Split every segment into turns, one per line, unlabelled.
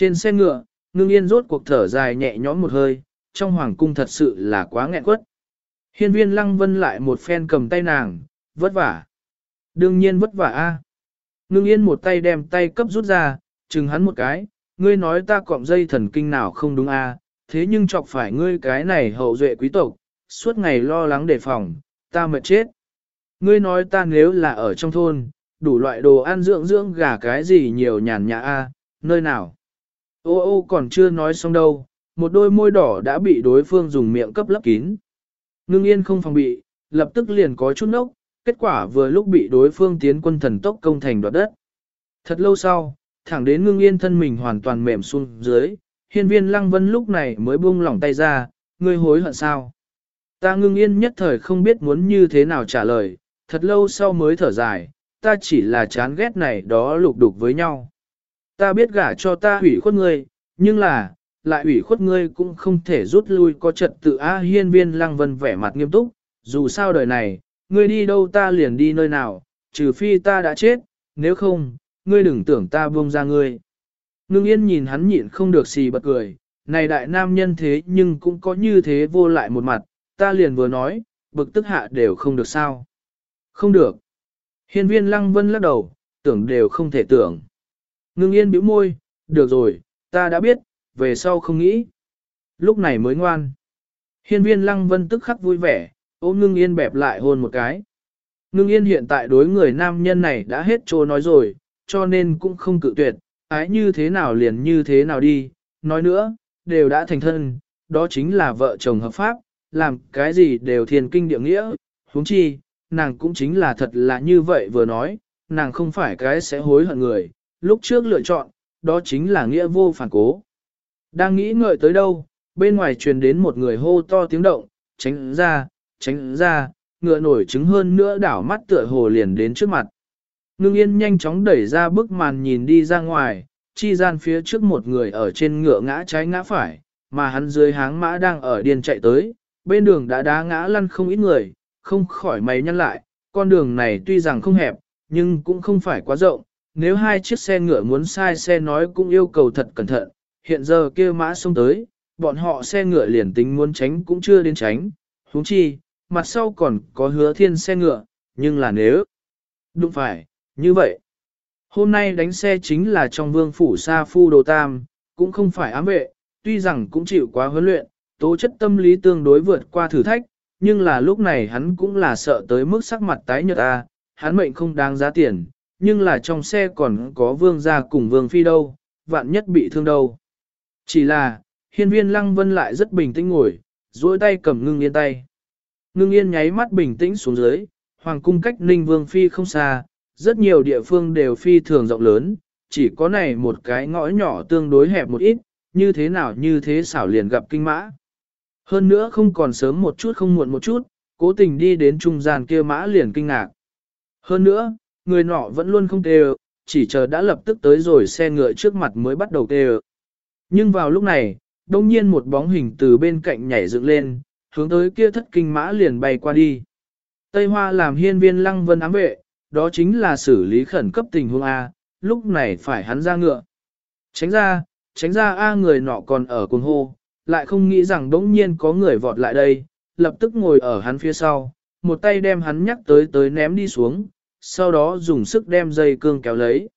Trên xe ngựa, ngưng yên rốt cuộc thở dài nhẹ nhõm một hơi, trong hoàng cung thật sự là quá nghẹn quất. Hiên viên lăng vân lại một phen cầm tay nàng, vất vả. Đương nhiên vất vả a. Ngưng yên một tay đem tay cấp rút ra, chừng hắn một cái, ngươi nói ta cọng dây thần kinh nào không đúng a, thế nhưng chọc phải ngươi cái này hậu duệ quý tộc, suốt ngày lo lắng đề phòng, ta mệt chết. Ngươi nói ta nếu là ở trong thôn, đủ loại đồ ăn dưỡng dưỡng gà cái gì nhiều nhàn nhã a, nơi nào. Ô ô còn chưa nói xong đâu, một đôi môi đỏ đã bị đối phương dùng miệng cấp lấp kín. Ngưng yên không phòng bị, lập tức liền có chút nốc, kết quả vừa lúc bị đối phương tiến quân thần tốc công thành đoạt đất. Thật lâu sau, thẳng đến ngưng yên thân mình hoàn toàn mềm xuống dưới, hiên viên lăng vân lúc này mới buông lỏng tay ra, ngươi hối hận sao? Ta ngưng yên nhất thời không biết muốn như thế nào trả lời, thật lâu sau mới thở dài, ta chỉ là chán ghét này đó lục đục với nhau. Ta biết gả cho ta hủy khuất ngươi, nhưng là, lại hủy khuất ngươi cũng không thể rút lui có trật tự A hiên viên lăng vân vẻ mặt nghiêm túc, dù sao đời này, ngươi đi đâu ta liền đi nơi nào, trừ phi ta đã chết, nếu không, ngươi đừng tưởng ta buông ra ngươi. Ngưng yên nhìn hắn nhịn không được xì bật cười, này đại nam nhân thế nhưng cũng có như thế vô lại một mặt, ta liền vừa nói, bực tức hạ đều không được sao. Không được. Hiên viên lăng vân lắc đầu, tưởng đều không thể tưởng. Ngưng yên bĩu môi, được rồi, ta đã biết, về sau không nghĩ. Lúc này mới ngoan. Hiên viên lăng vân tức khắc vui vẻ, ôm ngưng yên bẹp lại hôn một cái. Ngưng yên hiện tại đối người nam nhân này đã hết trô nói rồi, cho nên cũng không cự tuyệt, ái như thế nào liền như thế nào đi, nói nữa, đều đã thành thân, đó chính là vợ chồng hợp pháp, làm cái gì đều thiền kinh địa nghĩa, huống chi, nàng cũng chính là thật là như vậy vừa nói, nàng không phải cái sẽ hối hận người, lúc trước lựa chọn, đó chính là nghĩa vô phản cố. Đang nghĩ ngợi tới đâu, bên ngoài truyền đến một người hô to tiếng động, tránh ra, tránh ra, ngựa nổi trứng hơn nữa đảo mắt tựa hồ liền đến trước mặt. Ngưng yên nhanh chóng đẩy ra bức màn nhìn đi ra ngoài, chi gian phía trước một người ở trên ngựa ngã trái ngã phải, mà hắn dưới háng mã đang ở điên chạy tới, bên đường đã đá ngã lăn không ít người, không khỏi mày nhăn lại, con đường này tuy rằng không hẹp, nhưng cũng không phải quá rộng, nếu hai chiếc xe ngựa muốn sai xe nói cũng yêu cầu thật cẩn thận, hiện giờ kia mã xông tới, bọn họ xe ngựa liền tính muốn tránh cũng chưa đến tránh, huống chi, mặt sau còn có hứa thiên xe ngựa, nhưng là nếu, đúng phải, như vậy. Hôm nay đánh xe chính là trong vương phủ Sa Phu Đồ Tam, cũng không phải ám vệ, tuy rằng cũng chịu quá huấn luyện, tố chất tâm lý tương đối vượt qua thử thách, nhưng là lúc này hắn cũng là sợ tới mức sắc mặt tái nhợt a, hắn mệnh không đáng giá tiền, nhưng là trong xe còn có vương gia cùng vương phi đâu, vạn nhất bị thương đâu. Chỉ là, hiên viên lăng vân lại rất bình tĩnh ngồi, duỗi tay cầm ngưng yên tay. Ngưng yên nháy mắt bình tĩnh xuống dưới, hoàng cung cách ninh vương phi không xa, rất nhiều địa phương đều phi thường rộng lớn, chỉ có này một cái ngõ nhỏ tương đối hẹp một ít, như thế nào như thế xảo liền gặp kinh mã. Hơn nữa không còn sớm một chút không muộn một chút, cố tình đi đến trung gian kia mã liền kinh ngạc. Hơn nữa, người nọ vẫn luôn không tê chỉ chờ đã lập tức tới rồi xe ngựa trước mặt mới bắt đầu tê Nhưng vào lúc này, đông nhiên một bóng hình từ bên cạnh nhảy dựng lên, hướng tới kia thất kinh mã liền bay qua đi. Tây Hoa làm hiên viên lăng vân ám vệ, đó chính là xử lý khẩn cấp tình huống A, lúc này phải hắn ra ngựa. Tránh ra, tránh ra A người nọ còn ở cuồng hô, lại không nghĩ rằng đống nhiên có người vọt lại đây, lập tức ngồi ở hắn phía sau, một tay đem hắn nhắc tới tới ném đi xuống, sau đó dùng sức đem dây cương kéo lấy.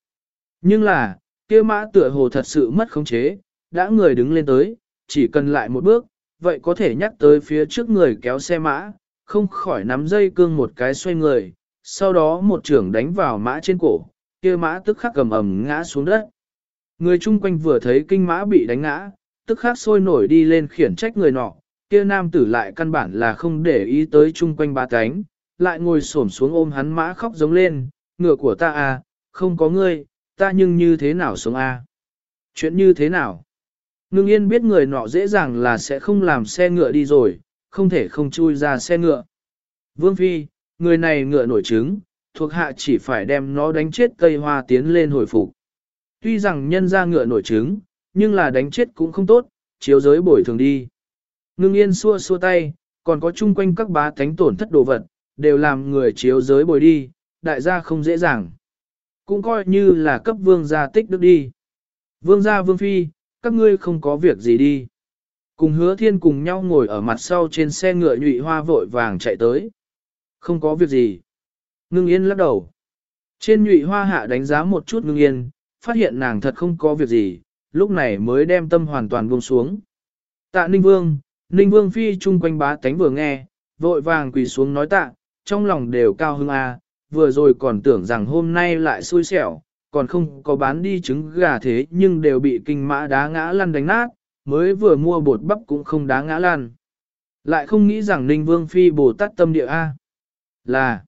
Nhưng là, kia mã tựa hồ thật sự mất khống chế, đã người đứng lên tới, chỉ cần lại một bước, vậy có thể nhắc tới phía trước người kéo xe mã, không khỏi nắm dây cương một cái xoay người, sau đó một trưởng đánh vào mã trên cổ, kia mã tức khắc gầm ầm ngã xuống đất. Người chung quanh vừa thấy kinh mã bị đánh ngã, tức khắc sôi nổi đi lên khiển trách người nọ, kia nam tử lại căn bản là không để ý tới chung quanh ba cánh, lại ngồi xổm xuống ôm hắn mã khóc giống lên, ngựa của ta à, không có ngươi, ta nhưng như thế nào sống a? À? Chuyện như thế nào? Ngưng yên biết người nọ dễ dàng là sẽ không làm xe ngựa đi rồi, không thể không chui ra xe ngựa. Vương Phi, người này ngựa nổi trứng, thuộc hạ chỉ phải đem nó đánh chết cây Hoa tiến lên hồi phục. Tuy rằng nhân ra ngựa nổi trứng, nhưng là đánh chết cũng không tốt, chiếu giới bồi thường đi. Ngưng yên xua xua tay, còn có chung quanh các bá thánh tổn thất đồ vật, đều làm người chiếu giới bồi đi, đại gia không dễ dàng. Cũng coi như là cấp vương gia tích đức đi. Vương gia vương phi, các ngươi không có việc gì đi. Cùng hứa thiên cùng nhau ngồi ở mặt sau trên xe ngựa nhụy hoa vội vàng chạy tới. Không có việc gì. Ngưng yên lắc đầu. Trên nhụy hoa hạ đánh giá một chút ngưng yên, phát hiện nàng thật không có việc gì, lúc này mới đem tâm hoàn toàn buông xuống. Tạ Ninh Vương, Ninh Vương phi chung quanh bá tánh vừa nghe, vội vàng quỳ xuống nói tạ, trong lòng đều cao hưng a, à, vừa rồi còn tưởng rằng hôm nay lại xui xẻo, còn không có bán đi trứng gà thế nhưng đều bị kinh mã đá ngã lăn đánh nát, mới vừa mua bột bắp cũng không đá ngã lăn. Lại không nghĩ rằng Ninh Vương Phi Bồ Tát tâm địa A. Là.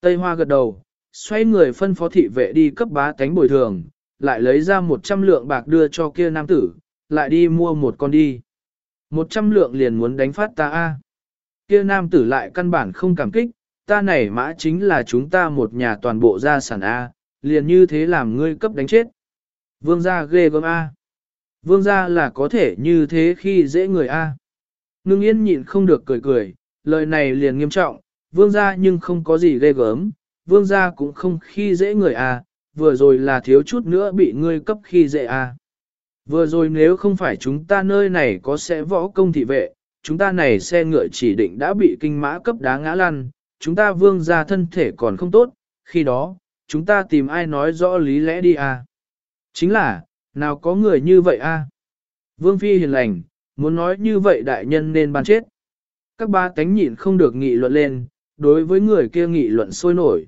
Tây Hoa gật đầu, xoay người phân phó thị vệ đi cấp bá tánh bồi thường, lại lấy ra 100 lượng bạc đưa cho kia nam tử, lại đi mua một con đi. 100 lượng liền muốn đánh phát ta A. Kia nam tử lại căn bản không cảm kích, ta này mã chính là chúng ta một nhà toàn bộ gia sản A, liền như thế làm ngươi cấp đánh chết. Vương gia ghê gớm A. Vương gia là có thể như thế khi dễ người A. Ngưng yên nhịn không được cười cười, lời này liền nghiêm trọng, vương gia nhưng không có gì ghê gớm, vương gia cũng không khi dễ người A, vừa rồi là thiếu chút nữa bị ngươi cấp khi dễ A. Vừa rồi nếu không phải chúng ta nơi này có xe võ công thị vệ, chúng ta này xe ngựa chỉ định đã bị kinh mã cấp đá ngã lăn, chúng ta vương gia thân thể còn không tốt, khi đó, chúng ta tìm ai nói rõ lý lẽ đi à. Chính là, nào có người như vậy a? Vương Phi hiền lành, muốn nói như vậy đại nhân nên ban chết. Các ba tánh nhịn không được nghị luận lên, đối với người kia nghị luận sôi nổi.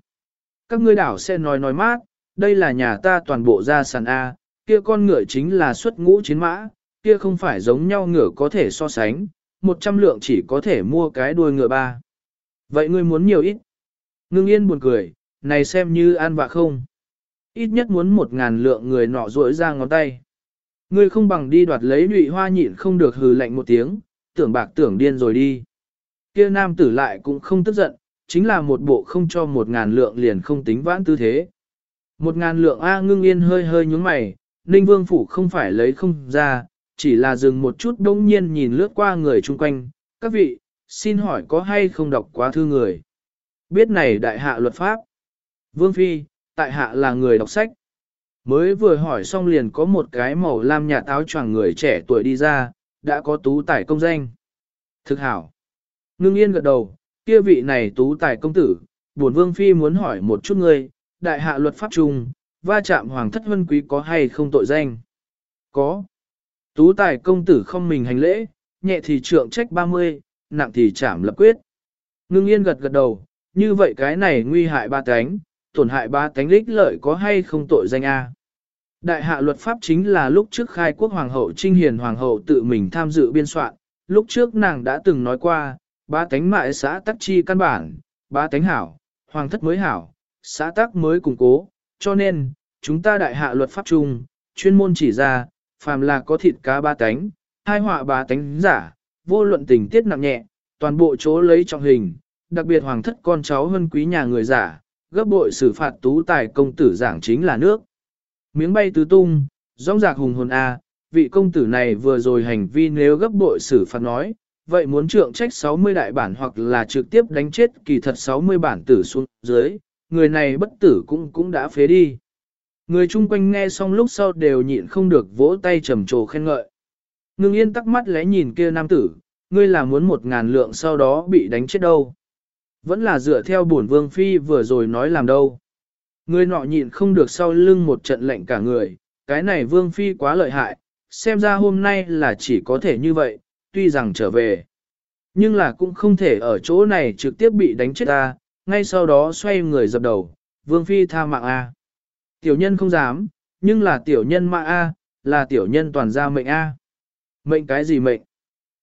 Các ngươi đảo sẽ nói nói mát, đây là nhà ta toàn bộ gia sản A, kia con ngựa chính là xuất ngũ chiến mã, kia không phải giống nhau ngựa có thể so sánh, một trăm lượng chỉ có thể mua cái đuôi ngựa ba. Vậy ngươi muốn nhiều ít? Ngưng yên buồn cười, này xem như an vạ không. Ít nhất muốn một ngàn lượng người nọ rỗi ra ngón tay. Ngươi không bằng đi đoạt lấy nhụy hoa nhịn không được hừ lạnh một tiếng, tưởng bạc tưởng điên rồi đi. Kia nam tử lại cũng không tức giận, chính là một bộ không cho một ngàn lượng liền không tính vãn tư thế. Một ngàn lượng A ngưng yên hơi hơi nhúng mày, Ninh Vương Phủ không phải lấy không ra, chỉ là dừng một chút đông nhiên nhìn lướt qua người chung quanh. Các vị, xin hỏi có hay không đọc quá thư người? Biết này đại hạ luật pháp. Vương Phi, tại hạ là người đọc sách. Mới vừa hỏi xong liền có một cái màu lam nhà táo choàng người trẻ tuổi đi ra, đã có tú tài công danh. Thực hảo. Ngưng yên gật đầu, kia vị này tú tài công tử, buồn vương phi muốn hỏi một chút ngươi, đại hạ luật pháp chung, va chạm hoàng thất vân quý có hay không tội danh? Có. Tú tài công tử không mình hành lễ, nhẹ thì trượng trách 30, nặng thì chảm lập quyết. Ngưng yên gật gật đầu, như vậy cái này nguy hại ba cánh, tổn hại ba tánh lích lợi có hay không tội danh A. Đại hạ luật pháp chính là lúc trước khai quốc hoàng hậu Trinh Hiền hoàng hậu tự mình tham dự biên soạn, lúc trước nàng đã từng nói qua, ba tánh mại xã tắc chi căn bản, ba tánh hảo, hoàng thất mới hảo, xã tắc mới củng cố, cho nên, chúng ta đại hạ luật pháp chung, chuyên môn chỉ ra, phàm là có thịt cá ba tánh, hai họa ba tánh giả, vô luận tình tiết nặng nhẹ, toàn bộ chỗ lấy trọng hình, đặc biệt hoàng thất con cháu hơn quý nhà người giả, gấp bội xử phạt tú tài công tử giảng chính là nước. Miếng bay tứ tung, rong rạc hùng hồn A, vị công tử này vừa rồi hành vi nếu gấp bội xử phạt nói, vậy muốn trượng trách 60 đại bản hoặc là trực tiếp đánh chết kỳ thật 60 bản tử xuống dưới, người này bất tử cũng cũng đã phế đi. Người chung quanh nghe xong lúc sau đều nhịn không được vỗ tay trầm trồ khen ngợi. Ngưng yên tắc mắt lẽ nhìn kia nam tử, ngươi là muốn một ngàn lượng sau đó bị đánh chết đâu. Vẫn là dựa theo bổn vương phi vừa rồi nói làm đâu. Ngươi nọ nhịn không được sau lưng một trận lệnh cả người, cái này vương phi quá lợi hại, xem ra hôm nay là chỉ có thể như vậy, tuy rằng trở về. Nhưng là cũng không thể ở chỗ này trực tiếp bị đánh chết ta, ngay sau đó xoay người dập đầu, vương phi tha mạng A. Tiểu nhân không dám, nhưng là tiểu nhân mạng A, là tiểu nhân toàn gia mệnh A. Mệnh cái gì mệnh?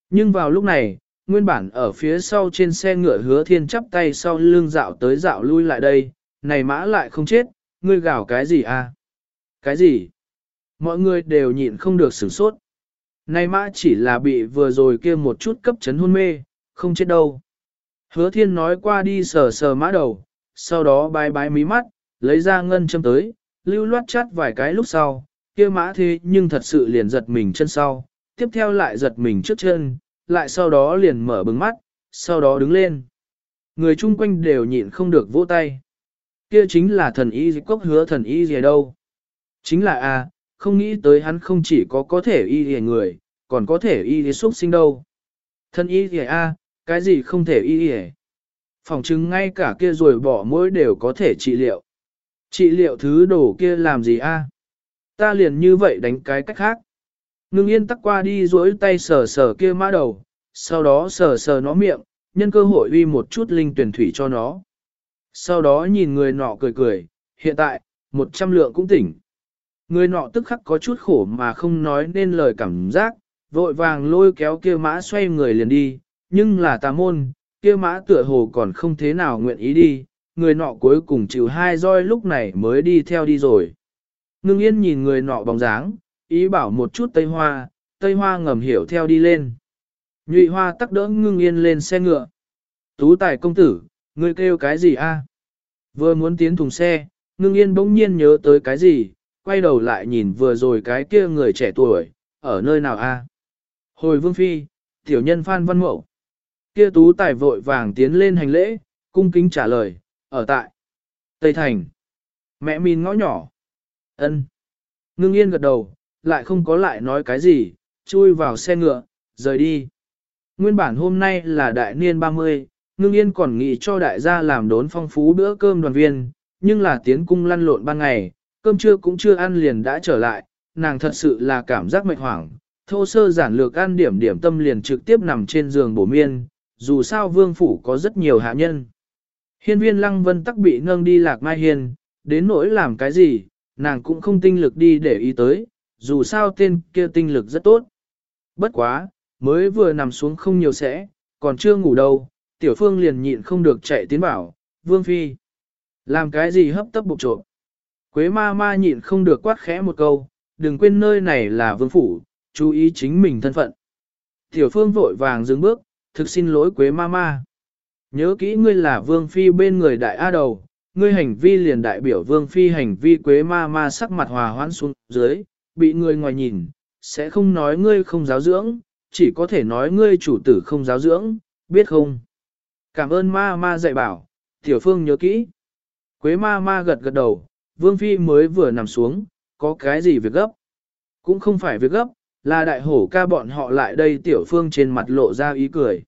Nhưng vào lúc này, nguyên bản ở phía sau trên xe ngựa hứa thiên chắp tay sau lưng dạo tới dạo lui lại đây, này mã lại không chết, ngươi gào cái gì à? Cái gì? Mọi người đều nhịn không được sửng sốt. Này mã chỉ là bị vừa rồi kia một chút cấp chấn hôn mê, không chết đâu. Hứa thiên nói qua đi sờ sờ mã đầu, sau đó bái bái mí mắt, lấy ra ngân châm tới, lưu loát chắt vài cái lúc sau, kia mã thế nhưng thật sự liền giật mình chân sau, tiếp theo lại giật mình trước chân, lại sau đó liền mở bừng mắt, sau đó đứng lên. Người chung quanh đều nhịn không được vỗ tay. Kia chính là thần y dịch cốc hứa thần y gì đâu. Chính là a, không nghĩ tới hắn không chỉ có có thể y gì người, còn có thể y gì xuất sinh đâu. thần y gì a, cái gì không thể y gì. Phòng chứng ngay cả kia rồi bỏ mỗi đều có thể trị liệu. Trị liệu thứ đổ kia làm gì a? Ta liền như vậy đánh cái cách khác. Ngưng yên tắc qua đi duỗi tay sờ sờ kia mã đầu, sau đó sờ sờ nó miệng, nhân cơ hội uy một chút linh tuyển thủy cho nó. Sau đó nhìn người nọ cười cười, hiện tại, một trăm lượng cũng tỉnh. Người nọ tức khắc có chút khổ mà không nói nên lời cảm giác, vội vàng lôi kéo kia mã xoay người liền đi, nhưng là tà môn, kia mã tựa hồ còn không thế nào nguyện ý đi, người nọ cuối cùng chịu hai roi lúc này mới đi theo đi rồi. Ngưng yên nhìn người nọ bóng dáng, ý bảo một chút tây hoa, tây hoa ngầm hiểu theo đi lên. Nhụy hoa tắc đỡ ngưng yên lên xe ngựa. Tú tài công tử, ngươi kêu cái gì a? Vừa muốn tiến thùng xe, ngưng yên bỗng nhiên nhớ tới cái gì, quay đầu lại nhìn vừa rồi cái kia người trẻ tuổi, ở nơi nào a? Hồi vương phi, tiểu nhân Phan Văn Mậu. Kia tú tài vội vàng tiến lên hành lễ, cung kính trả lời, ở tại Tây Thành. Mẹ min ngõ nhỏ. ân Ngưng yên gật đầu, lại không có lại nói cái gì, chui vào xe ngựa, rời đi. Nguyên bản hôm nay là đại niên 30, ngưng yên còn nghĩ cho đại gia làm đốn phong phú bữa cơm đoàn viên, nhưng là tiến cung lăn lộn ban ngày, cơm trưa cũng chưa ăn liền đã trở lại, nàng thật sự là cảm giác mệt hoảng, thô sơ giản lược ăn điểm điểm tâm liền trực tiếp nằm trên giường bổ miên, dù sao vương phủ có rất nhiều hạ nhân. Hiên viên lăng vân tắc bị nâng đi lạc mai hiên, đến nỗi làm cái gì, nàng cũng không tinh lực đi để ý tới, dù sao tên kia tinh lực rất tốt. Bất quá, mới vừa nằm xuống không nhiều sẽ, còn chưa ngủ đâu, tiểu phương liền nhịn không được chạy tiến bảo, vương phi. Làm cái gì hấp tấp bụng trộm. Quế ma ma nhịn không được quát khẽ một câu, đừng quên nơi này là vương phủ, chú ý chính mình thân phận. Tiểu phương vội vàng dừng bước, thực xin lỗi quế ma ma. Nhớ kỹ ngươi là vương phi bên người đại A đầu, ngươi hành vi liền đại biểu vương phi hành vi quế ma ma sắc mặt hòa hoãn xuống dưới, bị người ngoài nhìn, sẽ không nói ngươi không giáo dưỡng, chỉ có thể nói ngươi chủ tử không giáo dưỡng, biết không? Cảm ơn ma ma dạy bảo, tiểu phương nhớ kỹ. Quế ma ma gật gật đầu, vương phi mới vừa nằm xuống, có cái gì việc gấp? Cũng không phải việc gấp, là đại hổ ca bọn họ lại đây tiểu phương trên mặt lộ ra ý cười.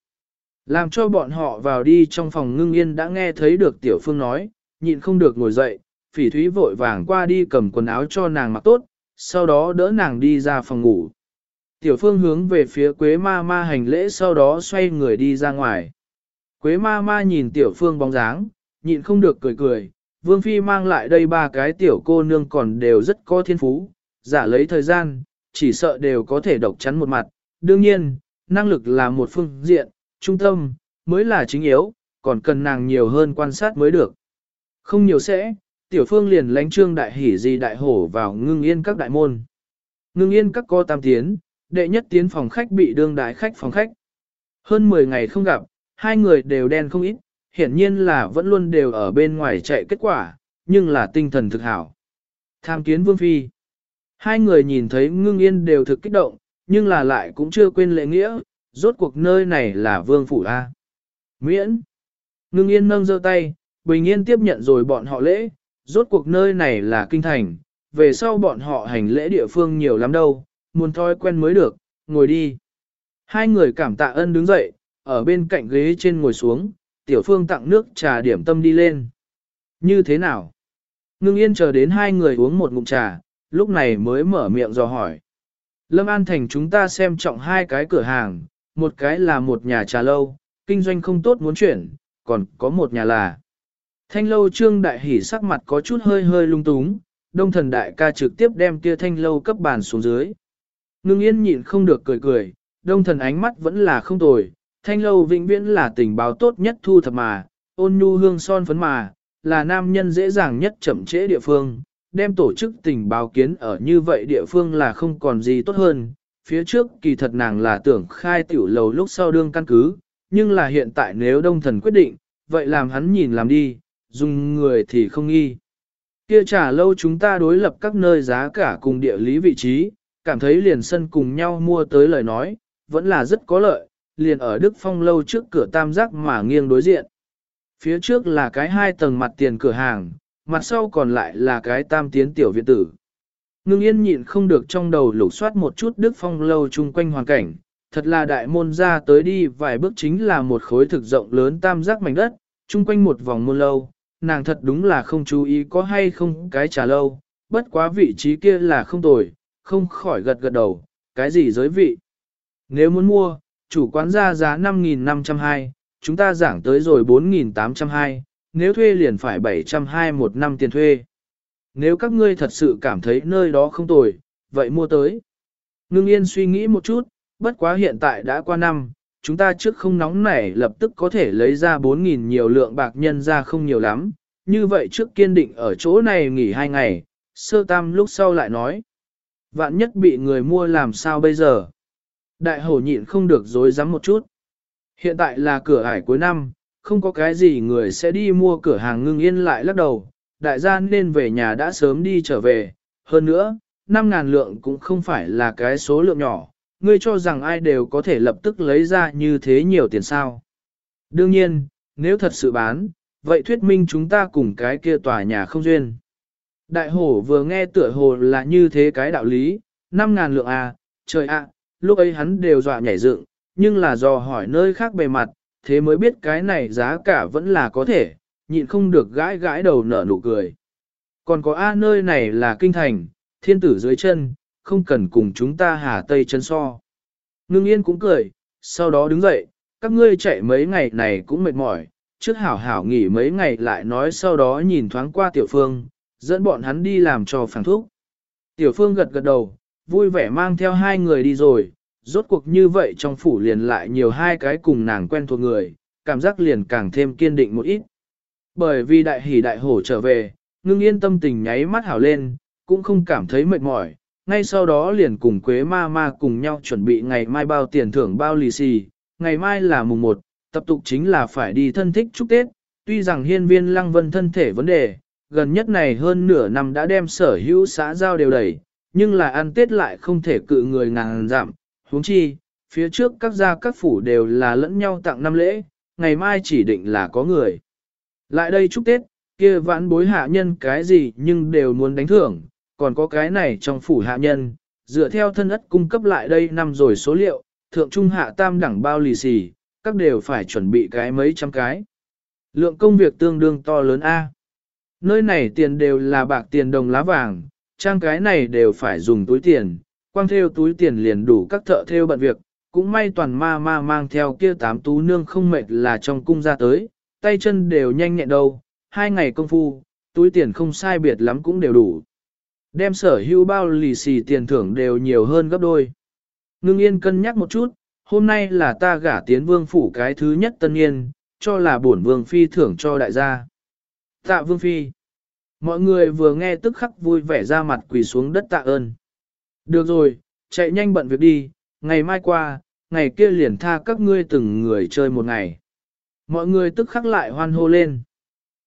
Làm cho bọn họ vào đi trong phòng ngưng yên đã nghe thấy được tiểu phương nói, nhịn không được ngồi dậy, phỉ thúy vội vàng qua đi cầm quần áo cho nàng mặc tốt, sau đó đỡ nàng đi ra phòng ngủ. Tiểu phương hướng về phía quế ma ma hành lễ sau đó xoay người đi ra ngoài. Quế ma ma nhìn tiểu phương bóng dáng, nhịn không được cười cười, vương phi mang lại đây ba cái tiểu cô nương còn đều rất có thiên phú, giả lấy thời gian, chỉ sợ đều có thể độc chắn một mặt. Đương nhiên, năng lực là một phương diện, trung tâm, mới là chính yếu, còn cần nàng nhiều hơn quan sát mới được. Không nhiều sẽ, tiểu phương liền lánh trương đại hỉ gì đại hổ vào ngưng yên các đại môn. Ngưng yên các co tam tiến, đệ nhất tiến phòng khách bị đương đại khách phòng khách. Hơn 10 ngày không gặp, hai người đều đen không ít, hiển nhiên là vẫn luôn đều ở bên ngoài chạy kết quả, nhưng là tinh thần thực hảo. Tham kiến vương phi. Hai người nhìn thấy ngưng yên đều thực kích động, nhưng là lại cũng chưa quên lệ nghĩa, rốt cuộc nơi này là vương phủ A. Miễn. Ngưng yên nâng giơ tay, bình yên tiếp nhận rồi bọn họ lễ, rốt cuộc nơi này là kinh thành, về sau bọn họ hành lễ địa phương nhiều lắm đâu, muốn thói quen mới được, ngồi đi. Hai người cảm tạ ân đứng dậy, ở bên cạnh ghế trên ngồi xuống, tiểu phương tặng nước trà điểm tâm đi lên. Như thế nào? Ngưng yên chờ đến hai người uống một ngụm trà, lúc này mới mở miệng dò hỏi. Lâm An Thành chúng ta xem trọng hai cái cửa hàng, một cái là một nhà trà lâu, kinh doanh không tốt muốn chuyển, còn có một nhà là. Thanh lâu trương đại hỉ sắc mặt có chút hơi hơi lung túng, đông thần đại ca trực tiếp đem kia thanh lâu cấp bàn xuống dưới. Ngưng yên nhịn không được cười cười, đông thần ánh mắt vẫn là không tồi, thanh lâu vĩnh viễn là tình báo tốt nhất thu thập mà, ôn nhu hương son phấn mà, là nam nhân dễ dàng nhất chậm trễ địa phương, đem tổ chức tình báo kiến ở như vậy địa phương là không còn gì tốt hơn. Phía trước kỳ thật nàng là tưởng khai tiểu lầu lúc sau đương căn cứ, nhưng là hiện tại nếu đông thần quyết định, vậy làm hắn nhìn làm đi, dùng người thì không nghi. Kia trả lâu chúng ta đối lập các nơi giá cả cùng địa lý vị trí, cảm thấy liền sân cùng nhau mua tới lời nói, vẫn là rất có lợi, liền ở Đức Phong lâu trước cửa tam giác mà nghiêng đối diện. Phía trước là cái hai tầng mặt tiền cửa hàng, mặt sau còn lại là cái tam tiến tiểu viện tử. Ngưng yên nhịn không được trong đầu lục soát một chút đức phong lâu chung quanh hoàn cảnh, thật là đại môn ra tới đi vài bước chính là một khối thực rộng lớn tam giác mảnh đất, chung quanh một vòng môn lâu, nàng thật đúng là không chú ý có hay không cái trà lâu, bất quá vị trí kia là không tồi, không khỏi gật gật đầu, cái gì giới vị. Nếu muốn mua, chủ quán ra giá 5.502, chúng ta giảng tới rồi 4.802, nếu thuê liền phải 720 một năm tiền thuê. Nếu các ngươi thật sự cảm thấy nơi đó không tồi, vậy mua tới. Ngưng yên suy nghĩ một chút, bất quá hiện tại đã qua năm, chúng ta trước không nóng nảy lập tức có thể lấy ra 4.000 nhiều lượng bạc nhân ra không nhiều lắm, như vậy trước kiên định ở chỗ này nghỉ hai ngày, sơ tam lúc sau lại nói. Vạn nhất bị người mua làm sao bây giờ? Đại hổ nhịn không được dối rắm một chút. Hiện tại là cửa ải cuối năm, không có cái gì người sẽ đi mua cửa hàng ngưng yên lại lắc đầu, đại gia nên về nhà đã sớm đi trở về. Hơn nữa, 5.000 lượng cũng không phải là cái số lượng nhỏ, ngươi cho rằng ai đều có thể lập tức lấy ra như thế nhiều tiền sao. Đương nhiên, nếu thật sự bán, vậy thuyết minh chúng ta cùng cái kia tòa nhà không duyên. Đại hổ vừa nghe tựa hồ là như thế cái đạo lý, 5.000 lượng à, trời ạ, lúc ấy hắn đều dọa nhảy dựng, nhưng là do hỏi nơi khác bề mặt, thế mới biết cái này giá cả vẫn là có thể, nhịn không được gãi gãi đầu nở nụ cười. Còn có A nơi này là kinh thành, thiên tử dưới chân, không cần cùng chúng ta hà tây chân so. Ngưng yên cũng cười, sau đó đứng dậy, các ngươi chạy mấy ngày này cũng mệt mỏi, trước hảo hảo nghỉ mấy ngày lại nói sau đó nhìn thoáng qua tiểu phương, dẫn bọn hắn đi làm cho phản thuốc Tiểu phương gật gật đầu, vui vẻ mang theo hai người đi rồi, rốt cuộc như vậy trong phủ liền lại nhiều hai cái cùng nàng quen thuộc người, cảm giác liền càng thêm kiên định một ít. Bởi vì đại hỷ đại hổ trở về, ngưng yên tâm tình nháy mắt hảo lên, cũng không cảm thấy mệt mỏi, ngay sau đó liền cùng Quế ma ma cùng nhau chuẩn bị ngày mai bao tiền thưởng bao lì xì, ngày mai là mùng 1, tập tục chính là phải đi thân thích chúc Tết, tuy rằng hiên viên lăng vân thân thể vấn đề, gần nhất này hơn nửa năm đã đem sở hữu xã giao đều đẩy, nhưng là ăn Tết lại không thể cự người ngàn giảm, huống chi, phía trước các gia các phủ đều là lẫn nhau tặng năm lễ, ngày mai chỉ định là có người. Lại đây chúc Tết, kia vãn bối hạ nhân cái gì nhưng đều muốn đánh thưởng, còn có cái này trong phủ hạ nhân, dựa theo thân ất cung cấp lại đây năm rồi số liệu, thượng trung hạ tam đẳng bao lì xì, các đều phải chuẩn bị cái mấy trăm cái. Lượng công việc tương đương to lớn A. Nơi này tiền đều là bạc tiền đồng lá vàng, trang cái này đều phải dùng túi tiền, quang theo túi tiền liền đủ các thợ theo bận việc, cũng may toàn ma ma mang theo kia tám tú nương không mệt là trong cung ra tới, tay chân đều nhanh nhẹn đâu, hai ngày công phu, túi tiền không sai biệt lắm cũng đều đủ. Đem sở hữu bao lì xì tiền thưởng đều nhiều hơn gấp đôi. Ngưng yên cân nhắc một chút, hôm nay là ta gả tiến vương phủ cái thứ nhất tân yên, cho là bổn vương phi thưởng cho đại gia. Tạ vương phi. Mọi người vừa nghe tức khắc vui vẻ ra mặt quỳ xuống đất tạ ơn. Được rồi, chạy nhanh bận việc đi, ngày mai qua, ngày kia liền tha các ngươi từng người chơi một ngày. Mọi người tức khắc lại hoan hô lên.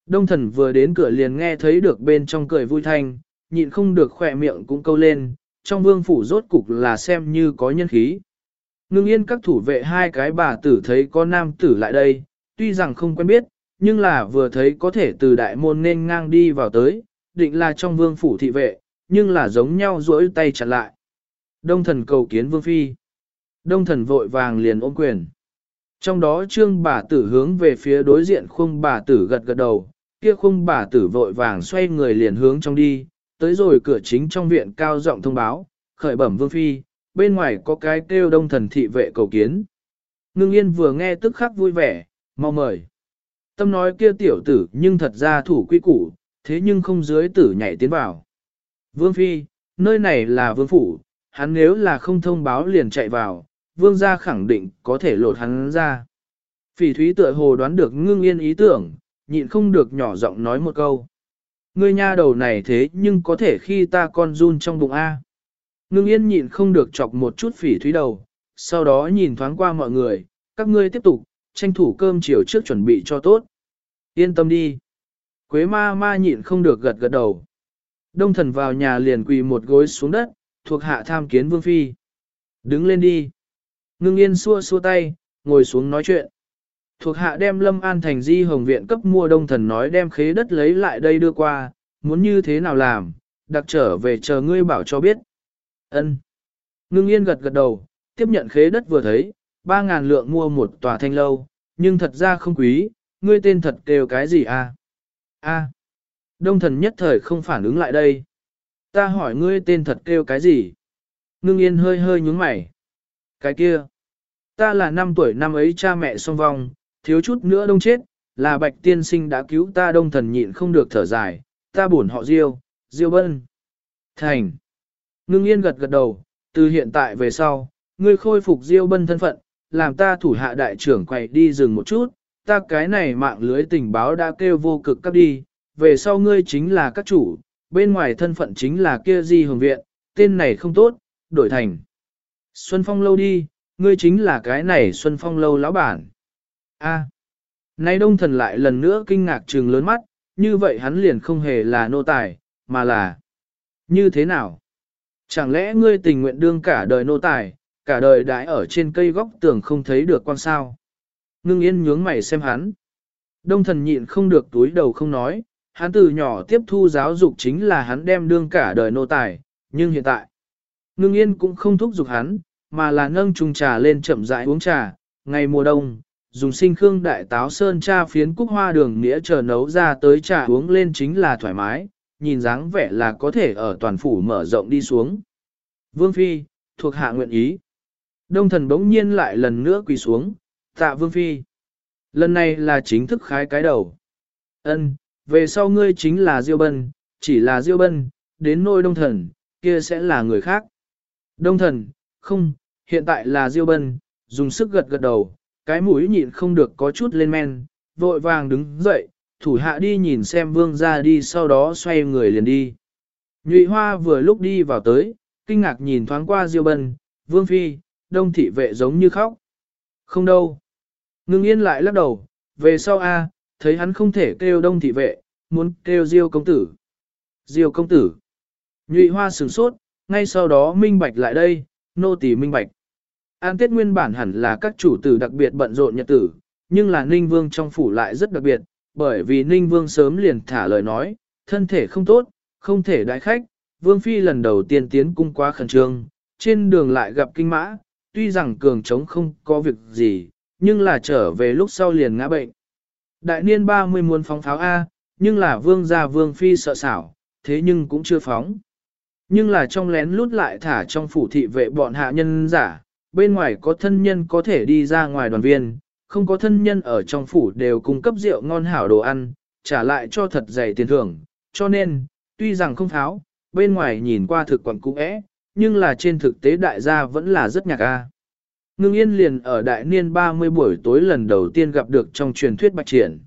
Đông thần vừa đến cửa liền nghe thấy được bên trong cười vui thanh, nhịn không được khỏe miệng cũng câu lên, trong vương phủ rốt cục là xem như có nhân khí. Ngưng yên các thủ vệ hai cái bà tử thấy có nam tử lại đây, tuy rằng không quen biết, nhưng là vừa thấy có thể từ đại môn nên ngang đi vào tới, định là trong vương phủ thị vệ, nhưng là giống nhau duỗi tay chặn lại. Đông thần cầu kiến vương phi. Đông thần vội vàng liền ôm quyền. Trong đó trương bà tử hướng về phía đối diện khung bà tử gật gật đầu, kia khung bà tử vội vàng xoay người liền hướng trong đi, tới rồi cửa chính trong viện cao giọng thông báo, khởi bẩm vương phi, bên ngoài có cái kêu đông thần thị vệ cầu kiến. Ngưng yên vừa nghe tức khắc vui vẻ, mau mời. Tâm nói kia tiểu tử nhưng thật ra thủ quy củ, thế nhưng không dưới tử nhảy tiến vào. Vương phi, nơi này là vương phủ, hắn nếu là không thông báo liền chạy vào, vương gia khẳng định có thể lột hắn ra. Phỉ thúy tựa hồ đoán được ngưng yên ý tưởng, nhịn không được nhỏ giọng nói một câu. Ngươi nha đầu này thế nhưng có thể khi ta con run trong bụng A. Ngưng yên nhịn không được chọc một chút phỉ thúy đầu, sau đó nhìn thoáng qua mọi người, các ngươi tiếp tục, tranh thủ cơm chiều trước chuẩn bị cho tốt. Yên tâm đi. Quế ma ma nhịn không được gật gật đầu. Đông thần vào nhà liền quỳ một gối xuống đất, thuộc hạ tham kiến vương phi. Đứng lên đi. Ngưng yên xua xua tay, ngồi xuống nói chuyện. Thuộc hạ đem Lâm An thành di hồng viện cấp mua đông thần nói đem khế đất lấy lại đây đưa qua, muốn như thế nào làm, đặc trở về chờ ngươi bảo cho biết. Ân. Ngưng yên gật gật đầu, tiếp nhận khế đất vừa thấy, ba ngàn lượng mua một tòa thanh lâu, nhưng thật ra không quý, ngươi tên thật kêu cái gì à? A. Đông thần nhất thời không phản ứng lại đây. Ta hỏi ngươi tên thật kêu cái gì? Ngưng yên hơi hơi nhúng mày. Cái kia. Ta là năm tuổi năm ấy cha mẹ song vong, thiếu chút nữa đông chết, là bạch tiên sinh đã cứu ta đông thần nhịn không được thở dài, ta buồn họ diêu, diêu bân. Thành. Ngưng yên gật gật đầu, từ hiện tại về sau, ngươi khôi phục diêu bân thân phận, làm ta thủ hạ đại trưởng quay đi dừng một chút, ta cái này mạng lưới tình báo đã kêu vô cực cấp đi, về sau ngươi chính là các chủ, bên ngoài thân phận chính là kia di hồng viện, tên này không tốt, đổi thành. Xuân Phong lâu đi, ngươi chính là cái này Xuân Phong lâu lão bản. A. Nay đông thần lại lần nữa kinh ngạc trừng lớn mắt, như vậy hắn liền không hề là nô tài, mà là như thế nào? Chẳng lẽ ngươi tình nguyện đương cả đời nô tài, cả đời đãi ở trên cây góc tường không thấy được quan sao? Ngưng yên nhướng mày xem hắn. Đông thần nhịn không được túi đầu không nói, hắn từ nhỏ tiếp thu giáo dục chính là hắn đem đương cả đời nô tài, nhưng hiện tại, ngưng yên cũng không thúc giục hắn, mà là nâng chung trà lên chậm rãi uống trà, ngày mùa đông, dùng sinh khương đại táo sơn cha phiến cúc hoa đường nghĩa chờ nấu ra tới trà uống lên chính là thoải mái, nhìn dáng vẻ là có thể ở toàn phủ mở rộng đi xuống. Vương Phi, thuộc hạ nguyện ý. Đông thần bỗng nhiên lại lần nữa quỳ xuống, tạ Vương Phi. Lần này là chính thức khái cái đầu. Ân, về sau ngươi chính là Diêu Bân, chỉ là Diêu Bân, đến nôi đông thần, kia sẽ là người khác. Đông thần, không, hiện tại là Diêu Bân, dùng sức gật gật đầu, cái mũi nhịn không được có chút lên men, vội vàng đứng dậy, thủ hạ đi nhìn xem vương ra đi sau đó xoay người liền đi. Nhụy hoa vừa lúc đi vào tới, kinh ngạc nhìn thoáng qua Diêu Bân, vương phi, đông thị vệ giống như khóc. Không đâu. Ngưng yên lại lắc đầu, về sau a, thấy hắn không thể kêu đông thị vệ, muốn kêu Diêu công tử. Diêu công tử. Nhụy hoa sửng sốt, ngay sau đó minh bạch lại đây, nô tỳ minh bạch. An Tết nguyên bản hẳn là các chủ tử đặc biệt bận rộn nhật tử, nhưng là Ninh Vương trong phủ lại rất đặc biệt, bởi vì Ninh Vương sớm liền thả lời nói, thân thể không tốt, không thể đại khách, Vương Phi lần đầu tiên tiến cung quá khẩn trương, trên đường lại gặp kinh mã, tuy rằng cường trống không có việc gì, nhưng là trở về lúc sau liền ngã bệnh. Đại niên 30 muốn phóng pháo A, nhưng là Vương gia Vương Phi sợ xảo, thế nhưng cũng chưa phóng. Nhưng là trong lén lút lại thả trong phủ thị vệ bọn hạ nhân giả, bên ngoài có thân nhân có thể đi ra ngoài đoàn viên, không có thân nhân ở trong phủ đều cung cấp rượu ngon hảo đồ ăn, trả lại cho thật dày tiền thưởng, cho nên, tuy rằng không tháo, bên ngoài nhìn qua thực quẩn cũ ẽ, nhưng là trên thực tế đại gia vẫn là rất nhạc a. Ngưng yên liền ở đại niên 30 buổi tối lần đầu tiên gặp được trong truyền thuyết bạch triển.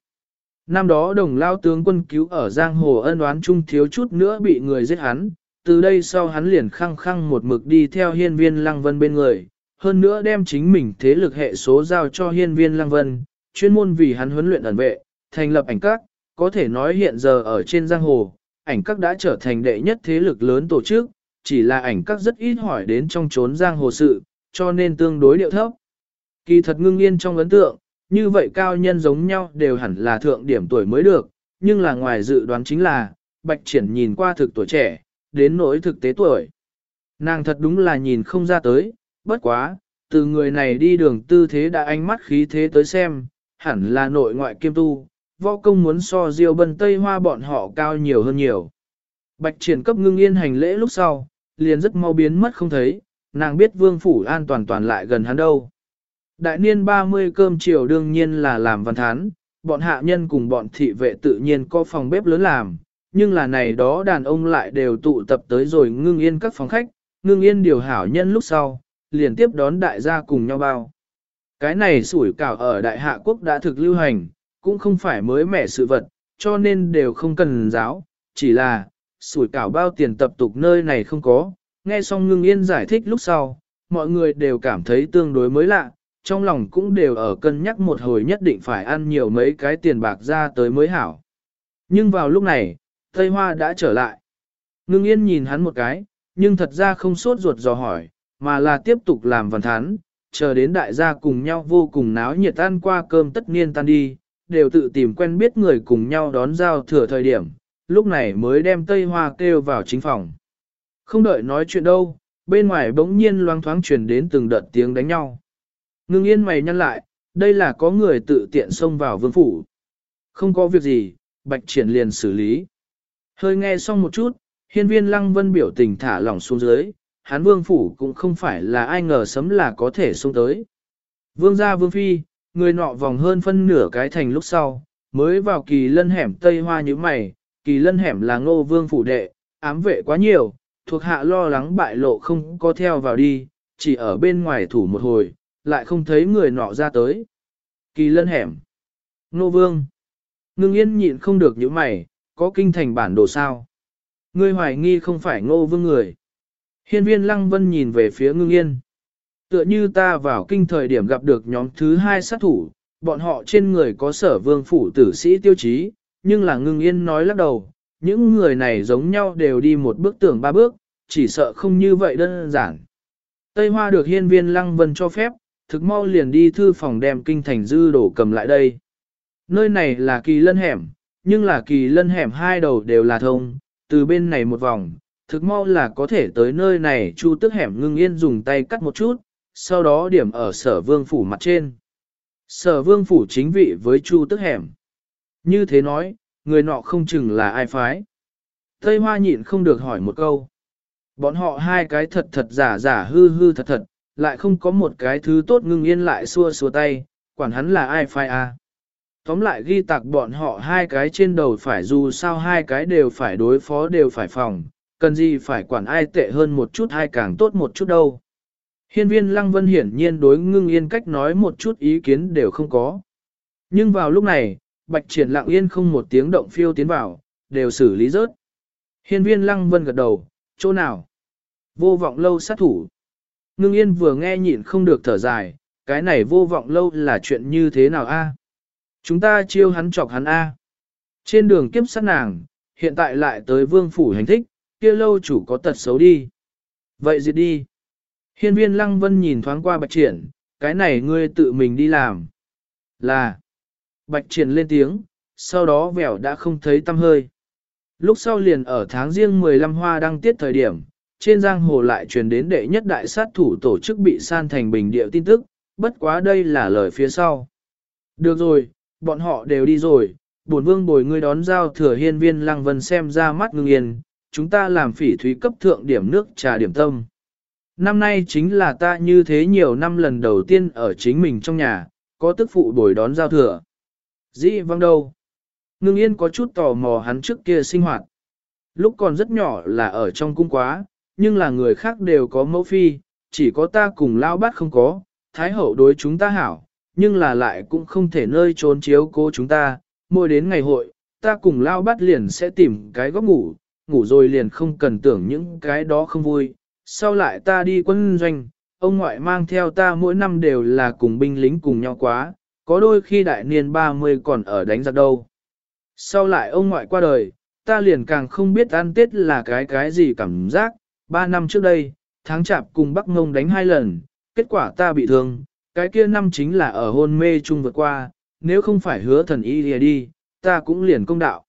Năm đó đồng lao tướng quân cứu ở giang hồ ân oán chung thiếu chút nữa bị người giết hắn, từ đây sau hắn liền khăng khăng một mực đi theo hiên viên lăng vân bên người, hơn nữa đem chính mình thế lực hệ số giao cho hiên viên lăng vân, chuyên môn vì hắn huấn luyện ẩn vệ, thành lập ảnh các, có thể nói hiện giờ ở trên giang hồ, ảnh các đã trở thành đệ nhất thế lực lớn tổ chức, chỉ là ảnh các rất ít hỏi đến trong chốn giang hồ sự, cho nên tương đối điệu thấp. Kỳ thật ngưng yên trong ấn tượng, như vậy cao nhân giống nhau đều hẳn là thượng điểm tuổi mới được, nhưng là ngoài dự đoán chính là, bạch triển nhìn qua thực tuổi trẻ, đến nỗi thực tế tuổi. Nàng thật đúng là nhìn không ra tới, bất quá, từ người này đi đường tư thế đã ánh mắt khí thế tới xem, hẳn là nội ngoại kiêm tu, võ công muốn so diêu bần tây hoa bọn họ cao nhiều hơn nhiều. Bạch triển cấp ngưng yên hành lễ lúc sau, liền rất mau biến mất không thấy, nàng biết vương phủ an toàn toàn lại gần hắn đâu. Đại niên 30 cơm chiều đương nhiên là làm văn thán, bọn hạ nhân cùng bọn thị vệ tự nhiên có phòng bếp lớn làm, nhưng là này đó đàn ông lại đều tụ tập tới rồi ngưng yên các phòng khách, ngưng yên điều hảo nhân lúc sau, liền tiếp đón đại gia cùng nhau bao. Cái này sủi cảo ở đại hạ quốc đã thực lưu hành, cũng không phải mới mẻ sự vật, cho nên đều không cần giáo, chỉ là, sủi cảo bao tiền tập tục nơi này không có. Nghe xong ngưng yên giải thích lúc sau, mọi người đều cảm thấy tương đối mới lạ, trong lòng cũng đều ở cân nhắc một hồi nhất định phải ăn nhiều mấy cái tiền bạc ra tới mới hảo. Nhưng vào lúc này, Tây Hoa đã trở lại. Ngưng yên nhìn hắn một cái, nhưng thật ra không sốt ruột dò hỏi, mà là tiếp tục làm văn thán, chờ đến đại gia cùng nhau vô cùng náo nhiệt ăn qua cơm tất niên tan đi, đều tự tìm quen biết người cùng nhau đón giao thừa thời điểm, lúc này mới đem Tây Hoa kêu vào chính phòng. Không đợi nói chuyện đâu, bên ngoài bỗng nhiên loang thoáng truyền đến từng đợt tiếng đánh nhau. Ngưng yên mày nhăn lại, đây là có người tự tiện xông vào vương phủ. Không có việc gì, bạch triển liền xử lý. Hơi nghe xong một chút, hiên viên lăng vân biểu tình thả lỏng xuống dưới, Hán vương phủ cũng không phải là ai ngờ sấm là có thể xuống tới. Vương gia vương phi, người nọ vòng hơn phân nửa cái thành lúc sau, mới vào kỳ lân hẻm tây hoa như mày, kỳ lân hẻm là ngô vương phủ đệ, ám vệ quá nhiều, thuộc hạ lo lắng bại lộ không có theo vào đi, chỉ ở bên ngoài thủ một hồi, lại không thấy người nọ ra tới. Kỳ lân hẻm. Ngô vương. Ngưng yên nhịn không được những mày, có kinh thành bản đồ sao. Ngươi hoài nghi không phải ngô vương người. Hiên viên lăng vân nhìn về phía ngưng yên. Tựa như ta vào kinh thời điểm gặp được nhóm thứ hai sát thủ, bọn họ trên người có sở vương phủ tử sĩ tiêu chí, nhưng là ngưng yên nói lắc đầu, những người này giống nhau đều đi một bước tưởng ba bước, chỉ sợ không như vậy đơn giản. Tây Hoa được hiên viên lăng vân cho phép, thực mau liền đi thư phòng đem kinh thành dư đổ cầm lại đây. Nơi này là kỳ lân hẻm, nhưng là kỳ lân hẻm hai đầu đều là thông, từ bên này một vòng, thực mau là có thể tới nơi này chu tức hẻm ngưng yên dùng tay cắt một chút, sau đó điểm ở sở vương phủ mặt trên. Sở vương phủ chính vị với chu tức hẻm. Như thế nói, người nọ không chừng là ai phái. Tây Hoa nhịn không được hỏi một câu. Bọn họ hai cái thật thật giả giả hư hư thật thật, lại không có một cái thứ tốt ngưng yên lại xua xua tay, quản hắn là ai phái à. Tóm lại ghi tạc bọn họ hai cái trên đầu phải dù sao hai cái đều phải đối phó đều phải phòng, cần gì phải quản ai tệ hơn một chút hay càng tốt một chút đâu. Hiên viên Lăng Vân hiển nhiên đối ngưng yên cách nói một chút ý kiến đều không có. Nhưng vào lúc này, bạch triển lặng yên không một tiếng động phiêu tiến vào, đều xử lý rớt. Hiên viên Lăng Vân gật đầu, chỗ nào? Vô vọng lâu sát thủ. Ngưng yên vừa nghe nhịn không được thở dài, cái này vô vọng lâu là chuyện như thế nào a? Chúng ta chiêu hắn chọc hắn a. Trên đường kiếp sát nàng, hiện tại lại tới vương phủ hành thích, kia lâu chủ có tật xấu đi. Vậy diệt đi. Hiên viên lăng vân nhìn thoáng qua bạch triển, cái này ngươi tự mình đi làm. Là. Bạch triển lên tiếng, sau đó vẻo đã không thấy tâm hơi. Lúc sau liền ở tháng riêng 15 hoa đăng tiết thời điểm, trên giang hồ lại truyền đến đệ nhất đại sát thủ tổ chức bị san thành bình địa tin tức, bất quá đây là lời phía sau. Được rồi, bọn họ đều đi rồi, bổn vương bồi ngươi đón giao thừa hiên viên lăng vân xem ra mắt ngưng yên, chúng ta làm phỉ thúy cấp thượng điểm nước trà điểm tâm. Năm nay chính là ta như thế nhiều năm lần đầu tiên ở chính mình trong nhà, có tức phụ bồi đón giao thừa. Dĩ vâng đâu? Ngưng yên có chút tò mò hắn trước kia sinh hoạt. Lúc còn rất nhỏ là ở trong cung quá, nhưng là người khác đều có mẫu phi, chỉ có ta cùng lao bát không có, thái hậu đối chúng ta hảo, nhưng là lại cũng không thể nơi trốn chiếu cố chúng ta, mỗi đến ngày hội, ta cùng lao bát liền sẽ tìm cái góc ngủ, ngủ rồi liền không cần tưởng những cái đó không vui, sau lại ta đi quân doanh, ông ngoại mang theo ta mỗi năm đều là cùng binh lính cùng nhau quá, có đôi khi đại niên 30 còn ở đánh giặc đâu. Sau lại ông ngoại qua đời, ta liền càng không biết ăn tết là cái cái gì cảm giác, ba năm trước đây, tháng chạp cùng Bắc Ngông đánh hai lần, kết quả ta bị thương, cái kia năm chính là ở hôn mê chung vượt qua, nếu không phải hứa thần y đi, đi ta cũng liền công đạo.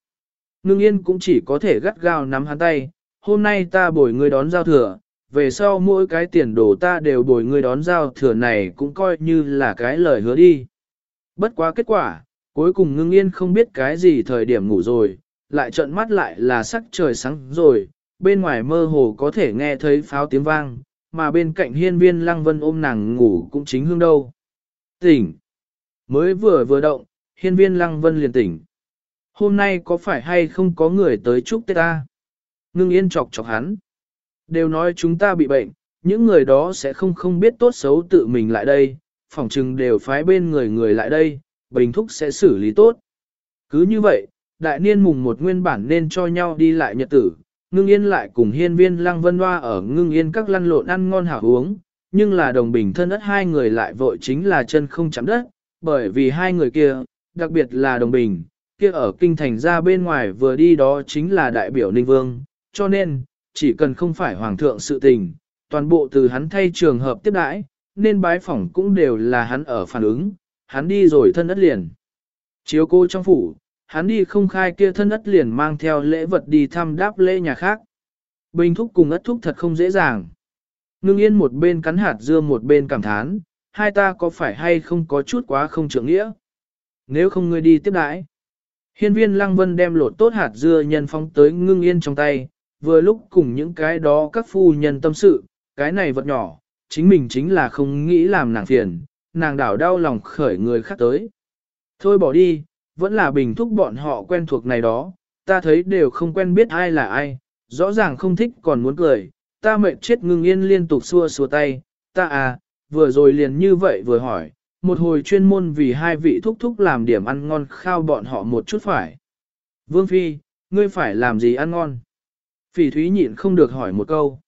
Ngưng yên cũng chỉ có thể gắt gao nắm hắn tay, hôm nay ta bồi ngươi đón giao thừa, về sau mỗi cái tiền đồ ta đều bồi ngươi đón giao thừa này cũng coi như là cái lời hứa đi. Bất quá kết quả, cuối cùng ngưng yên không biết cái gì thời điểm ngủ rồi, lại trợn mắt lại là sắc trời sáng rồi, bên ngoài mơ hồ có thể nghe thấy pháo tiếng vang, mà bên cạnh hiên viên lăng vân ôm nàng ngủ cũng chính hương đâu. Tỉnh! Mới vừa vừa động, hiên viên lăng vân liền tỉnh. Hôm nay có phải hay không có người tới chúc Tết ta? Ngưng yên chọc chọc hắn. Đều nói chúng ta bị bệnh, những người đó sẽ không không biết tốt xấu tự mình lại đây, phỏng chừng đều phái bên người người lại đây, bình thúc sẽ xử lý tốt. Cứ như vậy, đại niên mùng một nguyên bản nên cho nhau đi lại nhật tử, ngưng yên lại cùng hiên viên lăng vân hoa ở ngưng yên các lăn lộn ăn ngon hảo uống, nhưng là đồng bình thân ất hai người lại vội chính là chân không chạm đất, bởi vì hai người kia, đặc biệt là đồng bình, kia ở kinh thành ra bên ngoài vừa đi đó chính là đại biểu Ninh Vương, cho nên, chỉ cần không phải hoàng thượng sự tình, toàn bộ từ hắn thay trường hợp tiếp đãi, nên bái phỏng cũng đều là hắn ở phản ứng, hắn đi rồi thân đất liền. Chiếu cô trong phủ, hắn đi không khai kia thân ất liền mang theo lễ vật đi thăm đáp lễ nhà khác. Bình thúc cùng ất thúc thật không dễ dàng. Ngưng yên một bên cắn hạt dưa một bên cảm thán, hai ta có phải hay không có chút quá không trưởng nghĩa. Nếu không ngươi đi tiếp đãi. Hiên viên lăng vân đem lột tốt hạt dưa nhân phong tới ngưng yên trong tay, vừa lúc cùng những cái đó các phu nhân tâm sự, cái này vật nhỏ, chính mình chính là không nghĩ làm nàng phiền, nàng đảo đau lòng khởi người khác tới. Thôi bỏ đi, vẫn là bình thúc bọn họ quen thuộc này đó, ta thấy đều không quen biết ai là ai, rõ ràng không thích còn muốn cười, ta mệt chết ngưng yên liên tục xua xua tay, ta à, vừa rồi liền như vậy vừa hỏi, một hồi chuyên môn vì hai vị thúc thúc làm điểm ăn ngon khao bọn họ một chút phải. Vương Phi, ngươi phải làm gì ăn ngon? Phỉ Thúy nhịn không được hỏi một câu.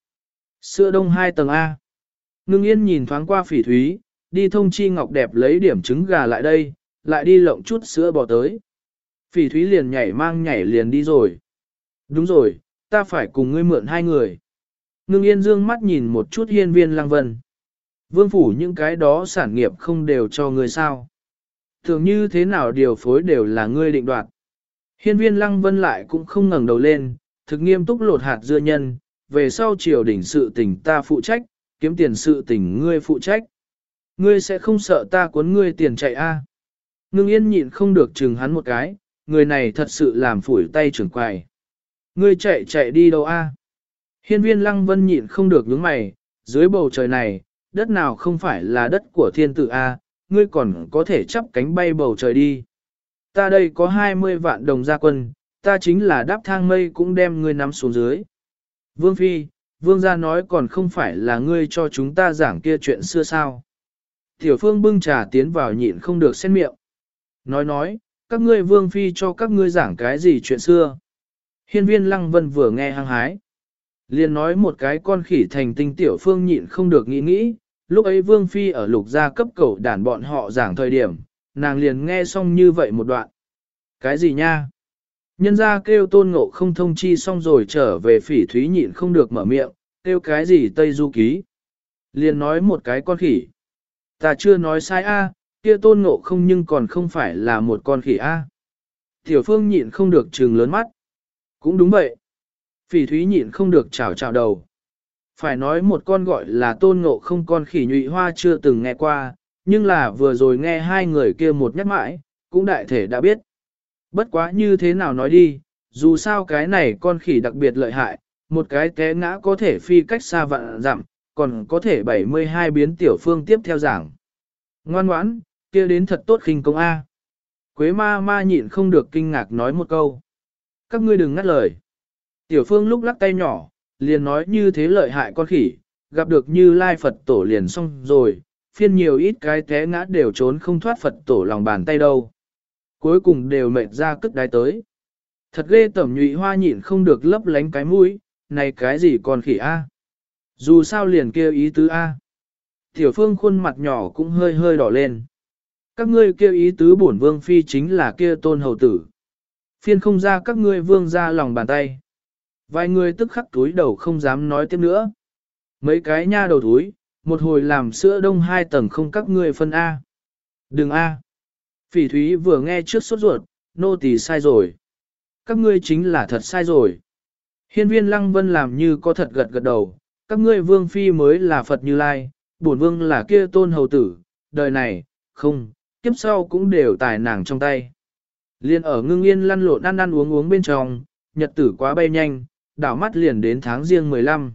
Sữa đông hai tầng A. Ngưng yên nhìn thoáng qua Phỉ Thúy, đi thông chi ngọc đẹp lấy điểm trứng gà lại đây, lại đi lộng chút sữa bò tới. Phỉ Thúy liền nhảy mang nhảy liền đi rồi. Đúng rồi, ta phải cùng ngươi mượn hai người. Ngưng yên dương mắt nhìn một chút hiên viên lăng vân. Vương phủ những cái đó sản nghiệp không đều cho ngươi sao. Thường như thế nào điều phối đều là ngươi định đoạt. Hiên viên lăng vân lại cũng không ngẩng đầu lên, thực nghiêm túc lột hạt dưa nhân, về sau triều đỉnh sự tình ta phụ trách, kiếm tiền sự tình ngươi phụ trách. Ngươi sẽ không sợ ta cuốn ngươi tiền chạy a? À? Ngưng yên nhịn không được chừng hắn một cái, người này thật sự làm phủi tay trưởng quài. Ngươi chạy chạy đi đâu a? Hiên viên lăng vân nhịn không được nhướng mày, dưới bầu trời này, đất nào không phải là đất của thiên tử a, ngươi còn có thể chắp cánh bay bầu trời đi. Ta đây có 20 vạn đồng gia quân, ta chính là đáp thang mây cũng đem ngươi nắm xuống dưới. Vương Phi, Vương gia nói còn không phải là ngươi cho chúng ta giảng kia chuyện xưa sao. Tiểu Phương bưng trà tiến vào nhịn không được xét miệng. Nói nói, các ngươi Vương Phi cho các ngươi giảng cái gì chuyện xưa. Hiên viên Lăng Vân vừa nghe hăng hái. liền nói một cái con khỉ thành tinh Tiểu Phương nhịn không được nghĩ nghĩ, lúc ấy Vương Phi ở lục gia cấp cầu đàn bọn họ giảng thời điểm, nàng liền nghe xong như vậy một đoạn. Cái gì nha? Nhân ra kêu tôn ngộ không thông chi xong rồi trở về phỉ thúy nhịn không được mở miệng, kêu cái gì Tây Du Ký. Liền nói một cái con khỉ. Ta chưa nói sai a, kia tôn ngộ không nhưng còn không phải là một con khỉ a. Tiểu phương nhịn không được trừng lớn mắt. Cũng đúng vậy. Phỉ thúy nhịn không được chào chào đầu. Phải nói một con gọi là tôn ngộ không con khỉ nhụy hoa chưa từng nghe qua, nhưng là vừa rồi nghe hai người kia một nhắc mãi, cũng đại thể đã biết. Bất quá như thế nào nói đi, dù sao cái này con khỉ đặc biệt lợi hại, một cái té ngã có thể phi cách xa vạn dặm, còn có thể 72 biến tiểu phương tiếp theo giảng. Ngoan ngoãn, kia đến thật tốt khinh công A. Quế ma ma nhịn không được kinh ngạc nói một câu. Các ngươi đừng ngắt lời. Tiểu phương lúc lắc tay nhỏ, liền nói như thế lợi hại con khỉ, gặp được như lai Phật tổ liền xong rồi, phiên nhiều ít cái té ngã đều trốn không thoát Phật tổ lòng bàn tay đâu cuối cùng đều mệt ra cất đái tới. Thật ghê tẩm nhụy hoa nhịn không được lấp lánh cái mũi, này cái gì còn khỉ a? Dù sao liền kêu ý tứ a. Tiểu phương khuôn mặt nhỏ cũng hơi hơi đỏ lên. Các ngươi kêu ý tứ bổn vương phi chính là kia tôn hầu tử. Phiên không ra các ngươi vương ra lòng bàn tay. Vài người tức khắc túi đầu không dám nói tiếp nữa. Mấy cái nha đầu túi, một hồi làm sữa đông hai tầng không các ngươi phân A. Đừng A. Phỉ thúy vừa nghe trước sốt ruột, nô tỳ sai rồi. Các ngươi chính là thật sai rồi. Hiên viên lăng vân làm như có thật gật gật đầu, các ngươi vương phi mới là Phật như lai, bổn vương là kia tôn hầu tử, đời này, không, kiếp sau cũng đều tài nàng trong tay. Liên ở ngưng yên lăn lộn ăn ăn uống uống bên trong, nhật tử quá bay nhanh, đảo mắt liền đến tháng riêng 15.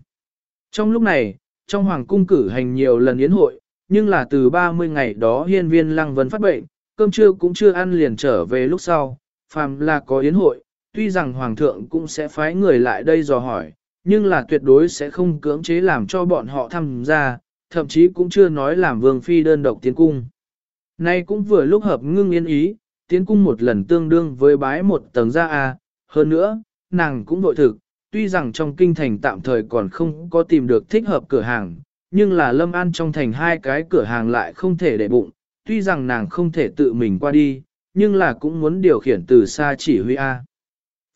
Trong lúc này, trong hoàng cung cử hành nhiều lần yến hội, nhưng là từ 30 ngày đó hiên viên lăng vân phát bệnh, cơm trưa cũng chưa ăn liền trở về lúc sau, phàm là có yến hội, tuy rằng hoàng thượng cũng sẽ phái người lại đây dò hỏi, nhưng là tuyệt đối sẽ không cưỡng chế làm cho bọn họ tham gia, thậm chí cũng chưa nói làm vương phi đơn độc tiến cung. Nay cũng vừa lúc hợp ngưng yên ý, tiến cung một lần tương đương với bái một tầng ra a hơn nữa, nàng cũng vội thực, tuy rằng trong kinh thành tạm thời còn không có tìm được thích hợp cửa hàng, nhưng là lâm an trong thành hai cái cửa hàng lại không thể để bụng, tuy rằng nàng không thể tự mình qua đi, nhưng là cũng muốn điều khiển từ xa chỉ huy A.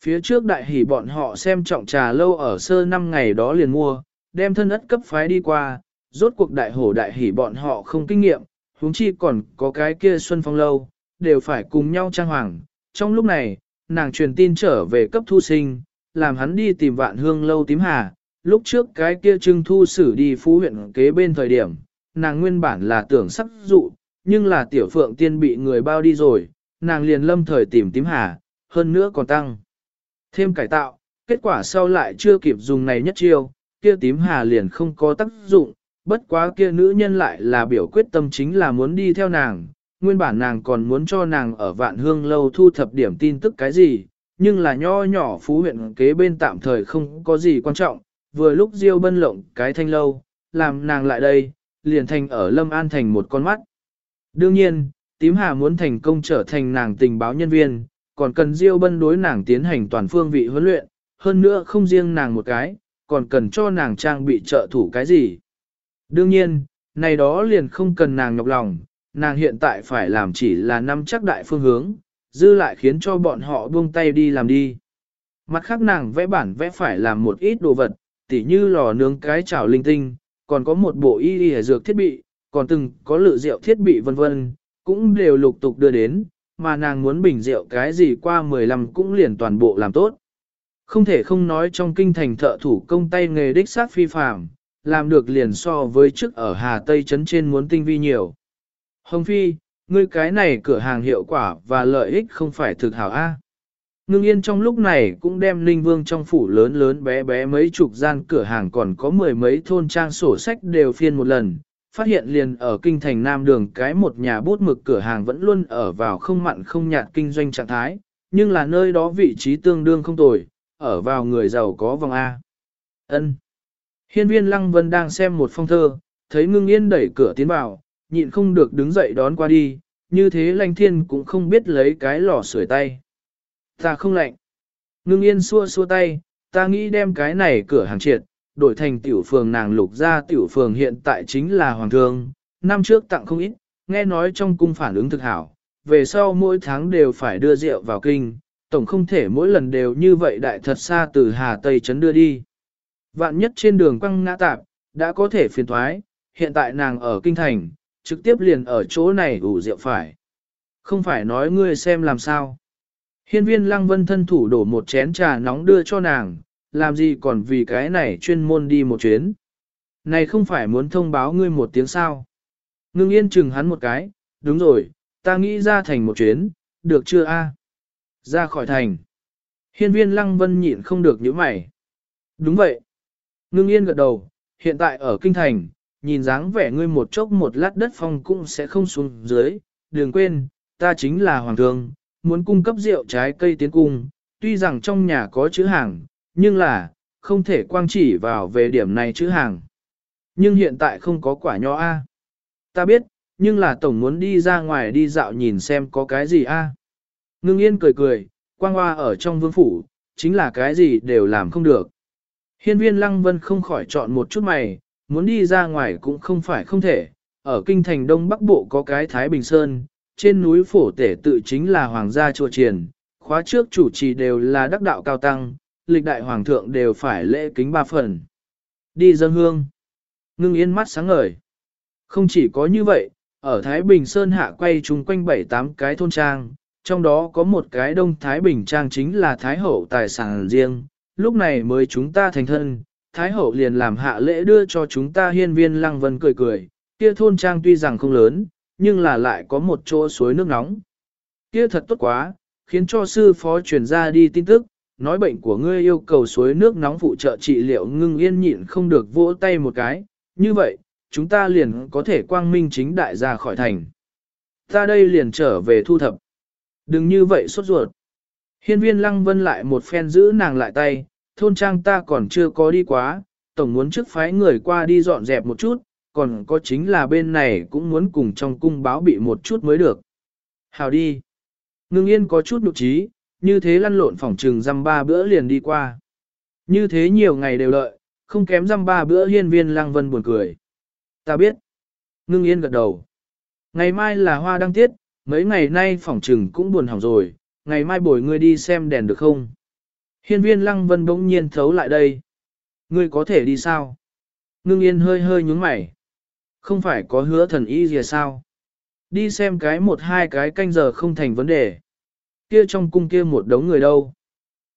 Phía trước đại hỷ bọn họ xem trọng trà lâu ở sơ năm ngày đó liền mua, đem thân ất cấp phái đi qua, rốt cuộc đại hổ đại hỷ bọn họ không kinh nghiệm, huống chi còn có cái kia xuân phong lâu, đều phải cùng nhau trang hoàng. Trong lúc này, nàng truyền tin trở về cấp thu sinh, làm hắn đi tìm vạn hương lâu tím hà. Lúc trước cái kia trưng thu xử đi phú huyện kế bên thời điểm, nàng nguyên bản là tưởng sắc dụ, nhưng là tiểu phượng tiên bị người bao đi rồi, nàng liền lâm thời tìm tím hà, hơn nữa còn tăng. Thêm cải tạo, kết quả sau lại chưa kịp dùng này nhất chiêu, kia tím hà liền không có tác dụng, bất quá kia nữ nhân lại là biểu quyết tâm chính là muốn đi theo nàng, nguyên bản nàng còn muốn cho nàng ở vạn hương lâu thu thập điểm tin tức cái gì, nhưng là nho nhỏ phú huyện kế bên tạm thời không có gì quan trọng, vừa lúc Diêu bân lộng cái thanh lâu, làm nàng lại đây, liền thành ở Lâm An thành một con mắt. Đương nhiên, tím hà muốn thành công trở thành nàng tình báo nhân viên, còn cần Diêu bân đối nàng tiến hành toàn phương vị huấn luyện, hơn nữa không riêng nàng một cái, còn cần cho nàng trang bị trợ thủ cái gì. Đương nhiên, này đó liền không cần nàng nhọc lòng, nàng hiện tại phải làm chỉ là năm chắc đại phương hướng, dư lại khiến cho bọn họ buông tay đi làm đi. Mặt khác nàng vẽ bản vẽ phải làm một ít đồ vật, tỉ như lò nướng cái chảo linh tinh, còn có một bộ y y dược thiết bị, còn từng có lự rượu thiết bị vân vân, cũng đều lục tục đưa đến, mà nàng muốn bình rượu cái gì qua 15 cũng liền toàn bộ làm tốt. Không thể không nói trong kinh thành thợ thủ công tay nghề đích sát phi phàm, làm được liền so với trước ở Hà Tây Trấn trên muốn tinh vi nhiều. Hồng Phi, ngươi cái này cửa hàng hiệu quả và lợi ích không phải thực hảo A. Ngưng yên trong lúc này cũng đem Ninh Vương trong phủ lớn lớn bé bé mấy chục gian cửa hàng còn có mười mấy thôn trang sổ sách đều phiên một lần, phát hiện liền ở kinh thành Nam Đường cái một nhà bút mực cửa hàng vẫn luôn ở vào không mặn không nhạt kinh doanh trạng thái, nhưng là nơi đó vị trí tương đương không tồi, ở vào người giàu có vòng A. ân Hiên viên Lăng Vân đang xem một phong thơ, thấy ngưng yên đẩy cửa tiến vào, nhịn không được đứng dậy đón qua đi, như thế lanh thiên cũng không biết lấy cái lò sưởi tay. Ta không lạnh. Ngưng yên xua xua tay, ta nghĩ đem cái này cửa hàng triệt, đổi thành tiểu phường nàng lục ra tiểu phường hiện tại chính là hoàng thương, năm trước tặng không ít, nghe nói trong cung phản ứng thực hảo, về sau mỗi tháng đều phải đưa rượu vào kinh, tổng không thể mỗi lần đều như vậy đại thật xa từ Hà Tây Trấn đưa đi. Vạn nhất trên đường quăng ngã tạp, đã có thể phiền thoái, hiện tại nàng ở kinh thành, trực tiếp liền ở chỗ này ủ rượu phải. Không phải nói ngươi xem làm sao. Hiên viên lăng vân thân thủ đổ một chén trà nóng đưa cho nàng, làm gì còn vì cái này chuyên môn đi một chuyến. Này không phải muốn thông báo ngươi một tiếng sao. Ngưng yên chừng hắn một cái, đúng rồi, ta nghĩ ra thành một chuyến, được chưa a? Ra khỏi thành. Hiên viên lăng vân nhịn không được những mày. Đúng vậy. Ngưng yên gật đầu, hiện tại ở kinh thành, nhìn dáng vẻ ngươi một chốc một lát đất phong cũng sẽ không xuống dưới, đừng quên, ta chính là hoàng thương, muốn cung cấp rượu trái cây tiến cung, tuy rằng trong nhà có chữ hàng, nhưng là, không thể quang chỉ vào về điểm này chữ hàng. Nhưng hiện tại không có quả nho A. Ta biết, nhưng là tổng muốn đi ra ngoài đi dạo nhìn xem có cái gì A. Ngưng yên cười cười, quang hoa ở trong vương phủ, chính là cái gì đều làm không được. Hiên viên lăng vân không khỏi chọn một chút mày, muốn đi ra ngoài cũng không phải không thể. Ở kinh thành Đông Bắc Bộ có cái Thái Bình Sơn, trên núi phổ tể tự chính là hoàng gia chùa triền, khóa trước chủ trì đều là đắc đạo cao tăng, lịch đại hoàng thượng đều phải lễ kính ba phần. Đi dân hương, ngưng yên mắt sáng ngời. Không chỉ có như vậy, ở Thái Bình Sơn hạ quay chung quanh bảy tám cái thôn trang, trong đó có một cái đông Thái Bình Trang chính là Thái Hậu tài sản riêng, lúc này mới chúng ta thành thân, Thái Hậu liền làm hạ lễ đưa cho chúng ta hiên viên lăng vân cười cười, kia thôn trang tuy rằng không lớn, nhưng là lại có một chỗ suối nước nóng. Kia thật tốt quá, khiến cho sư phó truyền ra đi tin tức, nói bệnh của ngươi yêu cầu suối nước nóng phụ trợ trị liệu ngưng yên nhịn không được vỗ tay một cái, như vậy, chúng ta liền có thể quang minh chính đại ra khỏi thành. Ta đây liền trở về thu thập. Đừng như vậy sốt ruột. Hiên viên lăng vân lại một phen giữ nàng lại tay, thôn trang ta còn chưa có đi quá, tổng muốn trước phái người qua đi dọn dẹp một chút, còn có chính là bên này cũng muốn cùng trong cung báo bị một chút mới được. Hào đi. Ngưng yên có chút nụ trí, như thế lăn lộn phòng trừng răm ba bữa liền đi qua. Như thế nhiều ngày đều lợi, không kém răm ba bữa hiên viên lang vân buồn cười. Ta biết. Ngưng yên gật đầu. Ngày mai là hoa đăng tiết, mấy ngày nay phòng trừng cũng buồn hỏng rồi, ngày mai bồi ngươi đi xem đèn được không? Hiên viên lăng vân bỗng nhiên thấu lại đây. Ngươi có thể đi sao? Ngưng yên hơi hơi nhúng mày. Không phải có hứa thần y gì sao? Đi xem cái một hai cái canh giờ không thành vấn đề. kia trong cung kia một đống người đâu.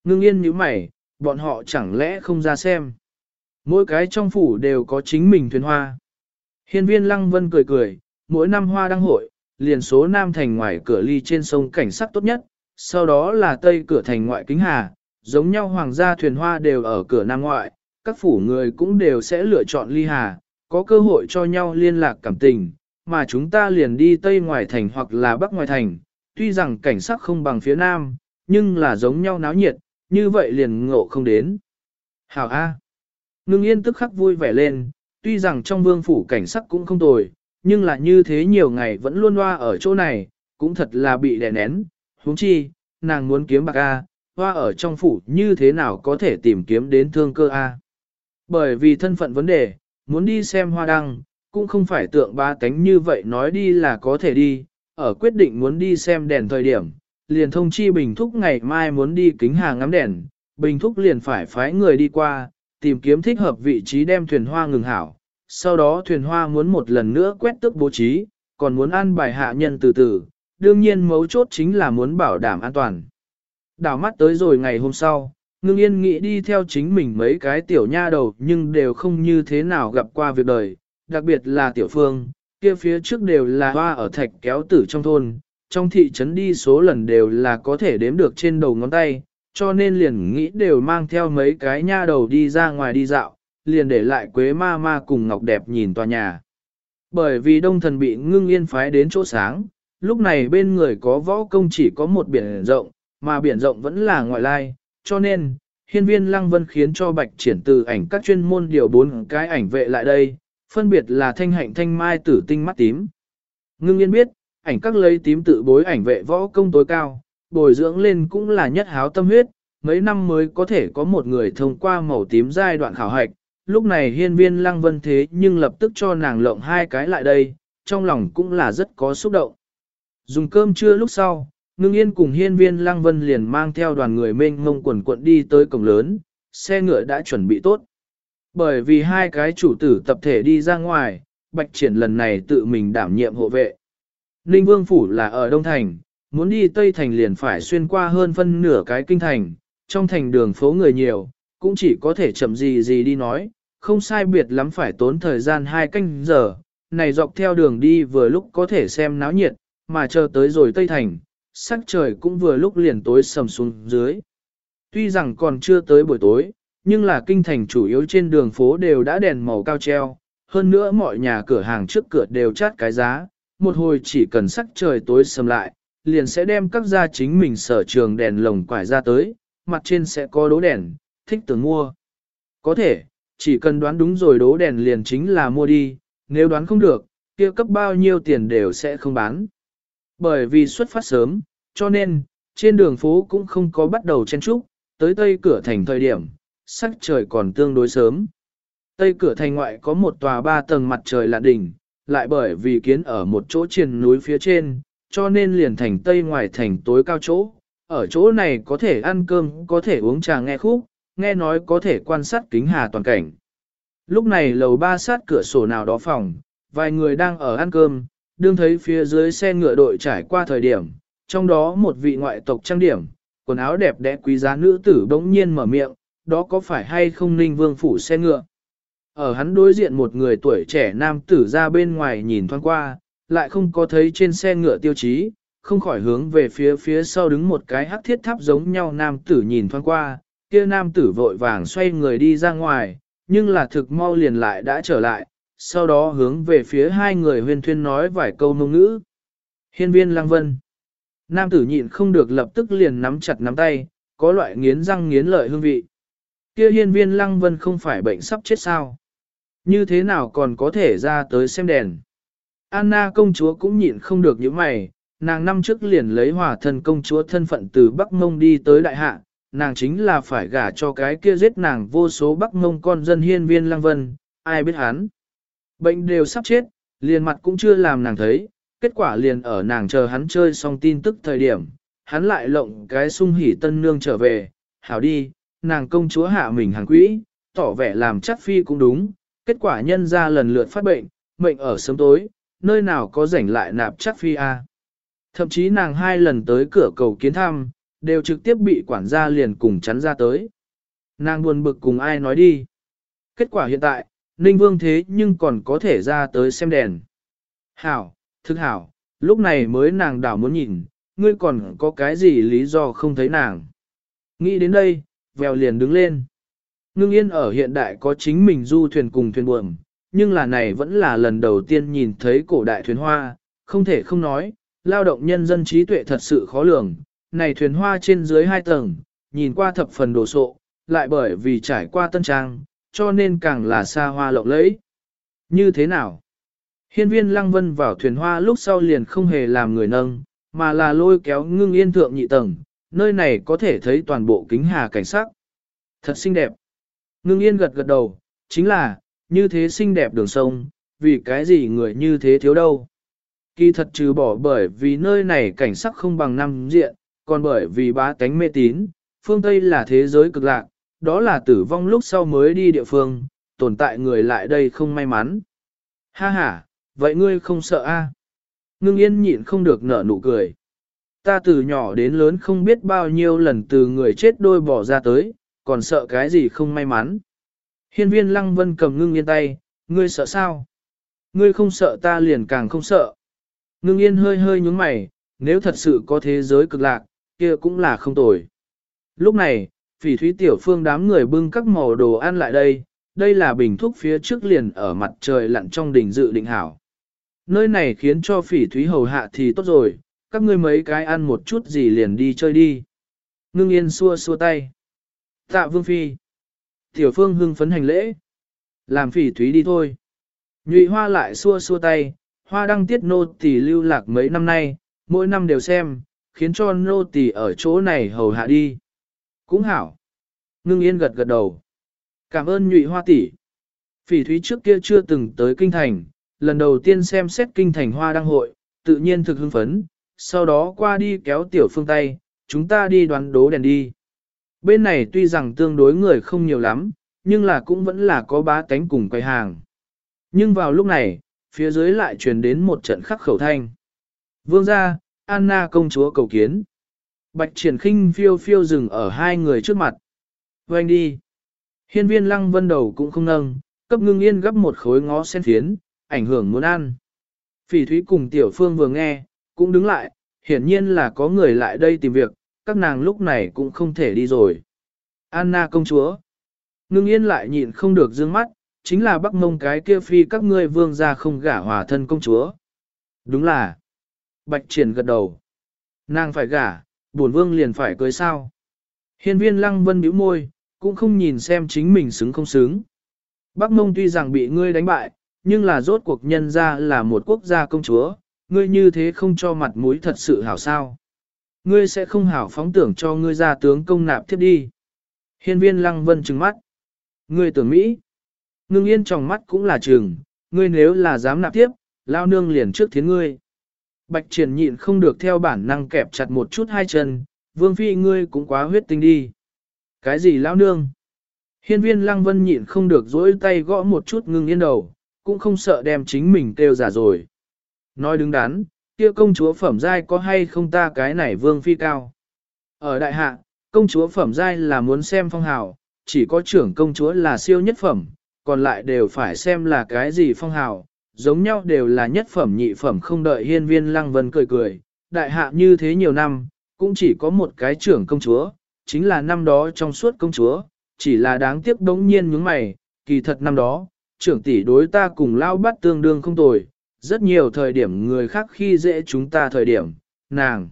Ngưng yên nhíu mày, bọn họ chẳng lẽ không ra xem. Mỗi cái trong phủ đều có chính mình thuyền hoa. Hiên viên lăng vân cười cười, mỗi năm hoa đăng hội, liền số nam thành ngoài cửa ly trên sông cảnh sắc tốt nhất, sau đó là tây cửa thành ngoại kính hà, giống nhau hoàng gia thuyền hoa đều ở cửa nam ngoại, các phủ người cũng đều sẽ lựa chọn ly hà, có cơ hội cho nhau liên lạc cảm tình, mà chúng ta liền đi tây ngoài thành hoặc là bắc ngoài thành, tuy rằng cảnh sắc không bằng phía nam, nhưng là giống nhau náo nhiệt, như vậy liền ngộ không đến. Hảo A. Ngưng yên tức khắc vui vẻ lên, tuy rằng trong vương phủ cảnh sắc cũng không tồi, nhưng là như thế nhiều ngày vẫn luôn loa ở chỗ này, cũng thật là bị đè nén, huống chi, nàng muốn kiếm bạc A, hoa ở trong phủ như thế nào có thể tìm kiếm đến thương cơ A. Bởi vì thân phận vấn đề, muốn đi xem hoa đăng, cũng không phải tượng ba tánh như vậy nói đi là có thể đi, ở quyết định muốn đi xem đèn thời điểm, liền thông chi Bình Thúc ngày mai muốn đi kính hàng ngắm đèn, Bình Thúc liền phải phái người đi qua, tìm kiếm thích hợp vị trí đem thuyền hoa ngừng hảo, sau đó thuyền hoa muốn một lần nữa quét tức bố trí, còn muốn an bài hạ nhân từ từ, đương nhiên mấu chốt chính là muốn bảo đảm an toàn. Đảo mắt tới rồi ngày hôm sau, ngưng yên nghĩ đi theo chính mình mấy cái tiểu nha đầu nhưng đều không như thế nào gặp qua việc đời, đặc biệt là tiểu phương, kia phía trước đều là hoa ở thạch kéo tử trong thôn, trong thị trấn đi số lần đều là có thể đếm được trên đầu ngón tay, cho nên liền nghĩ đều mang theo mấy cái nha đầu đi ra ngoài đi dạo, liền để lại quế ma ma cùng ngọc đẹp nhìn tòa nhà. Bởi vì đông thần bị ngưng yên phái đến chỗ sáng, lúc này bên người có võ công chỉ có một biển rộng, mà biển rộng vẫn là ngoại lai, cho nên, hiên viên lăng vân khiến cho bạch triển từ ảnh các chuyên môn điều bốn cái ảnh vệ lại đây, phân biệt là thanh hạnh thanh mai tử tinh mắt tím. Ngưng yên biết, ảnh các lấy tím tự bối ảnh vệ võ công tối cao, bồi dưỡng lên cũng là nhất háo tâm huyết, mấy năm mới có thể có một người thông qua màu tím giai đoạn khảo hạch. Lúc này hiên viên lăng vân thế nhưng lập tức cho nàng lộng hai cái lại đây, trong lòng cũng là rất có xúc động. Dùng cơm trưa lúc sau, ngưng yên cùng hiên viên lăng vân liền mang theo đoàn người mênh mông quần quận đi tới cổng lớn, xe ngựa đã chuẩn bị tốt. Bởi vì hai cái chủ tử tập thể đi ra ngoài, bạch triển lần này tự mình đảm nhiệm hộ vệ. Ninh Vương Phủ là ở Đông Thành, muốn đi Tây Thành liền phải xuyên qua hơn phân nửa cái kinh thành, trong thành đường phố người nhiều, cũng chỉ có thể chậm gì gì đi nói, không sai biệt lắm phải tốn thời gian hai canh giờ, này dọc theo đường đi vừa lúc có thể xem náo nhiệt, mà chờ tới rồi Tây Thành, sắc trời cũng vừa lúc liền tối sầm xuống dưới. Tuy rằng còn chưa tới buổi tối, nhưng là kinh thành chủ yếu trên đường phố đều đã đèn màu cao treo, hơn nữa mọi nhà cửa hàng trước cửa đều chát cái giá, một hồi chỉ cần sắc trời tối sầm lại, liền sẽ đem các gia chính mình sở trường đèn lồng quải ra tới, mặt trên sẽ có đố đèn, thích tưởng mua. Có thể, chỉ cần đoán đúng rồi đố đèn liền chính là mua đi, nếu đoán không được, kia cấp bao nhiêu tiền đều sẽ không bán. Bởi vì xuất phát sớm, cho nên, trên đường phố cũng không có bắt đầu chen trúc, tới tây cửa thành thời điểm, sắc trời còn tương đối sớm. Tây cửa thành ngoại có một tòa ba tầng mặt trời lạ đỉnh, lại bởi vì kiến ở một chỗ triền núi phía trên, cho nên liền thành tây ngoài thành tối cao chỗ. Ở chỗ này có thể ăn cơm, có thể uống trà nghe khúc, nghe nói có thể quan sát kính hà toàn cảnh. Lúc này lầu ba sát cửa sổ nào đó phòng, vài người đang ở ăn cơm, đương thấy phía dưới xe ngựa đội trải qua thời điểm, trong đó một vị ngoại tộc trang điểm, quần áo đẹp đẽ quý giá nữ tử bỗng nhiên mở miệng, đó có phải hay không ninh vương phủ xe ngựa. Ở hắn đối diện một người tuổi trẻ nam tử ra bên ngoài nhìn thoáng qua, lại không có thấy trên xe ngựa tiêu chí, không khỏi hướng về phía phía sau đứng một cái hắc thiết tháp giống nhau nam tử nhìn thoáng qua, kia nam tử vội vàng xoay người đi ra ngoài, nhưng là thực mau liền lại đã trở lại, sau đó hướng về phía hai người huyên thuyên nói vài câu ngôn ngữ. Hiên viên lăng vân. Nam tử nhịn không được lập tức liền nắm chặt nắm tay, có loại nghiến răng nghiến lợi hương vị. Kia hiên viên lăng vân không phải bệnh sắp chết sao. Như thế nào còn có thể ra tới xem đèn. Anna công chúa cũng nhịn không được những mày, nàng năm trước liền lấy hòa thân công chúa thân phận từ Bắc Mông đi tới đại hạ, nàng chính là phải gả cho cái kia giết nàng vô số Bắc Mông con dân hiên viên lăng vân, ai biết hắn. Bệnh đều sắp chết, liền mặt cũng chưa làm nàng thấy, kết quả liền ở nàng chờ hắn chơi xong tin tức thời điểm, hắn lại lộng cái sung hỉ tân nương trở về, hảo đi, nàng công chúa hạ mình hàng quỹ, tỏ vẻ làm chắc phi cũng đúng, kết quả nhân ra lần lượt phát bệnh, mệnh ở sớm tối, nơi nào có rảnh lại nạp chắc phi a. Thậm chí nàng hai lần tới cửa cầu kiến thăm, đều trực tiếp bị quản gia liền cùng chắn ra tới. Nàng buồn bực cùng ai nói đi. Kết quả hiện tại, Ninh Vương thế nhưng còn có thể ra tới xem đèn. Hảo, thức hảo, lúc này mới nàng đảo muốn nhìn, ngươi còn có cái gì lý do không thấy nàng. Nghĩ đến đây, vèo liền đứng lên. Ngưng yên ở hiện đại có chính mình du thuyền cùng thuyền buồm, nhưng là này vẫn là lần đầu tiên nhìn thấy cổ đại thuyền hoa, không thể không nói, lao động nhân dân trí tuệ thật sự khó lường, này thuyền hoa trên dưới hai tầng, nhìn qua thập phần đồ sộ, lại bởi vì trải qua tân trang, cho nên càng là xa hoa lộng lẫy. Như thế nào? Hiên viên lăng vân vào thuyền hoa lúc sau liền không hề làm người nâng, mà là lôi kéo ngưng yên thượng nhị tầng, nơi này có thể thấy toàn bộ kính hà cảnh sắc. Thật xinh đẹp. Ngưng yên gật gật đầu, chính là, như thế xinh đẹp đường sông, vì cái gì người như thế thiếu đâu. Kỳ thật trừ bỏ bởi vì nơi này cảnh sắc không bằng năm diện, còn bởi vì bá tánh mê tín, phương Tây là thế giới cực lạc, đó là tử vong lúc sau mới đi địa phương, tồn tại người lại đây không may mắn. Ha ha, vậy ngươi không sợ a? À? Ngưng yên nhịn không được nở nụ cười. Ta từ nhỏ đến lớn không biết bao nhiêu lần từ người chết đôi bỏ ra tới, còn sợ cái gì không may mắn. Hiên viên lăng vân cầm ngưng yên tay, ngươi sợ sao? Ngươi không sợ ta liền càng không sợ. Ngưng yên hơi hơi nhúng mày, nếu thật sự có thế giới cực lạc, kia cũng là không tồi. Lúc này, phỉ thúy tiểu phương đám người bưng các màu đồ ăn lại đây, đây là bình thuốc phía trước liền ở mặt trời lặn trong đỉnh dự định hảo. Nơi này khiến cho phỉ thúy hầu hạ thì tốt rồi, các ngươi mấy cái ăn một chút gì liền đi chơi đi. Ngưng yên xua xua tay. Tạ vương phi. Tiểu phương hưng phấn hành lễ. Làm phỉ thúy đi thôi. Nhụy hoa lại xua xua tay, hoa đăng tiết nô tỳ lưu lạc mấy năm nay, mỗi năm đều xem, khiến cho nô tỳ ở chỗ này hầu hạ đi. Cũng hảo. Ngưng yên gật gật đầu. Cảm ơn nhụy hoa tỷ. Phỉ thúy trước kia chưa từng tới kinh thành, lần đầu tiên xem xét kinh thành hoa đăng hội, tự nhiên thực hưng phấn, sau đó qua đi kéo tiểu phương tay, chúng ta đi đoán đố đèn đi. Bên này tuy rằng tương đối người không nhiều lắm, nhưng là cũng vẫn là có bá tánh cùng quầy hàng. Nhưng vào lúc này, phía dưới lại truyền đến một trận khắc khẩu thanh. Vương gia, Anna công chúa cầu kiến. Bạch triển khinh phiêu phiêu dừng ở hai người trước mặt. Vâng đi. Hiên viên lăng vân đầu cũng không nâng, cấp ngưng yên gấp một khối ngó sen phiến, ảnh hưởng muốn ăn. Phỉ thúy cùng tiểu phương vừa nghe, cũng đứng lại, hiển nhiên là có người lại đây tìm việc, các nàng lúc này cũng không thể đi rồi. Anna công chúa. Ngưng yên lại nhịn không được dương mắt, chính là bắc mông cái kia phi các ngươi vương gia không gả hòa thân công chúa. Đúng là. Bạch triển gật đầu. Nàng phải gả, bổn vương liền phải cưới sao. Hiên viên lăng vân bĩu môi, cũng không nhìn xem chính mình xứng không xứng. Bắc mông tuy rằng bị ngươi đánh bại, nhưng là rốt cuộc nhân ra là một quốc gia công chúa, ngươi như thế không cho mặt mũi thật sự hảo sao. Ngươi sẽ không hảo phóng tưởng cho ngươi ra tướng công nạp tiếp đi. Hiên viên lăng vân trừng mắt. Ngươi tưởng Mỹ. Ngưng yên trong mắt cũng là trừng, ngươi nếu là dám nạp tiếp, lao nương liền trước thiến ngươi. Bạch triển nhịn không được theo bản năng kẹp chặt một chút hai chân, vương phi ngươi cũng quá huyết tinh đi. Cái gì lão nương? Hiên viên lăng vân nhịn không được dỗi tay gõ một chút ngưng yên đầu, cũng không sợ đem chính mình kêu giả rồi. Nói đứng đắn, kia công chúa phẩm giai có hay không ta cái này vương phi cao. Ở đại hạ, công chúa phẩm giai là muốn xem phong hào, chỉ có trưởng công chúa là siêu nhất phẩm, còn lại đều phải xem là cái gì phong hào, giống nhau đều là nhất phẩm nhị phẩm không đợi hiên viên lăng vân cười cười, đại hạ như thế nhiều năm, cũng chỉ có một cái trưởng công chúa, chính là năm đó trong suốt công chúa, chỉ là đáng tiếc đống nhiên nhướng mày, kỳ thật năm đó, trưởng tỷ đối ta cùng lao bắt tương đương không tồi, rất nhiều thời điểm người khác khi dễ chúng ta thời điểm, nàng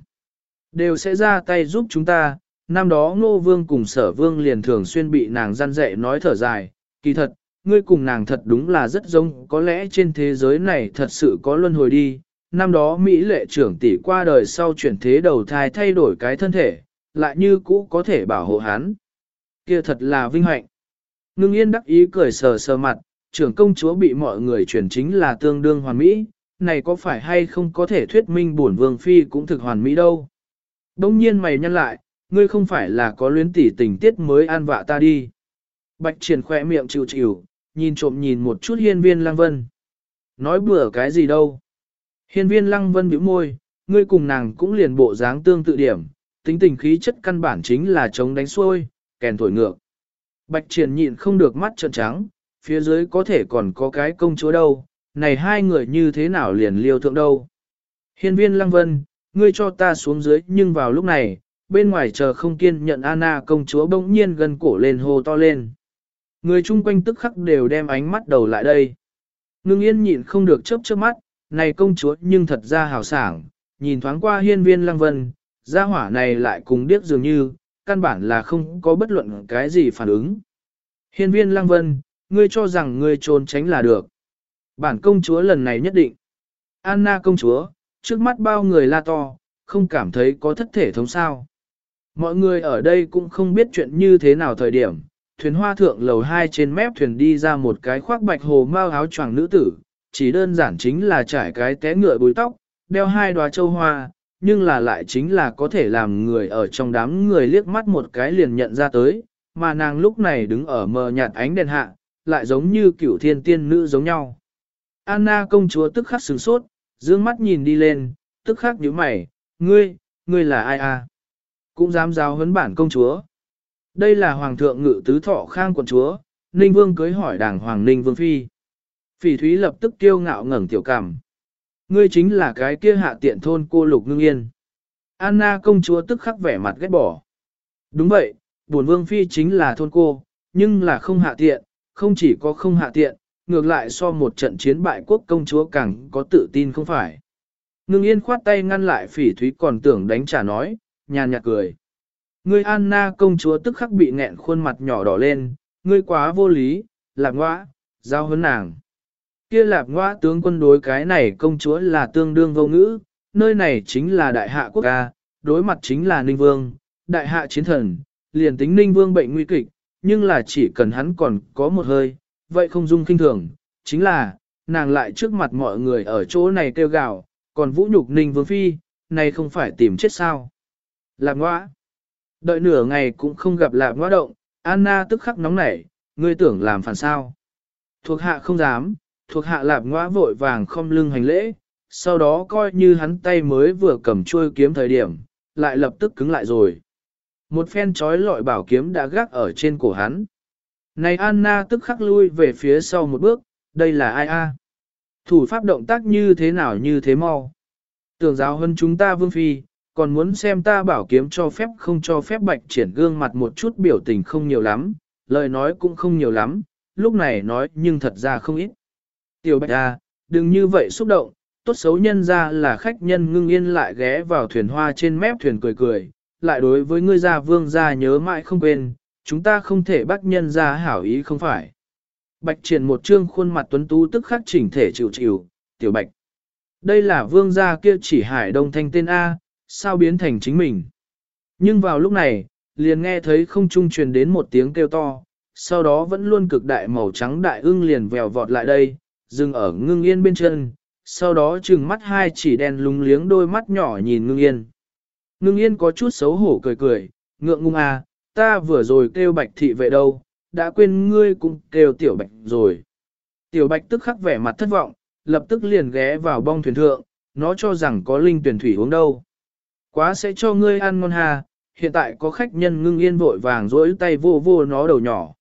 đều sẽ ra tay giúp chúng ta, năm đó ngô vương cùng sở vương liền thường xuyên bị nàng gian dạy nói thở dài, kỳ thật, ngươi cùng nàng thật đúng là rất giống, có lẽ trên thế giới này thật sự có luân hồi đi. Năm đó Mỹ lệ trưởng tỷ qua đời sau chuyển thế đầu thai thay đổi cái thân thể, lại như cũ có thể bảo hộ hắn. Kia thật là vinh hạnh. Ngưng yên đắc ý cười sờ sờ mặt, trưởng công chúa bị mọi người chuyển chính là tương đương hoàn mỹ, này có phải hay không có thể thuyết minh bổn vương phi cũng thực hoàn mỹ đâu. Đông nhiên mày nhăn lại, ngươi không phải là có luyến tỷ tình tiết mới an vạ ta đi. Bạch triển khỏe miệng chịu chịu, nhìn trộm nhìn một chút hiên viên lăng vân. Nói bừa cái gì đâu. Hiên viên lăng vân bĩu môi, ngươi cùng nàng cũng liền bộ dáng tương tự điểm, tính tình khí chất căn bản chính là chống đánh xuôi, kèn thổi ngược. Bạch triển nhịn không được mắt trợn trắng, phía dưới có thể còn có cái công chúa đâu, này hai người như thế nào liền liêu thượng đâu. Hiên viên lăng vân, ngươi cho ta xuống dưới nhưng vào lúc này, bên ngoài chờ không kiên nhận Anna công chúa bỗng nhiên gần cổ lên hô to lên. Người chung quanh tức khắc đều đem ánh mắt đầu lại đây. Ngưng yên nhịn không được chớp chớp mắt, này công chúa nhưng thật ra hào sảng, nhìn thoáng qua hiên viên lăng vân, gia hỏa này lại cùng điếc dường như, căn bản là không có bất luận cái gì phản ứng. Hiên viên lăng vân, ngươi cho rằng ngươi trốn tránh là được. Bản công chúa lần này nhất định. Anna công chúa, trước mắt bao người la to, không cảm thấy có thất thể thống sao. Mọi người ở đây cũng không biết chuyện như thế nào thời điểm, thuyền hoa thượng lầu hai trên mép thuyền đi ra một cái khoác bạch hồ mao áo choàng nữ tử, chỉ đơn giản chính là trải cái té ngựa bùi tóc, đeo hai đóa châu hoa, nhưng là lại chính là có thể làm người ở trong đám người liếc mắt một cái liền nhận ra tới, mà nàng lúc này đứng ở mờ nhạt ánh đèn hạ, lại giống như cửu thiên tiên nữ giống nhau. Anna công chúa tức khắc sửng sốt, dương mắt nhìn đi lên, tức khắc nhíu mày, ngươi, ngươi là ai à? Cũng dám giáo huấn bản công chúa. Đây là hoàng thượng ngự tứ thọ khang quận chúa, Ninh Vương cưới hỏi đảng hoàng Ninh Vương Phi. Phỉ Thúy lập tức kiêu ngạo ngẩng tiểu cảm. Ngươi chính là cái kia hạ tiện thôn cô lục ngưng yên. Anna công chúa tức khắc vẻ mặt ghét bỏ. Đúng vậy, buồn Vương Phi chính là thôn cô, nhưng là không hạ tiện, không chỉ có không hạ tiện, ngược lại so một trận chiến bại quốc công chúa càng có tự tin không phải. Ngưng yên khoát tay ngăn lại phỉ thúy còn tưởng đánh trả nói, nhàn nhạt cười. Ngươi Anna công chúa tức khắc bị nghẹn khuôn mặt nhỏ đỏ lên, ngươi quá vô lý, lạc ngoã, giao hấn nàng. Kia lạc ngoã tướng quân đối cái này công chúa là tương đương vô ngữ, nơi này chính là đại hạ quốc ca, đối mặt chính là ninh vương, đại hạ chiến thần, liền tính ninh vương bệnh nguy kịch, nhưng là chỉ cần hắn còn có một hơi, vậy không dung kinh thường, chính là, nàng lại trước mặt mọi người ở chỗ này kêu gào, còn vũ nhục ninh vương phi, này không phải tìm chết sao. Lạc ngoã. Đợi nửa ngày cũng không gặp lạc ngoa động, Anna tức khắc nóng nảy, ngươi tưởng làm phản sao. Thuộc hạ không dám, thuộc hạ lạc ngoa vội vàng không lưng hành lễ, sau đó coi như hắn tay mới vừa cầm chuôi kiếm thời điểm, lại lập tức cứng lại rồi. Một phen trói lọi bảo kiếm đã gác ở trên cổ hắn. Này Anna tức khắc lui về phía sau một bước, đây là ai a? Thủ pháp động tác như thế nào như thế mau. Tưởng giáo hơn chúng ta vương phi, còn muốn xem ta bảo kiếm cho phép không cho phép bạch triển gương mặt một chút biểu tình không nhiều lắm, lời nói cũng không nhiều lắm, lúc này nói nhưng thật ra không ít. Tiểu bạch à, đừng như vậy xúc động, tốt xấu nhân ra là khách nhân ngưng yên lại ghé vào thuyền hoa trên mép thuyền cười cười, lại đối với ngươi gia vương gia nhớ mãi không quên, chúng ta không thể bắt nhân ra hảo ý không phải. Bạch triển một trương khuôn mặt tuấn tú tức khắc chỉnh thể chịu chịu, tiểu bạch. Đây là vương gia kia chỉ hải đông thanh tên A, sao biến thành chính mình. Nhưng vào lúc này, liền nghe thấy không trung truyền đến một tiếng kêu to, sau đó vẫn luôn cực đại màu trắng đại ưng liền vèo vọt lại đây, dừng ở ngưng yên bên chân, sau đó trừng mắt hai chỉ đen lúng liếng đôi mắt nhỏ nhìn ngưng yên. Ngưng yên có chút xấu hổ cười cười, ngượng ngung à, ta vừa rồi kêu bạch thị vệ đâu, đã quên ngươi cũng kêu tiểu bạch rồi. Tiểu bạch tức khắc vẻ mặt thất vọng, lập tức liền ghé vào bong thuyền thượng, nó cho rằng có linh tuyển thủy uống đâu. Quá sẽ cho ngươi ăn ngon hà, hiện tại có khách nhân ngưng yên vội vàng rỗi tay vô vô nó đầu nhỏ.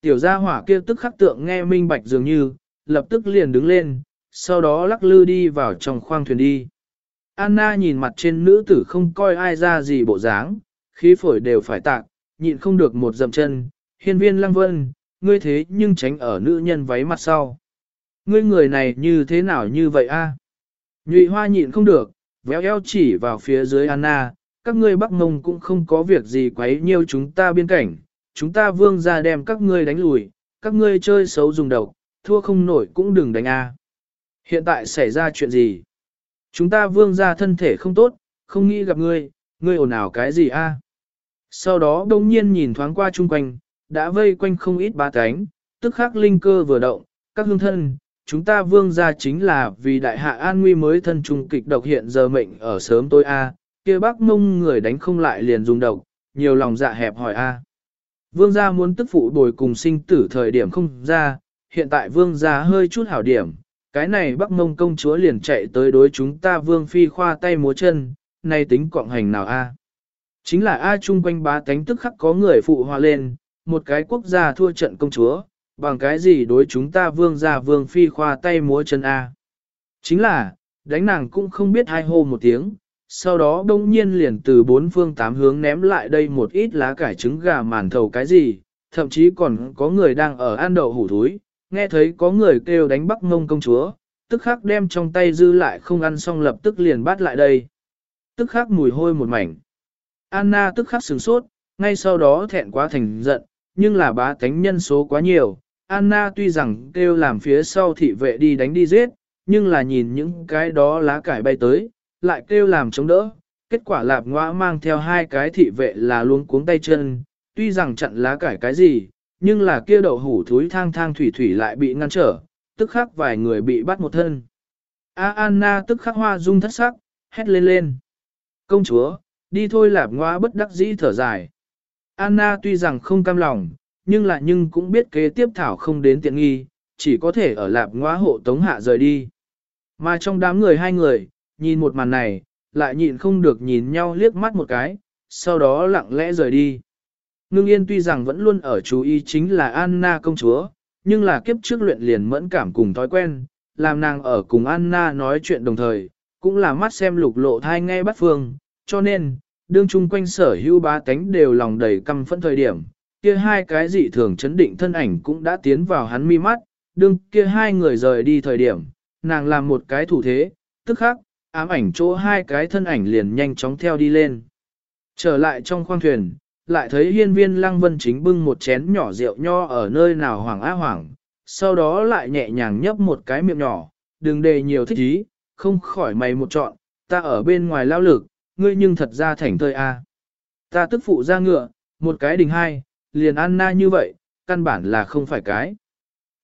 Tiểu gia hỏa kia tức khắc tượng nghe minh bạch dường như, lập tức liền đứng lên, sau đó lắc lư đi vào trong khoang thuyền đi. Anna nhìn mặt trên nữ tử không coi ai ra gì bộ dáng, khí phổi đều phải tạc, nhịn không được một dậm chân, hiên viên lăng vân, ngươi thế nhưng tránh ở nữ nhân váy mặt sau. Ngươi người này như thế nào như vậy a? Nhụy hoa nhịn không được, véo eo chỉ vào phía dưới Anna, các ngươi bắc mông cũng không có việc gì quấy nhiêu chúng ta biên cảnh, chúng ta vương ra đem các ngươi đánh lùi, các ngươi chơi xấu dùng độc, thua không nổi cũng đừng đánh a. Hiện tại xảy ra chuyện gì? Chúng ta vương ra thân thể không tốt, không nghĩ gặp ngươi, ngươi ồn ào cái gì a? Sau đó đông nhiên nhìn thoáng qua chung quanh, đã vây quanh không ít ba cánh, tức khắc linh cơ vừa động, các hương thân, chúng ta vương gia chính là vì đại hạ an nguy mới thân trung kịch độc hiện giờ mệnh ở sớm tôi a kia bác mông người đánh không lại liền dùng độc, nhiều lòng dạ hẹp hỏi a Vương gia muốn tức phụ bồi cùng sinh tử thời điểm không ra, hiện tại vương gia hơi chút hảo điểm, cái này Bắc Mông công chúa liền chạy tới đối chúng ta vương phi khoa tay múa chân, này tính cộng hành nào a? Chính là A chung quanh bá tánh tức khắc có người phụ hòa lên, một cái quốc gia thua trận công chúa, bằng cái gì đối chúng ta vương gia vương phi khoa tay múa chân A. Chính là, đánh nàng cũng không biết hai hô một tiếng, sau đó đông nhiên liền từ bốn phương tám hướng ném lại đây một ít lá cải trứng gà màn thầu cái gì, thậm chí còn có người đang ở ăn đậu hủ thúi, nghe thấy có người kêu đánh bắc ngông công chúa, tức khắc đem trong tay dư lại không ăn xong lập tức liền bắt lại đây. Tức khắc mùi hôi một mảnh. Anna tức khắc sửng sốt, ngay sau đó thẹn quá thành giận, nhưng là bá tánh nhân số quá nhiều. Anna tuy rằng kêu làm phía sau thị vệ đi đánh đi giết, nhưng là nhìn những cái đó lá cải bay tới, lại kêu làm chống đỡ. Kết quả lạp ngoã mang theo hai cái thị vệ là luôn cuống tay chân, tuy rằng chặn lá cải cái gì, nhưng là kia đậu hủ thúi thang thang thủy thủy lại bị ngăn trở, tức khắc vài người bị bắt một thân. A Anna tức khắc hoa dung thất sắc, hét lên lên. Công chúa, đi thôi lạp ngoa bất đắc dĩ thở dài. Anna tuy rằng không cam lòng, nhưng là nhưng cũng biết kế tiếp thảo không đến tiện nghi, chỉ có thể ở lạp ngóa hộ tống hạ rời đi. Mà trong đám người hai người, nhìn một màn này, lại nhịn không được nhìn nhau liếc mắt một cái, sau đó lặng lẽ rời đi. Ngưng yên tuy rằng vẫn luôn ở chú ý chính là Anna công chúa, nhưng là kiếp trước luyện liền mẫn cảm cùng thói quen, làm nàng ở cùng Anna nói chuyện đồng thời, cũng là mắt xem lục lộ thai ngay bắt phương, cho nên, đương chung quanh sở hữu bá tánh đều lòng đầy căm phẫn thời điểm, kia hai cái dị thường chấn định thân ảnh cũng đã tiến vào hắn mi mắt, đương kia hai người rời đi thời điểm, nàng làm một cái thủ thế, tức khắc, ám ảnh chỗ hai cái thân ảnh liền nhanh chóng theo đi lên. Trở lại trong khoang thuyền, lại thấy hiên viên lăng vân chính bưng một chén nhỏ rượu nho ở nơi nào hoàng á hoàng, sau đó lại nhẹ nhàng nhấp một cái miệng nhỏ, đừng đề nhiều thích ý, không khỏi mày một chọn, ta ở bên ngoài lao lực, ngươi nhưng thật ra thành thơi a. Ta tức phụ ra ngựa, một cái đình hai, liền Anna na như vậy, căn bản là không phải cái.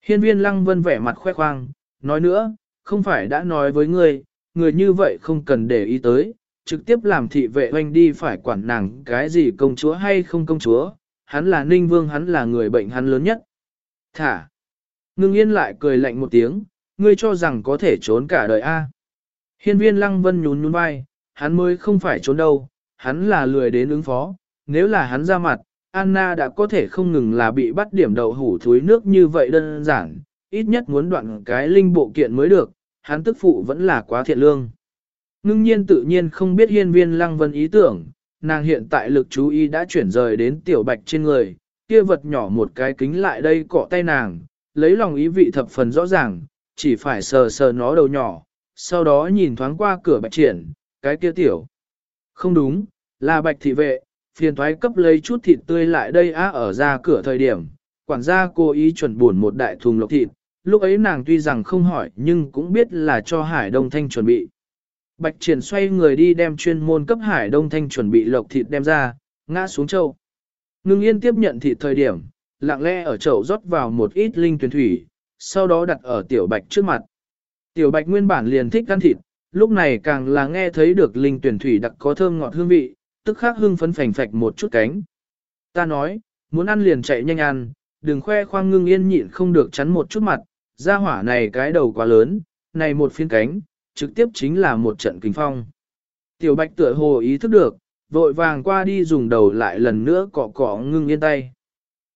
Hiên viên lăng vân vẻ mặt khoe khoang, nói nữa, không phải đã nói với ngươi, người như vậy không cần để ý tới, trực tiếp làm thị vệ anh đi phải quản nàng cái gì công chúa hay không công chúa, hắn là ninh vương hắn là người bệnh hắn lớn nhất. Thả. Ngưng yên lại cười lạnh một tiếng, ngươi cho rằng có thể trốn cả đời A. Hiên viên lăng vân nhún nhún vai, hắn mới không phải trốn đâu, hắn là lười đến ứng phó, nếu là hắn ra mặt, Anna đã có thể không ngừng là bị bắt điểm đậu hủ thúi nước như vậy đơn giản, ít nhất muốn đoạn cái linh bộ kiện mới được, hắn tức phụ vẫn là quá thiện lương. Ngưng nhiên tự nhiên không biết hiên viên lăng vân ý tưởng, nàng hiện tại lực chú ý đã chuyển rời đến tiểu bạch trên người, kia vật nhỏ một cái kính lại đây cọ tay nàng, lấy lòng ý vị thập phần rõ ràng, chỉ phải sờ sờ nó đầu nhỏ, sau đó nhìn thoáng qua cửa bạch triển, cái kia tiểu. Không đúng, là bạch thị vệ, phiền thoái cấp lấy chút thịt tươi lại đây á ở ra cửa thời điểm, quản gia cố ý chuẩn buồn một đại thùng lộc thịt, lúc ấy nàng tuy rằng không hỏi nhưng cũng biết là cho Hải Đông Thanh chuẩn bị. Bạch triển xoay người đi đem chuyên môn cấp Hải Đông Thanh chuẩn bị lộc thịt đem ra, ngã xuống châu. Ngưng yên tiếp nhận thịt thời điểm, lặng lẽ ở chậu rót vào một ít linh tuyển thủy, sau đó đặt ở tiểu bạch trước mặt. Tiểu bạch nguyên bản liền thích ăn thịt, lúc này càng là nghe thấy được linh tuyển thủy đặc có thơm ngọt hương vị, tức khắc hưng phấn phành phạch một chút cánh. Ta nói, muốn ăn liền chạy nhanh ăn, đừng khoe khoang ngưng yên nhịn không được chắn một chút mặt, ra hỏa này cái đầu quá lớn, này một phiên cánh, trực tiếp chính là một trận kinh phong. Tiểu bạch tựa hồ ý thức được, vội vàng qua đi dùng đầu lại lần nữa cọ cọ ngưng yên tay.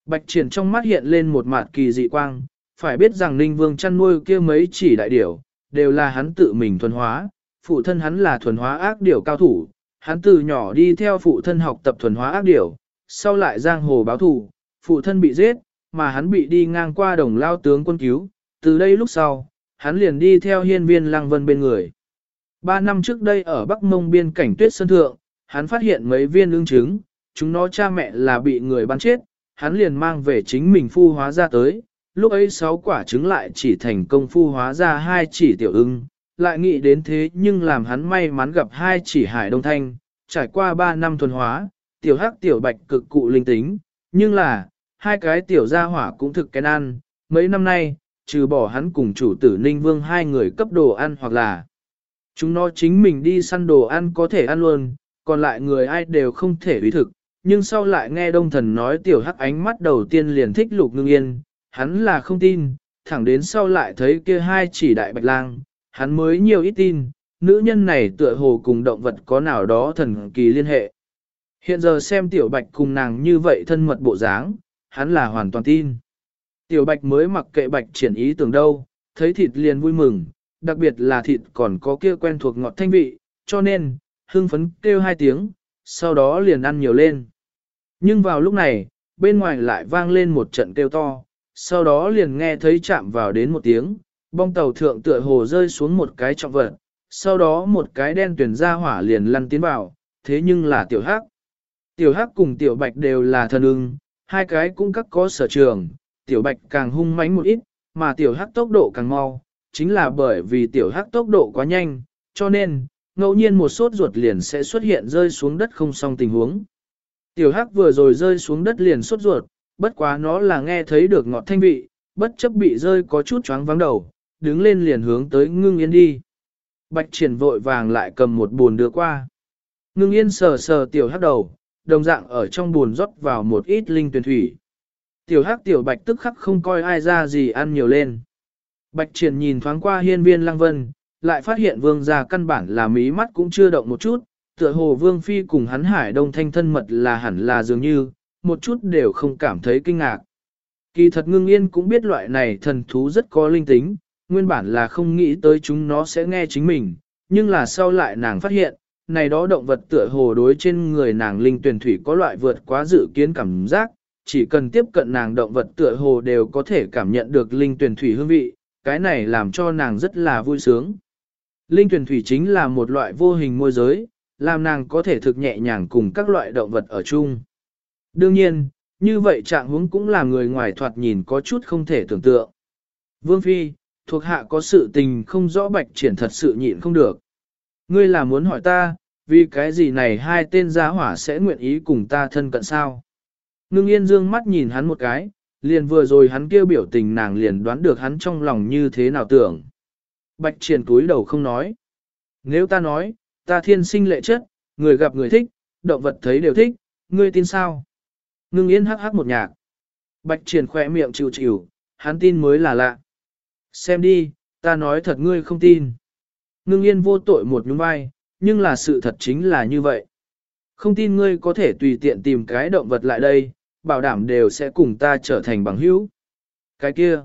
Bạch triển trong mắt hiện lên một mặt kỳ dị quang, phải biết rằng Ninh Vương chăn nuôi kia mấy chỉ đại điểu, đều là hắn tự mình thuần hóa, phụ thân hắn là thuần hóa ác điểu cao thủ, hắn từ nhỏ đi theo phụ thân học tập thuần hóa ác điểu, sau lại giang hồ báo thù, phụ thân bị giết, mà hắn bị đi ngang qua đồng lao tướng quân cứu, từ đây lúc sau, hắn liền đi theo hiên viên lăng vân bên người. Ba năm trước đây ở Bắc Mông biên cảnh tuyết sơn thượng, hắn phát hiện mấy viên ương trứng, chúng nó cha mẹ là bị người bắn chết, hắn liền mang về chính mình phu hóa ra tới, lúc ấy sáu quả trứng lại chỉ thành công phu hóa ra hai chỉ tiểu ưng, lại nghĩ đến thế nhưng làm hắn may mắn gặp hai chỉ hải đông thanh, trải qua ba năm thuần hóa, tiểu hắc tiểu bạch cực cụ linh tính, nhưng là, hai cái tiểu gia hỏa cũng thực kén ăn, mấy năm nay, trừ bỏ hắn cùng chủ tử Ninh Vương hai người cấp đồ ăn hoặc là chúng nó chính mình đi săn đồ ăn có thể ăn luôn, còn lại người ai đều không thể ý thực, nhưng sau lại nghe đông thần nói tiểu hắc ánh mắt đầu tiên liền thích lục ngưng yên, hắn là không tin, thẳng đến sau lại thấy kia hai chỉ đại bạch lang, hắn mới nhiều ít tin, nữ nhân này tựa hồ cùng động vật có nào đó thần kỳ liên hệ. Hiện giờ xem tiểu bạch cùng nàng như vậy thân mật bộ dáng, hắn là hoàn toàn tin. Tiểu bạch mới mặc kệ bạch triển ý tưởng đâu, thấy thịt liền vui mừng, đặc biệt là thịt còn có kia quen thuộc ngọt thanh vị, cho nên, hưng phấn kêu hai tiếng, sau đó liền ăn nhiều lên. Nhưng vào lúc này, bên ngoài lại vang lên một trận kêu to, sau đó liền nghe thấy chạm vào đến một tiếng, bong tàu thượng tựa hồ rơi xuống một cái trọng vật, sau đó một cái đen tuyển ra hỏa liền lăn tiến vào, thế nhưng là tiểu hắc. Tiểu hắc cùng tiểu bạch đều là thần ưng, hai cái cũng các có sở trường, tiểu bạch càng hung mãnh một ít, mà tiểu hắc tốc độ càng mau, chính là bởi vì tiểu hắc tốc độ quá nhanh, cho nên, ngẫu nhiên một sốt ruột liền sẽ xuất hiện rơi xuống đất không xong tình huống. Tiểu hắc vừa rồi rơi xuống đất liền sốt ruột, bất quá nó là nghe thấy được ngọt thanh vị, bất chấp bị rơi có chút choáng vắng đầu, đứng lên liền hướng tới ngưng yên đi. Bạch triển vội vàng lại cầm một buồn đưa qua. Ngưng yên sờ sờ tiểu hắc đầu, đồng dạng ở trong buồn rót vào một ít linh tuyển thủy. Tiểu hắc tiểu bạch tức khắc không coi ai ra gì ăn nhiều lên. Bạch triển nhìn thoáng qua hiên viên lăng vân, lại phát hiện vương gia căn bản là mí mắt cũng chưa động một chút, tựa hồ vương phi cùng hắn hải đông thanh thân mật là hẳn là dường như, một chút đều không cảm thấy kinh ngạc. Kỳ thật ngưng yên cũng biết loại này thần thú rất có linh tính, nguyên bản là không nghĩ tới chúng nó sẽ nghe chính mình, nhưng là sau lại nàng phát hiện, này đó động vật tựa hồ đối trên người nàng linh tuyển thủy có loại vượt quá dự kiến cảm giác, chỉ cần tiếp cận nàng động vật tựa hồ đều có thể cảm nhận được linh tuyển thủy hương vị, cái này làm cho nàng rất là vui sướng. Linh tuyển thủy chính là một loại vô hình môi giới, làm nàng có thể thực nhẹ nhàng cùng các loại động vật ở chung. Đương nhiên, như vậy trạng huống cũng là người ngoài thoạt nhìn có chút không thể tưởng tượng. Vương Phi, thuộc hạ có sự tình không rõ bạch triển thật sự nhịn không được. Ngươi là muốn hỏi ta, vì cái gì này hai tên giá hỏa sẽ nguyện ý cùng ta thân cận sao? Ngưng yên dương mắt nhìn hắn một cái, liền vừa rồi hắn kêu biểu tình nàng liền đoán được hắn trong lòng như thế nào tưởng. Bạch triển túi đầu không nói. Nếu ta nói, ta thiên sinh lệ chất, người gặp người thích, động vật thấy đều thích, ngươi tin sao? Ngưng yên hắc hắc một nhạc. Bạch triển khỏe miệng chịu chịu, hắn tin mới là lạ. Xem đi, ta nói thật ngươi không tin. Ngưng yên vô tội một nhún vai, nhưng là sự thật chính là như vậy. Không tin ngươi có thể tùy tiện tìm cái động vật lại đây, bảo đảm đều sẽ cùng ta trở thành bằng hữu. Cái kia,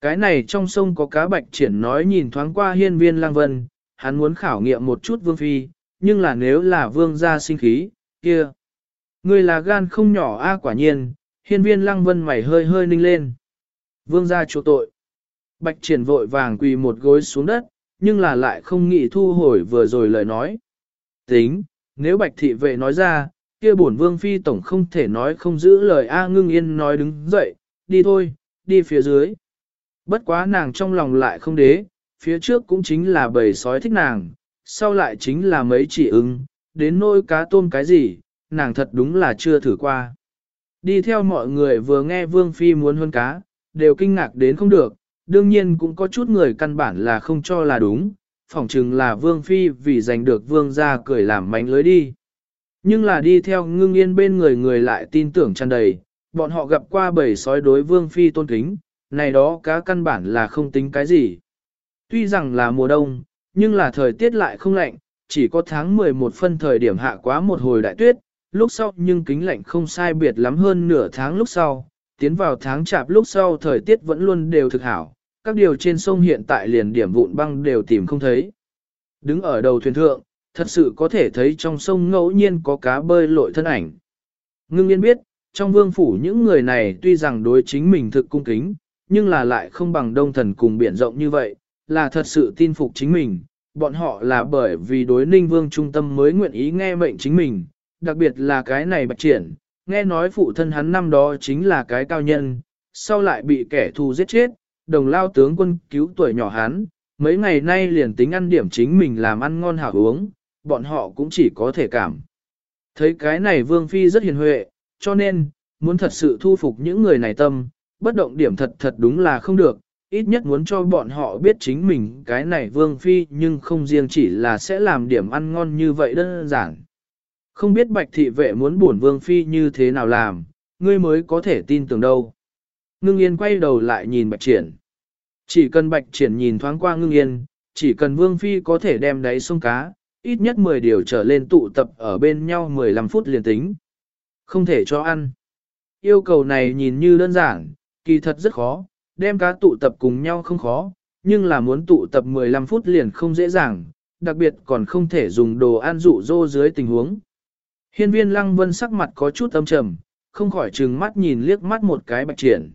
cái này trong sông có cá bạch triển nói nhìn thoáng qua hiên viên lang vân, hắn muốn khảo nghiệm một chút vương phi, nhưng là nếu là vương gia sinh khí, kia. Ngươi là gan không nhỏ a quả nhiên, hiên viên lăng vân mày hơi hơi ninh lên. Vương gia chỗ tội. Bạch triển vội vàng quỳ một gối xuống đất, nhưng là lại không nghĩ thu hồi vừa rồi lời nói. Tính, nếu bạch thị vệ nói ra, kia bổn vương phi tổng không thể nói không giữ lời A ngưng yên nói đứng dậy, đi thôi, đi phía dưới. Bất quá nàng trong lòng lại không đế, phía trước cũng chính là bầy sói thích nàng, sau lại chính là mấy chỉ ưng, đến nôi cá tôm cái gì, nàng thật đúng là chưa thử qua. Đi theo mọi người vừa nghe vương phi muốn hơn cá, đều kinh ngạc đến không được, đương nhiên cũng có chút người căn bản là không cho là đúng, phỏng chừng là vương phi vì giành được vương ra cười làm mánh lưới đi. Nhưng là đi theo ngưng yên bên người người lại tin tưởng tràn đầy, bọn họ gặp qua bầy sói đối vương phi tôn kính, này đó cá căn bản là không tính cái gì. Tuy rằng là mùa đông, nhưng là thời tiết lại không lạnh, chỉ có tháng 11 phân thời điểm hạ quá một hồi đại tuyết, lúc sau nhưng kính lạnh không sai biệt lắm hơn nửa tháng lúc sau, tiến vào tháng chạp lúc sau thời tiết vẫn luôn đều thực hảo, các điều trên sông hiện tại liền điểm vụn băng đều tìm không thấy. Đứng ở đầu thuyền thượng, thật sự có thể thấy trong sông ngẫu nhiên có cá bơi lội thân ảnh. Ngưng yên biết, trong vương phủ những người này tuy rằng đối chính mình thực cung kính, nhưng là lại không bằng đông thần cùng biển rộng như vậy, là thật sự tin phục chính mình. Bọn họ là bởi vì đối ninh vương trung tâm mới nguyện ý nghe mệnh chính mình, đặc biệt là cái này bạch triển, nghe nói phụ thân hắn năm đó chính là cái cao nhân, sau lại bị kẻ thù giết chết, đồng lao tướng quân cứu tuổi nhỏ hắn, mấy ngày nay liền tính ăn điểm chính mình làm ăn ngon hảo uống, bọn họ cũng chỉ có thể cảm. Thấy cái này vương phi rất hiền huệ, cho nên, muốn thật sự thu phục những người này tâm, bất động điểm thật thật đúng là không được, ít nhất muốn cho bọn họ biết chính mình cái này vương phi nhưng không riêng chỉ là sẽ làm điểm ăn ngon như vậy đơn giản. Không biết bạch thị vệ muốn buồn vương phi như thế nào làm, ngươi mới có thể tin tưởng đâu. Ngưng yên quay đầu lại nhìn bạch triển. Chỉ cần bạch triển nhìn thoáng qua ngưng yên, chỉ cần vương phi có thể đem đáy sông cá, ít nhất 10 điều trở lên tụ tập ở bên nhau 15 phút liền tính. Không thể cho ăn. Yêu cầu này nhìn như đơn giản, kỳ thật rất khó, đem cá tụ tập cùng nhau không khó, nhưng là muốn tụ tập 15 phút liền không dễ dàng, đặc biệt còn không thể dùng đồ ăn dụ dỗ dưới tình huống. Hiên viên lăng vân sắc mặt có chút âm trầm, không khỏi trừng mắt nhìn liếc mắt một cái bạch triển.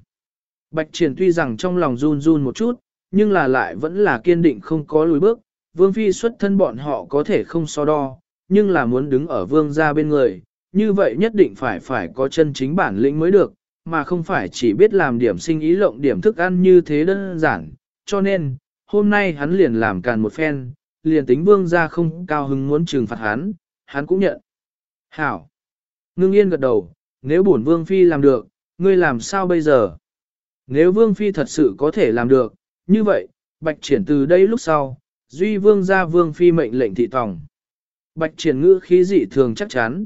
Bạch triển tuy rằng trong lòng run run một chút, nhưng là lại vẫn là kiên định không có lùi bước, vương phi xuất thân bọn họ có thể không so đo, nhưng là muốn đứng ở vương gia bên người, như vậy nhất định phải phải có chân chính bản lĩnh mới được, mà không phải chỉ biết làm điểm sinh ý lộng điểm thức ăn như thế đơn giản, cho nên, hôm nay hắn liền làm càn một phen, liền tính vương gia không cao hứng muốn trừng phạt hắn, hắn cũng nhận. Hảo! Ngưng yên gật đầu, nếu bổn vương phi làm được, ngươi làm sao bây giờ? Nếu vương phi thật sự có thể làm được, như vậy, bạch triển từ đây lúc sau, duy vương gia vương phi mệnh lệnh thị tòng. Bạch triển ngữ khí dị thường chắc chắn.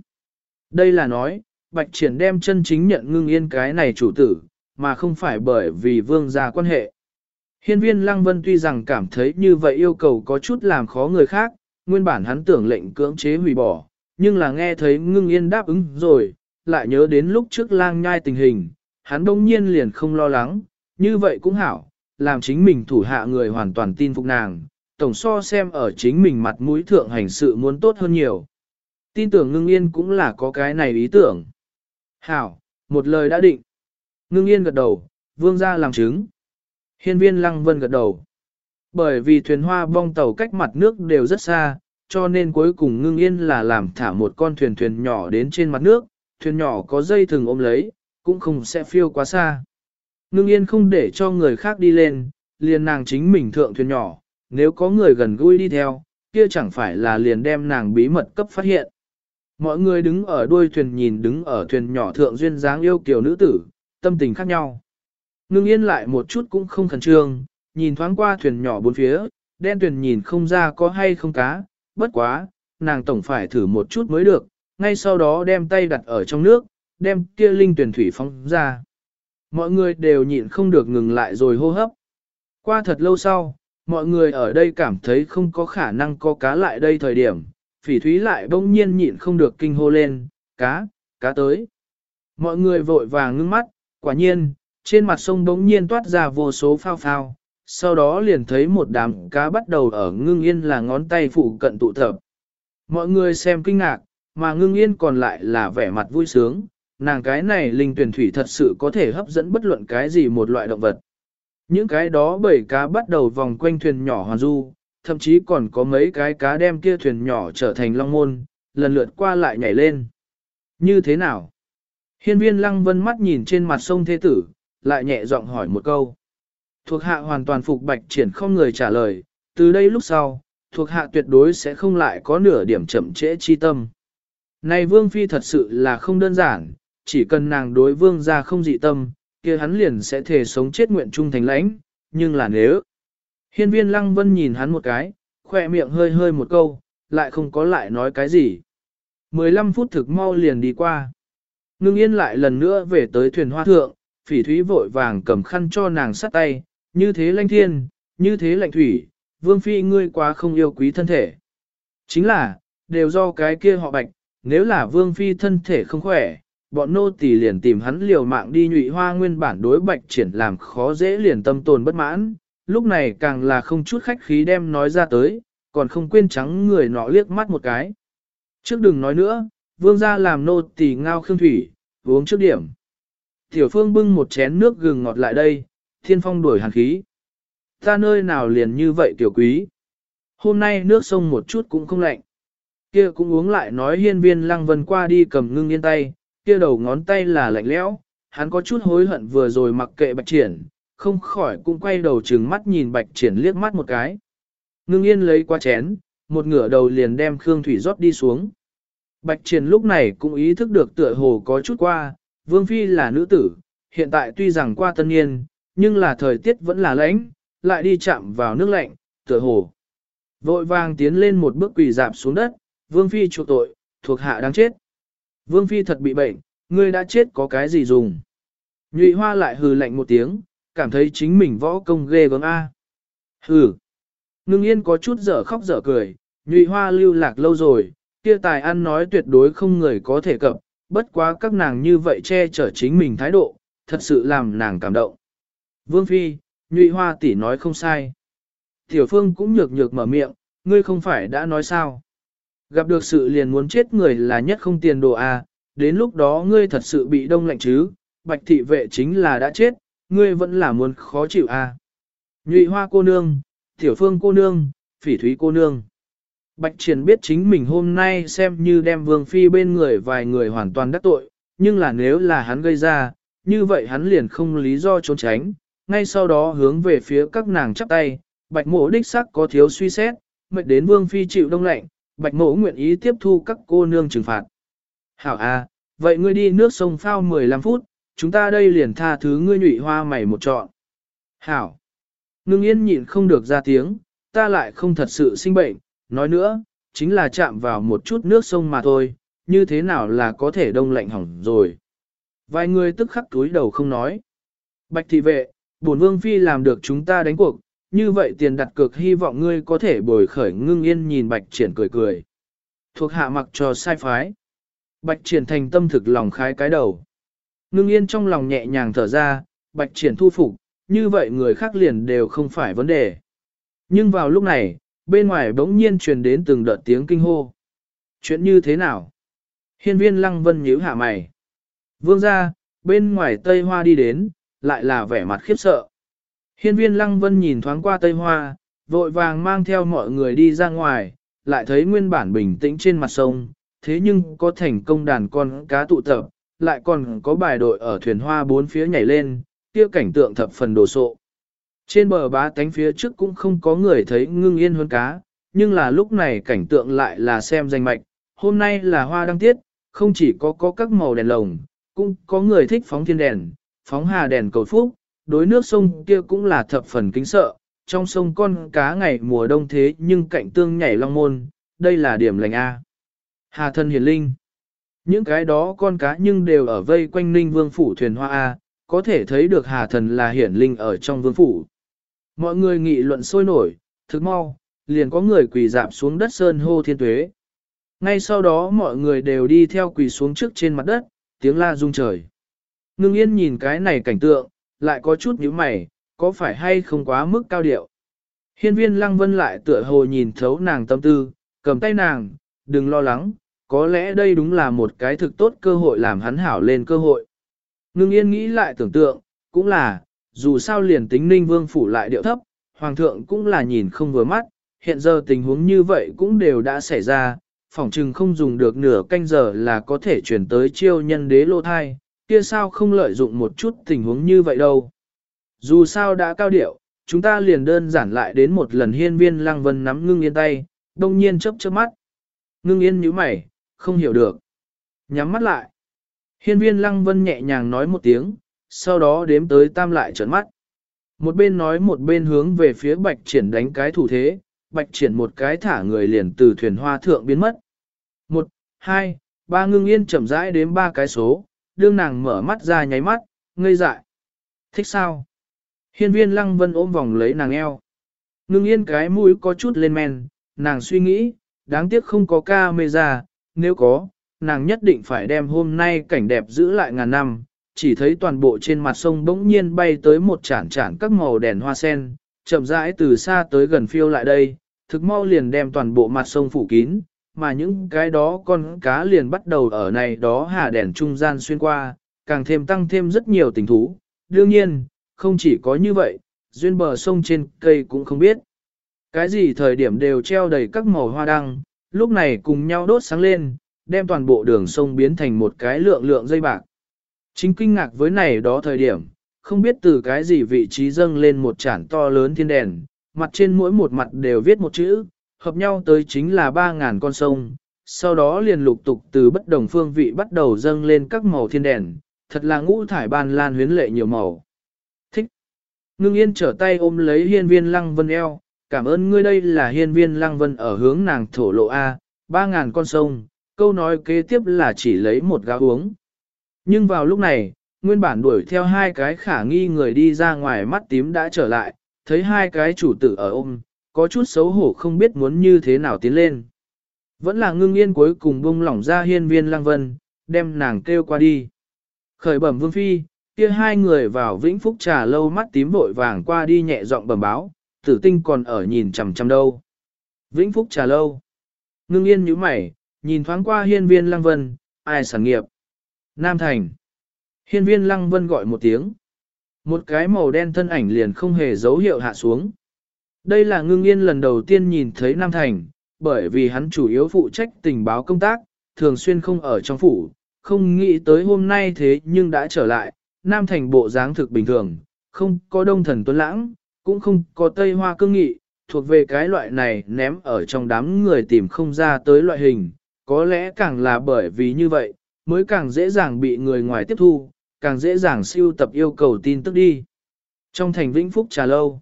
Đây là nói, bạch triển đem chân chính nhận ngưng yên cái này chủ tử, mà không phải bởi vì vương gia quan hệ. Hiên viên Lăng Vân tuy rằng cảm thấy như vậy yêu cầu có chút làm khó người khác, nguyên bản hắn tưởng lệnh cưỡng chế hủy bỏ, nhưng là nghe thấy ngưng yên đáp ứng rồi, lại nhớ đến lúc trước lang nhai tình hình, hắn đông nhiên liền không lo lắng, như vậy cũng hảo, làm chính mình thủ hạ người hoàn toàn tin phục nàng, tổng so xem ở chính mình mặt mũi thượng hành sự muốn tốt hơn nhiều. Tin tưởng ngưng yên cũng là có cái này ý tưởng. Hảo, một lời đã định. Ngưng yên gật đầu, vương ra làm chứng. Hiên viên lăng vân gật đầu. Bởi vì thuyền hoa bong tàu cách mặt nước đều rất xa, cho nên cuối cùng ngưng yên là làm thả một con thuyền thuyền nhỏ đến trên mặt nước, thuyền nhỏ có dây thừng ôm lấy, cũng không sẽ phiêu quá xa. Ngưng yên không để cho người khác đi lên, liền nàng chính mình thượng thuyền nhỏ, nếu có người gần gũi đi theo, kia chẳng phải là liền đem nàng bí mật cấp phát hiện. Mọi người đứng ở đuôi thuyền nhìn đứng ở thuyền nhỏ thượng duyên dáng yêu kiều nữ tử, tâm tình khác nhau. Ngưng yên lại một chút cũng không khẩn trương, nhìn thoáng qua thuyền nhỏ bốn phía, đen thuyền nhìn không ra có hay không cá, bất quá, nàng tổng phải thử một chút mới được, ngay sau đó đem tay đặt ở trong nước, đem kia linh tuyển thủy phóng ra. Mọi người đều nhịn không được ngừng lại rồi hô hấp. Qua thật lâu sau, mọi người ở đây cảm thấy không có khả năng có cá lại đây thời điểm, phỉ thúy lại bỗng nhiên nhịn không được kinh hô lên, cá, cá tới. Mọi người vội vàng ngưng mắt, quả nhiên, trên mặt sông bỗng nhiên toát ra vô số phao phao, sau đó liền thấy một đám cá bắt đầu ở ngưng yên là ngón tay phụ cận tụ tập. Mọi người xem kinh ngạc, mà ngưng yên còn lại là vẻ mặt vui sướng, nàng cái này linh tuyển thủy thật sự có thể hấp dẫn bất luận cái gì một loại động vật. Những cái đó bởi cá bắt đầu vòng quanh thuyền nhỏ hoàn du, thậm chí còn có mấy cái cá đem kia thuyền nhỏ trở thành long môn, lần lượt qua lại nhảy lên. Như thế nào? Hiên viên lăng vân mắt nhìn trên mặt sông thế tử, lại nhẹ giọng hỏi một câu. Thuộc hạ hoàn toàn phục bạch triển không người trả lời, từ đây lúc sau, thuộc hạ tuyệt đối sẽ không lại có nửa điểm chậm trễ chi tâm. Này vương phi thật sự là không đơn giản, chỉ cần nàng đối vương ra không dị tâm, kia hắn liền sẽ thể sống chết nguyện trung thành lãnh, nhưng là nếu. Hiên viên lăng vân nhìn hắn một cái, khoe miệng hơi hơi một câu, lại không có lại nói cái gì. 15 phút thực mau liền đi qua. Ngưng yên lại lần nữa về tới thuyền hoa thượng, phỉ thúy vội vàng cầm khăn cho nàng sắt tay, như thế lanh thiên, như thế lạnh thủy, vương phi ngươi quá không yêu quý thân thể. Chính là, đều do cái kia họ bạch, nếu là vương phi thân thể không khỏe, bọn nô tỳ liền tìm hắn liều mạng đi nhụy hoa nguyên bản đối bạch triển làm khó dễ liền tâm tồn bất mãn, lúc này càng là không chút khách khí đem nói ra tới, còn không quên trắng người nọ liếc mắt một cái. Trước đừng nói nữa, vương gia làm nô tỳ ngao khương thủy, uống trước điểm. Tiểu phương bưng một chén nước gừng ngọt lại đây, thiên phong đuổi hàn khí. Ta nơi nào liền như vậy tiểu quý. Hôm nay nước sông một chút cũng không lạnh. Kia cũng uống lại nói hiên viên lăng vân qua đi cầm ngưng yên tay, kia đầu ngón tay là lạnh lẽo, hắn có chút hối hận vừa rồi mặc kệ bạch triển, không khỏi cũng quay đầu trừng mắt nhìn bạch triển liếc mắt một cái. Ngưng yên lấy qua chén, một ngửa đầu liền đem Khương Thủy rót đi xuống. Bạch triển lúc này cũng ý thức được tựa hồ có chút qua, Vương Phi là nữ tử, hiện tại tuy rằng qua tân niên, nhưng là thời tiết vẫn là lạnh, lại đi chạm vào nước lạnh, tựa hồ. Vội vàng tiến lên một bước quỳ dạp xuống đất, Vương Phi chuộc tội, thuộc hạ đang chết. Vương Phi thật bị bệnh, ngươi đã chết có cái gì dùng. Nhụy hoa lại hừ lạnh một tiếng, cảm thấy chính mình võ công ghê gớm A. Hừ. Ngưng yên có chút dở khóc dở cười, nhụy hoa lưu lạc lâu rồi, kia tài ăn nói tuyệt đối không người có thể cập, bất quá các nàng như vậy che chở chính mình thái độ, thật sự làm nàng cảm động. Vương Phi, nhụy hoa tỷ nói không sai. Tiểu Phương cũng nhược nhược mở miệng, ngươi không phải đã nói sao. Gặp được sự liền muốn chết người là nhất không tiền đồ à, đến lúc đó ngươi thật sự bị đông lạnh chứ, bạch thị vệ chính là đã chết, ngươi vẫn là muốn khó chịu à. Nhụy hoa cô nương, tiểu phương cô nương, phỉ thúy cô nương. Bạch triển biết chính mình hôm nay xem như đem vương phi bên người vài người hoàn toàn đắc tội, nhưng là nếu là hắn gây ra, như vậy hắn liền không lý do trốn tránh, ngay sau đó hướng về phía các nàng chắp tay, bạch mộ đích sắc có thiếu suy xét, mệt đến vương phi chịu đông lạnh, bạch mộ nguyện ý tiếp thu các cô nương trừng phạt. Hảo à, vậy ngươi đi nước sông phao 15 phút, chúng ta đây liền tha thứ ngươi nhụy hoa mày một trọn. Hảo. Ngưng yên nhịn không được ra tiếng, ta lại không thật sự sinh bệnh, nói nữa, chính là chạm vào một chút nước sông mà thôi, như thế nào là có thể đông lạnh hỏng rồi. Vài người tức khắc túi đầu không nói. Bạch thị vệ, bổn vương phi làm được chúng ta đánh cuộc, như vậy tiền đặt cược hy vọng ngươi có thể bồi khởi ngưng yên nhìn bạch triển cười cười. Thuộc hạ mặc cho sai phái. Bạch triển thành tâm thực lòng khái cái đầu. Ngưng yên trong lòng nhẹ nhàng thở ra, bạch triển thu phục, như vậy người khác liền đều không phải vấn đề. Nhưng vào lúc này, bên ngoài bỗng nhiên truyền đến từng đợt tiếng kinh hô. Chuyện như thế nào? Hiên viên lăng vân nhíu hạ mày. Vương ra, bên ngoài Tây Hoa đi đến, lại là vẻ mặt khiếp sợ. Hiên viên lăng vân nhìn thoáng qua Tây Hoa, vội vàng mang theo mọi người đi ra ngoài, lại thấy nguyên bản bình tĩnh trên mặt sông, thế nhưng có thành công đàn con cá tụ tập, lại còn có bài đội ở thuyền hoa bốn phía nhảy lên, kia cảnh tượng thập phần đồ sộ. Trên bờ bá tánh phía trước cũng không có người thấy ngưng yên hơn cá, nhưng là lúc này cảnh tượng lại là xem danh mạch, hôm nay là hoa đăng tiết, không chỉ có có các màu đèn lồng, cũng có người thích phóng thiên đèn, phóng hà đèn cầu phúc, đối nước sông kia cũng là thập phần kính sợ, trong sông con cá ngày mùa đông thế nhưng cạnh tương nhảy long môn, đây là điểm lành A. Hà thân hiền linh. Những cái đó con cá nhưng đều ở vây quanh ninh vương phủ thuyền hoa A, có thể thấy được hà thần là hiển linh ở trong vương phủ. Mọi người nghị luận sôi nổi, thức mau, liền có người quỳ dạp xuống đất sơn hô thiên tuế. Ngay sau đó mọi người đều đi theo quỳ xuống trước trên mặt đất, tiếng la rung trời. Ngưng yên nhìn cái này cảnh tượng, lại có chút nhíu mày, có phải hay không quá mức cao điệu. Hiên viên lăng vân lại tựa hồ nhìn thấu nàng tâm tư, cầm tay nàng, đừng lo lắng, có lẽ đây đúng là một cái thực tốt cơ hội làm hắn hảo lên cơ hội. Ngưng yên nghĩ lại tưởng tượng, cũng là, dù sao liền tính ninh vương phủ lại điệu thấp, hoàng thượng cũng là nhìn không vừa mắt, hiện giờ tình huống như vậy cũng đều đã xảy ra, phỏng chừng không dùng được nửa canh giờ là có thể chuyển tới chiêu nhân đế lô thai, kia sao không lợi dụng một chút tình huống như vậy đâu. Dù sao đã cao điệu, chúng ta liền đơn giản lại đến một lần hiên viên lăng vân nắm ngưng yên tay, đông nhiên chớp chớp mắt. Ngưng yên nhíu mày, không hiểu được. Nhắm mắt lại. Hiên viên lăng vân nhẹ nhàng nói một tiếng, sau đó đếm tới tam lại trợn mắt. Một bên nói một bên hướng về phía bạch triển đánh cái thủ thế, bạch triển một cái thả người liền từ thuyền hoa thượng biến mất. Một, hai, ba ngưng yên chậm rãi đếm ba cái số, đương nàng mở mắt ra nháy mắt, ngây dại. Thích sao? Hiên viên lăng vân ôm vòng lấy nàng eo. Ngưng yên cái mũi có chút lên men, nàng suy nghĩ, đáng tiếc không có ca mê ra, nếu có, nàng nhất định phải đem hôm nay cảnh đẹp giữ lại ngàn năm. Chỉ thấy toàn bộ trên mặt sông bỗng nhiên bay tới một chản chản các màu đèn hoa sen, chậm rãi từ xa tới gần phiêu lại đây, thực mau liền đem toàn bộ mặt sông phủ kín, mà những cái đó con cá liền bắt đầu ở này đó hạ đèn trung gian xuyên qua, càng thêm tăng thêm rất nhiều tình thú. Đương nhiên, không chỉ có như vậy, duyên bờ sông trên cây cũng không biết. Cái gì thời điểm đều treo đầy các màu hoa đăng, lúc này cùng nhau đốt sáng lên, đem toàn bộ đường sông biến thành một cái lượng lượng dây bạc. Chính kinh ngạc với này đó thời điểm, không biết từ cái gì vị trí dâng lên một chản to lớn thiên đèn, mặt trên mỗi một mặt đều viết một chữ, hợp nhau tới chính là 3.000 con sông, sau đó liền lục tục từ bất đồng phương vị bắt đầu dâng lên các màu thiên đèn, thật là ngũ thải ban lan huyến lệ nhiều màu. Thích! Ngưng yên trở tay ôm lấy hiên viên lăng vân eo, cảm ơn ngươi đây là hiên viên lăng vân ở hướng nàng thổ lộ A, 3.000 con sông, câu nói kế tiếp là chỉ lấy một gáo uống. Nhưng vào lúc này, nguyên bản đuổi theo hai cái khả nghi người đi ra ngoài mắt tím đã trở lại, thấy hai cái chủ tử ở ôm, có chút xấu hổ không biết muốn như thế nào tiến lên. Vẫn là ngưng yên cuối cùng bung lỏng ra hiên viên lăng vân, đem nàng kêu qua đi. Khởi bẩm vương phi, kia hai người vào vĩnh phúc trà lâu mắt tím vội vàng qua đi nhẹ giọng bẩm báo, tử tinh còn ở nhìn chằm chằm đâu. Vĩnh phúc trà lâu. Ngưng yên nhíu mày, nhìn thoáng qua hiên viên lăng vân, ai sản nghiệp. Nam Thành. Hiên viên lăng vân gọi một tiếng. Một cái màu đen thân ảnh liền không hề dấu hiệu hạ xuống. Đây là ngưng yên lần đầu tiên nhìn thấy Nam Thành, bởi vì hắn chủ yếu phụ trách tình báo công tác, thường xuyên không ở trong phủ, không nghĩ tới hôm nay thế nhưng đã trở lại, Nam Thành bộ dáng thực bình thường, không có đông thần tuấn lãng, cũng không có tây hoa cương nghị, thuộc về cái loại này ném ở trong đám người tìm không ra tới loại hình, có lẽ càng là bởi vì như vậy, mới càng dễ dàng bị người ngoài tiếp thu, càng dễ dàng siêu tập yêu cầu tin tức đi. Trong thành Vĩnh Phúc trà lâu,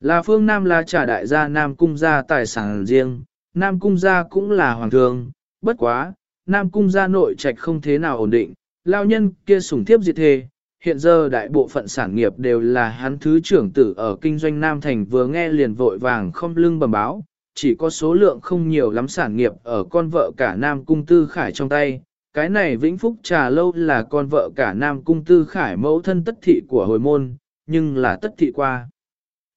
là phương Nam là trả đại gia Nam Cung gia tài sản riêng, Nam Cung gia cũng là hoàng thường, bất quá, Nam Cung gia nội trạch không thế nào ổn định, lao nhân kia sủng thiếp diệt thề, hiện giờ đại bộ phận sản nghiệp đều là hắn thứ trưởng tử ở kinh doanh Nam Thành vừa nghe liền vội vàng không lưng bẩm báo, chỉ có số lượng không nhiều lắm sản nghiệp ở con vợ cả Nam Cung Tư Khải trong tay. Cái này Vĩnh Phúc trà lâu là con vợ cả Nam Cung Tư Khải mẫu thân tất thị của hồi môn, nhưng là tất thị qua.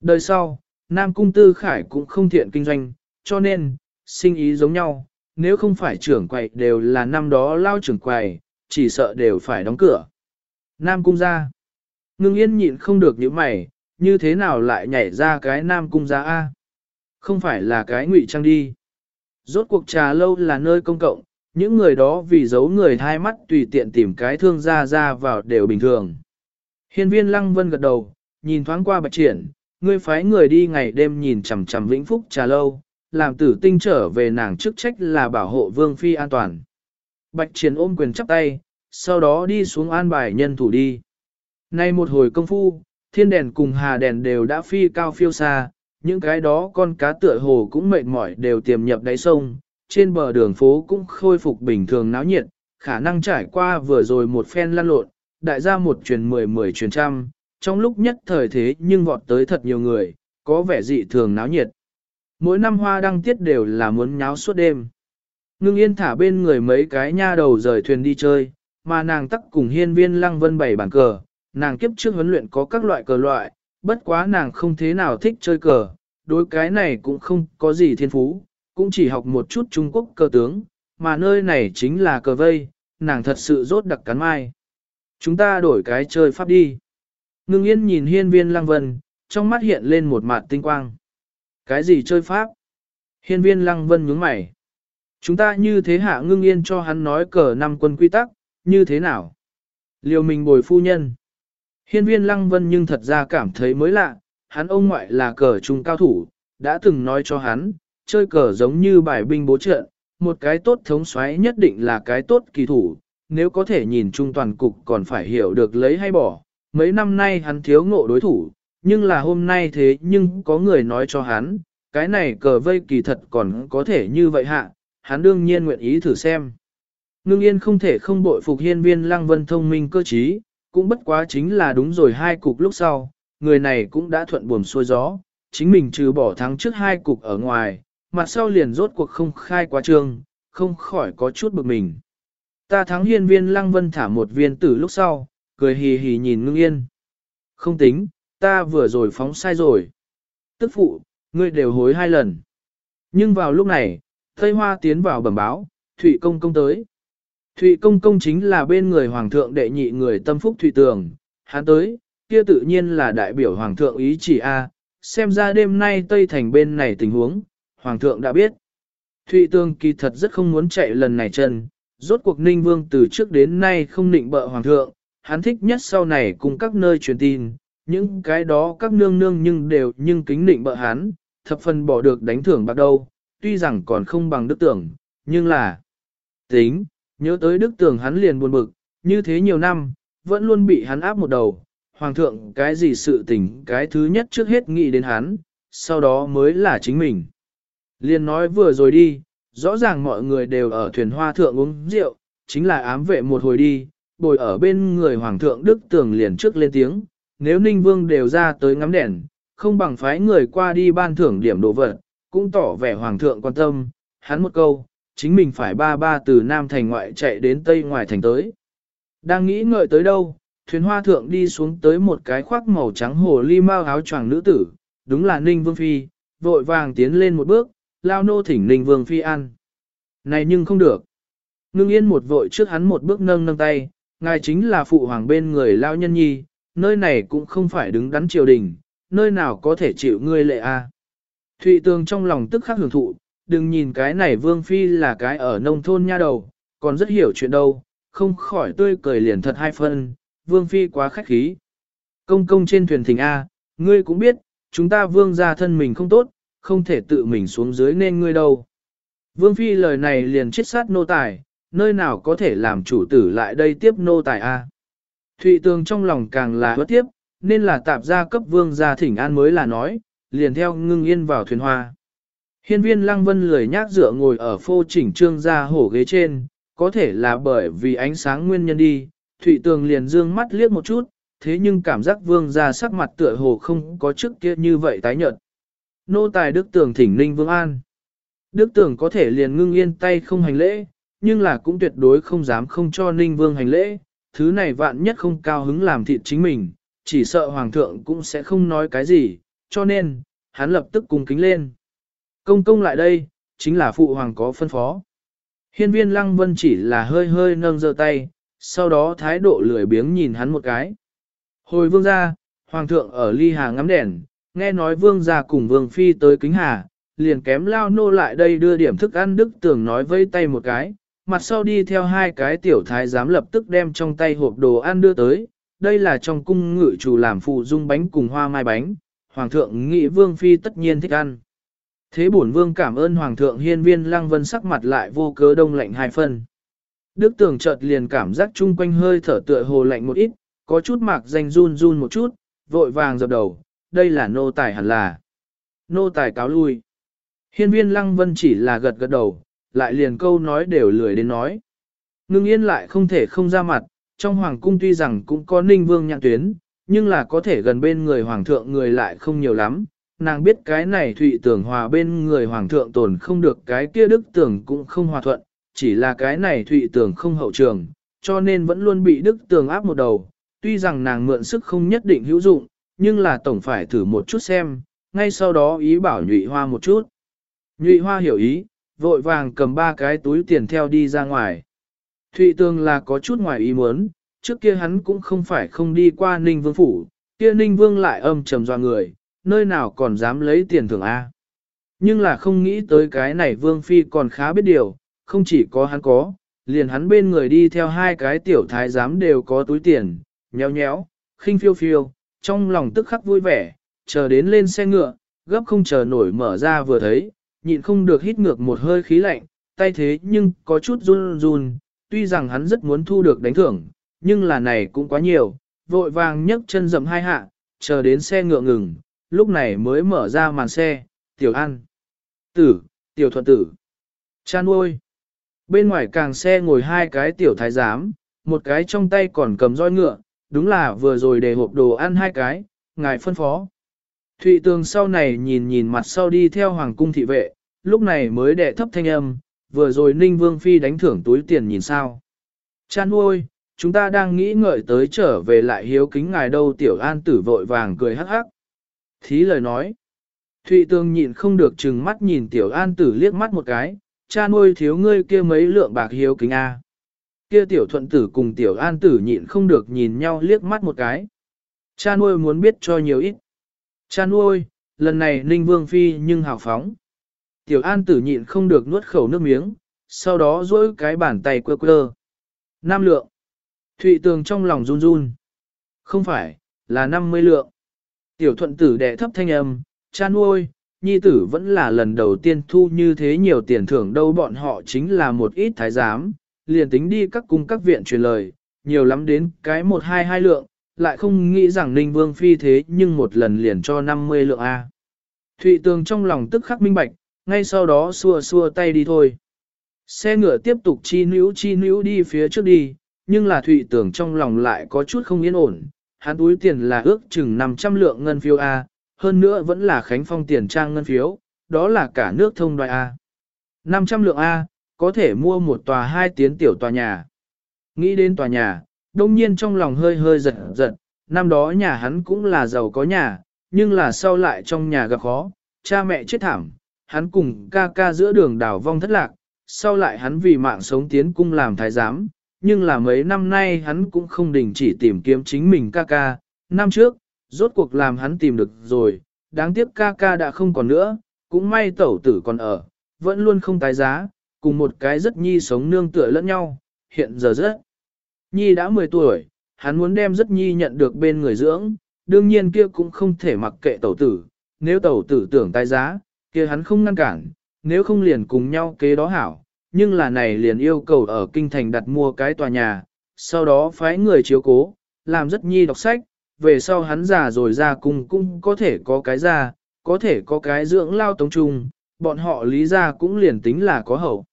Đời sau, Nam Cung Tư Khải cũng không thiện kinh doanh, cho nên, sinh ý giống nhau, nếu không phải trưởng quầy đều là năm đó lao trưởng quầy, chỉ sợ đều phải đóng cửa. Nam Cung ra. Ngưng yên nhịn không được những mày, như thế nào lại nhảy ra cái Nam Cung ra A? Không phải là cái ngụy trang đi. Rốt cuộc trà lâu là nơi công cộng, những người đó vì giấu người hai mắt tùy tiện tìm cái thương ra ra vào đều bình thường. Hiên viên lăng vân gật đầu, nhìn thoáng qua bạch triển, ngươi phái người đi ngày đêm nhìn chằm chằm vĩnh phúc trà lâu, làm tử tinh trở về nàng chức trách là bảo hộ vương phi an toàn. Bạch triển ôm quyền chắp tay, sau đó đi xuống an bài nhân thủ đi. Nay một hồi công phu, thiên đèn cùng hà đèn đều đã phi cao phiêu xa, những cái đó con cá tựa hồ cũng mệt mỏi đều tiềm nhập đáy sông, trên bờ đường phố cũng khôi phục bình thường náo nhiệt, khả năng trải qua vừa rồi một phen lăn lộn, đại gia một truyền mười mười truyền trăm, trong lúc nhất thời thế nhưng vọt tới thật nhiều người, có vẻ dị thường náo nhiệt. Mỗi năm hoa đăng tiết đều là muốn nháo suốt đêm. Ngưng yên thả bên người mấy cái nha đầu rời thuyền đi chơi, mà nàng tắc cùng hiên viên lăng vân bảy bàn cờ, nàng kiếp trước huấn luyện có các loại cờ loại, bất quá nàng không thế nào thích chơi cờ, đối cái này cũng không có gì thiên phú, cũng chỉ học một chút Trung Quốc cờ tướng, mà nơi này chính là cờ vây, nàng thật sự rốt đặc cắn mai. Chúng ta đổi cái chơi pháp đi. Ngưng yên nhìn hiên viên lăng vân, trong mắt hiện lên một mặt tinh quang. Cái gì chơi pháp? Hiên viên lăng vân nhướng mày. Chúng ta như thế hạ ngưng yên cho hắn nói cờ năm quân quy tắc, như thế nào? Liều mình bồi phu nhân. Hiên viên lăng vân nhưng thật ra cảm thấy mới lạ, hắn ông ngoại là cờ trung cao thủ, đã từng nói cho hắn, chơi cờ giống như bài binh bố trận, một cái tốt thống xoáy nhất định là cái tốt kỳ thủ, nếu có thể nhìn chung toàn cục còn phải hiểu được lấy hay bỏ. Mấy năm nay hắn thiếu ngộ đối thủ, nhưng là hôm nay thế nhưng có người nói cho hắn, cái này cờ vây kỳ thật còn có thể như vậy hạ, hắn đương nhiên nguyện ý thử xem. Ngưng yên không thể không bội phục hiên viên lăng vân thông minh cơ trí, cũng bất quá chính là đúng rồi hai cục lúc sau, người này cũng đã thuận buồm xuôi gió, chính mình trừ bỏ thắng trước hai cục ở ngoài, mặt sau liền rốt cuộc không khai quá trương, không khỏi có chút bực mình. Ta thắng hiên viên lăng vân thả một viên tử lúc sau, cười hì hì nhìn ngưng yên. Không tính, ta vừa rồi phóng sai rồi. Tức phụ, ngươi đều hối hai lần. Nhưng vào lúc này, Tây Hoa tiến vào bẩm báo, Thụy Công Công tới. Thụy Công Công chính là bên người Hoàng thượng đệ nhị người tâm phúc Thụy Tường, hắn tới, kia tự nhiên là đại biểu Hoàng thượng ý chỉ A, xem ra đêm nay Tây Thành bên này tình huống, Hoàng thượng đã biết. Thụy Tường kỳ thật rất không muốn chạy lần này chân, rốt cuộc Ninh Vương từ trước đến nay không nịnh bợ Hoàng thượng, hắn thích nhất sau này cùng các nơi truyền tin, những cái đó các nương nương nhưng đều nhưng kính định bợ hắn, thập phần bỏ được đánh thưởng bạc đâu, tuy rằng còn không bằng đức tưởng, nhưng là tính, nhớ tới đức tưởng hắn liền buồn bực, như thế nhiều năm, vẫn luôn bị hắn áp một đầu, hoàng thượng cái gì sự tình cái thứ nhất trước hết nghĩ đến hắn, sau đó mới là chính mình. Liền nói vừa rồi đi, rõ ràng mọi người đều ở thuyền hoa thượng uống rượu, chính là ám vệ một hồi đi, bồi ở bên người Hoàng thượng Đức Tường liền trước lên tiếng, nếu Ninh Vương đều ra tới ngắm đèn, không bằng phái người qua đi ban thưởng điểm đồ vật, cũng tỏ vẻ Hoàng thượng quan tâm, hắn một câu, chính mình phải ba ba từ Nam thành ngoại chạy đến Tây ngoài thành tới. Đang nghĩ ngợi tới đâu, thuyền hoa thượng đi xuống tới một cái khoác màu trắng hồ ly mao áo choàng nữ tử, đúng là Ninh Vương Phi, vội vàng tiến lên một bước, lao nô thỉnh Ninh Vương Phi ăn. Này nhưng không được. Ngưng yên một vội trước hắn một bước nâng nâng tay, ngài chính là phụ hoàng bên người lao nhân nhi, nơi này cũng không phải đứng đắn triều đình, nơi nào có thể chịu ngươi lệ a. Thụy tường trong lòng tức khắc hưởng thụ, đừng nhìn cái này vương phi là cái ở nông thôn nha đầu, còn rất hiểu chuyện đâu, không khỏi tươi cười liền thật hai phân, vương phi quá khách khí. Công công trên thuyền thình A, ngươi cũng biết, chúng ta vương gia thân mình không tốt, không thể tự mình xuống dưới nên ngươi đâu. Vương phi lời này liền chết sát nô tài, nơi nào có thể làm chủ tử lại đây tiếp nô tài A. Thụy tường trong lòng càng là bất tiếp, nên là tạp gia cấp vương gia thỉnh an mới là nói, liền theo ngưng yên vào thuyền hoa. Hiên viên lăng vân lười nhác dựa ngồi ở phô chỉnh trương gia hổ ghế trên, có thể là bởi vì ánh sáng nguyên nhân đi, Thụy Tường liền dương mắt liếc một chút, thế nhưng cảm giác vương gia sắc mặt tựa hồ không có trước kia như vậy tái nhợt. Nô tài Đức Tường thỉnh Ninh Vương An. Đức Tường có thể liền ngưng yên tay không hành lễ, nhưng là cũng tuyệt đối không dám không cho Ninh Vương hành lễ, thứ này vạn nhất không cao hứng làm thịt chính mình, chỉ sợ Hoàng thượng cũng sẽ không nói cái gì, cho nên, hắn lập tức cung kính lên. Công công lại đây, chính là phụ hoàng có phân phó. Hiên viên lăng vân chỉ là hơi hơi nâng giơ tay, sau đó thái độ lười biếng nhìn hắn một cái. Hồi vương gia, hoàng thượng ở ly hà ngắm đèn, nghe nói vương gia cùng vương phi tới kính hà, liền kém lao nô lại đây đưa điểm thức ăn đức tưởng nói vây tay một cái, mặt sau đi theo hai cái tiểu thái giám lập tức đem trong tay hộp đồ ăn đưa tới, đây là trong cung ngự chủ làm phụ dung bánh cùng hoa mai bánh, hoàng thượng nghĩ vương phi tất nhiên thích ăn. Thế bổn vương cảm ơn Hoàng thượng hiên viên lăng vân sắc mặt lại vô cớ đông lạnh hai phân. Đức tưởng chợt liền cảm giác chung quanh hơi thở tựa hồ lạnh một ít, có chút mạc danh run run một chút, vội vàng dập đầu, đây là nô tài hẳn là. Nô tài cáo lui. Hiên viên lăng vân chỉ là gật gật đầu, lại liền câu nói đều lười đến nói. Ngưng yên lại không thể không ra mặt, trong hoàng cung tuy rằng cũng có ninh vương nhạc tuyến, nhưng là có thể gần bên người hoàng thượng người lại không nhiều lắm, nàng biết cái này thụy tưởng hòa bên người hoàng thượng tồn không được cái kia đức tưởng cũng không hòa thuận, chỉ là cái này thụy tưởng không hậu trường, cho nên vẫn luôn bị đức tưởng áp một đầu. Tuy rằng nàng mượn sức không nhất định hữu dụng, nhưng là tổng phải thử một chút xem, ngay sau đó ý bảo nhụy hoa một chút. Nhụy hoa hiểu ý, vội vàng cầm ba cái túi tiền theo đi ra ngoài. Thụy tường là có chút ngoài ý muốn, trước kia hắn cũng không phải không đi qua Ninh Vương Phủ, kia Ninh Vương lại âm trầm doa người, nơi nào còn dám lấy tiền thưởng A. Nhưng là không nghĩ tới cái này Vương Phi còn khá biết điều, không chỉ có hắn có, liền hắn bên người đi theo hai cái tiểu thái giám đều có túi tiền, nhéo nhéo, khinh phiêu phiêu, trong lòng tức khắc vui vẻ, chờ đến lên xe ngựa, gấp không chờ nổi mở ra vừa thấy, nhịn không được hít ngược một hơi khí lạnh, tay thế nhưng có chút run run, tuy rằng hắn rất muốn thu được đánh thưởng, nhưng là này cũng quá nhiều, vội vàng nhấc chân dậm hai hạ, chờ đến xe ngựa ngừng, lúc này mới mở ra màn xe, tiểu an, tử, tiểu thuận tử, cha nuôi. Bên ngoài càng xe ngồi hai cái tiểu thái giám, một cái trong tay còn cầm roi ngựa, đúng là vừa rồi để hộp đồ ăn hai cái, ngài phân phó. Thụy tường sau này nhìn nhìn mặt sau đi theo hoàng cung thị vệ, lúc này mới đệ thấp thanh âm, vừa rồi Ninh Vương Phi đánh thưởng túi tiền nhìn sao. Cha nuôi, chúng ta đang nghĩ ngợi tới trở về lại hiếu kính ngài đâu tiểu an tử vội vàng cười hắc hắc. Thí lời nói. Thụy Tương nhịn không được chừng mắt nhìn Tiểu An Tử liếc mắt một cái, cha nuôi thiếu ngươi kia mấy lượng bạc hiếu kính A. Kia Tiểu Thuận Tử cùng Tiểu An Tử nhịn không được nhìn nhau liếc mắt một cái. Cha nuôi muốn biết cho nhiều ít. Cha nuôi, lần này Ninh Vương Phi nhưng hào phóng. Tiểu An Tử nhịn không được nuốt khẩu nước miếng, sau đó duỗi cái bàn tay quơ quơ. Nam lượng. Thụy Tường trong lòng run run. Không phải, là 50 lượng. Tiểu thuận tử đệ thấp thanh âm, cha nuôi, nhi tử vẫn là lần đầu tiên thu như thế nhiều tiền thưởng đâu bọn họ chính là một ít thái giám, liền tính đi các cung các viện truyền lời, nhiều lắm đến cái một hai hai lượng, lại không nghĩ rằng Ninh Vương phi thế nhưng một lần liền cho 50 lượng A. Thụy tường trong lòng tức khắc minh bạch, ngay sau đó xua xua tay đi thôi. Xe ngựa tiếp tục chi níu chi níu đi phía trước đi, nhưng là Thụy tưởng trong lòng lại có chút không yên ổn, hắn túi tiền là ước chừng 500 lượng ngân phiếu A, hơn nữa vẫn là Khánh Phong tiền trang ngân phiếu, đó là cả nước thông đoại A. 500 lượng A, có thể mua một tòa hai tiến tiểu tòa nhà. Nghĩ đến tòa nhà, đông nhiên trong lòng hơi hơi giật giật, năm đó nhà hắn cũng là giàu có nhà, nhưng là sau lại trong nhà gặp khó, cha mẹ chết thảm, hắn cùng ca ca giữa đường đảo vong thất lạc, sau lại hắn vì mạng sống tiến cung làm thái giám, nhưng là mấy năm nay hắn cũng không đình chỉ tìm kiếm chính mình ca ca, năm trước, rốt cuộc làm hắn tìm được rồi, đáng tiếc ca ca đã không còn nữa, cũng may tẩu tử còn ở, vẫn luôn không tái giá, cùng một cái rất nhi sống nương tựa lẫn nhau, hiện giờ rất. Nhi đã 10 tuổi, hắn muốn đem rất nhi nhận được bên người dưỡng, đương nhiên kia cũng không thể mặc kệ tẩu tử, nếu tẩu tử tưởng tái giá, kia hắn không ngăn cản, nếu không liền cùng nhau kế đó hảo, nhưng là này liền yêu cầu ở kinh thành đặt mua cái tòa nhà, sau đó phái người chiếu cố, làm rất nhi đọc sách, về sau hắn già rồi ra cùng cũng có thể có cái ra, có thể có cái dưỡng lao tống trung, bọn họ lý ra cũng liền tính là có hậu.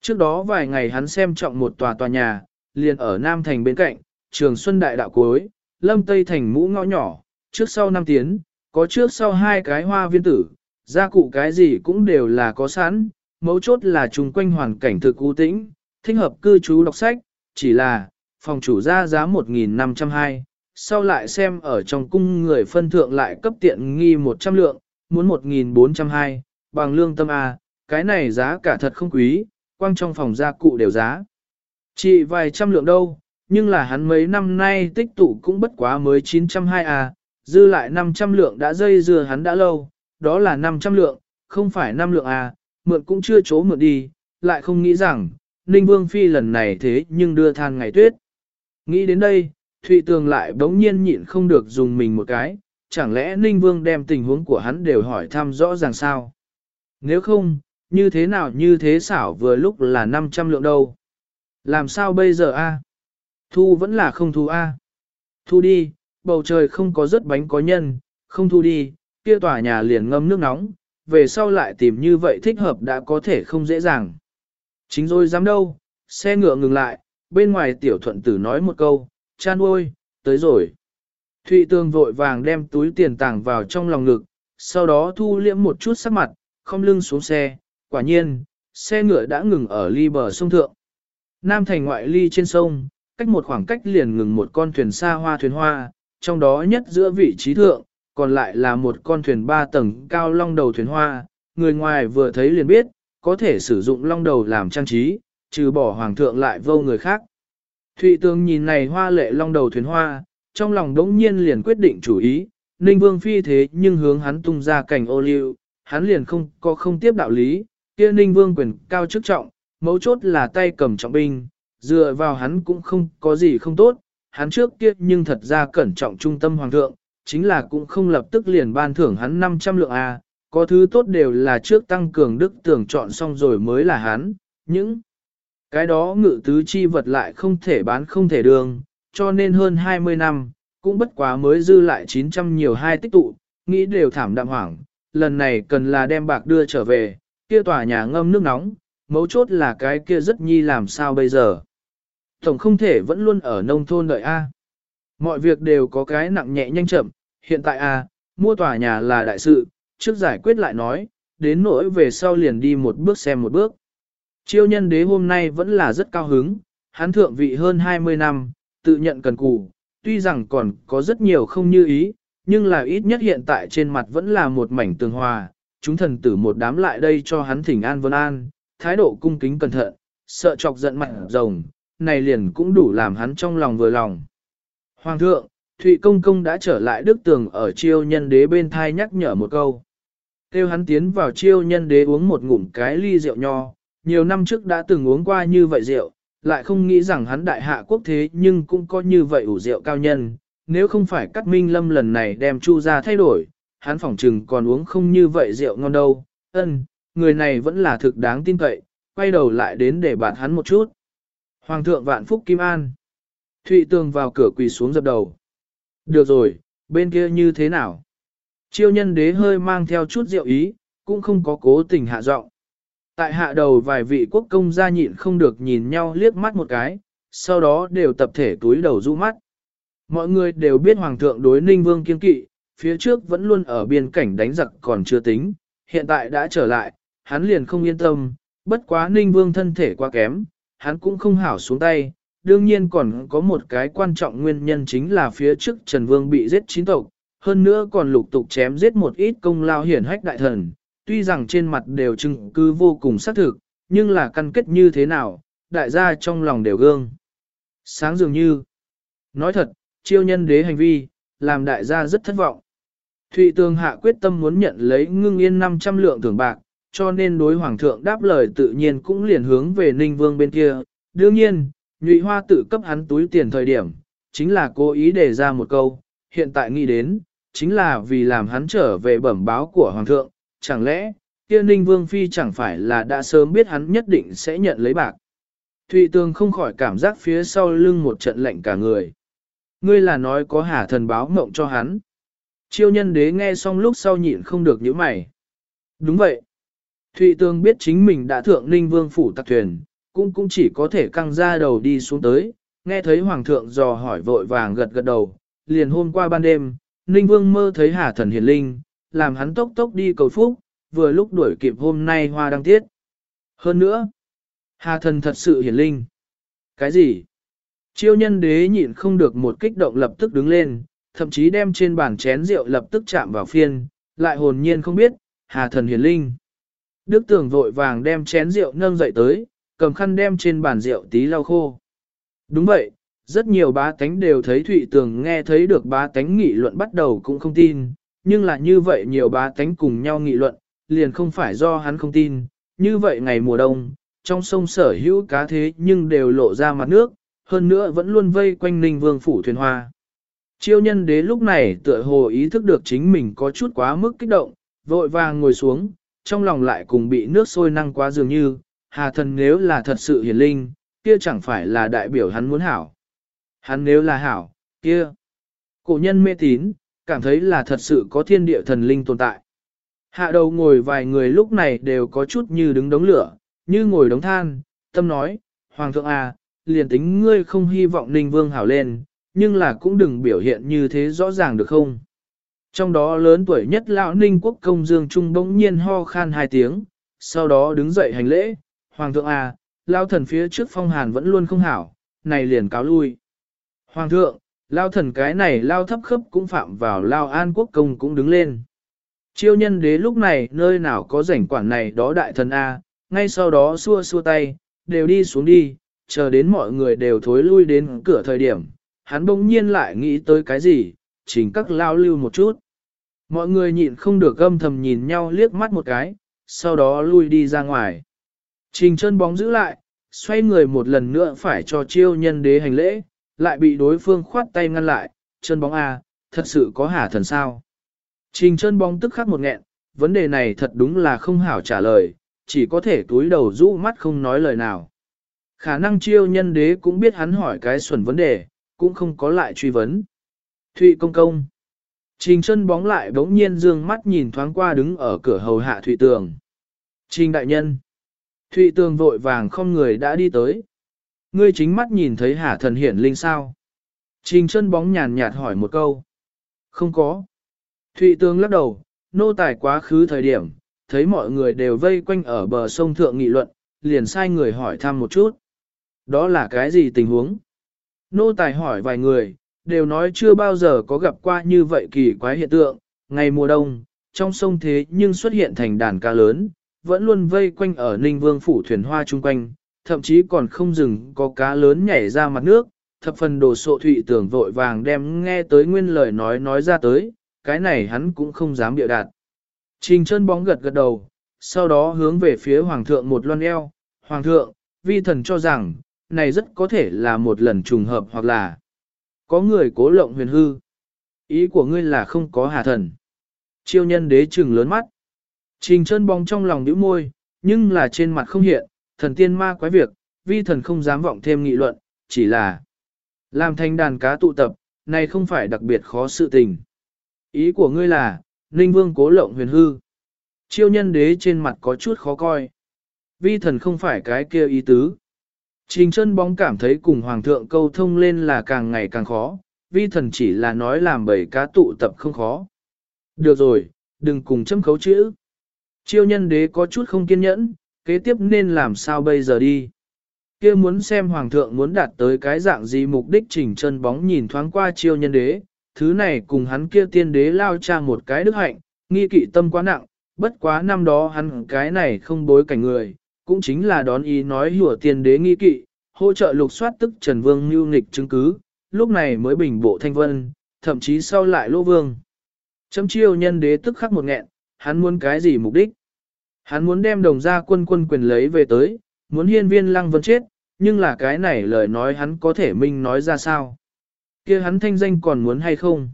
Trước đó vài ngày hắn xem trọng một tòa tòa nhà, liền ở Nam Thành bên cạnh, trường Xuân Đại Đạo Cuối, Lâm Tây Thành mũ ngõ nhỏ, trước sau năm tiến, có trước sau hai cái hoa viên tử, gia cụ cái gì cũng đều là có sẵn, mấu chốt là chung quanh hoàn cảnh thực ưu tĩnh, thích hợp cư trú đọc sách, chỉ là, phòng chủ ra giá 1.520, sau lại xem ở trong cung người phân thượng lại cấp tiện nghi 100 lượng, muốn 1.420, bằng lương tâm A, cái này giá cả thật không quý, quang trong phòng gia cụ đều giá. Chỉ vài trăm lượng đâu, nhưng là hắn mấy năm nay tích tụ cũng bất quá mới 920 A, dư lại 500 lượng đã dây dừa hắn đã lâu, đó là 500 lượng, không phải 5 lượng à? mượn cũng chưa chỗ mượn đi, lại không nghĩ rằng, Ninh Vương Phi lần này thế nhưng đưa than ngày tuyết. Nghĩ đến đây, Thụy Tường lại đống nhiên nhịn không được dùng mình một cái, chẳng lẽ Ninh Vương đem tình huống của hắn đều hỏi thăm rõ ràng sao? Nếu không, như thế nào như thế xảo vừa lúc là 500 lượng đâu? Làm sao bây giờ a? Thu vẫn là không thu a? Thu đi, bầu trời không có rớt bánh có nhân, không thu đi, kia tòa nhà liền ngâm nước nóng, về sau lại tìm như vậy thích hợp đã có thể không dễ dàng. Chính rồi dám đâu, xe ngựa ngừng lại, bên ngoài tiểu thuận tử nói một câu, chan ôi, tới rồi. Thụy tương vội vàng đem túi tiền tàng vào trong lòng ngực, sau đó thu liễm một chút sắc mặt, không lưng xuống xe, quả nhiên, xe ngựa đã ngừng ở ly bờ sông thượng. Nam thành ngoại ly trên sông, cách một khoảng cách liền ngừng một con thuyền xa hoa thuyền hoa, trong đó nhất giữa vị trí thượng, còn lại là một con thuyền ba tầng cao long đầu thuyền hoa, người ngoài vừa thấy liền biết, có thể sử dụng long đầu làm trang trí, trừ bỏ hoàng thượng lại vô người khác. Thụy tương nhìn này hoa lệ long đầu thuyền hoa, trong lòng đống nhiên liền quyết định chủ ý, Ninh Vương phi thế nhưng hướng hắn tung ra cảnh ô liu, hắn liền không có không tiếp đạo lý, kia Ninh Vương quyền cao chức trọng, mấu chốt là tay cầm trọng binh, dựa vào hắn cũng không có gì không tốt, hắn trước kia nhưng thật ra cẩn trọng trung tâm hoàng thượng, chính là cũng không lập tức liền ban thưởng hắn 500 lượng A, có thứ tốt đều là trước tăng cường đức tưởng chọn xong rồi mới là hắn, những cái đó ngự tứ chi vật lại không thể bán không thể đường, cho nên hơn 20 năm, cũng bất quá mới dư lại 900 nhiều hai tích tụ, nghĩ đều thảm đạm hoảng, lần này cần là đem bạc đưa trở về, kia tòa nhà ngâm nước nóng, mấu chốt là cái kia rất nhi làm sao bây giờ. Tổng không thể vẫn luôn ở nông thôn đợi A. Mọi việc đều có cái nặng nhẹ nhanh chậm, hiện tại à mua tòa nhà là đại sự, trước giải quyết lại nói, đến nỗi về sau liền đi một bước xem một bước. Chiêu nhân đế hôm nay vẫn là rất cao hứng, hắn thượng vị hơn 20 năm, tự nhận cần cù, tuy rằng còn có rất nhiều không như ý, nhưng là ít nhất hiện tại trên mặt vẫn là một mảnh tường hòa, chúng thần tử một đám lại đây cho hắn thỉnh an vân an, thái độ cung kính cẩn thận, sợ chọc giận mặt rồng, này liền cũng đủ làm hắn trong lòng vừa lòng. Hoàng thượng, Thụy Công Công đã trở lại Đức Tường ở chiêu nhân đế bên thai nhắc nhở một câu. Kêu hắn tiến vào chiêu nhân đế uống một ngụm cái ly rượu nho, nhiều năm trước đã từng uống qua như vậy rượu, lại không nghĩ rằng hắn đại hạ quốc thế nhưng cũng có như vậy ủ rượu cao nhân, nếu không phải cắt minh lâm lần này đem chu ra thay đổi, hắn phỏng chừng còn uống không như vậy rượu ngon đâu, ân, người này vẫn là thực đáng tin cậy, quay đầu lại đến để bạn hắn một chút. Hoàng thượng vạn phúc kim an. Thụy tường vào cửa quỳ xuống dập đầu. Được rồi, bên kia như thế nào? Chiêu nhân đế hơi mang theo chút rượu ý, cũng không có cố tình hạ giọng. Tại hạ đầu vài vị quốc công gia nhịn không được nhìn nhau liếc mắt một cái, sau đó đều tập thể túi đầu rũ mắt. Mọi người đều biết Hoàng thượng đối Ninh Vương kiên kỵ, phía trước vẫn luôn ở biên cảnh đánh giặc còn chưa tính, hiện tại đã trở lại, hắn liền không yên tâm, bất quá Ninh Vương thân thể quá kém, hắn cũng không hảo xuống tay. Đương nhiên còn có một cái quan trọng nguyên nhân chính là phía trước Trần Vương bị giết chín tộc, hơn nữa còn lục tục chém giết một ít công lao hiển hách đại thần, tuy rằng trên mặt đều chứng cứ vô cùng xác thực, nhưng là căn kết như thế nào, đại gia trong lòng đều gương. Sáng dường như, nói thật, chiêu nhân đế hành vi, làm đại gia rất thất vọng. Thụy Tường Hạ quyết tâm muốn nhận lấy ngưng yên 500 lượng thưởng bạc, cho nên đối hoàng thượng đáp lời tự nhiên cũng liền hướng về Ninh Vương bên kia. Đương nhiên, nhụy hoa tự cấp hắn túi tiền thời điểm, chính là cố ý đề ra một câu, hiện tại nghĩ đến, chính là vì làm hắn trở về bẩm báo của hoàng thượng, chẳng lẽ, kia Ninh Vương Phi chẳng phải là đã sớm biết hắn nhất định sẽ nhận lấy bạc. Thụy Tường không khỏi cảm giác phía sau lưng một trận lạnh cả người. Ngươi là nói có hả thần báo mộng cho hắn. Chiêu nhân đế nghe xong lúc sau nhịn không được nhíu mày. Đúng vậy. Thụy Tường biết chính mình đã thượng ninh vương phủ tạc thuyền, cũng cũng chỉ có thể căng ra đầu đi xuống tới, nghe thấy hoàng thượng dò hỏi vội vàng gật gật đầu, liền hôm qua ban đêm, ninh vương mơ thấy hà thần hiền linh, làm hắn tốc tốc đi cầu phúc, vừa lúc đuổi kịp hôm nay hoa đăng tiết. Hơn nữa, hà thần thật sự hiền linh. Cái gì? Chiêu nhân đế nhịn không được một kích động lập tức đứng lên, thậm chí đem trên bàn chén rượu lập tức chạm vào phiên, lại hồn nhiên không biết, hà thần hiền linh. Đức tưởng vội vàng đem chén rượu nâng dậy tới, cầm khăn đem trên bàn rượu tí lau khô. Đúng vậy, rất nhiều bá tánh đều thấy Thụy Tường nghe thấy được bá tánh nghị luận bắt đầu cũng không tin, nhưng là như vậy nhiều bá tánh cùng nhau nghị luận, liền không phải do hắn không tin, như vậy ngày mùa đông, trong sông sở hữu cá thế nhưng đều lộ ra mặt nước, hơn nữa vẫn luôn vây quanh ninh vương phủ thuyền hoa. Chiêu nhân đế lúc này tựa hồ ý thức được chính mình có chút quá mức kích động, vội vàng ngồi xuống, trong lòng lại cùng bị nước sôi năng quá dường như, hà thần nếu là thật sự hiền linh, kia chẳng phải là đại biểu hắn muốn hảo. Hắn nếu là hảo, kia. Cổ nhân mê tín, cảm thấy là thật sự có thiên địa thần linh tồn tại. Hạ đầu ngồi vài người lúc này đều có chút như đứng đống lửa, như ngồi đống than, tâm nói, Hoàng thượng à, liền tính ngươi không hy vọng Ninh Vương hảo lên, nhưng là cũng đừng biểu hiện như thế rõ ràng được không. Trong đó lớn tuổi nhất lão Ninh Quốc công Dương Trung bỗng nhiên ho khan hai tiếng, sau đó đứng dậy hành lễ, Hoàng thượng à, lao thần phía trước phong hàn vẫn luôn không hảo, này liền cáo lui. Hoàng thượng, lao thần cái này lao thấp khớp cũng phạm vào lao an quốc công cũng đứng lên. Chiêu nhân đế lúc này nơi nào có rảnh quản này đó đại thần A, ngay sau đó xua xua tay, đều đi xuống đi, chờ đến mọi người đều thối lui đến cửa thời điểm, hắn bỗng nhiên lại nghĩ tới cái gì, chính các lao lưu một chút. Mọi người nhịn không được gâm thầm nhìn nhau liếc mắt một cái, sau đó lui đi ra ngoài. Trình chân bóng giữ lại, xoay người một lần nữa phải cho chiêu nhân đế hành lễ, lại bị đối phương khoát tay ngăn lại, chân bóng A, thật sự có hả thần sao. Trình chân bóng tức khắc một nghẹn, vấn đề này thật đúng là không hảo trả lời, chỉ có thể túi đầu rũ mắt không nói lời nào. Khả năng chiêu nhân đế cũng biết hắn hỏi cái xuẩn vấn đề, cũng không có lại truy vấn. Thụy công công. Trình chân bóng lại bỗng nhiên dương mắt nhìn thoáng qua đứng ở cửa hầu hạ Thụy tường. Trình đại nhân. Thụy tường vội vàng không người đã đi tới. Ngươi chính mắt nhìn thấy hả thần hiển linh sao. Trình chân bóng nhàn nhạt hỏi một câu. Không có. Thụy tường lắc đầu, nô tài quá khứ thời điểm, thấy mọi người đều vây quanh ở bờ sông thượng nghị luận, liền sai người hỏi thăm một chút. Đó là cái gì tình huống? Nô tài hỏi vài người, đều nói chưa bao giờ có gặp qua như vậy kỳ quái hiện tượng, ngày mùa đông, trong sông thế nhưng xuất hiện thành đàn cá lớn, vẫn luôn vây quanh ở Ninh Vương phủ thuyền hoa chung quanh, thậm chí còn không dừng có cá lớn nhảy ra mặt nước, thập phần đồ sộ thụy tưởng vội vàng đem nghe tới nguyên lời nói nói ra tới, cái này hắn cũng không dám biểu đạt. Trình chân bóng gật gật đầu, sau đó hướng về phía hoàng thượng một loan eo, hoàng thượng, vi thần cho rằng, này rất có thể là một lần trùng hợp hoặc là có người cố lộng huyền hư. Ý của ngươi là không có hà thần. Chiêu nhân đế trừng lớn mắt. Trình chân bóng trong lòng nhíu môi, nhưng là trên mặt không hiện, thần tiên ma quái việc, vi thần không dám vọng thêm nghị luận, chỉ là làm thành đàn cá tụ tập, này không phải đặc biệt khó sự tình. Ý của ngươi là, Ninh Vương cố lộng huyền hư. Chiêu nhân đế trên mặt có chút khó coi. Vi thần không phải cái kia ý tứ. Trình chân bóng cảm thấy cùng hoàng thượng câu thông lên là càng ngày càng khó, vi thần chỉ là nói làm bảy cá tụ tập không khó. Được rồi, đừng cùng châm khấu chữ. Chiêu nhân đế có chút không kiên nhẫn, kế tiếp nên làm sao bây giờ đi. kia muốn xem hoàng thượng muốn đạt tới cái dạng gì mục đích chỉnh chân bóng nhìn thoáng qua chiêu nhân đế, thứ này cùng hắn kia tiên đế lao cha một cái đức hạnh, nghi kỵ tâm quá nặng, bất quá năm đó hắn cái này không bối cảnh người, cũng chính là đón ý nói hùa tiên đế nghi kỵ, hỗ trợ lục soát tức Trần Vương mưu nghịch chứng cứ, lúc này mới bình bộ thanh vân, thậm chí sau lại lỗ vương. Chấm chiêu nhân đế tức khắc một nghẹn, hắn muốn cái gì mục đích? Hắn muốn đem đồng gia quân quân quyền lấy về tới, muốn hiên viên lăng vân chết, nhưng là cái này lời nói hắn có thể minh nói ra sao? kia hắn thanh danh còn muốn hay không?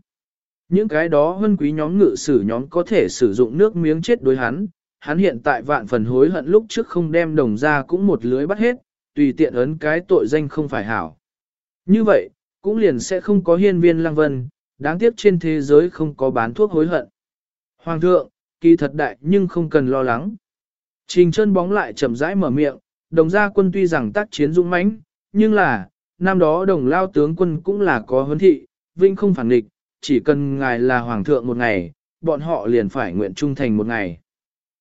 Những cái đó hân quý nhóm ngự sử nhóm có thể sử dụng nước miếng chết đối hắn, hắn hiện tại vạn phần hối hận lúc trước không đem đồng ra cũng một lưới bắt hết, tùy tiện ấn cái tội danh không phải hảo. Như vậy, cũng liền sẽ không có hiên viên lăng vân, đáng tiếc trên thế giới không có bán thuốc hối hận. Hoàng thượng, kỳ thật đại nhưng không cần lo lắng. Trình chân bóng lại chậm rãi mở miệng, đồng gia quân tuy rằng tác chiến dũng mãnh, nhưng là, năm đó đồng lao tướng quân cũng là có huấn thị, vinh không phản địch, chỉ cần ngài là hoàng thượng một ngày, bọn họ liền phải nguyện trung thành một ngày.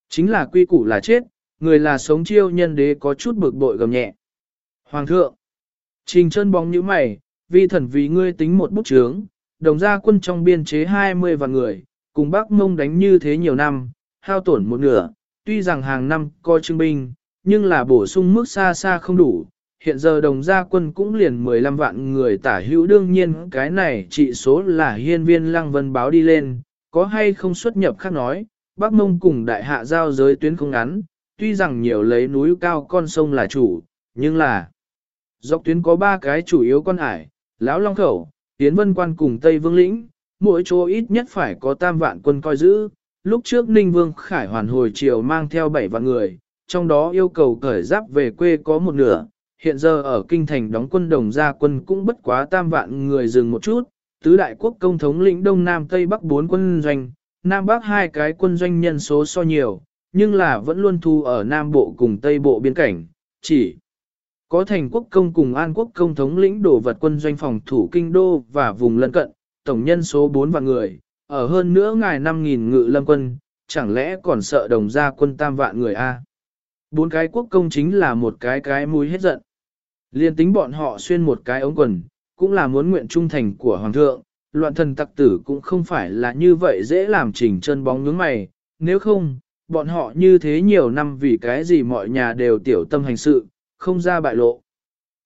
Chính là quy củ là chết, người là sống chiêu nhân đế có chút bực bội gầm nhẹ. Hoàng thượng, trình chân bóng như mày, vi thần vì ngươi tính một bút chướng, đồng gia quân trong biên chế 20 vạn người, cùng bác mông đánh như thế nhiều năm, hao tổn một nửa, tuy rằng hàng năm coi trưng binh, nhưng là bổ sung mức xa xa không đủ, hiện giờ đồng gia quân cũng liền 15 vạn người tả hữu đương nhiên cái này trị số là hiên viên lăng vân báo đi lên, có hay không xuất nhập khác nói, Bắc Mông cùng đại hạ giao giới tuyến không ngắn, tuy rằng nhiều lấy núi cao con sông là chủ, nhưng là dọc tuyến có ba cái chủ yếu con ải, Lão Long Khẩu, Tiến Vân Quan cùng Tây Vương Lĩnh, mỗi chỗ ít nhất phải có tam vạn quân coi giữ. Lúc trước Ninh Vương Khải hoàn hồi triều mang theo bảy vạn người, trong đó yêu cầu cởi giáp về quê có một nửa, hiện giờ ở kinh thành đóng quân đồng gia quân cũng bất quá tam vạn người dừng một chút, tứ đại quốc công thống lĩnh Đông Nam Tây Bắc bốn quân doanh, Nam Bắc hai cái quân doanh nhân số so nhiều, nhưng là vẫn luôn thu ở Nam Bộ cùng Tây Bộ biên cảnh, chỉ có thành quốc công cùng an quốc công thống lĩnh đổ vật quân doanh phòng thủ kinh đô và vùng lân cận, tổng nhân số 4 vạn người, ở hơn nữa ngài 5.000 ngự lâm quân, chẳng lẽ còn sợ đồng gia quân tam vạn người a? Bốn cái quốc công chính là một cái cái mũi hết giận. Liên tính bọn họ xuyên một cái ống quần, cũng là muốn nguyện trung thành của Hoàng thượng, loạn thần tặc tử cũng không phải là như vậy dễ làm chỉnh chân bóng nhướng mày, nếu không, bọn họ như thế nhiều năm vì cái gì mọi nhà đều tiểu tâm hành sự, không ra bại lộ.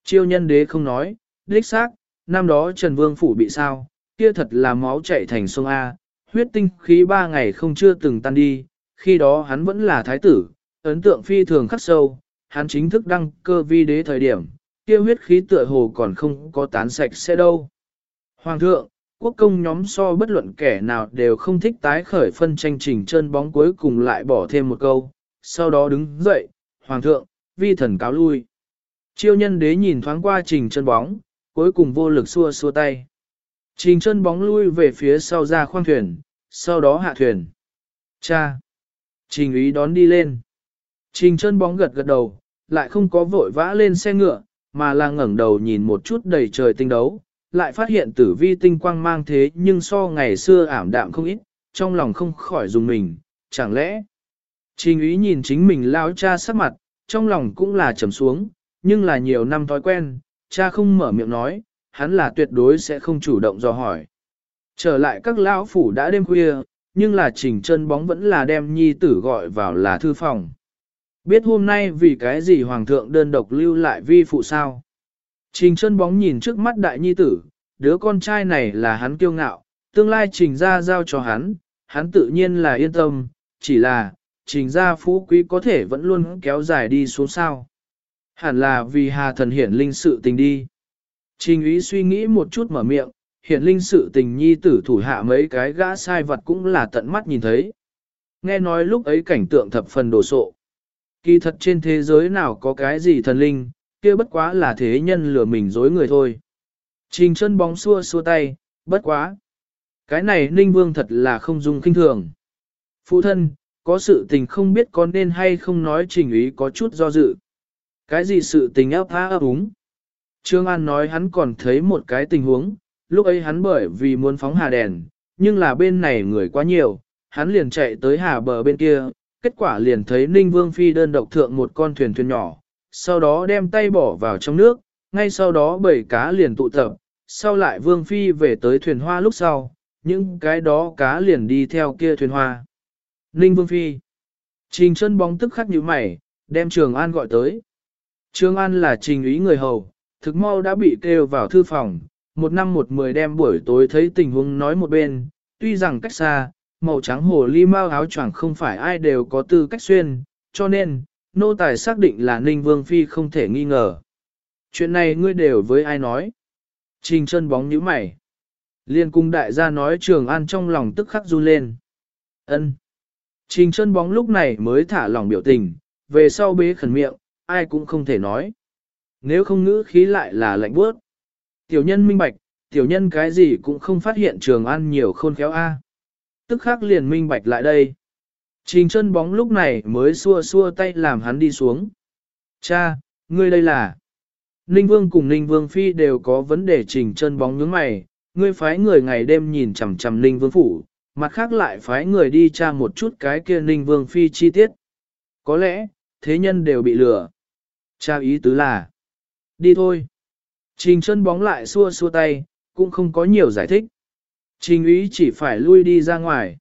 Chiêu nhân đế không nói, đích xác, năm đó Trần Vương Phủ bị sao, kia thật là máu chảy thành sông A, huyết tinh khí ba ngày không chưa từng tan đi, khi đó hắn vẫn là thái tử, ấn tượng phi thường khắc sâu, hắn chính thức đăng cơ vi đế thời điểm, kia huyết khí tựa hồ còn không có tán sạch sẽ đâu. Hoàng thượng, quốc công nhóm so bất luận kẻ nào đều không thích tái khởi phân tranh trình chân bóng cuối cùng lại bỏ thêm một câu, sau đó đứng dậy, Hoàng thượng, vi thần cáo lui. Chiêu nhân đế nhìn thoáng qua trình chân bóng, cuối cùng vô lực xua xua tay. Trình chân bóng lui về phía sau ra khoang thuyền, sau đó hạ thuyền. Cha! Trình ý đón đi lên. Trình chân bóng gật gật đầu, lại không có vội vã lên xe ngựa, mà là ngẩng đầu nhìn một chút đầy trời tinh đấu, lại phát hiện tử vi tinh quang mang thế nhưng so ngày xưa ảm đạm không ít, trong lòng không khỏi dùng mình, chẳng lẽ. Trình ý nhìn chính mình lao cha sắc mặt, trong lòng cũng là trầm xuống, nhưng là nhiều năm thói quen, cha không mở miệng nói, hắn là tuyệt đối sẽ không chủ động do hỏi. Trở lại các lão phủ đã đêm khuya, nhưng là trình chân bóng vẫn là đem nhi tử gọi vào là thư phòng. Biết hôm nay vì cái gì hoàng thượng đơn độc lưu lại vi phụ sao? Trình chân bóng nhìn trước mắt đại nhi tử, đứa con trai này là hắn kiêu ngạo, tương lai trình ra giao cho hắn, hắn tự nhiên là yên tâm, chỉ là, trình ra phú quý có thể vẫn luôn kéo dài đi xuống sao. Hẳn là vì hà thần hiển linh sự tình đi. Trình ý suy nghĩ một chút mở miệng, hiện linh sự tình nhi tử thủ hạ mấy cái gã sai vật cũng là tận mắt nhìn thấy. Nghe nói lúc ấy cảnh tượng thập phần đồ sộ. Kỳ thật trên thế giới nào có cái gì thần linh, kia bất quá là thế nhân lừa mình dối người thôi. Trình chân bóng xua xua tay, bất quá. Cái này ninh vương thật là không dung kinh thường. Phụ thân, có sự tình không biết có nên hay không nói trình ý có chút do dự. Cái gì sự tình áp há ấp úng? Trương An nói hắn còn thấy một cái tình huống, lúc ấy hắn bởi vì muốn phóng hà đèn, nhưng là bên này người quá nhiều, hắn liền chạy tới hà bờ bên kia, kết quả liền thấy Ninh Vương Phi đơn độc thượng một con thuyền thuyền nhỏ, sau đó đem tay bỏ vào trong nước, ngay sau đó bảy cá liền tụ tập, sau lại Vương Phi về tới thuyền hoa lúc sau, những cái đó cá liền đi theo kia thuyền hoa. Ninh Vương Phi Trình chân bóng tức khắc như mày, đem Trường An gọi tới. Trường An là trình ý người hầu, thực mau đã bị kêu vào thư phòng, một năm một mười đem buổi tối thấy tình huống nói một bên, tuy rằng cách xa, màu trắng hồ ly mau áo choàng không phải ai đều có tư cách xuyên, cho nên, nô tài xác định là Ninh Vương Phi không thể nghi ngờ. Chuyện này ngươi đều với ai nói? Trình chân bóng nhíu mày. Liên cung đại gia nói trường an trong lòng tức khắc run lên. ân Trình chân bóng lúc này mới thả lòng biểu tình, về sau bế khẩn miệng, ai cũng không thể nói. Nếu không ngữ khí lại là lạnh bước. Tiểu nhân minh bạch, tiểu nhân cái gì cũng không phát hiện trường an nhiều khôn khéo a. Tức khắc liền minh bạch lại đây. Trình chân bóng lúc này mới xua xua tay làm hắn đi xuống. Cha, ngươi đây là... Ninh Vương cùng Ninh Vương Phi đều có vấn đề trình chân bóng nhướng mày, ngươi phái người ngày đêm nhìn chằm chằm Ninh Vương Phủ, mặt khác lại phái người đi tra một chút cái kia Ninh Vương Phi chi tiết. Có lẽ, thế nhân đều bị lừa. Cha ý tứ là, đi thôi. Trình chân bóng lại xua xua tay, cũng không có nhiều giải thích. Trình ý chỉ phải lui đi ra ngoài.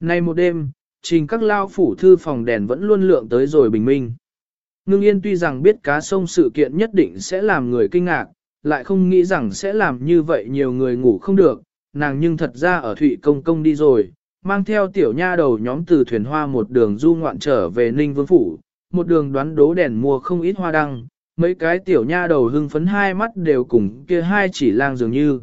Nay một đêm, trình các lao phủ thư phòng đèn vẫn luôn lượng tới rồi bình minh. Ngưng yên tuy rằng biết cá sông sự kiện nhất định sẽ làm người kinh ngạc, lại không nghĩ rằng sẽ làm như vậy nhiều người ngủ không được, nàng nhưng thật ra ở Thụy Công Công đi rồi, mang theo tiểu nha đầu nhóm từ thuyền hoa một đường du ngoạn trở về Ninh Vương Phủ, một đường đoán đố đèn mua không ít hoa đăng, mấy cái tiểu nha đầu hưng phấn hai mắt đều cùng kia hai chỉ lang dường như.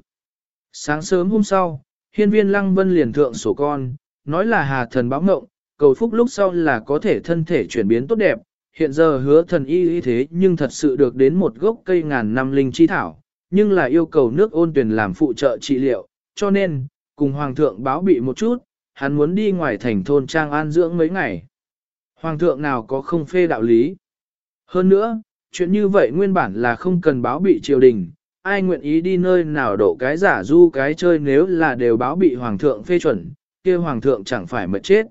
Sáng sớm hôm sau, hiên viên lăng vân liền thượng sổ con, nói là hà thần báo ngộng, cầu phúc lúc sau là có thể thân thể chuyển biến tốt đẹp, hiện giờ hứa thần y y thế nhưng thật sự được đến một gốc cây ngàn năm linh chi thảo, nhưng là yêu cầu nước ôn tuyển làm phụ trợ trị liệu, cho nên, cùng hoàng thượng báo bị một chút, hắn muốn đi ngoài thành thôn trang an dưỡng mấy ngày. Hoàng thượng nào có không phê đạo lý. Hơn nữa, chuyện như vậy nguyên bản là không cần báo bị triều đình, ai nguyện ý đi nơi nào độ cái giả du cái chơi nếu là đều báo bị hoàng thượng phê chuẩn, kia hoàng thượng chẳng phải mệt chết.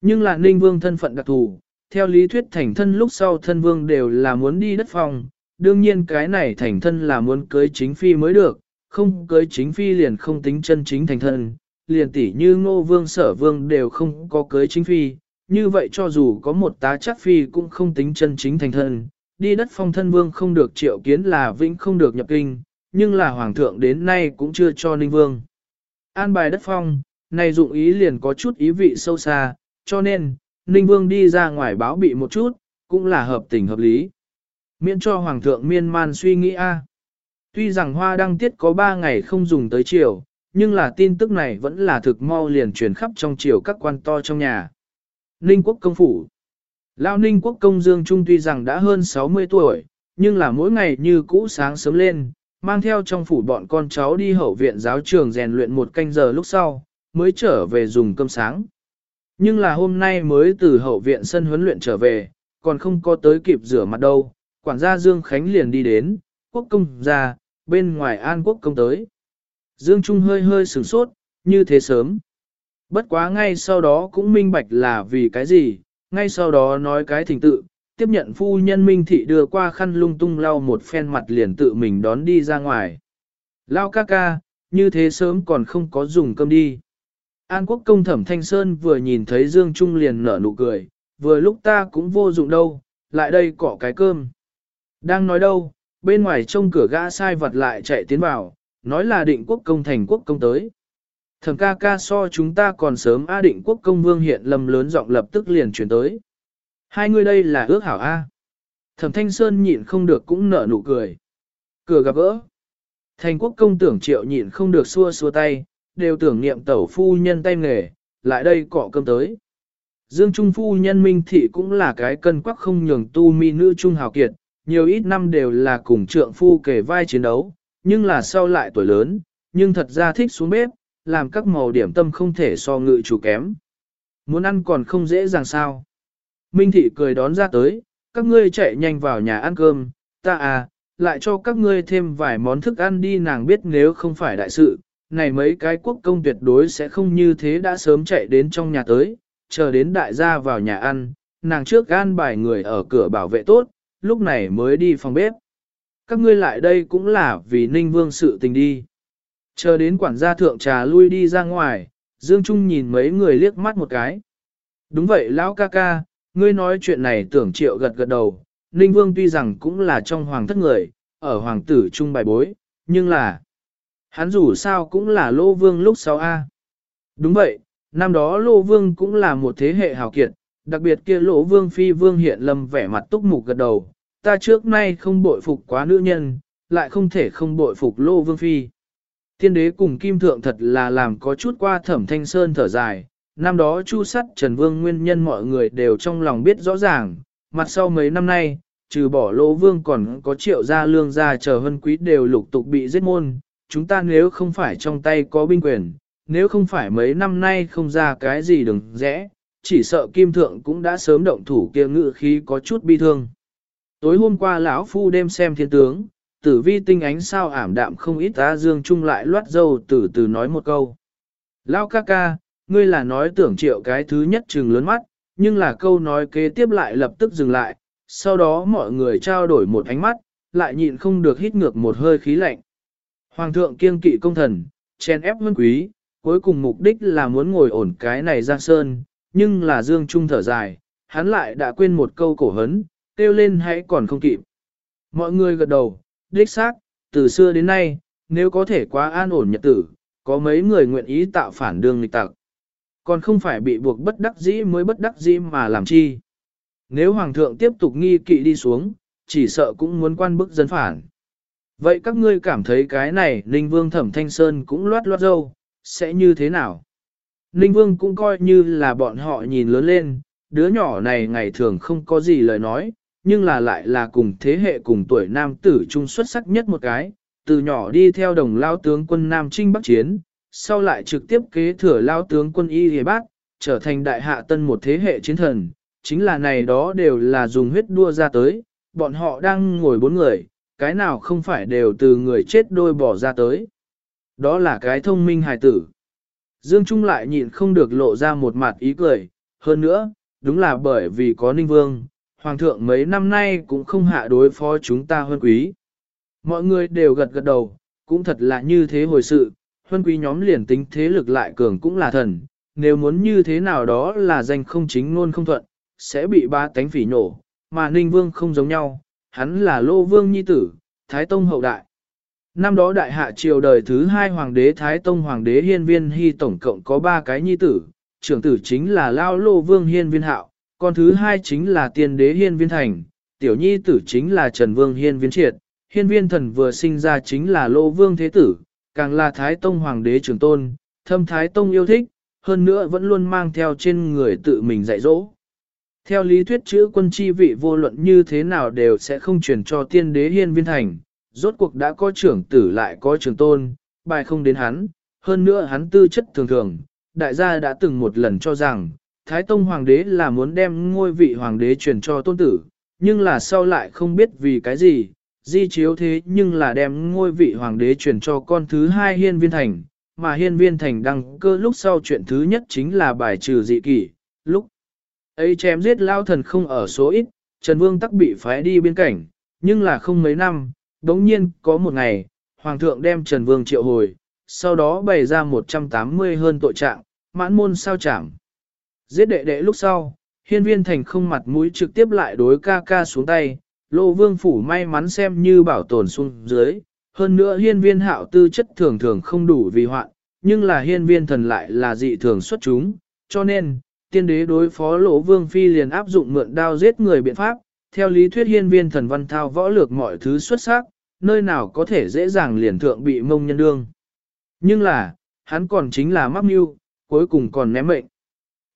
Nhưng là ninh vương thân phận đặc thù, theo lý thuyết thành thân lúc sau thân vương đều là muốn đi đất phòng, đương nhiên cái này thành thân là muốn cưới chính phi mới được, không cưới chính phi liền không tính chân chính thành thân, liền tỷ như ngô vương sở vương đều không có cưới chính phi, như vậy cho dù có một tá chắc phi cũng không tính chân chính thành thân, đi đất phong thân vương không được triệu kiến là vĩnh không được nhập kinh, nhưng là hoàng thượng đến nay cũng chưa cho ninh vương. An bài đất phong, này dụng ý liền có chút ý vị sâu xa, cho nên, ninh vương đi ra ngoài báo bị một chút, cũng là hợp tình hợp lý. Miễn cho hoàng thượng miên man suy nghĩ a. Tuy rằng hoa đăng tiết có 3 ngày không dùng tới chiều, nhưng là tin tức này vẫn là thực mau liền truyền khắp trong chiều các quan to trong nhà. Ninh quốc công phủ Lao ninh quốc công Dương Trung tuy rằng đã hơn 60 tuổi, nhưng là mỗi ngày như cũ sáng sớm lên, mang theo trong phủ bọn con cháu đi hậu viện giáo trường rèn luyện một canh giờ lúc sau, mới trở về dùng cơm sáng. Nhưng là hôm nay mới từ hậu viện sân huấn luyện trở về, còn không có tới kịp rửa mặt đâu, quản gia Dương Khánh liền đi đến, quốc công ra, bên ngoài an quốc công tới. Dương Trung hơi hơi sửng sốt, như thế sớm. Bất quá ngay sau đó cũng minh bạch là vì cái gì, ngay sau đó nói cái thỉnh tự, tiếp nhận phu nhân minh thị đưa qua khăn lung tung lau một phen mặt liền tự mình đón đi ra ngoài. Lao ca ca, như thế sớm còn không có dùng cơm đi. An quốc công thẩm thanh sơn vừa nhìn thấy Dương Trung liền nở nụ cười, vừa lúc ta cũng vô dụng đâu, lại đây cỏ cái cơm. Đang nói đâu, bên ngoài trông cửa gã sai vật lại chạy tiến vào, nói là định quốc công thành quốc công tới. Thẩm ca ca so chúng ta còn sớm A định quốc công vương hiện lâm lớn giọng lập tức liền chuyển tới. Hai người đây là ước hảo A. Thẩm thanh sơn nhịn không được cũng nở nụ cười. Cửa gặp gỡ. Thành quốc công tưởng triệu nhịn không được xua xua tay, đều tưởng niệm tẩu phu nhân tay nghề, lại đây cọ cơm tới. Dương Trung phu nhân minh thị cũng là cái cân quắc không nhường tu mi nữ trung hào kiệt, nhiều ít năm đều là cùng trượng phu kể vai chiến đấu, nhưng là sau lại tuổi lớn, nhưng thật ra thích xuống bếp, làm các màu điểm tâm không thể so ngự chủ kém. Muốn ăn còn không dễ dàng sao. Minh thị cười đón ra tới, các ngươi chạy nhanh vào nhà ăn cơm, ta à, lại cho các ngươi thêm vài món thức ăn đi nàng biết nếu không phải đại sự, này mấy cái quốc công tuyệt đối sẽ không như thế đã sớm chạy đến trong nhà tới, chờ đến đại gia vào nhà ăn, nàng trước gan bài người ở cửa bảo vệ tốt, lúc này mới đi phòng bếp. Các ngươi lại đây cũng là vì ninh vương sự tình đi. Chờ đến quản gia thượng trà lui đi ra ngoài, Dương Trung nhìn mấy người liếc mắt một cái. Đúng vậy lão ca ca, ngươi nói chuyện này tưởng triệu gật gật đầu, Ninh Vương tuy rằng cũng là trong hoàng thất người, ở hoàng tử trung bài bối, nhưng là hắn dù sao cũng là Lô Vương lúc sau A. Đúng vậy, năm đó Lô Vương cũng là một thế hệ hào kiệt, đặc biệt kia Lô Vương Phi Vương hiện lâm vẻ mặt túc mục gật đầu, ta trước nay không bội phục quá nữ nhân, lại không thể không bội phục Lô Vương Phi. Thiên đế cùng Kim Thượng thật là làm có chút qua thẩm thanh sơn thở dài, năm đó chu sắt Trần Vương nguyên nhân mọi người đều trong lòng biết rõ ràng, mặt sau mấy năm nay, trừ bỏ lỗ vương còn có triệu gia lương gia chờ hân quý đều lục tục bị giết môn, chúng ta nếu không phải trong tay có binh quyền, nếu không phải mấy năm nay không ra cái gì đừng rẽ, chỉ sợ kim thượng cũng đã sớm động thủ kia ngự khí có chút bi thương. Tối hôm qua lão phu đêm xem thiên tướng, tử vi tinh ánh sao ảm đạm không ít ta dương trung lại loát dâu từ từ nói một câu. Lão ca ca, ngươi là nói tưởng triệu cái thứ nhất trừng lớn mắt, nhưng là câu nói kế tiếp lại lập tức dừng lại, sau đó mọi người trao đổi một ánh mắt, lại nhịn không được hít ngược một hơi khí lạnh. Hoàng thượng kiên kỵ công thần, chen ép vân quý, cuối cùng mục đích là muốn ngồi ổn cái này ra sơn, nhưng là dương trung thở dài, hắn lại đã quên một câu cổ hấn, kêu lên hãy còn không kịp. Mọi người gật đầu, đích xác, từ xưa đến nay, nếu có thể quá an ổn nhật tử, có mấy người nguyện ý tạo phản đường nghịch tặc. Còn không phải bị buộc bất đắc dĩ mới bất đắc dĩ mà làm chi. Nếu Hoàng thượng tiếp tục nghi kỵ đi xuống, chỉ sợ cũng muốn quan bức dân phản. Vậy các ngươi cảm thấy cái này Ninh Vương Thẩm Thanh Sơn cũng loát loát dâu, sẽ như thế nào? Ninh Vương cũng coi như là bọn họ nhìn lớn lên, đứa nhỏ này ngày thường không có gì lời nói, nhưng là lại là cùng thế hệ cùng tuổi nam tử trung xuất sắc nhất một cái, từ nhỏ đi theo đồng lao tướng quân Nam Trinh Bắc Chiến, sau lại trực tiếp kế thừa lao tướng quân Y Hề Bác, trở thành đại hạ tân một thế hệ chiến thần, chính là này đó đều là dùng huyết đua ra tới, bọn họ đang ngồi bốn người, cái nào không phải đều từ người chết đôi bỏ ra tới. Đó là cái thông minh hài tử. Dương Trung lại nhịn không được lộ ra một mặt ý cười, hơn nữa, đúng là bởi vì có Ninh Vương, Hoàng thượng mấy năm nay cũng không hạ đối phó chúng ta huân quý. Mọi người đều gật gật đầu, cũng thật là như thế hồi sự, huân quý nhóm liền tính thế lực lại cường cũng là thần, nếu muốn như thế nào đó là danh không chính luôn không thuận, sẽ bị ba tánh phỉ nổ, mà Ninh Vương không giống nhau, hắn là Lô Vương Nhi Tử, Thái Tông hậu đại. Năm đó đại hạ triều đời thứ hai hoàng đế Thái Tông hoàng đế Hiên Viên Hy tổng cộng có ba cái nhi tử, trưởng tử chính là Lao Lô Vương Hiên Viên Hạo, con thứ hai chính là tiên đế Hiên Viên Thành, tiểu nhi tử chính là Trần Vương Hiên Viên Triệt, Hiên Viên Thần vừa sinh ra chính là Lô Vương Thế Tử, càng là Thái Tông hoàng đế trưởng tôn, thâm Thái Tông yêu thích, hơn nữa vẫn luôn mang theo trên người tự mình dạy dỗ. Theo lý thuyết chữ quân chi vị vô luận như thế nào đều sẽ không truyền cho tiên đế hiên viên thành, rốt cuộc đã có trưởng tử lại có trưởng tôn, bài không đến hắn, hơn nữa hắn tư chất thường thường, đại gia đã từng một lần cho rằng, Thái Tông Hoàng đế là muốn đem ngôi vị Hoàng đế truyền cho tôn tử, nhưng là sau lại không biết vì cái gì, di chiếu thế nhưng là đem ngôi vị Hoàng đế truyền cho con thứ hai hiên viên thành, mà hiên viên thành đăng cơ lúc sau chuyện thứ nhất chính là bài trừ dị kỷ, lúc ấy chém giết lao thần không ở số ít, Trần Vương tắc bị phái đi biên cảnh, nhưng là không mấy năm, đống nhiên có một ngày, Hoàng thượng đem Trần Vương triệu hồi, sau đó bày ra 180 hơn tội trạng, mãn môn sao chẳng. Giết đệ đệ lúc sau, hiên viên thành không mặt mũi trực tiếp lại đối ca ca xuống tay, lô vương phủ may mắn xem như bảo tồn xuống dưới, hơn nữa hiên viên hạo tư chất thường thường không đủ vì hoạn, nhưng là hiên viên thần lại là dị thường xuất chúng, cho nên, tiên đế đối phó lỗ vương phi liền áp dụng mượn đao giết người biện pháp, theo lý thuyết hiên viên thần văn thao võ lược mọi thứ xuất sắc, nơi nào có thể dễ dàng liền thượng bị mông nhân đương. Nhưng là, hắn còn chính là mắc mưu, cuối cùng còn ném mệnh.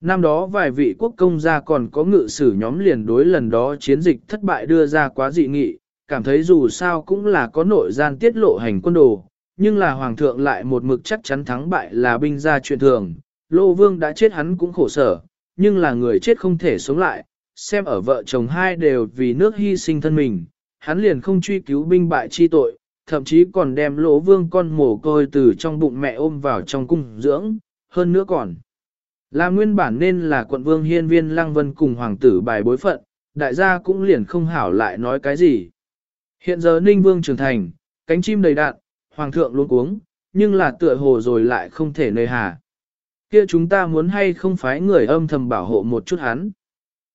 Năm đó vài vị quốc công gia còn có ngự sử nhóm liền đối lần đó chiến dịch thất bại đưa ra quá dị nghị, cảm thấy dù sao cũng là có nội gian tiết lộ hành quân đồ, nhưng là hoàng thượng lại một mực chắc chắn thắng bại là binh gia chuyện thường, Lô Vương đã chết hắn cũng khổ sở, nhưng là người chết không thể sống lại, xem ở vợ chồng hai đều vì nước hy sinh thân mình, hắn liền không truy cứu binh bại chi tội, thậm chí còn đem lỗ vương con mồ côi từ trong bụng mẹ ôm vào trong cung dưỡng, hơn nữa còn. Là nguyên bản nên là quận vương hiên viên lăng vân cùng hoàng tử bài bối phận, đại gia cũng liền không hảo lại nói cái gì. Hiện giờ ninh vương trưởng thành, cánh chim đầy đạn, hoàng thượng luôn cuống, nhưng là tựa hồ rồi lại không thể nơi hà. Kia chúng ta muốn hay không phái người âm thầm bảo hộ một chút hắn.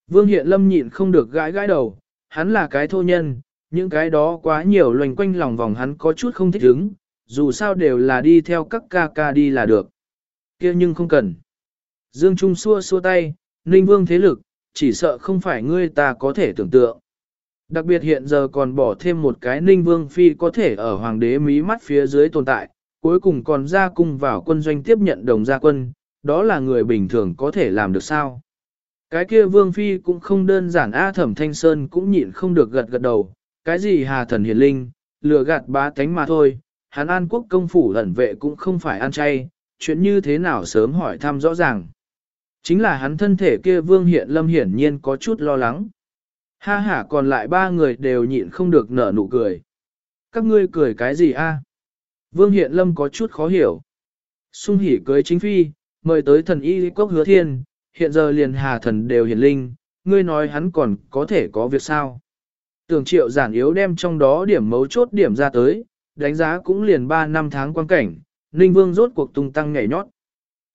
Vương Hiện Lâm nhịn không được gãi gãi đầu, hắn là cái thô nhân, những cái đó quá nhiều loành quanh lòng vòng hắn có chút không thích ứng, dù sao đều là đi theo các ca ca đi là được. kia nhưng không cần. Dương Trung xua xua tay, Ninh Vương thế lực, chỉ sợ không phải ngươi ta có thể tưởng tượng. Đặc biệt hiện giờ còn bỏ thêm một cái Ninh Vương Phi có thể ở Hoàng đế mí mắt phía dưới tồn tại, cuối cùng còn ra cung vào quân doanh tiếp nhận đồng gia quân, đó là người bình thường có thể làm được sao. Cái kia Vương Phi cũng không đơn giản A Thẩm Thanh Sơn cũng nhịn không được gật gật đầu, cái gì hà thần hiền linh, lừa gạt bá tánh mà thôi, hắn an quốc công phủ lẩn vệ cũng không phải ăn chay, chuyện như thế nào sớm hỏi thăm rõ ràng. Chính là hắn thân thể kia vương hiện lâm hiển nhiên có chút lo lắng. Ha ha còn lại ba người đều nhịn không được nở nụ cười. Các ngươi cười cái gì a? Vương hiện lâm có chút khó hiểu. Xung hỉ cưới chính phi, mời tới thần y cốc hứa thiên, hiện giờ liền hà thần đều hiển linh, ngươi nói hắn còn có thể có việc sao? Tưởng triệu giản yếu đem trong đó điểm mấu chốt điểm ra tới, đánh giá cũng liền 3 năm tháng quan cảnh, Ninh Vương rốt cuộc tung tăng nhảy nhót.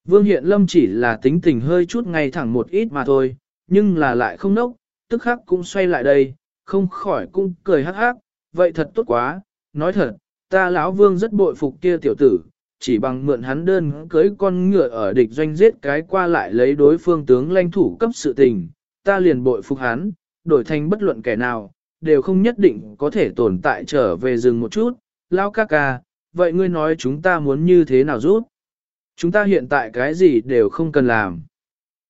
Vương Hiện Lâm chỉ là tính tình hơi chút ngay thẳng một ít mà thôi, nhưng là lại không nốc, tức khắc cũng xoay lại đây, không khỏi cũng cười hắc hắc, vậy thật tốt quá, nói thật, ta lão Vương rất bội phục kia tiểu tử, chỉ bằng mượn hắn đơn cưới con ngựa ở địch doanh giết cái qua lại lấy đối phương tướng lãnh thủ cấp sự tình, ta liền bội phục hắn, đổi thành bất luận kẻ nào, đều không nhất định có thể tồn tại trở về rừng một chút, Lão ca ca, vậy ngươi nói chúng ta muốn như thế nào rút? Chúng ta hiện tại cái gì đều không cần làm.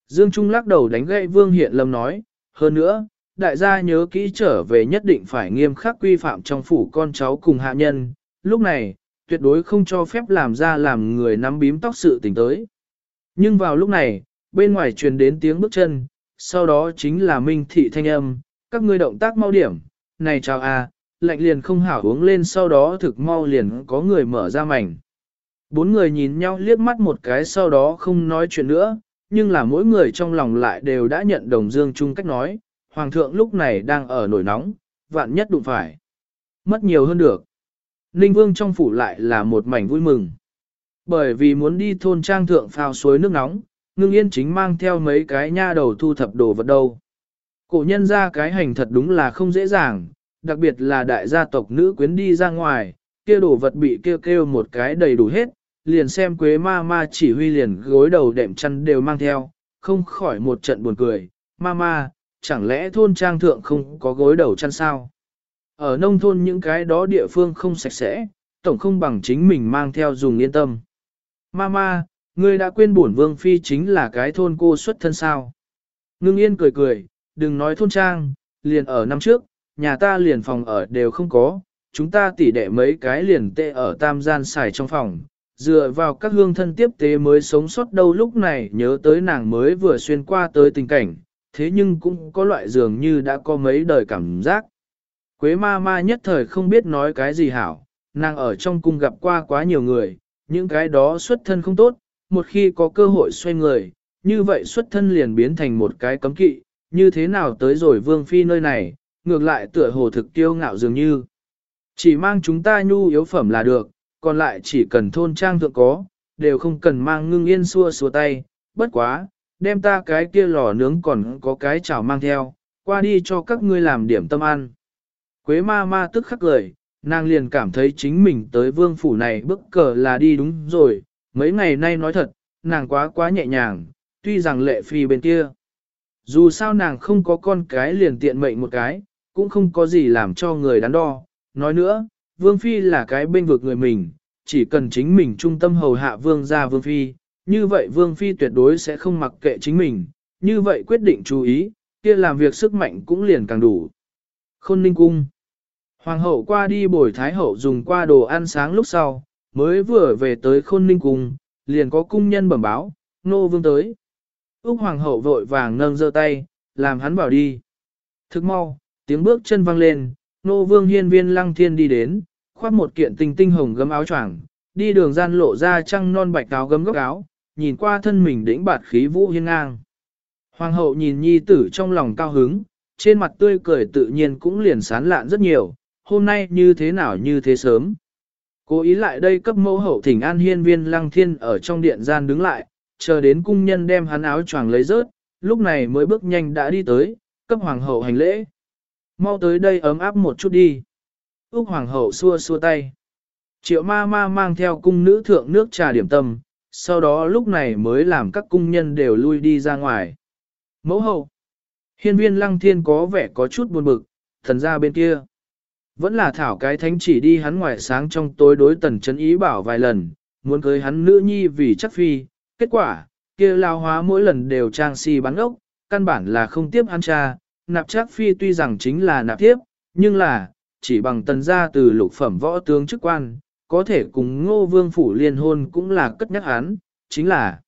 Dương Trung lắc đầu đánh gậy Vương Hiện Lâm nói, hơn nữa, đại gia nhớ kỹ trở về nhất định phải nghiêm khắc quy phạm trong phủ con cháu cùng hạ nhân, lúc này, tuyệt đối không cho phép làm ra làm người nắm bím tóc sự tình tới. Nhưng vào lúc này, bên ngoài truyền đến tiếng bước chân, sau đó chính là Minh Thị Thanh Âm, các ngươi động tác mau điểm, này chào a, lạnh liền không hảo uống lên sau đó thực mau liền có người mở ra mảnh. Bốn người nhìn nhau liếc mắt một cái sau đó không nói chuyện nữa, nhưng là mỗi người trong lòng lại đều đã nhận đồng dương chung cách nói, hoàng thượng lúc này đang ở nổi nóng, vạn nhất đụng phải. Mất nhiều hơn được. Ninh vương trong phủ lại là một mảnh vui mừng. Bởi vì muốn đi thôn trang thượng phao suối nước nóng, ngưng yên chính mang theo mấy cái nha đầu thu thập đồ vật đâu. Cổ nhân ra cái hành thật đúng là không dễ dàng, đặc biệt là đại gia tộc nữ quyến đi ra ngoài, kia đồ vật bị kêu kêu một cái đầy đủ hết, liền xem quế ma ma chỉ huy liền gối đầu đệm chăn đều mang theo, không khỏi một trận buồn cười, ma ma, chẳng lẽ thôn trang thượng không có gối đầu chăn sao? Ở nông thôn những cái đó địa phương không sạch sẽ, tổng không bằng chính mình mang theo dùng yên tâm. Ma ma, ngươi đã quên bổn vương phi chính là cái thôn cô xuất thân sao? Ngưng yên cười cười, đừng nói thôn trang, liền ở năm trước, nhà ta liền phòng ở đều không có, chúng ta tỉ đệ mấy cái liền tê ở tam gian xài trong phòng, dựa vào các hương thân tiếp tế mới sống sót đâu lúc này nhớ tới nàng mới vừa xuyên qua tới tình cảnh, thế nhưng cũng có loại dường như đã có mấy đời cảm giác. Quế ma ma nhất thời không biết nói cái gì hảo, nàng ở trong cung gặp qua quá nhiều người, những cái đó xuất thân không tốt, một khi có cơ hội xoay người, như vậy xuất thân liền biến thành một cái cấm kỵ, như thế nào tới rồi vương phi nơi này, ngược lại tựa hồ thực tiêu ngạo dường như. Chỉ mang chúng ta nhu yếu phẩm là được, còn lại chỉ cần thôn trang thượng có, đều không cần mang ngưng yên xua xua tay, bất quá, đem ta cái kia lò nướng còn có cái chảo mang theo, qua đi cho các ngươi làm điểm tâm ăn. Quế ma ma tức khắc lời, nàng liền cảm thấy chính mình tới vương phủ này bức cờ là đi đúng rồi, mấy ngày nay nói thật, nàng quá quá nhẹ nhàng, tuy rằng lệ phi bên kia. Dù sao nàng không có con cái liền tiện mệnh một cái, cũng không có gì làm cho người đắn đo. Nói nữa, Vương Phi là cái bên vực người mình, chỉ cần chính mình trung tâm hầu hạ Vương ra Vương Phi, như vậy Vương Phi tuyệt đối sẽ không mặc kệ chính mình, như vậy quyết định chú ý, kia làm việc sức mạnh cũng liền càng đủ. Khôn Ninh Cung Hoàng hậu qua đi bồi Thái hậu dùng qua đồ ăn sáng lúc sau, mới vừa về tới Khôn Ninh Cung, liền có cung nhân bẩm báo, nô vương tới. Úc Hoàng hậu vội vàng nâng giơ tay, làm hắn bảo đi. Thức mau, tiếng bước chân vang lên, nô vương hiên viên lăng thiên đi đến, khoác một kiện tinh tinh hồng gấm áo choàng, đi đường gian lộ ra trăng non bạch áo gấm gốc áo, nhìn qua thân mình đĩnh bạt khí vũ hiên ngang. Hoàng hậu nhìn nhi tử trong lòng cao hứng, trên mặt tươi cười tự nhiên cũng liền sán lạn rất nhiều, hôm nay như thế nào như thế sớm. Cố ý lại đây cấp mẫu hậu thỉnh an hiên viên lăng thiên ở trong điện gian đứng lại, chờ đến cung nhân đem hắn áo choàng lấy rớt, lúc này mới bước nhanh đã đi tới, cấp hoàng hậu hành lễ. Mau tới đây ấm áp một chút đi. Úc hoàng hậu xua xua tay. Triệu ma ma mang theo cung nữ thượng nước trà điểm tâm, sau đó lúc này mới làm các cung nhân đều lui đi ra ngoài. Mẫu hậu. Hiên viên lăng thiên có vẻ có chút buồn bực, thần ra bên kia. Vẫn là thảo cái thánh chỉ đi hắn ngoài sáng trong tối đối tần chấn ý bảo vài lần, muốn cưới hắn nữ nhi vì chắc phi, kết quả, kia lao hóa mỗi lần đều trang si bắn ốc, căn bản là không tiếp ăn cha, nạp chắc phi tuy rằng chính là nạp tiếp, nhưng là, chỉ bằng tần gia từ lục phẩm võ tướng chức quan, có thể cùng ngô vương phủ liên hôn cũng là cất nhắc hắn, chính là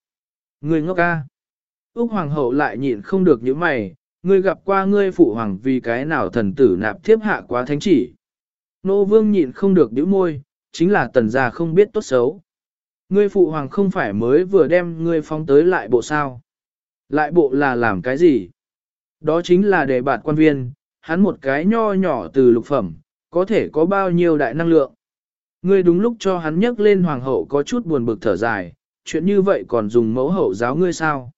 người ngốc ca. Úc Hoàng hậu lại nhịn không được những mày, ngươi gặp qua ngươi phụ hoàng vì cái nào thần tử nạp thiếp hạ quá thánh chỉ. Nô vương nhịn không được nhíu môi, chính là tần gia không biết tốt xấu. Ngươi phụ hoàng không phải mới vừa đem ngươi phóng tới lại bộ sao. Lại bộ là làm cái gì? Đó chính là đề bạt quan viên, hắn một cái nho nhỏ từ lục phẩm, có thể có bao nhiêu đại năng lượng. Ngươi đúng lúc cho hắn nhắc lên hoàng hậu có chút buồn bực thở dài, chuyện như vậy còn dùng mẫu hậu giáo ngươi sao?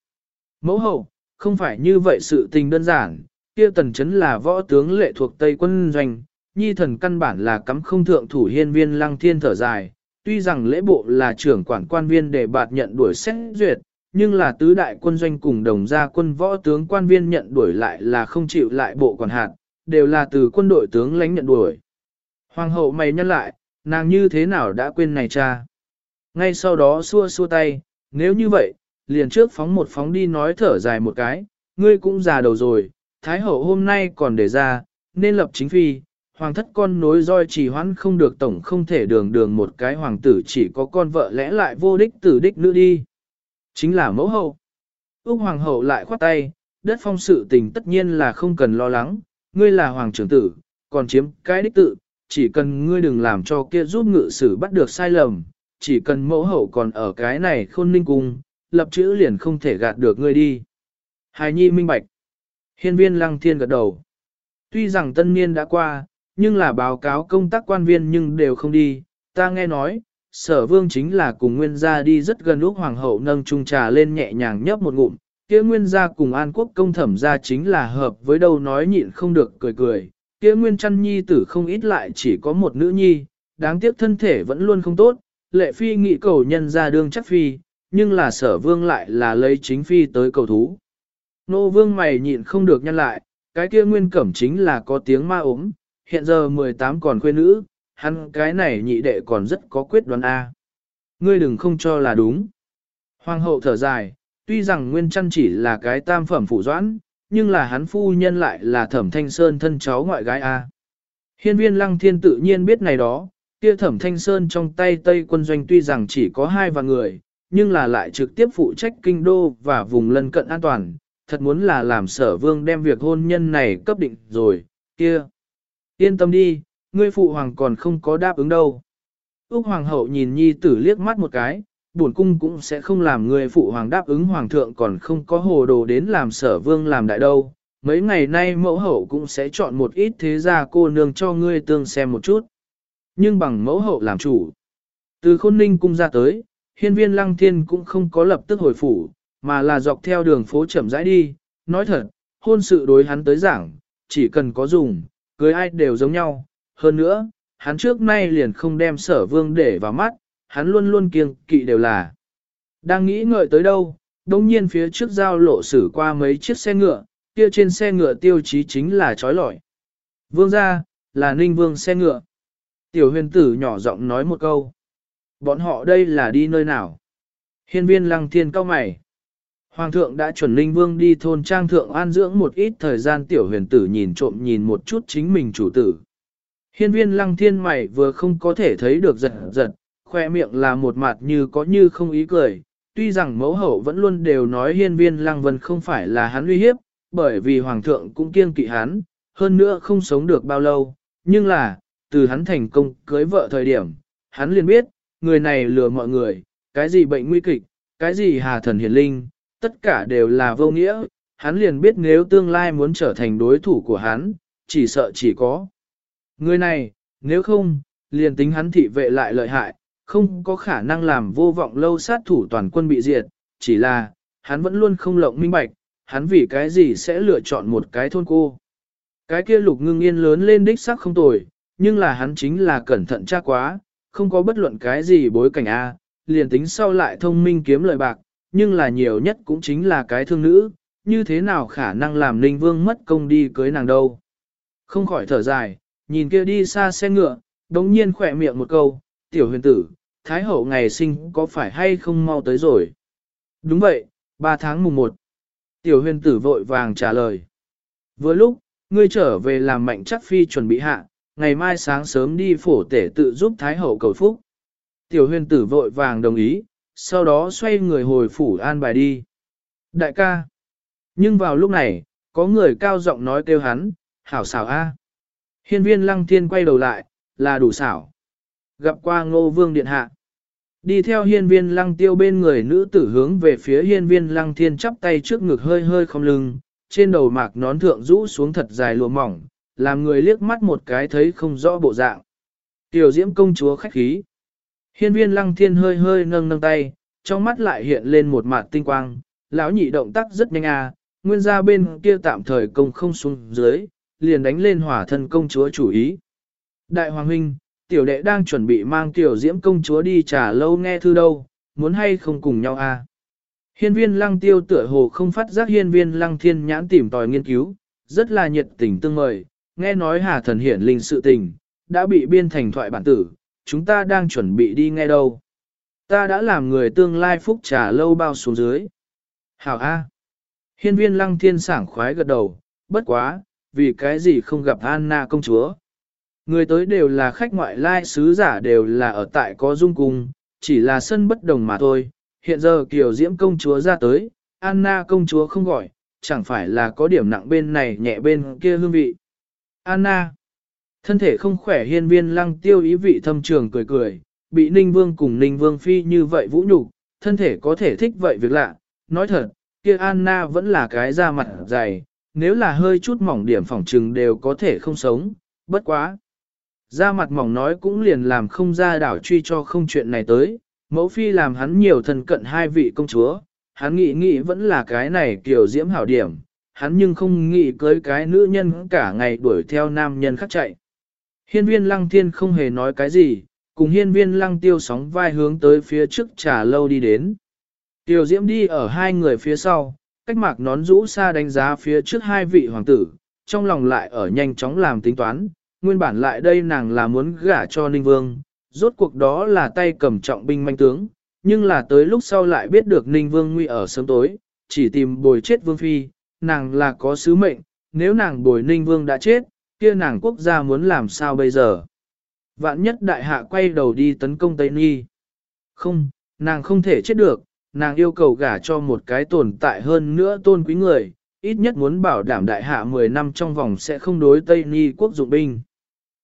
Mẫu hậu, không phải như vậy sự tình đơn giản, kia tần chấn là võ tướng lệ thuộc Tây quân doanh, nhi thần căn bản là cắm không thượng thủ hiên viên lăng thiên thở dài, tuy rằng lễ bộ là trưởng quản quan viên để bạt nhận đuổi xét duyệt, nhưng là tứ đại quân doanh cùng đồng gia quân võ tướng quan viên nhận đuổi lại là không chịu lại bộ quản hạt, đều là từ quân đội tướng lãnh nhận đuổi. Hoàng hậu mày nhân lại, nàng như thế nào đã quên này cha. Ngay sau đó xua xua tay, nếu như vậy, liền trước phóng một phóng đi nói thở dài một cái, ngươi cũng già đầu rồi, Thái hậu hôm nay còn để ra, nên lập chính phi, hoàng thất con nối roi chỉ hoãn không được tổng không thể đường đường một cái hoàng tử chỉ có con vợ lẽ lại vô đích tử đích nữ đi. Chính là mẫu hậu. Úc hoàng hậu lại khoát tay, đất phong sự tình tất nhiên là không cần lo lắng, ngươi là hoàng trưởng tử, còn chiếm cái đích tự, chỉ cần ngươi đừng làm cho kia giúp ngự sử bắt được sai lầm, chỉ cần mẫu hậu còn ở cái này khôn ninh cung, lập chữ liền không thể gạt được ngươi đi. Hài nhi minh bạch. Hiên viên lăng thiên gật đầu. Tuy rằng tân niên đã qua, nhưng là báo cáo công tác quan viên nhưng đều không đi. Ta nghe nói, sở vương chính là cùng nguyên gia đi rất gần lúc hoàng hậu nâng chung trà lên nhẹ nhàng nhấp một ngụm. Kia nguyên gia cùng an quốc công thẩm gia chính là hợp với đâu nói nhịn không được cười cười. Kia nguyên chăn nhi tử không ít lại chỉ có một nữ nhi, đáng tiếc thân thể vẫn luôn không tốt. Lệ phi nghị cầu nhân ra đương chắc phi, nhưng là sở vương lại là lấy chính phi tới cầu thú. Nô vương mày nhịn không được nhăn lại, cái kia nguyên cẩm chính là có tiếng ma ốm, hiện giờ 18 còn khuê nữ, hắn cái này nhị đệ còn rất có quyết đoán A. Ngươi đừng không cho là đúng. Hoàng hậu thở dài, tuy rằng nguyên chăn chỉ là cái tam phẩm phụ doãn, nhưng là hắn phu nhân lại là thẩm thanh sơn thân cháu ngoại gái A. Hiên viên lăng thiên tự nhiên biết này đó, kia thẩm thanh sơn trong tay Tây quân doanh tuy rằng chỉ có hai và người, nhưng là lại trực tiếp phụ trách kinh đô và vùng lân cận an toàn, thật muốn là làm sở vương đem việc hôn nhân này cấp định rồi, kia. Yên tâm đi, ngươi phụ hoàng còn không có đáp ứng đâu. Úc hoàng hậu nhìn nhi tử liếc mắt một cái, bổn cung cũng sẽ không làm người phụ hoàng đáp ứng hoàng thượng còn không có hồ đồ đến làm sở vương làm đại đâu. Mấy ngày nay mẫu hậu cũng sẽ chọn một ít thế gia cô nương cho ngươi tương xem một chút. Nhưng bằng mẫu hậu làm chủ. Từ khôn ninh cung ra tới, hiên viên lăng thiên cũng không có lập tức hồi phủ, mà là dọc theo đường phố chậm rãi đi. Nói thật, hôn sự đối hắn tới giảng, chỉ cần có dùng, cưới ai đều giống nhau. Hơn nữa, hắn trước nay liền không đem sở vương để vào mắt, hắn luôn luôn kiêng kỵ đều là. Đang nghĩ ngợi tới đâu, đồng nhiên phía trước giao lộ xử qua mấy chiếc xe ngựa, kia trên xe ngựa tiêu chí chính là trói lọi. Vương ra, là ninh vương xe ngựa. Tiểu huyền tử nhỏ giọng nói một câu. Bọn họ đây là đi nơi nào? Hiên viên lăng thiên cao mày. Hoàng thượng đã chuẩn Ninh vương đi thôn trang thượng an dưỡng một ít thời gian tiểu huyền tử nhìn trộm nhìn một chút chính mình chủ tử. Hiên viên lăng thiên mày vừa không có thể thấy được giật giật, khoe miệng là một mặt như có như không ý cười. Tuy rằng mẫu hậu vẫn luôn đều nói hiên viên lăng vân không phải là hắn uy hiếp, bởi vì hoàng thượng cũng kiêng kỵ hắn, hơn nữa không sống được bao lâu, nhưng là, từ hắn thành công cưới vợ thời điểm, hắn liền biết, người này lừa mọi người, cái gì bệnh nguy kịch, cái gì hà thần hiển linh, tất cả đều là vô nghĩa, hắn liền biết nếu tương lai muốn trở thành đối thủ của hắn, chỉ sợ chỉ có. Người này, nếu không, liền tính hắn thị vệ lại lợi hại, không có khả năng làm vô vọng lâu sát thủ toàn quân bị diệt, chỉ là, hắn vẫn luôn không lộng minh bạch, hắn vì cái gì sẽ lựa chọn một cái thôn cô. Cái kia lục ngưng yên lớn lên đích sắc không tồi, nhưng là hắn chính là cẩn thận chắc quá, không có bất luận cái gì bối cảnh A, liền tính sau lại thông minh kiếm lợi bạc, nhưng là nhiều nhất cũng chính là cái thương nữ, như thế nào khả năng làm Ninh Vương mất công đi cưới nàng đâu. Không khỏi thở dài, nhìn kia đi xa xe ngựa, đống nhiên khỏe miệng một câu, tiểu huyền tử, Thái hậu ngày sinh có phải hay không mau tới rồi? Đúng vậy, 3 tháng mùng 1. Tiểu huyền tử vội vàng trả lời. Vừa lúc, ngươi trở về làm mạnh chắc phi chuẩn bị hạ, ngày mai sáng sớm đi phổ tể tự giúp Thái hậu cầu phúc. Tiểu huyền tử vội vàng đồng ý, sau đó xoay người hồi phủ an bài đi. Đại ca. Nhưng vào lúc này, có người cao giọng nói kêu hắn, hảo xảo a. Hiên viên lăng thiên quay đầu lại, là đủ xảo. Gặp qua ngô vương điện hạ. Đi theo hiên viên lăng tiêu bên người nữ tử hướng về phía hiên viên lăng thiên chắp tay trước ngực hơi hơi không lưng, trên đầu mạc nón thượng rũ xuống thật dài lụa mỏng, làm người liếc mắt một cái thấy không rõ bộ dạng. Tiểu diễm công chúa khách khí. Hiên viên lăng thiên hơi hơi nâng nâng tay, trong mắt lại hiện lên một mạt tinh quang, lão nhị động tác rất nhanh à, nguyên gia bên kia tạm thời công không xuống dưới, liền đánh lên hỏa thân công chúa chủ ý. Đại hoàng huynh, tiểu đệ đang chuẩn bị mang tiểu diễm công chúa đi trả lâu nghe thư đâu, muốn hay không cùng nhau à. Hiên viên lăng tiêu tựa hồ không phát giác hiên viên lăng thiên nhãn tìm tòi nghiên cứu, rất là nhiệt tình tương mời, nghe nói hà thần hiển linh sự tình, đã bị biên thành thoại bản tử, chúng ta đang chuẩn bị đi nghe đâu. Ta đã làm người tương lai phúc trả lâu bao xuống dưới. Hảo A. Hiên viên lăng thiên sảng khoái gật đầu, bất quá, vì cái gì không gặp Anna công chúa. Người tới đều là khách ngoại lai sứ giả đều là ở tại có dung cung, chỉ là sân bất đồng mà thôi. Hiện giờ kiểu diễm công chúa ra tới, Anna công chúa không gọi, chẳng phải là có điểm nặng bên này nhẹ bên kia hương vị. Anna. Thân thể không khỏe hiên viên lăng tiêu ý vị thâm trường cười cười, bị ninh vương cùng ninh vương phi như vậy vũ nhục, thân thể có thể thích vậy việc lạ. Nói thật, kia Anna vẫn là cái da mặt dày, nếu là hơi chút mỏng điểm phỏng trừng đều có thể không sống, bất quá. Ra mặt mỏng nói cũng liền làm không ra đảo truy cho không chuyện này tới, mẫu phi làm hắn nhiều thân cận hai vị công chúa, hắn nghĩ nghĩ vẫn là cái này kiểu diễm hảo điểm, hắn nhưng không nghĩ cưới cái nữ nhân cả ngày đuổi theo nam nhân khác chạy. Hiên viên lăng thiên không hề nói cái gì, cùng hiên viên lăng tiêu sóng vai hướng tới phía trước trà lâu đi đến. Tiểu diễm đi ở hai người phía sau, cách mạc nón rũ xa đánh giá phía trước hai vị hoàng tử, trong lòng lại ở nhanh chóng làm tính toán, nguyên bản lại đây nàng là muốn gả cho Ninh Vương, rốt cuộc đó là tay cầm trọng binh manh tướng, nhưng là tới lúc sau lại biết được Ninh Vương nguy ở sớm tối, chỉ tìm bồi chết Vương Phi, nàng là có sứ mệnh, nếu nàng bồi Ninh Vương đã chết, kia nàng quốc gia muốn làm sao bây giờ? Vạn nhất đại hạ quay đầu đi tấn công Tây Nhi. Không, nàng không thể chết được, nàng yêu cầu gả cho một cái tồn tại hơn nữa tôn quý người, ít nhất muốn bảo đảm đại hạ 10 năm trong vòng sẽ không đối Tây Nhi quốc dụng binh.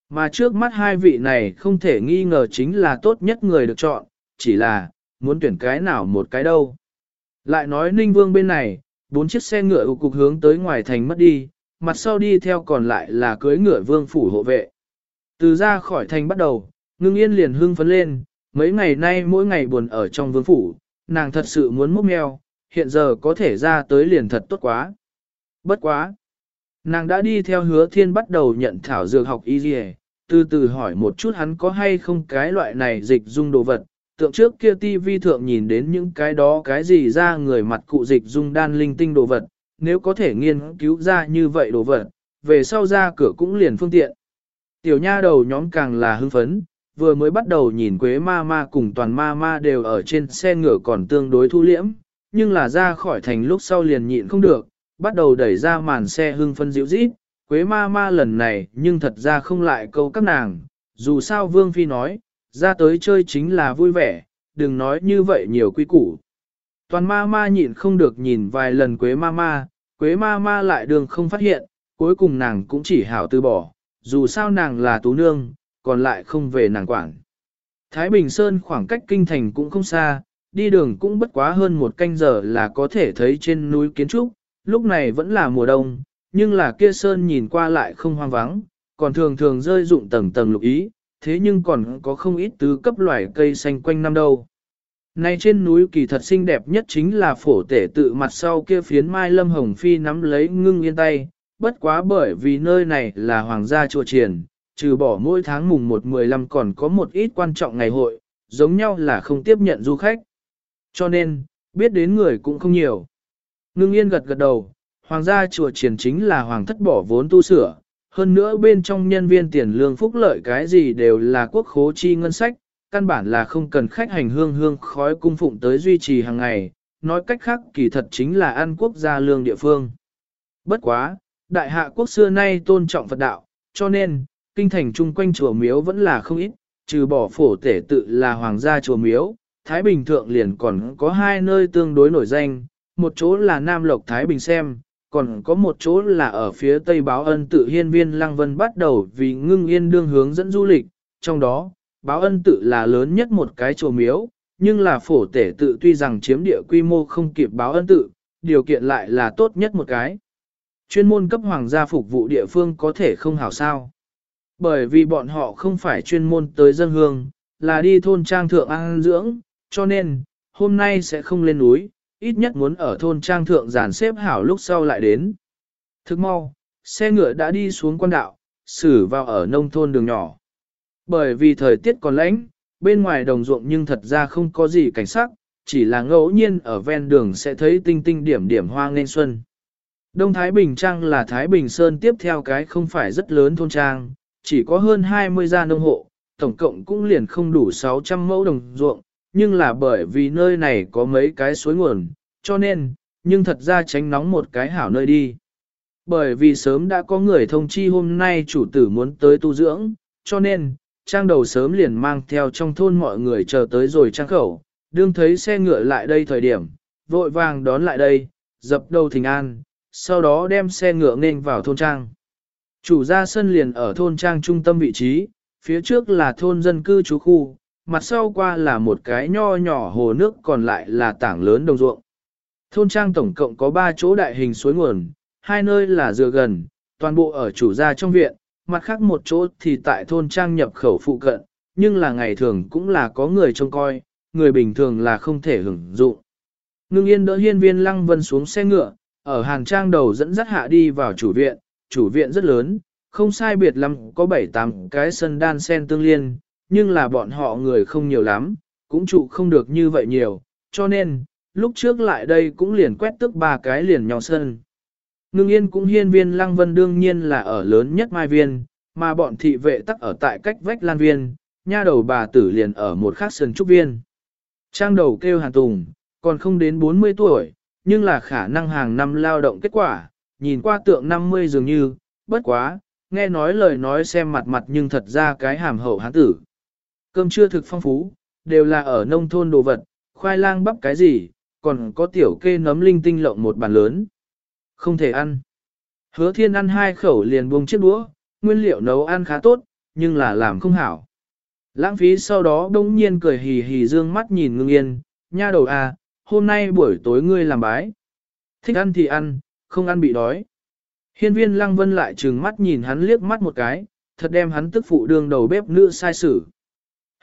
Mà trước mắt hai vị này không thể nghi ngờ chính là tốt nhất người được chọn, chỉ là, muốn tuyển cái nào một cái đâu. Lại nói Ninh Vương bên này, bốn chiếc xe ngựa ụ cục hướng tới ngoài thành mất đi, mặt sau đi theo còn lại là cưới ngựa vương phủ hộ vệ. Từ ra khỏi thành bắt đầu, ngưng yên liền hưng phấn lên, mấy ngày nay mỗi ngày buồn ở trong vương phủ, nàng thật sự muốn múc mèo, hiện giờ có thể ra tới liền thật tốt quá. Bất quá. Nàng đã đi theo hứa thiên bắt đầu nhận thảo dược học y dì từ từ hỏi một chút hắn có hay không cái loại này dịch dung đồ vật. Tượng trước kia tivi thượng nhìn đến những cái đó cái gì ra người mặt cụ dịch dung đan linh tinh đồ vật, nếu có thể nghiên cứu ra như vậy đồ vật, về sau ra cửa cũng liền phương tiện. Tiểu nha đầu nhóm càng là hưng phấn, vừa mới bắt đầu nhìn Quế ma ma cùng toàn ma ma đều ở trên xe ngựa còn tương đối thu liễm, nhưng là ra khỏi thành lúc sau liền nhịn không được, bắt đầu đẩy ra màn xe hưng phân dịu rít. Quế ma ma lần này nhưng thật ra không lại câu các nàng, dù sao Vương Phi nói, ra tới chơi chính là vui vẻ, đừng nói như vậy nhiều quy củ. Toàn ma ma nhịn không được nhìn vài lần Quế ma ma, Quế ma ma lại đường không phát hiện, cuối cùng nàng cũng chỉ hảo từ bỏ, dù sao nàng là tú nương, còn lại không về nàng quản. Thái Bình Sơn khoảng cách kinh thành cũng không xa, đi đường cũng bất quá hơn một canh giờ là có thể thấy trên núi kiến trúc, lúc này vẫn là mùa đông, nhưng là kia sơn nhìn qua lại không hoang vắng, còn thường thường rơi rụng tầng tầng lục ý, thế nhưng còn có không ít tứ cấp loài cây xanh quanh năm đâu. Nay trên núi kỳ thật xinh đẹp nhất chính là phổ tể tự mặt sau kia phiến mai lâm hồng phi nắm lấy ngưng yên tay, bất quá bởi vì nơi này là hoàng gia chùa triển, trừ bỏ mỗi tháng mùng 1-15 còn có một ít quan trọng ngày hội, giống nhau là không tiếp nhận du khách. Cho nên, biết đến người cũng không nhiều. Ngưng yên gật gật đầu, hoàng gia chùa triển chính là hoàng thất bỏ vốn tu sửa, hơn nữa bên trong nhân viên tiền lương phúc lợi cái gì đều là quốc khố chi ngân sách, căn bản là không cần khách hành hương hương khói cung phụng tới duy trì hàng ngày, nói cách khác kỳ thật chính là ăn quốc gia lương địa phương. Bất quá, đại hạ quốc xưa nay tôn trọng Phật đạo, cho nên, kinh thành chung quanh chùa miếu vẫn là không ít, trừ bỏ phổ tể tự là hoàng gia chùa miếu, Thái Bình Thượng liền còn có hai nơi tương đối nổi danh, một chỗ là Nam Lộc Thái Bình Xem, còn có một chỗ là ở phía Tây Báo Ân tự hiên viên Lăng Vân bắt đầu vì ngưng yên đương hướng dẫn du lịch, trong đó, Báo Ân tự là lớn nhất một cái chùa miếu, nhưng là phổ tể tự tuy rằng chiếm địa quy mô không kịp Báo Ân tự, điều kiện lại là tốt nhất một cái. Chuyên môn cấp hoàng gia phục vụ địa phương có thể không hảo sao. Bởi vì bọn họ không phải chuyên môn tới dân hương, là đi thôn trang thượng an dưỡng, cho nên, hôm nay sẽ không lên núi, ít nhất muốn ở thôn trang thượng giàn xếp hảo lúc sau lại đến. Thức mau, xe ngựa đã đi xuống quan đạo, xử vào ở nông thôn đường nhỏ. Bởi vì thời tiết còn lạnh, bên ngoài đồng ruộng nhưng thật ra không có gì cảnh sắc, chỉ là ngẫu nhiên ở ven đường sẽ thấy tinh tinh điểm điểm hoa nên xuân. Đông Thái Bình Trang là Thái Bình Sơn tiếp theo cái không phải rất lớn thôn trang, chỉ có hơn 20 gia nông hộ, tổng cộng cũng liền không đủ 600 mẫu đồng ruộng, nhưng là bởi vì nơi này có mấy cái suối nguồn, cho nên, nhưng thật ra tránh nóng một cái hảo nơi đi. Bởi vì sớm đã có người thông chi hôm nay chủ tử muốn tới tu dưỡng, cho nên, trang đầu sớm liền mang theo trong thôn mọi người chờ tới rồi trang khẩu, đương thấy xe ngựa lại đây thời điểm, vội vàng đón lại đây, dập đầu thình an, sau đó đem xe ngựa nên vào thôn trang. Chủ gia sân liền ở thôn trang trung tâm vị trí, phía trước là thôn dân cư trú khu, mặt sau qua là một cái nho nhỏ hồ nước còn lại là tảng lớn đồng ruộng. Thôn trang tổng cộng có 3 chỗ đại hình suối nguồn, hai nơi là dựa gần, toàn bộ ở chủ gia trong viện, mặt khác một chỗ thì tại thôn trang nhập khẩu phụ cận, nhưng là ngày thường cũng là có người trông coi, người bình thường là không thể hưởng dụng. Ngưng yên đỡ hiên viên lăng vân xuống xe ngựa, ở hàng trang đầu dẫn dắt hạ đi vào chủ viện, chủ viện rất lớn, không sai biệt lắm có 7-8 cái sân đan sen tương liên, nhưng là bọn họ người không nhiều lắm, cũng trụ không được như vậy nhiều, cho nên, lúc trước lại đây cũng liền quét tức ba cái liền nhau sân. Ngưng yên cũng hiên viên lăng vân đương nhiên là ở lớn nhất mai viên, mà bọn thị vệ tắc ở tại cách vách lan viên, nha đầu bà tử liền ở một khác sân trúc viên. Trang đầu kêu hàn tùng, còn không đến 40 tuổi, nhưng là khả năng hàng năm lao động kết quả, nhìn qua tượng 50 dường như, bất quá, nghe nói lời nói xem mặt mặt nhưng thật ra cái hàm hậu hán tử. Cơm chưa thực phong phú, đều là ở nông thôn đồ vật, khoai lang bắp cái gì, còn có tiểu kê nấm linh tinh lộng một bàn lớn. Không thể ăn. Hứa thiên ăn hai khẩu liền buông chiếc đũa, nguyên liệu nấu ăn khá tốt, nhưng là làm không hảo. Lãng phí sau đó đông nhiên cười hì hì dương mắt nhìn ngưng yên, nha đầu à, hôm nay buổi tối ngươi làm bái. Thích ăn thì ăn, không ăn bị đói. Hiên viên lăng vân lại trừng mắt nhìn hắn liếc mắt một cái, thật đem hắn tức phụ đương đầu bếp nữ sai sử.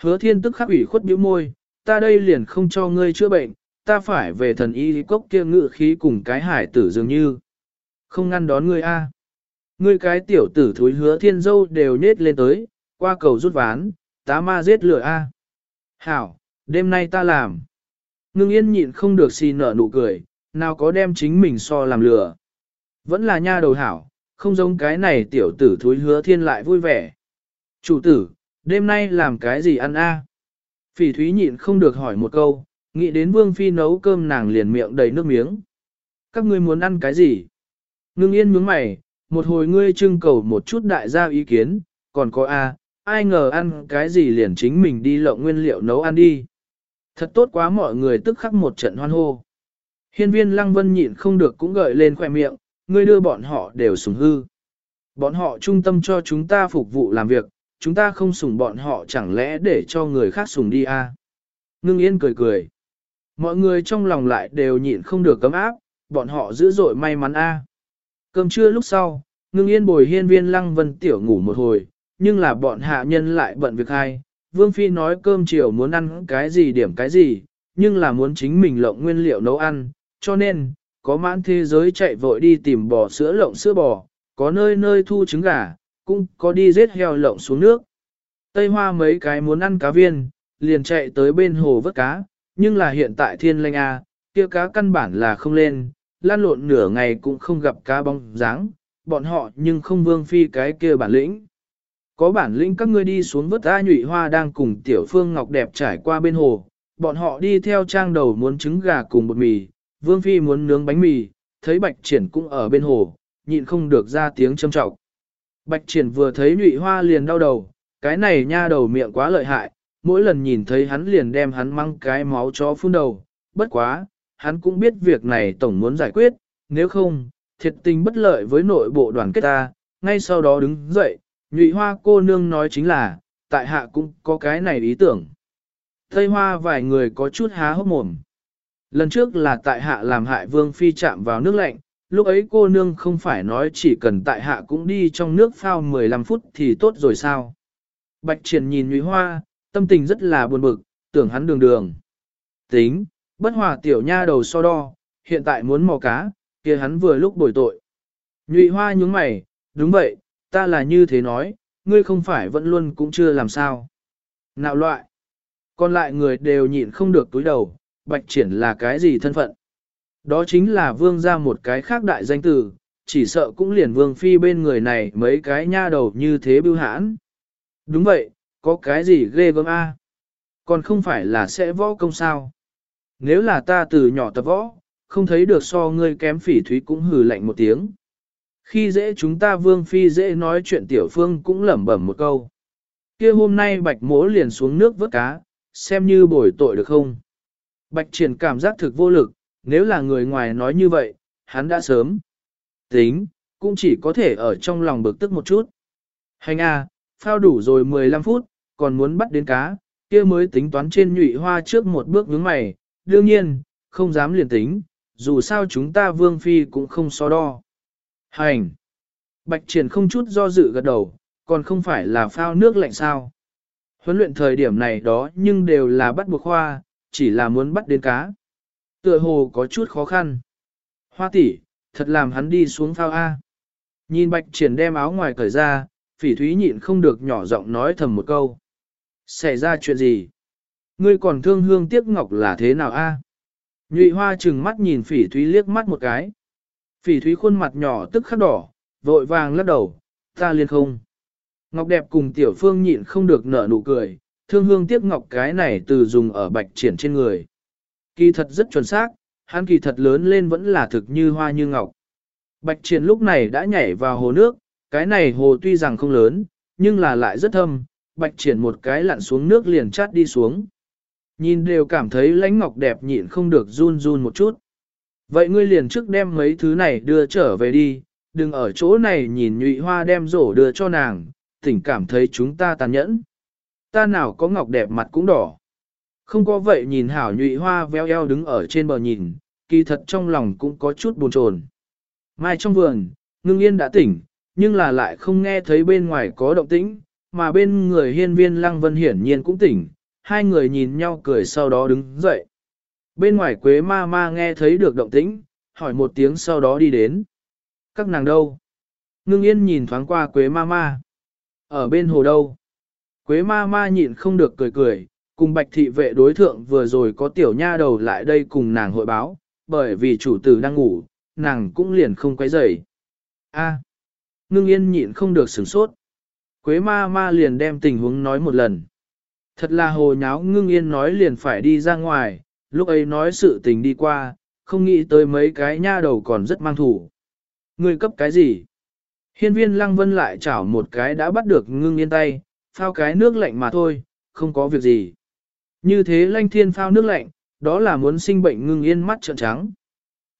Hứa thiên tức khắc ủy khuất bĩu môi, ta đây liền không cho ngươi chữa bệnh, ta phải về thần y cốc kia ngự khí cùng cái hải tử dường như. Không ngăn đón ngươi a. Ngươi cái tiểu tử thúi hứa thiên dâu đều nết lên tới, qua cầu rút ván, tá ma giết lửa a. Hảo, đêm nay ta làm. Ngưng yên nhịn không được xì nở nụ cười, nào có đem chính mình so làm lửa. Vẫn là nha đầu hảo, không giống cái này tiểu tử thúi hứa thiên lại vui vẻ. Chủ tử, đêm nay làm cái gì ăn a? Phỉ thúy nhịn không được hỏi một câu, nghĩ đến vương phi nấu cơm nàng liền miệng đầy nước miếng. Các ngươi muốn ăn cái gì? Ngưng yên mướng mày, một hồi ngươi trưng cầu một chút đại gia ý kiến, còn có a, ai ngờ ăn cái gì liền chính mình đi lộng nguyên liệu nấu ăn đi. Thật tốt quá mọi người tức khắc một trận hoan hô. Hiên viên lăng vân nhịn không được cũng gợi lên khoe miệng, ngươi đưa bọn họ đều sủng hư. Bọn họ trung tâm cho chúng ta phục vụ làm việc, chúng ta không sủng bọn họ chẳng lẽ để cho người khác sủng đi à? Ngưng yên cười cười. Mọi người trong lòng lại đều nhịn không được cấm áp, bọn họ dữ dội may mắn a. Cơm trưa lúc sau, ngưng yên bồi hiên viên lăng vân tiểu ngủ một hồi, nhưng là bọn hạ nhân lại bận việc hay. Vương Phi nói cơm chiều muốn ăn cái gì điểm cái gì, nhưng là muốn chính mình lộng nguyên liệu nấu ăn, cho nên, có mãn thế giới chạy vội đi tìm bò sữa lộng sữa bò, có nơi nơi thu trứng gà, cũng có đi giết heo lộng xuống nước. Tây hoa mấy cái muốn ăn cá viên, liền chạy tới bên hồ vớt cá, nhưng là hiện tại thiên lanh A, à, kia cá căn bản là không lên, lan lộn nửa ngày cũng không gặp cá bóng dáng, bọn họ nhưng không vương phi cái kia bản lĩnh. Có bản lĩnh các ngươi đi xuống vớt A nhụy hoa đang cùng tiểu phương ngọc đẹp trải qua bên hồ, bọn họ đi theo trang đầu muốn trứng gà cùng bột mì, vương phi muốn nướng bánh mì, thấy bạch triển cũng ở bên hồ, nhịn không được ra tiếng châm trọng. Bạch triển vừa thấy nhụy hoa liền đau đầu, cái này nha đầu miệng quá lợi hại, mỗi lần nhìn thấy hắn liền đem hắn mang cái máu chó phun đầu, bất quá, hắn cũng biết việc này tổng muốn giải quyết, nếu không, thiệt tình bất lợi với nội bộ đoàn kết ta, ngay sau đó đứng dậy, nhụy hoa cô nương nói chính là, tại hạ cũng có cái này ý tưởng. Tây hoa vài người có chút há hốc mồm. Lần trước là tại hạ làm hại vương phi chạm vào nước lạnh, lúc ấy cô nương không phải nói chỉ cần tại hạ cũng đi trong nước phao 15 phút thì tốt rồi sao. Bạch triển nhìn nhụy hoa, tâm tình rất là buồn bực, tưởng hắn đường đường. Tính, bất hòa tiểu nha đầu so đo, hiện tại muốn mò cá, kia hắn vừa lúc bồi tội. Nhụy hoa nhướng mày, đúng vậy, ta là như thế nói, ngươi không phải vẫn luôn cũng chưa làm sao. Nạo loại, còn lại người đều nhịn không được túi đầu, bạch triển là cái gì thân phận. Đó chính là vương ra một cái khác đại danh tử chỉ sợ cũng liền vương phi bên người này mấy cái nha đầu như thế bưu hãn. Đúng vậy, có cái gì ghê gớm a? Còn không phải là sẽ võ công sao? Nếu là ta từ nhỏ tập võ, không thấy được so ngươi kém phỉ thúy cũng hừ lạnh một tiếng. Khi dễ chúng ta vương phi dễ nói chuyện tiểu phương cũng lẩm bẩm một câu. kia hôm nay bạch mỗ liền xuống nước vớt cá, xem như bồi tội được không? Bạch triển cảm giác thực vô lực, nếu là người ngoài nói như vậy, hắn đã sớm. Tính, cũng chỉ có thể ở trong lòng bực tức một chút. Hành a, phao đủ rồi 15 phút, còn muốn bắt đến cá, kia mới tính toán trên nhụy hoa trước một bước vướng mày, đương nhiên, không dám liền tính, dù sao chúng ta vương phi cũng không so đo. Hành! Bạch triển không chút do dự gật đầu, còn không phải là phao nước lạnh sao. Huấn luyện thời điểm này đó nhưng đều là bắt buộc hoa, chỉ là muốn bắt đến cá. Tựa hồ có chút khó khăn. Hoa tỷ, thật làm hắn đi xuống phao A. Nhìn bạch triển đem áo ngoài cởi ra, phỉ thúy nhịn không được nhỏ giọng nói thầm một câu. Xảy ra chuyện gì? Ngươi còn thương hương tiếc ngọc là thế nào a? Nhụy hoa chừng mắt nhìn phỉ thúy liếc mắt một cái. Phỉ thúy khuôn mặt nhỏ tức khắc đỏ, vội vàng lắc đầu, ta liền không. Ngọc đẹp cùng tiểu phương nhịn không được nở nụ cười, thương hương tiếc ngọc cái này từ dùng ở bạch triển trên người. Kỳ thật rất chuẩn xác, hắn kỳ thật lớn lên vẫn là thực như hoa như ngọc. Bạch triển lúc này đã nhảy vào hồ nước, cái này hồ tuy rằng không lớn, nhưng là lại rất thâm, bạch triển một cái lặn xuống nước liền chát đi xuống. Nhìn đều cảm thấy lãnh ngọc đẹp nhịn không được run run một chút. Vậy ngươi liền trước đem mấy thứ này đưa trở về đi, đừng ở chỗ này nhìn nhụy hoa đem rổ đưa cho nàng, tỉnh cảm thấy chúng ta tàn nhẫn. Ta nào có ngọc đẹp mặt cũng đỏ. Không có vậy nhìn hảo nhụy hoa veo eo đứng ở trên bờ nhìn, kỳ thật trong lòng cũng có chút buồn chồn. Mai trong vườn, ngưng yên đã tỉnh, nhưng là lại không nghe thấy bên ngoài có động tĩnh, mà bên người hiên viên lăng vân hiển nhiên cũng tỉnh, hai người nhìn nhau cười sau đó đứng dậy. Bên ngoài quế ma ma nghe thấy được động tĩnh, hỏi một tiếng sau đó đi đến. Các nàng đâu? Ngưng yên nhìn thoáng qua quế ma ma. Ở bên hồ đâu? Quế ma ma nhịn không được cười cười, cùng bạch thị vệ đối thượng vừa rồi có tiểu nha đầu lại đây cùng nàng hội báo, bởi vì chủ tử đang ngủ, nàng cũng liền không quấy rầy. A ngưng yên nhịn không được sửng sốt. Quế ma ma liền đem tình huống nói một lần. Thật là hồ nháo ngưng yên nói liền phải đi ra ngoài, lúc ấy nói sự tình đi qua, không nghĩ tới mấy cái nha đầu còn rất mang thủ. Người cấp cái gì? Hiên viên lăng vân lại chảo một cái đã bắt được ngưng yên tay, phao cái nước lạnh mà thôi, không có việc gì. Như thế lanh thiên phao nước lạnh, đó là muốn sinh bệnh ngưng yên mắt trợn trắng.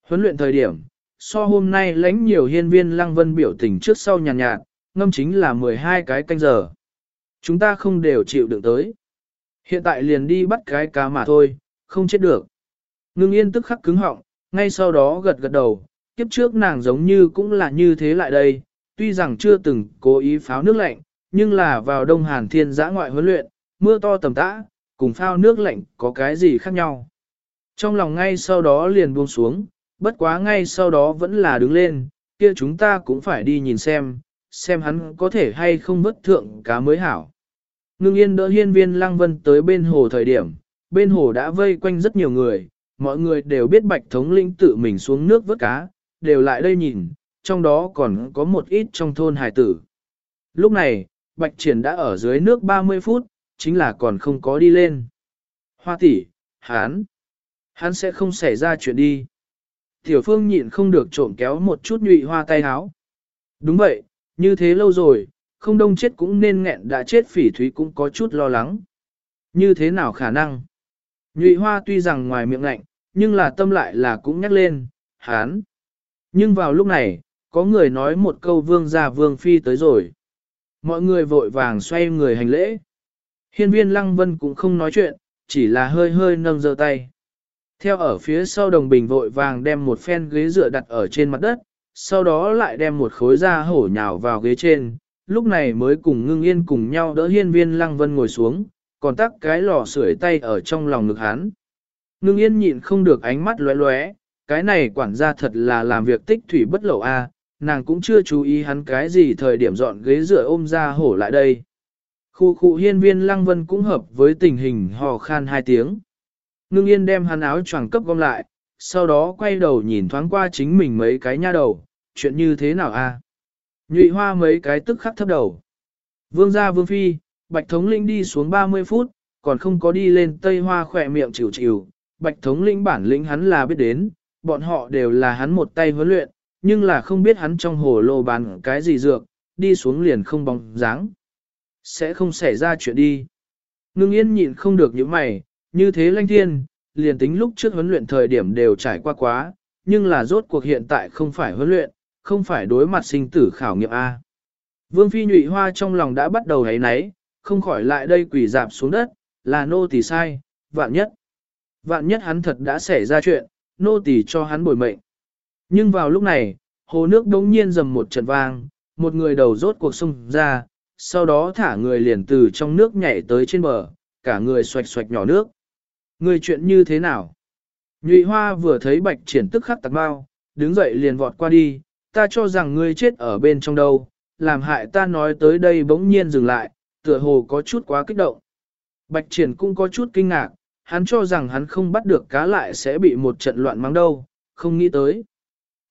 Huấn luyện thời điểm, so hôm nay lãnh nhiều hiên viên lăng vân biểu tình trước sau nhàn nhạt, nhạt, ngâm chính là 12 cái canh giờ. Chúng ta không đều chịu đựng tới. Hiện tại liền đi bắt cái cá mà thôi, không chết được. Ngưng yên tức khắc cứng họng, ngay sau đó gật gật đầu, kiếp trước nàng giống như cũng là như thế lại đây, tuy rằng chưa từng cố ý pháo nước lạnh, nhưng là vào đông hàn thiên giã ngoại huấn luyện, mưa to tầm tã, cùng phao nước lạnh có cái gì khác nhau. Trong lòng ngay sau đó liền buông xuống, bất quá ngay sau đó vẫn là đứng lên, kia chúng ta cũng phải đi nhìn xem, xem hắn có thể hay không vất thượng cá mới hảo. Ngưng yên đỡ hiên viên lăng vân tới bên hồ thời điểm, bên hồ đã vây quanh rất nhiều người, mọi người đều biết bạch thống lĩnh tự mình xuống nước vớt cá, đều lại đây nhìn, trong đó còn có một ít trong thôn hải tử. Lúc này, bạch triển đã ở dưới nước 30 phút, chính là còn không có đi lên. Hoa tỷ, hắn, hắn sẽ không xảy ra chuyện đi. Tiểu phương nhịn không được trộm kéo một chút nhụy hoa tay háo. Đúng vậy, như thế lâu rồi, không đông chết cũng nên nghẹn đã chết phỉ thúy cũng có chút lo lắng. Như thế nào khả năng? Nhụy hoa tuy rằng ngoài miệng lạnh, nhưng là tâm lại là cũng nhắc lên, hán. Nhưng vào lúc này, có người nói một câu vương gia vương phi tới rồi. Mọi người vội vàng xoay người hành lễ. Hiên viên lăng vân cũng không nói chuyện, chỉ là hơi hơi nâng giơ tay. Theo ở phía sau đồng bình vội vàng đem một phen ghế dựa đặt ở trên mặt đất, sau đó lại đem một khối da hổ nhào vào ghế trên, lúc này mới cùng ngưng yên cùng nhau đỡ hiên viên lăng vân ngồi xuống, còn tắc cái lò sưởi tay ở trong lòng ngực hắn. Ngưng yên nhịn không được ánh mắt lóe lóe, cái này quản gia thật là làm việc tích thủy bất lậu a, nàng cũng chưa chú ý hắn cái gì thời điểm dọn ghế dựa ôm ra hổ lại đây. Khu khu hiên viên lăng vân cũng hợp với tình hình hò khan hai tiếng. Ngưng yên đem hắn áo choàng cấp gom lại, sau đó quay đầu nhìn thoáng qua chính mình mấy cái nha đầu, chuyện như thế nào a? Nhụy hoa mấy cái tức khắc thấp đầu. Vương gia vương phi, bạch thống linh đi xuống 30 phút, còn không có đi lên tây hoa khỏe miệng chịu chịu. Bạch thống linh bản lĩnh hắn là biết đến, bọn họ đều là hắn một tay huấn luyện, nhưng là không biết hắn trong hồ lô bán cái gì dược, đi xuống liền không bóng dáng. Sẽ không xảy ra chuyện đi. Ngưng yên nhịn không được những mày, như thế lanh thiên, liền tính lúc trước huấn luyện thời điểm đều trải qua quá, nhưng là rốt cuộc hiện tại không phải huấn luyện, không phải đối mặt sinh tử khảo nghiệm A. Vương Phi nhụy hoa trong lòng đã bắt đầu hấy náy, không khỏi lại đây quỷ dạp xuống đất, là nô tỳ sai, vạn nhất. Vạn nhất hắn thật đã xảy ra chuyện, nô tỳ cho hắn bồi mệnh. Nhưng vào lúc này, hồ nước đống nhiên dầm một trận vang, một người đầu rốt cuộc sông ra, sau đó thả người liền từ trong nước nhảy tới trên bờ, cả người xoạch xoạch nhỏ nước. Người chuyện như thế nào? Nhụy hoa vừa thấy bạch triển tức khắc tạc bao, đứng dậy liền vọt qua đi, ta cho rằng ngươi chết ở bên trong đâu, làm hại ta nói tới đây bỗng nhiên dừng lại, tựa hồ có chút quá kích động. Bạch triển cũng có chút kinh ngạc, hắn cho rằng hắn không bắt được cá lại sẽ bị một trận loạn mang đâu, không nghĩ tới.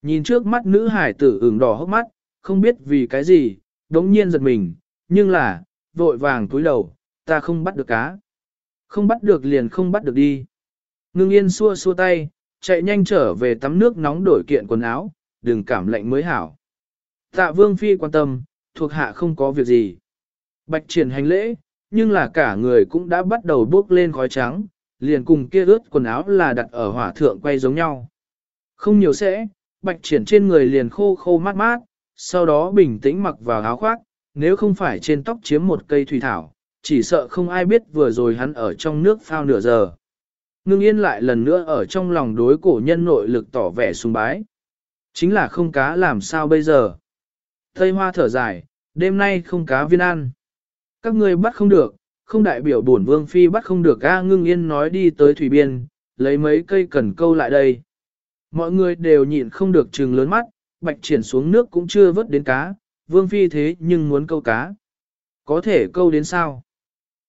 Nhìn trước mắt nữ hải tử ửng đỏ hốc mắt, không biết vì cái gì, đống nhiên giật mình, nhưng là, vội vàng túi đầu, ta không bắt được cá. Không bắt được liền không bắt được đi. Ngưng yên xua xua tay, chạy nhanh trở về tắm nước nóng đổi kiện quần áo, đừng cảm lạnh mới hảo. Tạ vương phi quan tâm, thuộc hạ không có việc gì. Bạch triển hành lễ, nhưng là cả người cũng đã bắt đầu bước lên khói trắng, liền cùng kia ướt quần áo là đặt ở hỏa thượng quay giống nhau. Không nhiều sẽ, bạch triển trên người liền khô khô mát mát, sau đó bình tĩnh mặc vào áo khoác, nếu không phải trên tóc chiếm một cây thủy thảo, chỉ sợ không ai biết vừa rồi hắn ở trong nước phao nửa giờ. Ngưng yên lại lần nữa ở trong lòng đối cổ nhân nội lực tỏ vẻ sùng bái. Chính là không cá làm sao bây giờ. Tây hoa thở dài, đêm nay không cá viên ăn. Các ngươi bắt không được, không đại biểu bổn vương phi bắt không được A ngưng yên nói đi tới thủy biên, lấy mấy cây cần câu lại đây. Mọi người đều nhịn không được trừng lớn mắt, bạch triển xuống nước cũng chưa vớt đến cá, vương phi thế nhưng muốn câu cá. Có thể câu đến sao?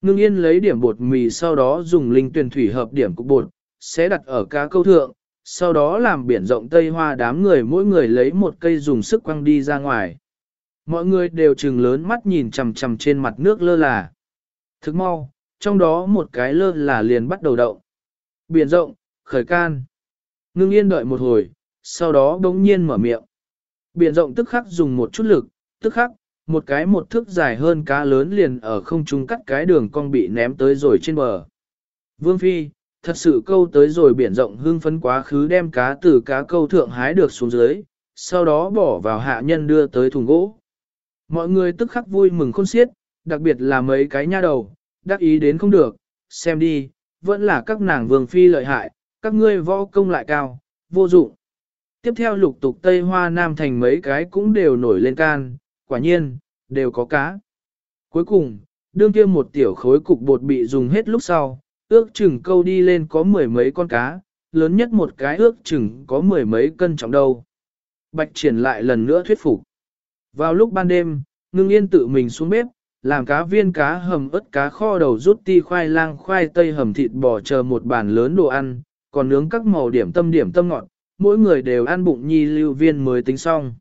Ngưng yên lấy điểm bột mì sau đó dùng linh tuyển thủy hợp điểm cục bột, sẽ đặt ở cá câu thượng, sau đó làm biển rộng tây hoa đám người mỗi người lấy một cây dùng sức quăng đi ra ngoài. Mọi người đều trừng lớn mắt nhìn chằm chằm trên mặt nước lơ là. Thức mau, trong đó một cái lơ là liền bắt đầu động. Biển rộng, khởi can. Ngưng yên đợi một hồi, sau đó đống nhiên mở miệng. Biển rộng tức khắc dùng một chút lực, tức khắc, một cái một thước dài hơn cá lớn liền ở không trung cắt cái đường cong bị ném tới rồi trên bờ. Vương Phi, thật sự câu tới rồi biển rộng hưng phấn quá khứ đem cá từ cá câu thượng hái được xuống dưới, sau đó bỏ vào hạ nhân đưa tới thùng gỗ. Mọi người tức khắc vui mừng khôn xiết, đặc biệt là mấy cái nha đầu, đắc ý đến không được, xem đi, vẫn là các nàng vương phi lợi hại, các ngươi võ công lại cao, vô dụng. Tiếp theo lục tục Tây Hoa Nam thành mấy cái cũng đều nổi lên can, quả nhiên, đều có cá. Cuối cùng, đương kia một tiểu khối cục bột bị dùng hết lúc sau, ước chừng câu đi lên có mười mấy con cá, lớn nhất một cái ước chừng có mười mấy cân trọng đâu. Bạch triển lại lần nữa thuyết phục. Vào lúc ban đêm, ngưng yên tự mình xuống bếp, làm cá viên cá hầm ớt cá kho đầu rút ti khoai lang khoai tây hầm thịt bò chờ một bàn lớn đồ ăn, còn nướng các màu điểm tâm điểm tâm ngọt, mỗi người đều ăn bụng nhi lưu viên mới tính xong.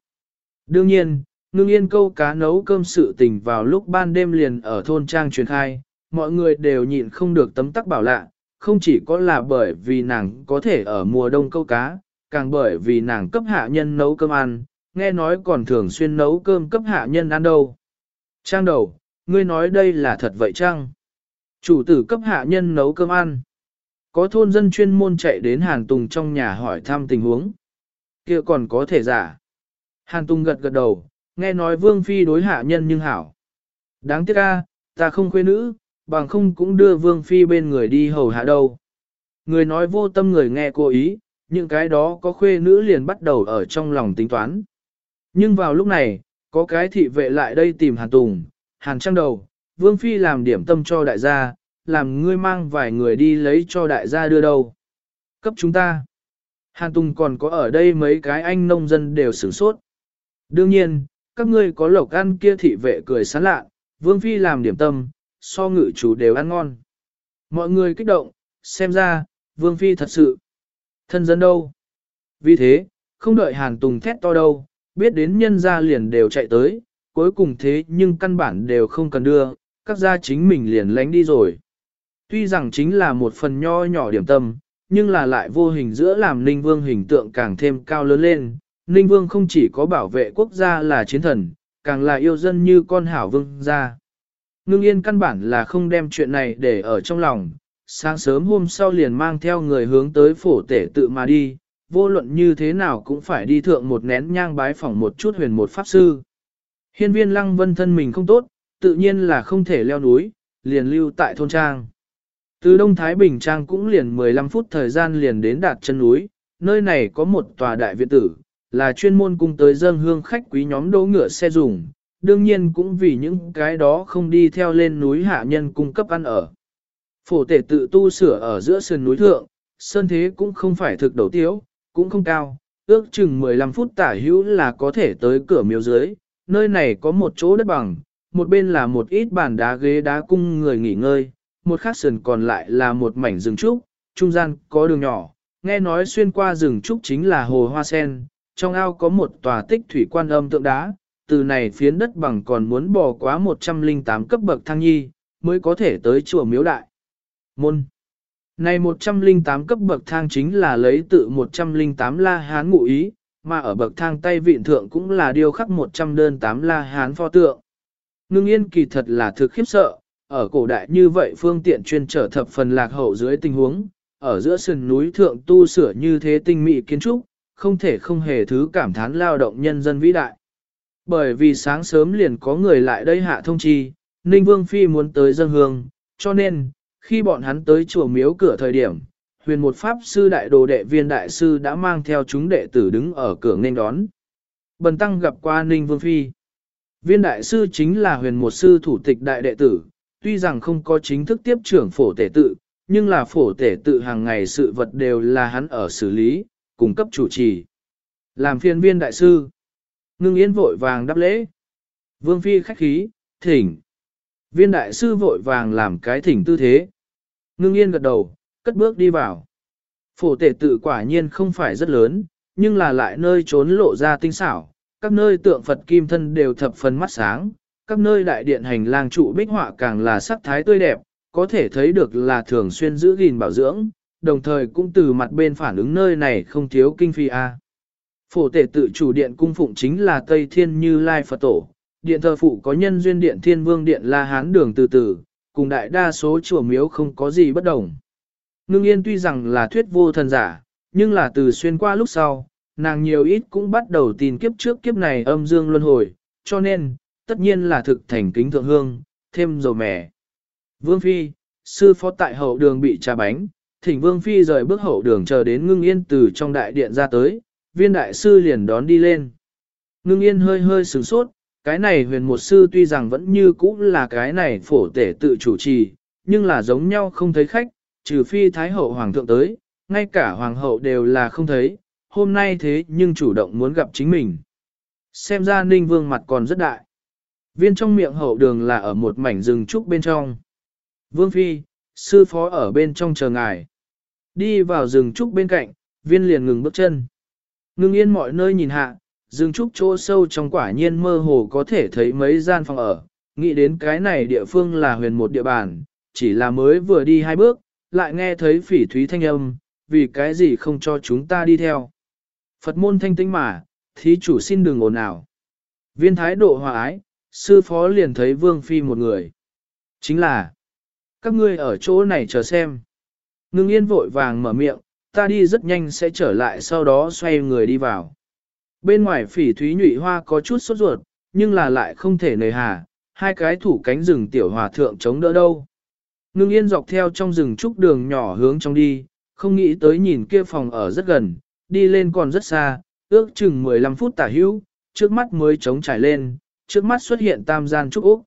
Đương nhiên, ngưng yên câu cá nấu cơm sự tình vào lúc ban đêm liền ở thôn trang truyền khai, mọi người đều nhịn không được tấm tắc bảo lạ, không chỉ có là bởi vì nàng có thể ở mùa đông câu cá, càng bởi vì nàng cấp hạ nhân nấu cơm ăn, nghe nói còn thường xuyên nấu cơm cấp hạ nhân ăn đâu. Trang đầu, ngươi nói đây là thật vậy chăng? Chủ tử cấp hạ nhân nấu cơm ăn. Có thôn dân chuyên môn chạy đến Hàn Tùng trong nhà hỏi thăm tình huống. kia còn có thể giả. Hàn Tùng gật gật đầu, nghe nói Vương Phi đối hạ nhân nhưng hảo. Đáng tiếc a, ta không khuê nữ, bằng không cũng đưa Vương Phi bên người đi hầu hạ đâu. Người nói vô tâm người nghe cô ý, những cái đó có khuê nữ liền bắt đầu ở trong lòng tính toán. Nhưng vào lúc này, có cái thị vệ lại đây tìm Hàn Tùng, Hàn Trăng đầu, Vương Phi làm điểm tâm cho đại gia, làm ngươi mang vài người đi lấy cho đại gia đưa đâu. Cấp chúng ta. Hàn Tùng còn có ở đây mấy cái anh nông dân đều sửng sốt. Đương nhiên, các ngươi có lộc ăn kia thị vệ cười sán lạ, Vương Phi làm điểm tâm, so ngự chủ đều ăn ngon. Mọi người kích động, xem ra, Vương Phi thật sự. Thân dân đâu? Vì thế, không đợi Hàn Tùng thét to đâu, biết đến nhân gia liền đều chạy tới, cuối cùng thế nhưng căn bản đều không cần đưa, các gia chính mình liền lánh đi rồi. Tuy rằng chính là một phần nho nhỏ điểm tâm, nhưng là lại vô hình giữa làm Ninh Vương hình tượng càng thêm cao lớn lên. Ninh Vương không chỉ có bảo vệ quốc gia là chiến thần, càng là yêu dân như con hảo vương gia. Ngưng yên căn bản là không đem chuyện này để ở trong lòng, sáng sớm hôm sau liền mang theo người hướng tới phổ tể tự mà đi, vô luận như thế nào cũng phải đi thượng một nén nhang bái phỏng một chút huyền một pháp sư. Hiên viên lăng vân thân mình không tốt, tự nhiên là không thể leo núi, liền lưu tại thôn trang. Từ Đông Thái Bình Trang cũng liền 15 phút thời gian liền đến đạt chân núi, nơi này có một tòa đại viện tử, là chuyên môn cung tới dân hương khách quý nhóm đỗ ngựa xe dùng, đương nhiên cũng vì những cái đó không đi theo lên núi hạ nhân cung cấp ăn ở. Phổ tể tự tu sửa ở giữa sườn núi thượng, sơn thế cũng không phải thực đầu tiếu, cũng không cao, ước chừng 15 phút tả hữu là có thể tới cửa miếu dưới, nơi này có một chỗ đất bằng, một bên là một ít bàn đá ghế đá cung người nghỉ ngơi, một khác sườn còn lại là một mảnh rừng trúc, trung gian có đường nhỏ, nghe nói xuyên qua rừng trúc chính là hồ hoa sen, trong ao có một tòa tích thủy quan âm tượng đá, từ này phiến đất bằng còn muốn bò quá 108 cấp bậc thang nhi, mới có thể tới chùa miếu đại. Môn Này 108 cấp bậc thang chính là lấy tự 108 la hán ngụ ý, mà ở bậc thang tay vịn thượng cũng là điêu khắc 100 đơn 8 la hán pho tượng. Ngưng yên kỳ thật là thực khiếp sợ, ở cổ đại như vậy phương tiện chuyên trở thập phần lạc hậu dưới tình huống, ở giữa sườn núi thượng tu sửa như thế tinh mỹ kiến trúc, không thể không hề thứ cảm thán lao động nhân dân vĩ đại. Bởi vì sáng sớm liền có người lại đây hạ thông chi, Ninh Vương Phi muốn tới dân hương, cho nên, khi bọn hắn tới chùa miếu cửa thời điểm, huyền một pháp sư đại đồ đệ viên đại sư đã mang theo chúng đệ tử đứng ở cửa nên đón. Bần tăng gặp qua Ninh Vương Phi. Viên đại sư chính là huyền một sư thủ tịch đại đệ tử, tuy rằng không có chính thức tiếp trưởng phổ tể tự, nhưng là phổ tể tự hàng ngày sự vật đều là hắn ở xử lý, cung cấp chủ trì. Làm phiên viên đại sư. Ngưng yên vội vàng đáp lễ. Vương phi khách khí, thỉnh. Viên đại sư vội vàng làm cái thỉnh tư thế. Ngưng yên gật đầu, cất bước đi vào. Phổ tể tự quả nhiên không phải rất lớn, nhưng là lại nơi trốn lộ ra tinh xảo. Các nơi tượng Phật kim thân đều thập phần mắt sáng, các nơi đại điện hành lang trụ bích họa càng là sắc thái tươi đẹp, có thể thấy được là thường xuyên giữ gìn bảo dưỡng, đồng thời cũng từ mặt bên phản ứng nơi này không thiếu kinh phi A. Phổ tể tự chủ điện cung phụng chính là Tây Thiên Như Lai Phật Tổ, điện thờ phụ có nhân duyên điện Thiên Vương Điện La Hán Đường từ từ, cùng đại đa số chùa miếu không có gì bất đồng. Ngưng yên tuy rằng là thuyết vô thần giả, nhưng là từ xuyên qua lúc sau, nàng nhiều ít cũng bắt đầu tin kiếp trước kiếp này âm dương luân hồi, cho nên, tất nhiên là thực thành kính thượng hương, thêm dầu mẻ. Vương Phi, sư phó tại hậu đường bị trà bánh, thỉnh Vương Phi rời bước hậu đường chờ đến ngưng yên từ trong đại điện ra tới, viên đại sư liền đón đi lên. Ngưng yên hơi hơi sửng sốt, cái này huyền một sư tuy rằng vẫn như cũ là cái này phổ tể tự chủ trì, nhưng là giống nhau không thấy khách, trừ phi thái hậu hoàng thượng tới, ngay cả hoàng hậu đều là không thấy, hôm nay thế nhưng chủ động muốn gặp chính mình. Xem ra ninh vương mặt còn rất đại. Viên trong miệng hậu đường là ở một mảnh rừng trúc bên trong. Vương phi, sư phó ở bên trong chờ ngài. Đi vào rừng trúc bên cạnh, viên liền ngừng bước chân. Ngưng yên mọi nơi nhìn hạ, rừng trúc chỗ sâu trong quả nhiên mơ hồ có thể thấy mấy gian phòng ở. Nghĩ đến cái này địa phương là huyền một địa bàn, chỉ là mới vừa đi hai bước, lại nghe thấy phỉ thúy thanh âm, vì cái gì không cho chúng ta đi theo. Phật môn thanh tĩnh mà, thí chủ xin đừng ồn ào. Viên thái độ hòa ái, sư phó liền thấy vương phi một người. Chính là, các ngươi ở chỗ này chờ xem. Ngưng yên vội vàng mở miệng, ta đi rất nhanh sẽ trở lại sau đó xoay người đi vào. Bên ngoài phỉ thúy nhụy hoa có chút sốt ruột, nhưng là lại không thể nề hà, hai cái thủ cánh rừng tiểu hòa thượng chống đỡ đâu. Ngưng yên dọc theo trong rừng trúc đường nhỏ hướng trong đi, không nghĩ tới nhìn kia phòng ở rất gần, đi lên còn rất xa, ước chừng 15 phút tả hữu, trước mắt mới trống trải lên, trước mắt xuất hiện tam gian trúc úc.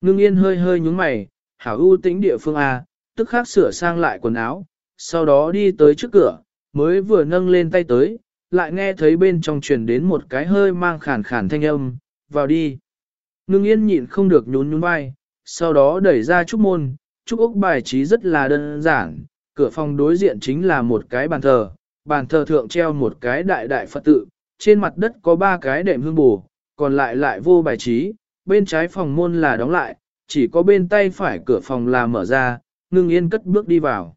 Ngưng yên hơi hơi nhúng mày, hảo ưu tĩnh địa phương A, tức khắc sửa sang lại quần áo, sau đó đi tới trước cửa, mới vừa nâng lên tay tới, lại nghe thấy bên trong truyền đến một cái hơi mang khàn khàn thanh âm, vào đi. Ngưng yên nhịn không được nhún nhún vai, sau đó đẩy ra trúc môn, trúc úc bài trí rất là đơn giản, cửa phòng đối diện chính là một cái bàn thờ, bàn thờ thượng treo một cái đại đại Phật tự, trên mặt đất có ba cái đệm hương bù, còn lại lại vô bài trí, bên trái phòng môn là đóng lại, chỉ có bên tay phải cửa phòng là mở ra, ngưng yên cất bước đi vào.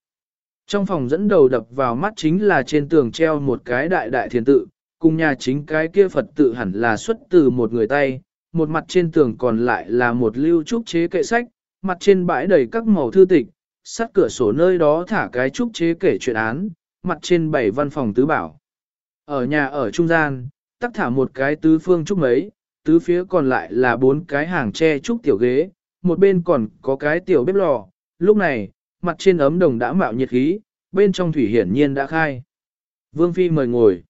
Trong phòng dẫn đầu đập vào mắt chính là trên tường treo một cái đại đại thiền tự, cùng nhà chính cái kia Phật tự hẳn là xuất từ một người tay, một mặt trên tường còn lại là một lưu trúc chế kệ sách, mặt trên bãi đầy các màu thư tịch, sát cửa sổ nơi đó thả cái trúc chế kể chuyện án, mặt trên bảy văn phòng tứ bảo. Ở nhà ở trung gian, tắc thả một cái tứ phương trúc mấy, tứ phía còn lại là bốn cái hàng tre trúc tiểu ghế, một bên còn có cái tiểu bếp lò. Lúc này, mặt trên ấm đồng đã mạo nhiệt khí, bên trong thủy hiển nhiên đã khai. Vương Phi mời ngồi.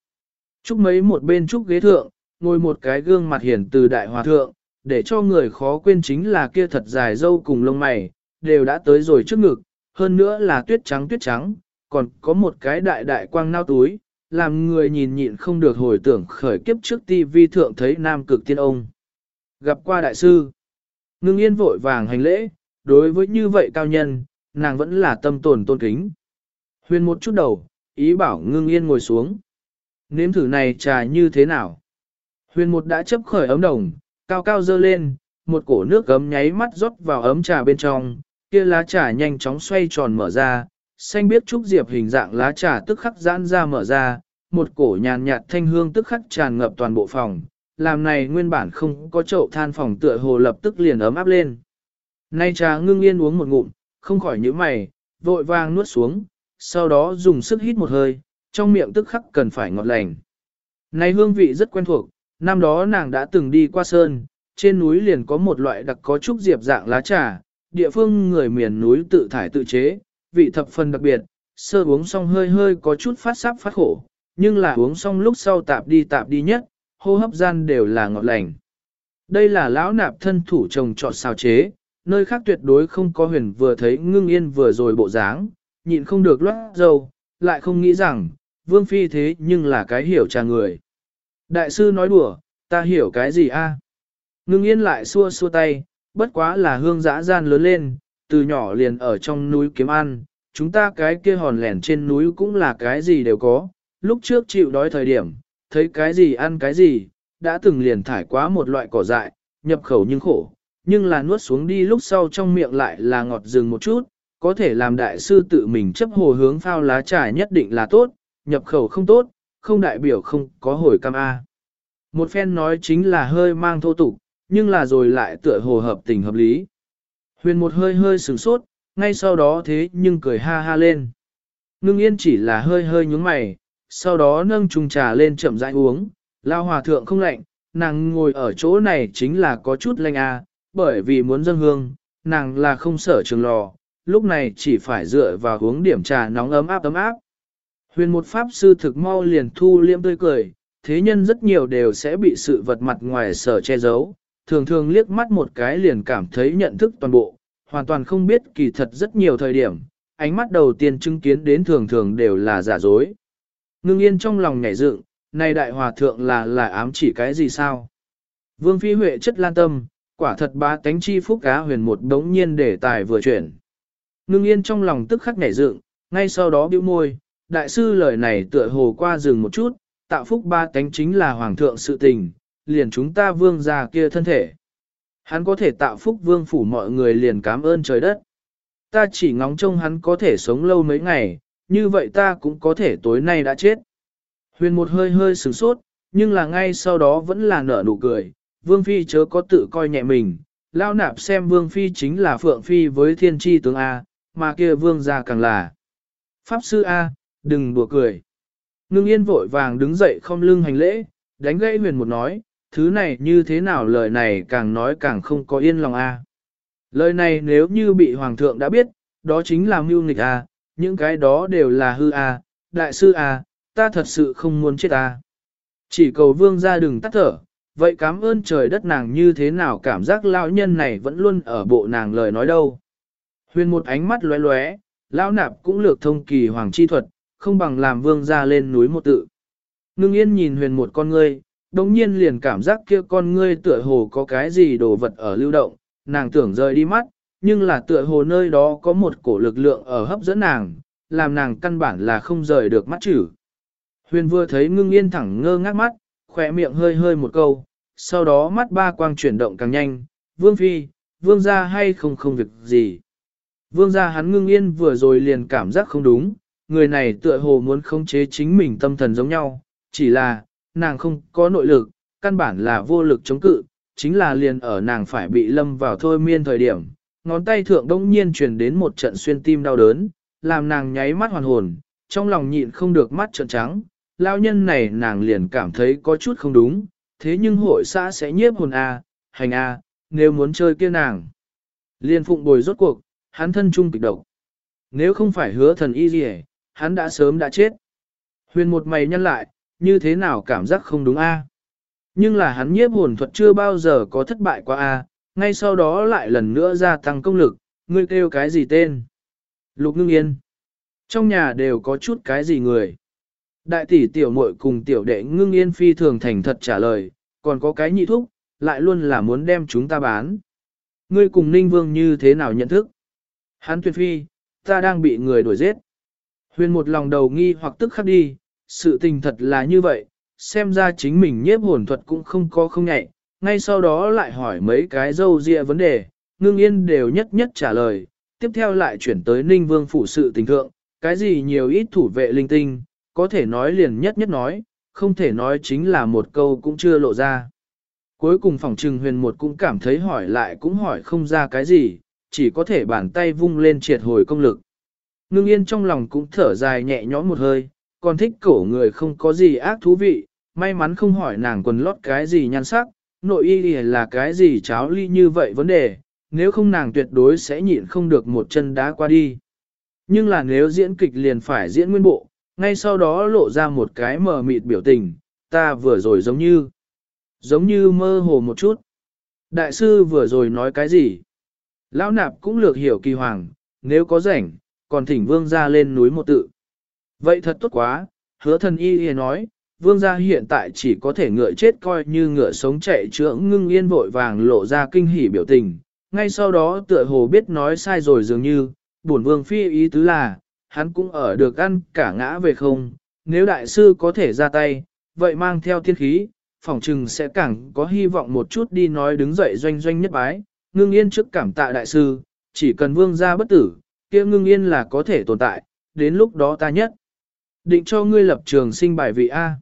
Trúc mấy một bên trúc ghế thượng, ngồi một cái gương mặt hiển từ đại hòa thượng, để cho người khó quên chính là kia thật dài dâu cùng lông mày, đều đã tới rồi trước ngực, hơn nữa là tuyết trắng tuyết trắng, còn có một cái đại đại quang nao túi, làm người nhìn nhịn không được hồi tưởng khởi kiếp trước tivi thượng thấy nam cực tiên ông. Gặp qua đại sư, ngưng yên vội vàng hành lễ, đối với như vậy cao nhân, nàng vẫn là tâm tồn tôn kính. Huyền một chút đầu, ý bảo ngưng yên ngồi xuống. Nếm thử này trà như thế nào? Huyền một đã chấp khởi ấm đồng, cao cao dơ lên, một cổ nước gấm nháy mắt rót vào ấm trà bên trong, kia lá trà nhanh chóng xoay tròn mở ra, xanh biết trúc diệp hình dạng lá trà tức khắc giãn ra mở ra, một cổ nhàn nhạt thanh hương tức khắc tràn ngập toàn bộ phòng, làm này nguyên bản không có chậu than phòng tựa hồ lập tức liền ấm áp lên. Nay trà ngưng yên uống một ngụm, không khỏi nhíu mày, vội vàng nuốt xuống, sau đó dùng sức hít một hơi, trong miệng tức khắc cần phải ngọt lành. Này hương vị rất quen thuộc, năm đó nàng đã từng đi qua sơn, trên núi liền có một loại đặc có trúc diệp dạng lá trà, địa phương người miền núi tự thải tự chế, vị thập phần đặc biệt, sơ uống xong hơi hơi có chút phát sáp phát khổ, nhưng là uống xong lúc sau tạp đi tạp đi nhất, hô hấp gian đều là ngọt lành. Đây là lão nạp thân thủ trồng trọt xào chế, nơi khác tuyệt đối không có huyền vừa thấy ngưng yên vừa rồi bộ dáng, nhịn không được loát dâu, lại không nghĩ rằng, vương phi thế nhưng là cái hiểu trà người. Đại sư nói đùa, ta hiểu cái gì a? Ngưng yên lại xua xua tay, bất quá là hương dã gian lớn lên, từ nhỏ liền ở trong núi kiếm ăn, chúng ta cái kia hòn lẻn trên núi cũng là cái gì đều có, lúc trước chịu đói thời điểm, thấy cái gì ăn cái gì, đã từng liền thải quá một loại cỏ dại, nhập khẩu nhưng khổ, nhưng là nuốt xuống đi lúc sau trong miệng lại là ngọt rừng một chút, có thể làm đại sư tự mình chấp hồ hướng phao lá trà nhất định là tốt, nhập khẩu không tốt, không đại biểu không có hồi cam A. Một phen nói chính là hơi mang thô tục, nhưng là rồi lại tựa hồ hợp tình hợp lý. Huyền một hơi hơi sửng sốt, ngay sau đó thế nhưng cười ha ha lên. Ngưng yên chỉ là hơi hơi nhúng mày, sau đó nâng chung trà lên chậm rãi uống, lao hòa thượng không lạnh, nàng ngồi ở chỗ này chính là có chút lạnh a, bởi vì muốn dâng hương, nàng là không sở trường lò, lúc này chỉ phải dựa vào uống điểm trà nóng ấm áp ấm áp. Huyền một pháp sư thực mau liền thu liêm tươi cười, thế nhân rất nhiều đều sẽ bị sự vật mặt ngoài sở che giấu, thường thường liếc mắt một cái liền cảm thấy nhận thức toàn bộ, hoàn toàn không biết kỳ thật rất nhiều thời điểm, ánh mắt đầu tiên chứng kiến đến thường thường đều là giả dối. Ngưng yên trong lòng nhảy dựng, này đại hòa thượng là là ám chỉ cái gì sao? Vương phi huệ chất lan tâm, quả thật ba tánh chi phúc cá huyền một đống nhiên để tài vừa chuyển. Ngưng yên trong lòng tức khắc nhảy dựng, ngay sau đó bĩu môi, đại sư lời này tựa hồ qua rừng một chút, tạo phúc ba tánh chính là hoàng thượng sự tình, liền chúng ta vương ra kia thân thể. Hắn có thể tạo phúc vương phủ mọi người liền cảm ơn trời đất. Ta chỉ ngóng trông hắn có thể sống lâu mấy ngày, như vậy ta cũng có thể tối nay đã chết. Huyền một hơi hơi sửng sốt, nhưng là ngay sau đó vẫn là nở nụ cười, vương phi chớ có tự coi nhẹ mình, lao nạp xem vương phi chính là phượng phi với thiên tri tướng A, mà kia vương gia càng là. Pháp sư A, đừng đùa cười. Ngưng yên vội vàng đứng dậy không lưng hành lễ, đánh gãy huyền một nói, thứ này như thế nào lời này càng nói càng không có yên lòng a. Lời này nếu như bị hoàng thượng đã biết, đó chính là mưu nghịch a, những cái đó đều là hư a, đại sư a, ta thật sự không muốn chết a. Chỉ cầu vương ra đừng tắt thở, vậy cảm ơn trời đất nàng như thế nào cảm giác lão nhân này vẫn luôn ở bộ nàng lời nói đâu. Huyền một ánh mắt lóe lóe, lão nạp cũng lược thông kỳ hoàng chi thuật, không bằng làm vương ra lên núi một tự. Ngưng yên nhìn huyền một con ngươi, đồng nhiên liền cảm giác kia con ngươi tựa hồ có cái gì đồ vật ở lưu động, nàng tưởng rời đi mắt, nhưng là tựa hồ nơi đó có một cổ lực lượng ở hấp dẫn nàng, làm nàng căn bản là không rời được mắt chữ. Huyền vừa thấy ngưng yên thẳng ngơ ngác mắt, khỏe miệng hơi hơi một câu, sau đó mắt ba quang chuyển động càng nhanh, vương phi, vương gia hay không không việc gì. Vương gia hắn ngưng yên vừa rồi liền cảm giác không đúng, người này tựa hồ muốn khống chế chính mình tâm thần giống nhau, chỉ là, nàng không có nội lực, căn bản là vô lực chống cự, chính là liền ở nàng phải bị lâm vào thôi miên thời điểm, ngón tay thượng đông nhiên truyền đến một trận xuyên tim đau đớn, làm nàng nháy mắt hoàn hồn, trong lòng nhịn không được mắt trợn trắng, lao nhân này nàng liền cảm thấy có chút không đúng, thế nhưng hội xã sẽ nhiếp hồn A, hành A, nếu muốn chơi kia nàng. Liên phụng bồi rốt cuộc, hắn thân trung kịch độc. Nếu không phải hứa thần y gì hắn đã sớm đã chết. Huyền một mày nhăn lại, như thế nào cảm giác không đúng a? Nhưng là hắn nhiếp hồn thuật chưa bao giờ có thất bại qua a, ngay sau đó lại lần nữa gia tăng công lực, ngươi kêu cái gì tên? Lục ngưng yên. Trong nhà đều có chút cái gì người? Đại tỷ tiểu muội cùng tiểu đệ ngưng yên phi thường thành thật trả lời, còn có cái nhị thúc, lại luôn là muốn đem chúng ta bán. Ngươi cùng ninh vương như thế nào nhận thức? Hắn tuyệt phi, ta đang bị người đuổi giết. Huyền một lòng đầu nghi hoặc tức khắc đi, sự tình thật là như vậy, xem ra chính mình nhiếp hồn thuật cũng không có không nhạy, ngay sau đó lại hỏi mấy cái dâu dịa vấn đề, ngưng yên đều nhất nhất trả lời, tiếp theo lại chuyển tới ninh vương phủ sự tình thượng, cái gì nhiều ít thủ vệ linh tinh, có thể nói liền nhất nhất nói, không thể nói chính là một câu cũng chưa lộ ra. Cuối cùng phòng trừng huyền một cũng cảm thấy hỏi lại cũng hỏi không ra cái gì, chỉ có thể bàn tay vung lên triệt hồi công lực. Ngưng yên trong lòng cũng thở dài nhẹ nhõm một hơi, còn thích cổ người không có gì ác thú vị, may mắn không hỏi nàng quần lót cái gì nhan sắc, nội y là cái gì cháo ly như vậy vấn đề, nếu không nàng tuyệt đối sẽ nhịn không được một chân đá qua đi. Nhưng là nếu diễn kịch liền phải diễn nguyên bộ, ngay sau đó lộ ra một cái mờ mịt biểu tình, ta vừa rồi giống như, giống như mơ hồ một chút. Đại sư vừa rồi nói cái gì? Lão nạp cũng lược hiểu kỳ hoàng, nếu có rảnh, còn thỉnh vương ra lên núi một tự. Vậy thật tốt quá, hứa thần y y nói, vương gia hiện tại chỉ có thể ngựa chết coi như ngựa sống chạy chữa ngưng yên vội vàng lộ ra kinh hỉ biểu tình. Ngay sau đó tựa hồ biết nói sai rồi dường như, bổn vương phi ý tứ là, hắn cũng ở được ăn cả ngã về không, nếu đại sư có thể ra tay, vậy mang theo thiên khí, phỏng trừng sẽ càng có hy vọng một chút đi nói đứng dậy doanh doanh nhất bái, ngưng yên trước cảm tạ đại sư, chỉ cần vương gia bất tử, kia ngưng yên là có thể tồn tại, đến lúc đó ta nhất. Định cho ngươi lập trường sinh bài vị A.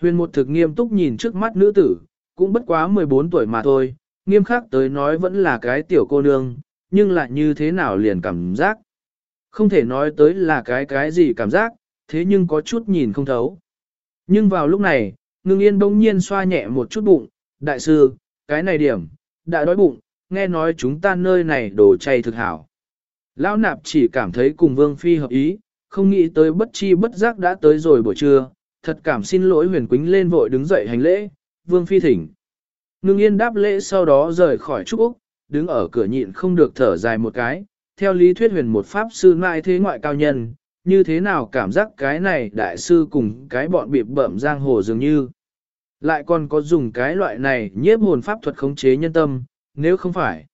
Huyền một thực nghiêm túc nhìn trước mắt nữ tử, cũng bất quá 14 tuổi mà thôi, nghiêm khắc tới nói vẫn là cái tiểu cô nương, nhưng lại như thế nào liền cảm giác. Không thể nói tới là cái cái gì cảm giác, thế nhưng có chút nhìn không thấu. Nhưng vào lúc này, ngưng yên bỗng nhiên xoa nhẹ một chút bụng, đại sư, cái này điểm, đã đói bụng, nghe nói chúng ta nơi này đồ chay thực hảo. Lão nạp chỉ cảm thấy cùng vương phi hợp ý, không nghĩ tới bất chi bất giác đã tới rồi buổi trưa, thật cảm xin lỗi huyền quính lên vội đứng dậy hành lễ, vương phi thỉnh. Ngưng yên đáp lễ sau đó rời khỏi trúc Úc, đứng ở cửa nhịn không được thở dài một cái, theo lý thuyết huyền một pháp sư mai thế ngoại cao nhân, như thế nào cảm giác cái này đại sư cùng cái bọn bịp bợm giang hồ dường như. Lại còn có dùng cái loại này nhiếp hồn pháp thuật khống chế nhân tâm, nếu không phải.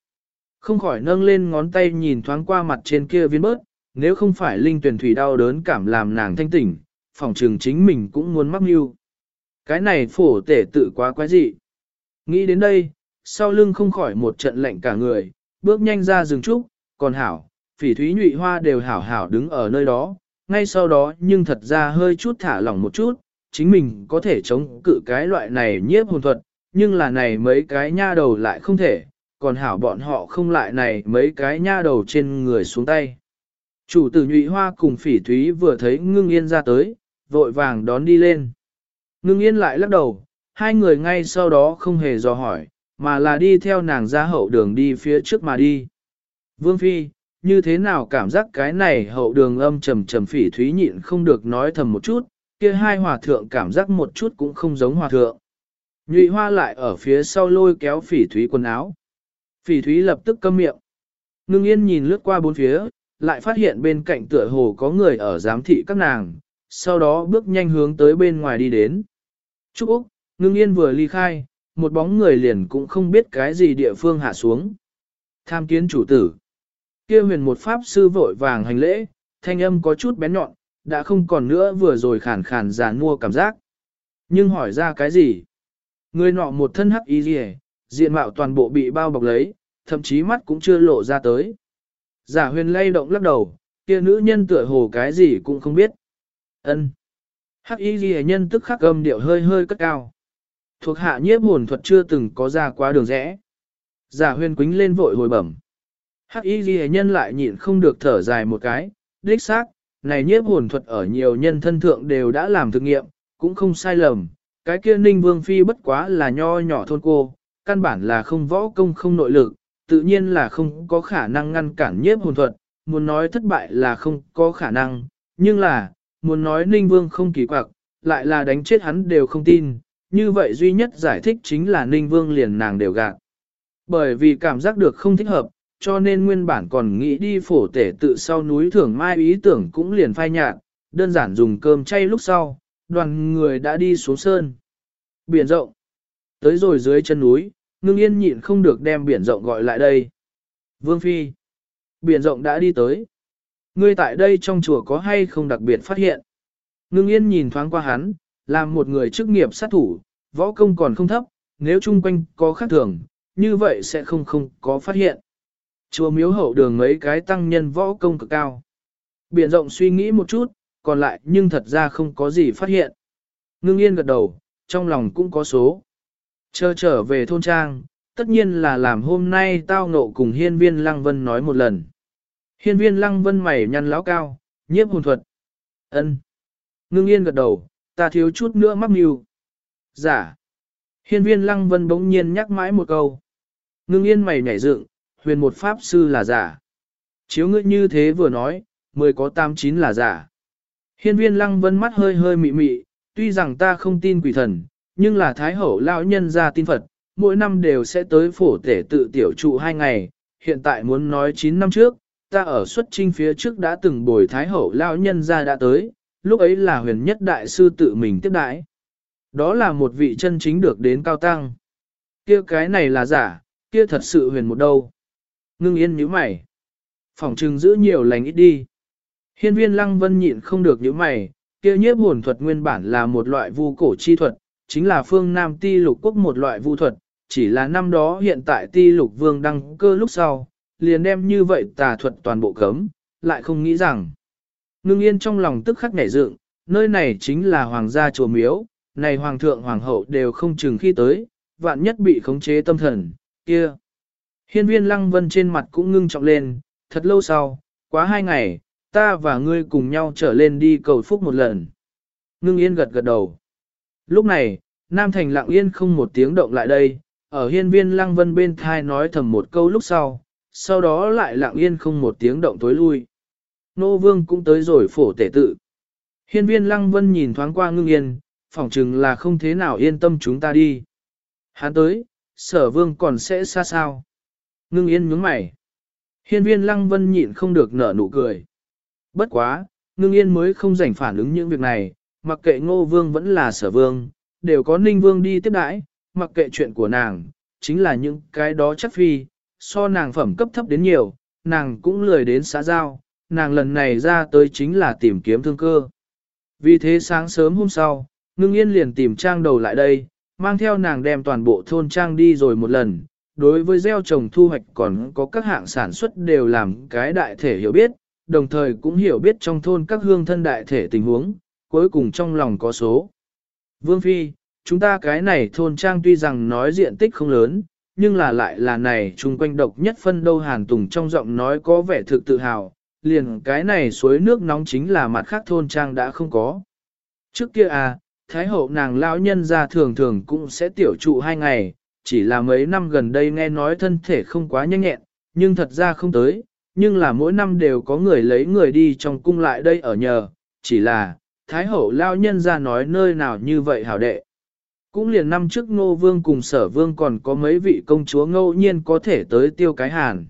Không khỏi nâng lên ngón tay nhìn thoáng qua mặt trên kia viên bớt, nếu không phải linh tuyển thủy đau đớn cảm làm nàng thanh tỉnh, phòng trường chính mình cũng muốn mắc mưu. Cái này phổ tể tự quá quái dị. Nghĩ đến đây, sau lưng không khỏi một trận lạnh cả người, bước nhanh ra rừng trúc, còn hảo, phỉ thúy nhụy hoa đều hảo hảo đứng ở nơi đó, ngay sau đó nhưng thật ra hơi chút thả lỏng một chút, chính mình có thể chống cự cái loại này nhiếp hồn thuật, nhưng là này mấy cái nha đầu lại không thể, còn hảo bọn họ không lại này mấy cái nha đầu trên người xuống tay. Chủ tử nhụy hoa cùng phỉ thúy vừa thấy ngưng yên ra tới, vội vàng đón đi lên. Ngưng yên lại lắc đầu, hai người ngay sau đó không hề dò hỏi, mà là đi theo nàng ra hậu đường đi phía trước mà đi. Vương Phi, như thế nào cảm giác cái này hậu đường âm trầm trầm phỉ thúy nhịn không được nói thầm một chút, kia hai hòa thượng cảm giác một chút cũng không giống hòa thượng. Nhụy hoa lại ở phía sau lôi kéo phỉ thúy quần áo. Phỉ thúy lập tức câm miệng. Ngưng yên nhìn lướt qua bốn phía, lại phát hiện bên cạnh tựa hồ có người ở giám thị các nàng, sau đó bước nhanh hướng tới bên ngoài đi đến. Trúc Úc, ngưng yên vừa ly khai, một bóng người liền cũng không biết cái gì địa phương hạ xuống. Tham kiến chủ tử. kia huyền một pháp sư vội vàng hành lễ, thanh âm có chút bén nhọn, đã không còn nữa vừa rồi khàn khàn giàn mua cảm giác. Nhưng hỏi ra cái gì? Người nọ một thân hắc y rìa, diện mạo toàn bộ bị bao bọc lấy, thậm chí mắt cũng chưa lộ ra tới. Giả huyền lay động lắc đầu, kia nữ nhân tựa hồ cái gì cũng không biết ân Hắc y ghi nhân tức khắc âm điệu hơi hơi cất cao. Thuộc hạ nhiếp hồn thuật chưa từng có ra quá đường rẽ. Giả Huyên Quýnh lên vội hồi bẩm. Hắc y ghi nhân lại nhịn không được thở dài một cái, đích xác, này nhiếp hồn thuật ở nhiều nhân thân thượng đều đã làm thực nghiệm, cũng không sai lầm. Cái kia ninh vương phi bất quá là nho nhỏ thôn cô, căn bản là không võ công không nội lực, tự nhiên là không có khả năng ngăn cản nhiếp hồn thuật, muốn nói thất bại là không có khả năng, nhưng là, muốn nói Ninh Vương không kỳ quặc, lại là đánh chết hắn đều không tin, như vậy duy nhất giải thích chính là Ninh Vương liền nàng đều gạt. Bởi vì cảm giác được không thích hợp, cho nên nguyên bản còn nghĩ đi phổ tể tự sau núi thưởng mai ý tưởng cũng liền phai nhạt, đơn giản dùng cơm chay lúc sau, đoàn người đã đi xuống sơn. Biển rộng, tới rồi dưới chân núi, ngưng yên nhịn không được đem biển rộng gọi lại đây. Vương Phi, biển rộng đã đi tới. Ngươi tại đây trong chùa có hay không đặc biệt phát hiện? Ngưng yên nhìn thoáng qua hắn, làm một người chức nghiệp sát thủ, võ công còn không thấp, nếu chung quanh có khác thường, như vậy sẽ không không có phát hiện. Chùa miếu hậu đường mấy cái tăng nhân võ công cực cao. Biển rộng suy nghĩ một chút, còn lại nhưng thật ra không có gì phát hiện. Ngưng yên gật đầu, trong lòng cũng có số. Chờ trở về thôn trang, tất nhiên là làm hôm nay tao ngộ cùng hiên viên lăng vân nói một lần. Hiên viên lăng vân mày nhăn lão cao, nhiếp hồn thuật. ân Ngưng yên gật đầu, ta thiếu chút nữa mắc mưu. Giả. Hiên viên lăng vân bỗng nhiên nhắc mãi một câu. Ngưng yên mày nhảy dựng, huyền một pháp sư là giả. Chiếu ngươi như thế vừa nói, mười có tam chín là giả. Hiên viên lăng vân mắt hơi hơi mị mị, tuy rằng ta không tin quỷ thần, nhưng là thái hậu lão nhân ra tin Phật, mỗi năm đều sẽ tới phổ tể tự tiểu trụ hai ngày, hiện tại muốn nói 9 năm trước, ta ở xuất trinh phía trước đã từng bồi thái hậu lão nhân ra đã tới, lúc ấy là huyền nhất đại sư tự mình tiếp đãi. Đó là một vị chân chính được đến cao tăng. Kia cái này là giả, kia thật sự huyền một đâu. Ngưng yên nhíu mày. Phòng trừng giữ nhiều lành ít đi. Hiên viên lăng vân nhịn không được nhíu mày, kia nhiếp hồn thuật nguyên bản là một loại vu cổ chi thuật, chính là phương Nam ti lục quốc một loại vu thuật, chỉ là năm đó hiện tại ti lục vương đăng cơ lúc sau, liền đem như vậy tà thuật toàn bộ cấm, lại không nghĩ rằng. Ngưng yên trong lòng tức khắc nhảy dựng, nơi này chính là hoàng gia chùa miếu, này hoàng thượng hoàng hậu đều không chừng khi tới, vạn nhất bị khống chế tâm thần, kia. Hiên viên lăng vân trên mặt cũng ngưng trọng lên, thật lâu sau, quá hai ngày, ta và ngươi cùng nhau trở lên đi cầu phúc một lần. Ngưng yên gật gật đầu. Lúc này, Nam Thành lặng yên không một tiếng động lại đây, ở hiên viên lăng vân bên thai nói thầm một câu lúc sau, sau đó lại lặng yên không một tiếng động tối lui. Nô vương cũng tới rồi phổ tể tự. Hiên viên lăng vân nhìn thoáng qua ngưng yên, phỏng chừng là không thế nào yên tâm chúng ta đi. Hắn tới, sở vương còn sẽ xa sao. Ngưng yên nhướng mày. Hiên viên lăng vân nhịn không được nở nụ cười. Bất quá, ngưng yên mới không rảnh phản ứng những việc này, mặc kệ ngô vương vẫn là sở vương, đều có ninh vương đi tiếp đãi, mặc kệ chuyện của nàng, chính là những cái đó chắc phi, so nàng phẩm cấp thấp đến nhiều, nàng cũng lười đến xã giao, nàng lần này ra tới chính là tìm kiếm thương cơ. Vì thế sáng sớm hôm sau, ngưng yên liền tìm trang đầu lại đây, mang theo nàng đem toàn bộ thôn trang đi rồi một lần. Đối với gieo trồng thu hoạch còn có các hạng sản xuất đều làm cái đại thể hiểu biết, đồng thời cũng hiểu biết trong thôn các hương thân đại thể tình huống, cuối cùng trong lòng có số. Vương Phi, chúng ta cái này thôn trang tuy rằng nói diện tích không lớn, nhưng là lại là này chung quanh độc nhất phân đâu hàn tùng trong giọng nói có vẻ thực tự hào, liền cái này suối nước nóng chính là mặt khác thôn trang đã không có. Trước kia à, Thái hậu nàng lão nhân ra thường thường cũng sẽ tiểu trụ hai ngày, chỉ là mấy năm gần đây nghe nói thân thể không quá nhanh nhẹn, nhưng thật ra không tới, nhưng là mỗi năm đều có người lấy người đi trong cung lại đây ở nhờ, chỉ là, Thái hậu lao nhân ra nói nơi nào như vậy hảo đệ. Cũng liền năm trước ngô vương cùng sở vương còn có mấy vị công chúa ngẫu nhiên có thể tới tiêu cái hàn.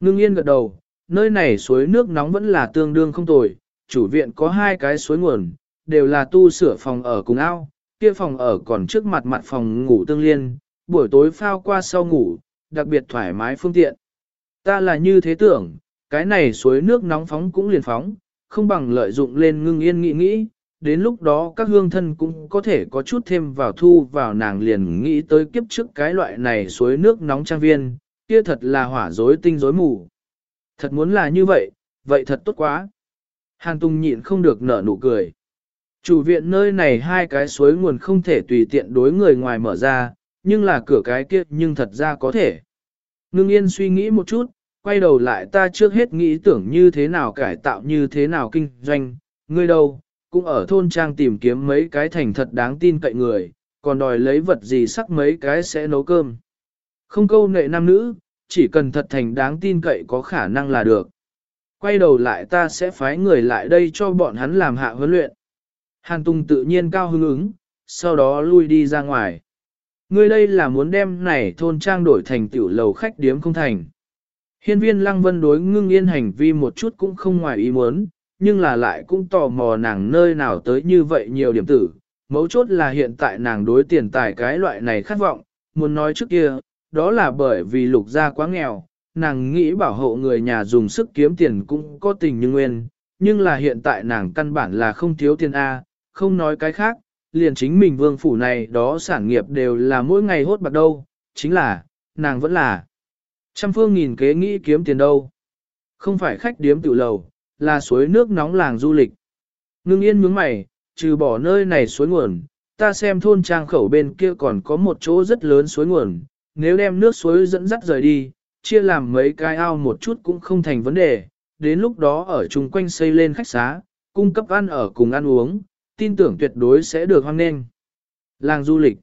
Ngưng yên gật đầu, nơi này suối nước nóng vẫn là tương đương không tồi, chủ viện có hai cái suối nguồn, đều là tu sửa phòng ở cùng ao, kia phòng ở còn trước mặt mặt phòng ngủ tương liên, buổi tối phao qua sau ngủ, đặc biệt thoải mái phương tiện. Ta là như thế tưởng, cái này suối nước nóng phóng cũng liền phóng, không bằng lợi dụng lên ngưng yên nghĩ nghĩ, đến lúc đó các hương thân cũng có thể có chút thêm vào thu vào nàng liền nghĩ tới kiếp trước cái loại này suối nước nóng trang viên, kia thật là hỏa rối tinh rối mù. Thật muốn là như vậy, vậy thật tốt quá. Hàn Tùng nhịn không được nở nụ cười. Chủ viện nơi này hai cái suối nguồn không thể tùy tiện đối người ngoài mở ra, nhưng là cửa cái kia nhưng thật ra có thể. Ngưng yên suy nghĩ một chút, quay đầu lại ta trước hết nghĩ tưởng như thế nào cải tạo như thế nào kinh doanh, ngươi đâu, cũng ở thôn trang tìm kiếm mấy cái thành thật đáng tin cậy người, còn đòi lấy vật gì sắc mấy cái sẽ nấu cơm. Không câu nệ nam nữ, chỉ cần thật thành đáng tin cậy có khả năng là được. Quay đầu lại ta sẽ phái người lại đây cho bọn hắn làm hạ huấn luyện. Hàn Tùng tự nhiên cao hứng ứng, sau đó lui đi ra ngoài. Ngươi đây là muốn đem này thôn trang đổi thành tiểu lầu khách điếm không thành. Hiên viên lăng vân đối ngưng yên hành vi một chút cũng không ngoài ý muốn, nhưng là lại cũng tò mò nàng nơi nào tới như vậy nhiều điểm tử. Mấu chốt là hiện tại nàng đối tiền tài cái loại này khát vọng, muốn nói trước kia, đó là bởi vì lục gia quá nghèo, nàng nghĩ bảo hộ người nhà dùng sức kiếm tiền cũng có tình như nguyên, nhưng là hiện tại nàng căn bản là không thiếu tiền A, không nói cái khác, liền chính mình vương phủ này đó sản nghiệp đều là mỗi ngày hốt bạc đâu, chính là, nàng vẫn là trăm phương nghìn kế nghĩ kiếm tiền đâu. Không phải khách điếm tự lầu, là suối nước nóng làng du lịch. Ngưng yên nhướng mày, trừ bỏ nơi này suối nguồn, ta xem thôn trang khẩu bên kia còn có một chỗ rất lớn suối nguồn, nếu đem nước suối dẫn dắt rời đi, chia làm mấy cái ao một chút cũng không thành vấn đề, đến lúc đó ở chung quanh xây lên khách xá, cung cấp ăn ở cùng ăn uống, tin tưởng tuyệt đối sẽ được hoan nghênh. Làng du lịch.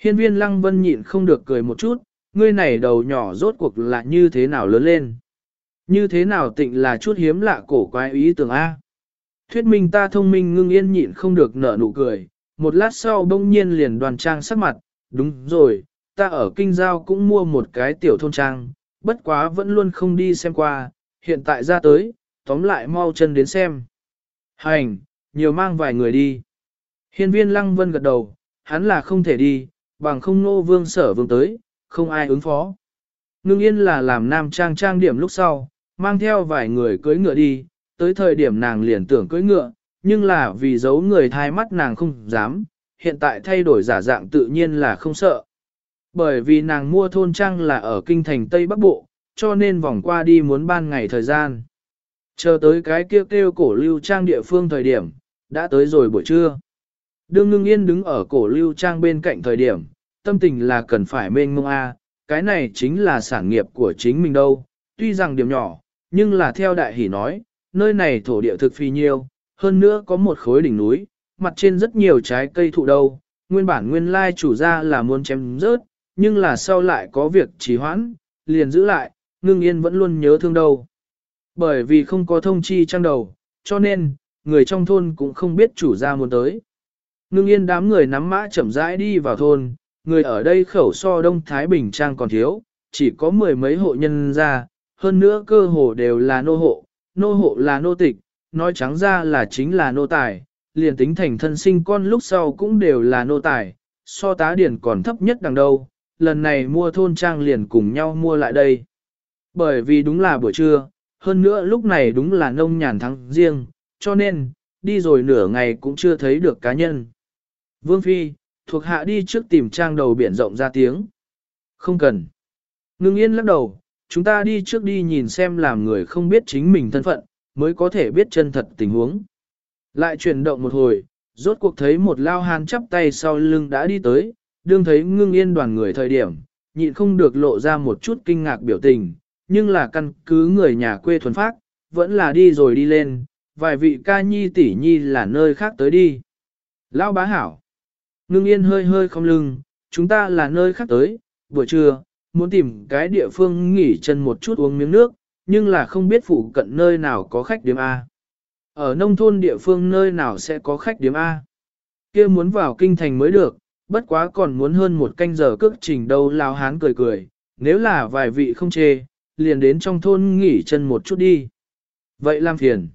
Hiên viên lăng vân nhịn không được cười một chút, ngươi này đầu nhỏ rốt cuộc là như thế nào lớn lên. Như thế nào tịnh là chút hiếm lạ cổ quái ý tưởng A. Thuyết minh ta thông minh ngưng yên nhịn không được nở nụ cười, một lát sau bỗng nhiên liền đoàn trang sắc mặt, đúng rồi, ta ở kinh giao cũng mua một cái tiểu thôn trang, bất quá vẫn luôn không đi xem qua, hiện tại ra tới, tóm lại mau chân đến xem. Hành, nhiều mang vài người đi. Hiên viên lăng vân gật đầu, hắn là không thể đi, bằng không nô vương sở vương tới, không ai ứng phó. Ngưng yên là làm nam trang trang điểm lúc sau, mang theo vài người cưới ngựa đi, tới thời điểm nàng liền tưởng cưới ngựa, nhưng là vì giấu người thai mắt nàng không dám, hiện tại thay đổi giả dạng tự nhiên là không sợ. Bởi vì nàng mua thôn trang là ở kinh thành Tây Bắc Bộ, cho nên vòng qua đi muốn ban ngày thời gian. Chờ tới cái kêu kêu cổ lưu trang địa phương thời điểm, đã tới rồi buổi trưa. Đương ngưng yên đứng ở cổ lưu trang bên cạnh thời điểm, tâm tình là cần phải mênh mông A, cái này chính là sản nghiệp của chính mình đâu, tuy rằng điểm nhỏ, nhưng là theo đại hỷ nói, nơi này thổ địa thực phi nhiêu, hơn nữa có một khối đỉnh núi, mặt trên rất nhiều trái cây thụ đâu, nguyên bản nguyên lai chủ ra là muốn chém rớt, nhưng là sau lại có việc trì hoãn, liền giữ lại, ngưng yên vẫn luôn nhớ thương đâu. Bởi vì không có thông chi trang đầu, cho nên, người trong thôn cũng không biết chủ gia muốn tới. Ngưng yên đám người nắm mã chậm rãi đi vào thôn, người ở đây khẩu so đông Thái Bình Trang còn thiếu, chỉ có mười mấy hộ nhân ra, hơn nữa cơ hồ đều là nô hộ, nô hộ là nô tịch, nói trắng ra là chính là nô tài, liền tính thành thân sinh con lúc sau cũng đều là nô tài, so tá điển còn thấp nhất đằng đâu, lần này mua thôn trang liền cùng nhau mua lại đây. Bởi vì đúng là buổi trưa, hơn nữa lúc này đúng là nông nhàn thắng riêng, cho nên, đi rồi nửa ngày cũng chưa thấy được cá nhân. Vương Phi, thuộc hạ đi trước tìm trang đầu biển rộng ra tiếng. Không cần. Ngưng yên lắc đầu, chúng ta đi trước đi nhìn xem làm người không biết chính mình thân phận, mới có thể biết chân thật tình huống. Lại chuyển động một hồi, rốt cuộc thấy một lao hàn chắp tay sau lưng đã đi tới, đương thấy ngưng yên đoàn người thời điểm, nhịn không được lộ ra một chút kinh ngạc biểu tình, nhưng là căn cứ người nhà quê thuần phát, vẫn là đi rồi đi lên, vài vị ca nhi tỷ nhi là nơi khác tới đi. Lao bá hảo, ngưng yên hơi hơi không lưng, chúng ta là nơi khác tới, buổi trưa, muốn tìm cái địa phương nghỉ chân một chút uống miếng nước, nhưng là không biết phụ cận nơi nào có khách điểm A. Ở nông thôn địa phương nơi nào sẽ có khách điểm A. kia muốn vào kinh thành mới được, bất quá còn muốn hơn một canh giờ cước trình đâu lao hán cười cười, nếu là vài vị không chê, liền đến trong thôn nghỉ chân một chút đi. Vậy làm phiền.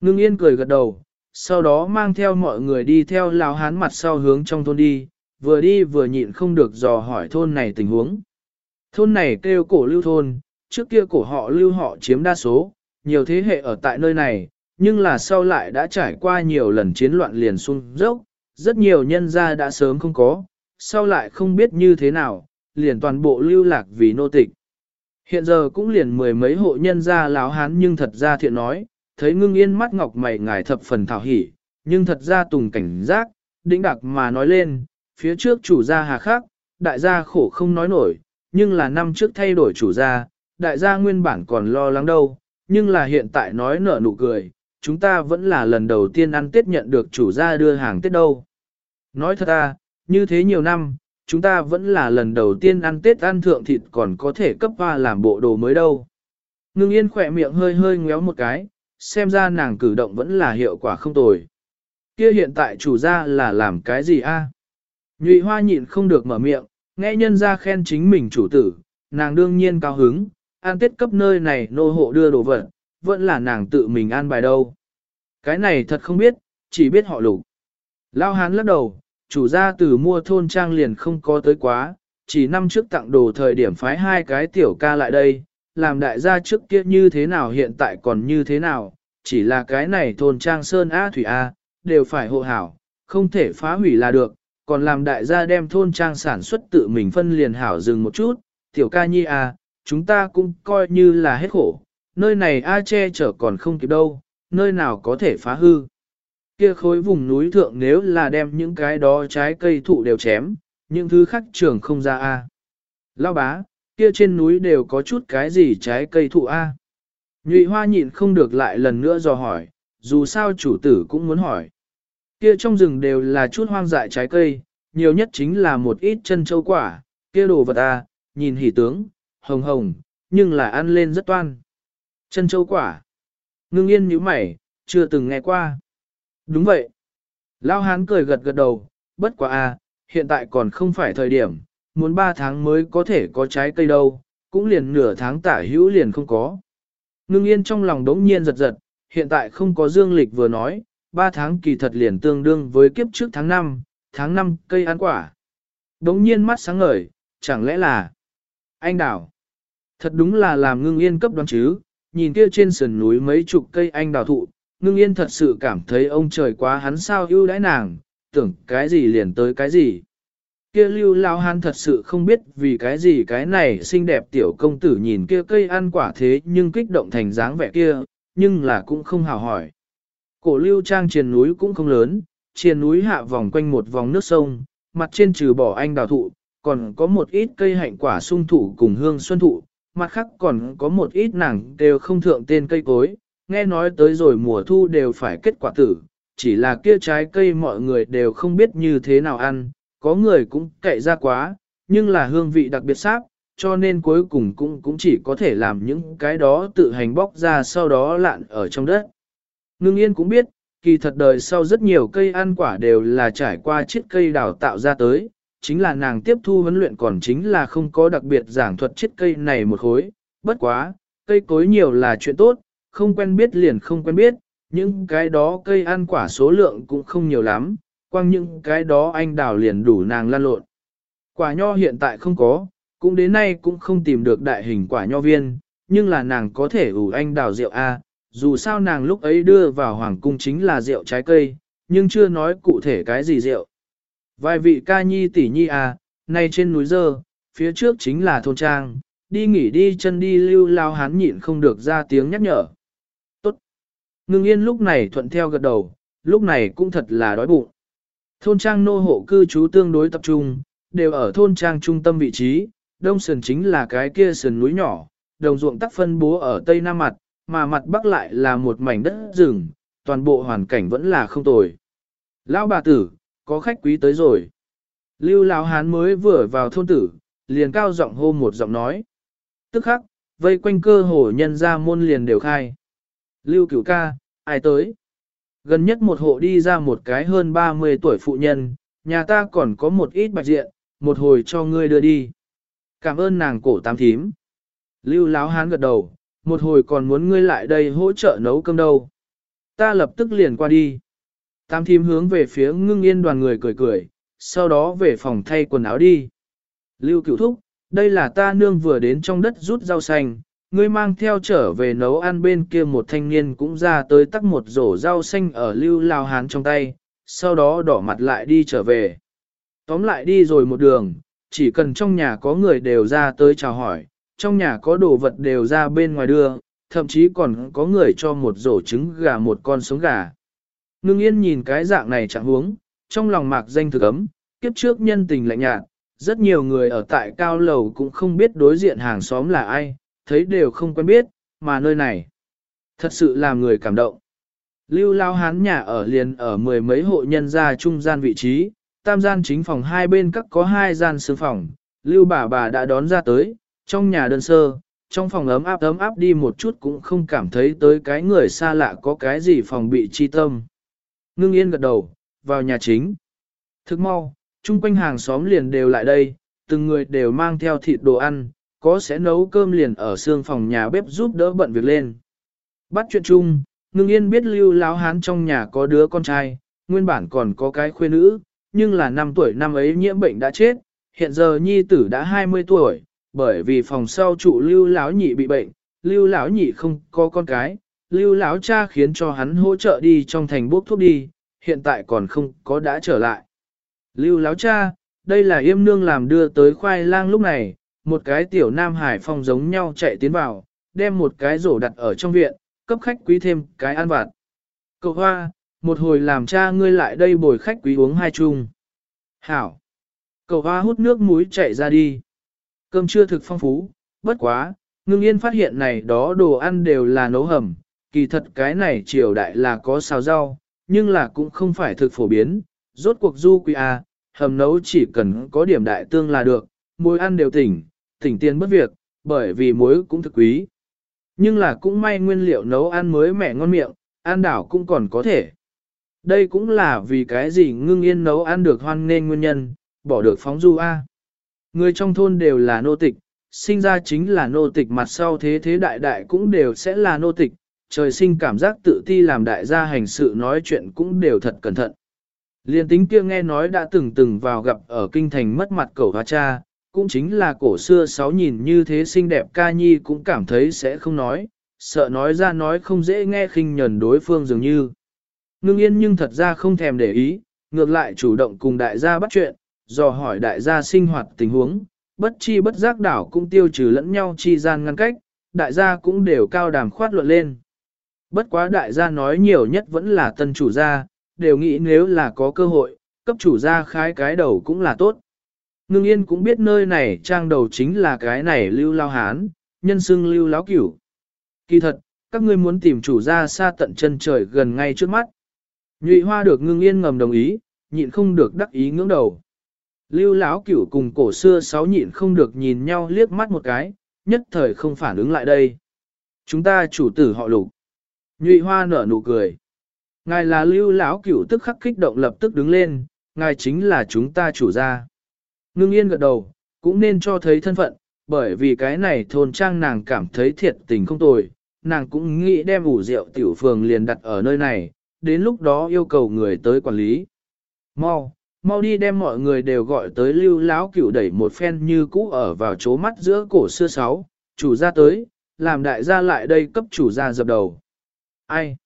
Ngưng yên cười gật đầu, sau đó mang theo mọi người đi theo lao hán mặt sau hướng trong thôn đi, vừa đi vừa nhịn không được dò hỏi thôn này tình huống. Thôn này kêu cổ lưu thôn, trước kia cổ họ lưu họ chiếm đa số, nhiều thế hệ ở tại nơi này, nhưng là sau lại đã trải qua nhiều lần chiến loạn liền xung dốc, rất nhiều nhân gia đã sớm không có, sau lại không biết như thế nào, liền toàn bộ lưu lạc vì nô tịch. Hiện giờ cũng liền mười mấy hộ nhân gia láo hán nhưng thật ra thiện nói, thấy ngưng yên mắt ngọc mày ngài thập phần thảo hỉ, nhưng thật ra tùng cảnh giác, đĩnh đặc mà nói lên, phía trước chủ gia hà khắc, đại gia khổ không nói nổi, nhưng là năm trước thay đổi chủ gia, đại gia nguyên bản còn lo lắng đâu, nhưng là hiện tại nói nở nụ cười, chúng ta vẫn là lần đầu tiên ăn Tết nhận được chủ gia đưa hàng Tết đâu. Nói thật à, như thế nhiều năm, chúng ta vẫn là lần đầu tiên ăn Tết ăn thượng thịt còn có thể cấp hoa làm bộ đồ mới đâu. Ngưng yên khỏe miệng hơi hơi ngéo một cái, xem ra nàng cử động vẫn là hiệu quả không tồi. Kia hiện tại chủ gia là làm cái gì a? Nhụy hoa nhịn không được mở miệng, nghe nhân ra khen chính mình chủ tử, nàng đương nhiên cao hứng, an tết cấp nơi này nô hộ đưa đồ vật, vẫn là nàng tự mình an bài đâu. Cái này thật không biết, chỉ biết họ lục. Lao hán lắc đầu, chủ gia từ mua thôn trang liền không có tới quá, chỉ năm trước tặng đồ thời điểm phái hai cái tiểu ca lại đây, làm đại gia trước kia như thế nào hiện tại còn như thế nào, chỉ là cái này thôn trang sơn A thủy A, đều phải hộ hảo, không thể phá hủy là được, còn làm đại gia đem thôn trang sản xuất tự mình phân liền hảo dừng một chút, tiểu ca nhi à, chúng ta cũng coi như là hết khổ, nơi này A che chở còn không kịp đâu, nơi nào có thể phá hư. Kia khối vùng núi thượng nếu là đem những cái đó trái cây thụ đều chém, những thứ khác trường không ra A. Lao bá, kia trên núi đều có chút cái gì trái cây thụ A. Nhụy hoa nhịn không được lại lần nữa dò hỏi, dù sao chủ tử cũng muốn hỏi. Kia trong rừng đều là chút hoang dại trái cây, nhiều nhất chính là một ít chân châu quả, kia đồ vật à, nhìn hỉ tướng, hồng hồng, nhưng là ăn lên rất toan. Chân châu quả. Ngưng yên nhíu mày, chưa từng nghe qua. Đúng vậy. Lao hán cười gật gật đầu, bất quá à, hiện tại còn không phải thời điểm, muốn 3 tháng mới có thể có trái cây đâu, cũng liền nửa tháng tả hữu liền không có. Ngưng yên trong lòng đống nhiên giật giật, hiện tại không có dương lịch vừa nói, 3 tháng kỳ thật liền tương đương với kiếp trước tháng 5, tháng 5 cây ăn quả. Đống nhiên mắt sáng ngời, chẳng lẽ là anh đào. Thật đúng là làm ngưng yên cấp đoán chứ, nhìn kia trên sườn núi mấy chục cây anh đào thụ, ngưng yên thật sự cảm thấy ông trời quá hắn sao ưu đãi nàng, tưởng cái gì liền tới cái gì. Kia lưu lao hắn thật sự không biết vì cái gì cái này xinh đẹp tiểu công tử nhìn kia cây ăn quả thế nhưng kích động thành dáng vẻ kia, nhưng là cũng không hào hỏi. Cổ lưu trang triền núi cũng không lớn, triền núi hạ vòng quanh một vòng nước sông, mặt trên trừ bỏ anh đào thụ, còn có một ít cây hạnh quả sung thụ cùng hương xuân thụ, mặt khác còn có một ít nàng đều không thượng tên cây cối, nghe nói tới rồi mùa thu đều phải kết quả tử, chỉ là kia trái cây mọi người đều không biết như thế nào ăn, có người cũng cậy ra quá, nhưng là hương vị đặc biệt sáp, cho nên cuối cùng cũng cũng chỉ có thể làm những cái đó tự hành bóc ra sau đó lạn ở trong đất. Ngưng yên cũng biết, kỳ thật đời sau rất nhiều cây ăn quả đều là trải qua chiếc cây đào tạo ra tới, chính là nàng tiếp thu huấn luyện còn chính là không có đặc biệt giảng thuật chiếc cây này một khối, bất quá, cây cối nhiều là chuyện tốt, không quen biết liền không quen biết, những cái đó cây ăn quả số lượng cũng không nhiều lắm, quang những cái đó anh đào liền đủ nàng lan lộn. Quả nho hiện tại không có, cũng đến nay cũng không tìm được đại hình quả nho viên, nhưng là nàng có thể ủ anh đào rượu A, dù sao nàng lúc ấy đưa vào hoàng cung chính là rượu trái cây, nhưng chưa nói cụ thể cái gì rượu. Vài vị ca nhi tỷ nhi à, nay trên núi dơ, phía trước chính là thôn trang, đi nghỉ đi chân đi lưu lao hán nhịn không được ra tiếng nhắc nhở. Tốt. Ngưng yên lúc này thuận theo gật đầu, lúc này cũng thật là đói bụng. Thôn trang nô hộ cư trú tương đối tập trung, đều ở thôn trang trung tâm vị trí, đông sườn chính là cái kia sườn núi nhỏ, đồng ruộng tắc phân bố ở tây nam mặt, mà mặt bắc lại là một mảnh đất rừng, toàn bộ hoàn cảnh vẫn là không tồi. Lão bà tử, có khách quý tới rồi. Lưu lão hán mới vừa vào thôn tử, liền cao giọng hô một giọng nói. Tức khắc, vây quanh cơ hồ nhân ra môn liền đều khai. Lưu cửu ca, ai tới? Gần nhất một hộ đi ra một cái hơn 30 tuổi phụ nhân, nhà ta còn có một ít bạch diện, một hồi cho ngươi đưa đi. Cảm ơn nàng cổ tam thím. Lưu láo hán gật đầu, một hồi còn muốn ngươi lại đây hỗ trợ nấu cơm đâu. Ta lập tức liền qua đi. Tam thím hướng về phía ngưng yên đoàn người cười cười, sau đó về phòng thay quần áo đi. Lưu cửu thúc, đây là ta nương vừa đến trong đất rút rau xanh, ngươi mang theo trở về nấu ăn bên kia một thanh niên cũng ra tới tắc một rổ rau xanh ở lưu lao hán trong tay, sau đó đỏ mặt lại đi trở về. Tóm lại đi rồi một đường, chỉ cần trong nhà có người đều ra tới chào hỏi, trong nhà có đồ vật đều ra bên ngoài đưa, thậm chí còn có người cho một rổ trứng gà một con sống gà. Ngưng yên nhìn cái dạng này chẳng huống, trong lòng mạc danh thực ấm, kiếp trước nhân tình lạnh nhạt, rất nhiều người ở tại cao lầu cũng không biết đối diện hàng xóm là ai, thấy đều không quen biết, mà nơi này thật sự làm người cảm động. Lưu lao hán nhà ở liền ở mười mấy hộ nhân gia trung gian vị trí, tam gian chính phòng hai bên các có hai gian sương phòng, lưu bà bà đã đón ra tới, trong nhà đơn sơ, trong phòng ấm áp ấm áp đi một chút cũng không cảm thấy tới cái người xa lạ có cái gì phòng bị chi tâm. Ngưng yên gật đầu, vào nhà chính. Thức mau, chung quanh hàng xóm liền đều lại đây, từng người đều mang theo thịt đồ ăn, có sẽ nấu cơm liền ở xương phòng nhà bếp giúp đỡ bận việc lên. Bắt chuyện chung, ngưng yên biết lưu láo hán trong nhà có đứa con trai, nguyên bản còn có cái khuê nữ, nhưng là năm tuổi năm ấy nhiễm bệnh đã chết, hiện giờ nhi tử đã 20 tuổi, bởi vì phòng sau trụ lưu Lão nhị bị bệnh, lưu Lão nhị không có con cái, lưu Lão cha khiến cho hắn hỗ trợ đi trong thành bốc thuốc đi, hiện tại còn không có đã trở lại. Lưu Lão cha, đây là yêm nương làm đưa tới khoai lang lúc này, một cái tiểu nam hải phong giống nhau chạy tiến vào, đem một cái rổ đặt ở trong viện, cấp khách quý thêm cái ăn vặt. Cậu hoa, một hồi làm cha ngươi lại đây bồi khách quý uống hai chung. Hảo. Cậu hoa hút nước muối chạy ra đi. Cơm chưa thực phong phú, bất quá, ngưng yên phát hiện này đó đồ ăn đều là nấu hầm, kỳ thật cái này triều đại là có xào rau, nhưng là cũng không phải thực phổ biến, rốt cuộc du quý a, hầm nấu chỉ cần có điểm đại tương là được, muối ăn đều tỉnh, tỉnh tiền bất việc, bởi vì muối cũng thực quý. Nhưng là cũng may nguyên liệu nấu ăn mới mẻ ngon miệng, ăn đảo cũng còn có thể. Đây cũng là vì cái gì ngưng yên nấu ăn được hoan nên nguyên nhân, bỏ được phóng du A. Người trong thôn đều là nô tịch, sinh ra chính là nô tịch mặt sau thế thế đại đại cũng đều sẽ là nô tịch, trời sinh cảm giác tự ti làm đại gia hành sự nói chuyện cũng đều thật cẩn thận. Liên tính kia nghe nói đã từng từng vào gặp ở kinh thành mất mặt cầu hoa cha, cũng chính là cổ xưa sáu nhìn như thế xinh đẹp ca nhi cũng cảm thấy sẽ không nói, sợ nói ra nói không dễ nghe khinh nhẫn đối phương dường như. Ngưng yên nhưng thật ra không thèm để ý, ngược lại chủ động cùng đại gia bắt chuyện, dò hỏi đại gia sinh hoạt tình huống, bất chi bất giác đảo cũng tiêu trừ lẫn nhau chi gian ngăn cách, đại gia cũng đều cao đàm khoát luận lên. Bất quá đại gia nói nhiều nhất vẫn là tân chủ gia, đều nghĩ nếu là có cơ hội, cấp chủ gia khái cái đầu cũng là tốt. Ngưng yên cũng biết nơi này trang đầu chính là cái này lưu lao hán, nhân xưng lưu láo cửu. Kỳ thật, các ngươi muốn tìm chủ gia xa tận chân trời gần ngay trước mắt. Nhụy hoa được ngưng yên ngầm đồng ý, nhịn không được đắc ý ngưỡng đầu. Lưu lão cửu cùng cổ xưa sáu nhịn không được nhìn nhau liếc mắt một cái, nhất thời không phản ứng lại đây. Chúng ta chủ tử họ lục. Nhụy hoa nở nụ cười. Ngài là lưu lão cửu tức khắc kích động lập tức đứng lên, ngài chính là chúng ta chủ gia. Ngưng yên gật đầu, cũng nên cho thấy thân phận, bởi vì cái này thôn trang nàng cảm thấy thiệt tình không tồi, nàng cũng nghĩ đem ủ rượu tiểu phường liền đặt ở nơi này, đến lúc đó yêu cầu người tới quản lý. Mau, mau đi đem mọi người đều gọi tới lưu lão cửu đẩy một phen như cũ ở vào chỗ mắt giữa cổ xưa sáu, chủ gia tới, làm đại gia lại đây cấp chủ gia dập đầu. Ai?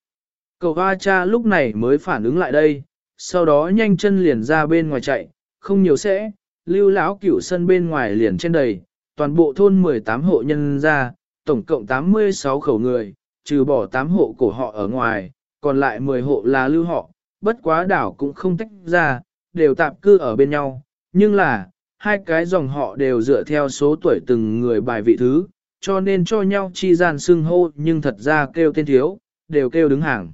Cầu hoa cha lúc này mới phản ứng lại đây, sau đó nhanh chân liền ra bên ngoài chạy, không nhiều sẽ, lưu lão cửu sân bên ngoài liền trên đầy, toàn bộ thôn 18 hộ nhân ra, tổng cộng 86 khẩu người, trừ bỏ 8 hộ của họ ở ngoài, còn lại 10 hộ là lưu họ, bất quá đảo cũng không tách ra, đều tạp cư ở bên nhau, nhưng là, hai cái dòng họ đều dựa theo số tuổi từng người bài vị thứ, cho nên cho nhau chi gian xưng hô nhưng thật ra kêu tên thiếu, đều kêu đứng hàng.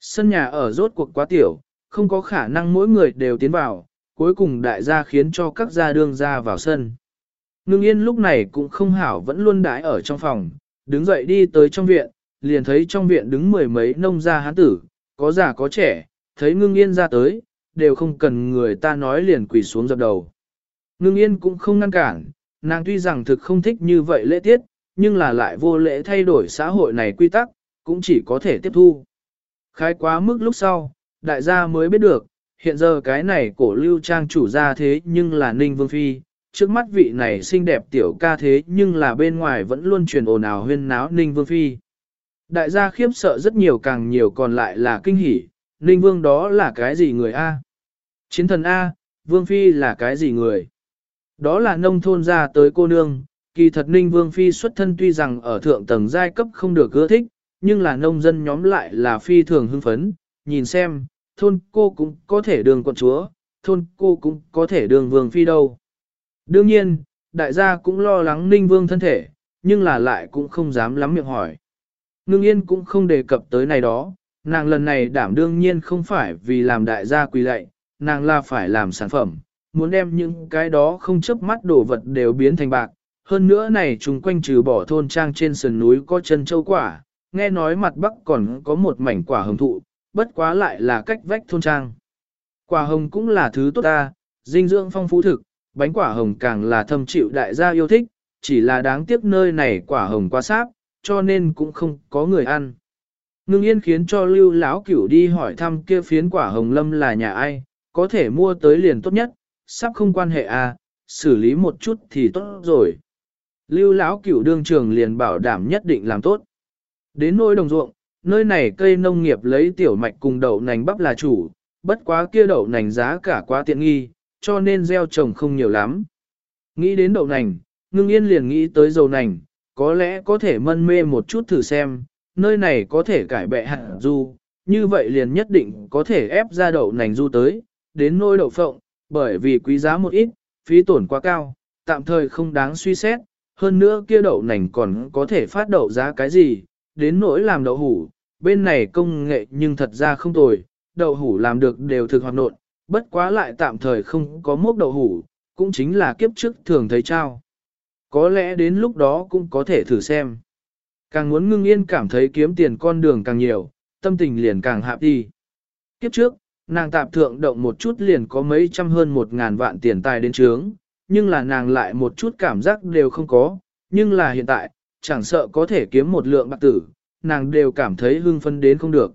Sân nhà ở rốt cuộc quá tiểu, không có khả năng mỗi người đều tiến vào, cuối cùng đại gia khiến cho các gia đương ra vào sân. Ngưng yên lúc này cũng không hảo vẫn luôn đái ở trong phòng, đứng dậy đi tới trong viện, liền thấy trong viện đứng mười mấy nông gia hán tử, có già có trẻ, thấy ngưng yên ra tới, đều không cần người ta nói liền quỳ xuống dập đầu. Ngưng yên cũng không ngăn cản, nàng tuy rằng thực không thích như vậy lễ tiết, nhưng là lại vô lễ thay đổi xã hội này quy tắc, cũng chỉ có thể tiếp thu. Khái quá mức lúc sau, đại gia mới biết được, hiện giờ cái này cổ lưu trang chủ ra thế nhưng là Ninh Vương Phi, trước mắt vị này xinh đẹp tiểu ca thế nhưng là bên ngoài vẫn luôn truyền ồn ào huyên náo Ninh Vương Phi. Đại gia khiếp sợ rất nhiều càng nhiều còn lại là kinh hỉ, Ninh Vương đó là cái gì người A? Chiến thần A, Vương Phi là cái gì người? Đó là nông thôn ra tới cô nương, kỳ thật Ninh Vương Phi xuất thân tuy rằng ở thượng tầng giai cấp không được ưa thích, nhưng là nông dân nhóm lại là phi thường hưng phấn, nhìn xem, thôn cô cũng có thể đường quận chúa, thôn cô cũng có thể đường vương phi đâu. Đương nhiên, đại gia cũng lo lắng ninh vương thân thể, nhưng là lại cũng không dám lắm miệng hỏi. Ngưng yên cũng không đề cập tới này đó, nàng lần này đảm đương nhiên không phải vì làm đại gia quỳ lạy, nàng là phải làm sản phẩm, muốn đem những cái đó không chấp mắt đồ vật đều biến thành bạc. Hơn nữa này chúng quanh trừ bỏ thôn trang trên sườn núi có chân châu quả, nghe nói mặt bắc còn có một mảnh quả hồng thụ, bất quá lại là cách vách thôn trang. Quả hồng cũng là thứ tốt ta, dinh dưỡng phong phú thực, bánh quả hồng càng là thâm chịu đại gia yêu thích, chỉ là đáng tiếc nơi này quả hồng quá sáp, cho nên cũng không có người ăn. Ngưng yên khiến cho lưu lão cửu đi hỏi thăm kia phiến quả hồng lâm là nhà ai, có thể mua tới liền tốt nhất, sắp không quan hệ à, xử lý một chút thì tốt rồi. Lưu lão cửu đương trường liền bảo đảm nhất định làm tốt. Đến nỗi đồng ruộng, nơi này cây nông nghiệp lấy tiểu mạch cùng đậu nành bắp là chủ, bất quá kia đậu nành giá cả quá tiện nghi, cho nên gieo trồng không nhiều lắm. Nghĩ đến đậu nành, ngưng yên liền nghĩ tới dầu nành, có lẽ có thể mân mê một chút thử xem, nơi này có thể cải bẹ hạt du, như vậy liền nhất định có thể ép ra đậu nành du tới, đến nôi đậu phộng, bởi vì quý giá một ít, phí tổn quá cao, tạm thời không đáng suy xét, hơn nữa kia đậu nành còn có thể phát đậu giá cái gì, đến nỗi làm đậu hủ, bên này công nghệ nhưng thật ra không tồi, đậu hủ làm được đều thực hoạt nộn, bất quá lại tạm thời không có mốc đậu hủ, cũng chính là kiếp trước thường thấy trao. Có lẽ đến lúc đó cũng có thể thử xem. Càng muốn ngưng yên cảm thấy kiếm tiền con đường càng nhiều, tâm tình liền càng hạ đi. Kiếp trước, nàng tạm thượng động một chút liền có mấy trăm hơn một ngàn vạn tiền tài đến trướng, nhưng là nàng lại một chút cảm giác đều không có, nhưng là hiện tại, chẳng sợ có thể kiếm một lượng bạc tử, nàng đều cảm thấy hưng phấn đến không được.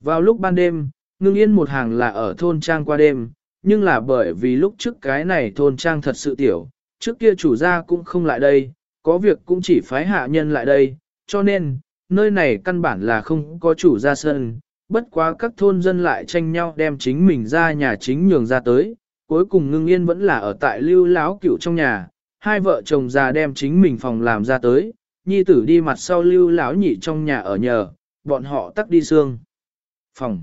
Vào lúc ban đêm, ngưng yên một hàng là ở thôn trang qua đêm, nhưng là bởi vì lúc trước cái này thôn trang thật sự tiểu, trước kia chủ gia cũng không lại đây, có việc cũng chỉ phái hạ nhân lại đây, cho nên, nơi này căn bản là không có chủ ra sân, bất quá các thôn dân lại tranh nhau đem chính mình ra nhà chính nhường ra tới, cuối cùng ngưng yên vẫn là ở tại lưu láo cựu trong nhà, hai vợ chồng già đem chính mình phòng làm ra tới, nhi tử đi mặt sau lưu lão nhị trong nhà ở nhờ, bọn họ tắt đi xương. Phòng.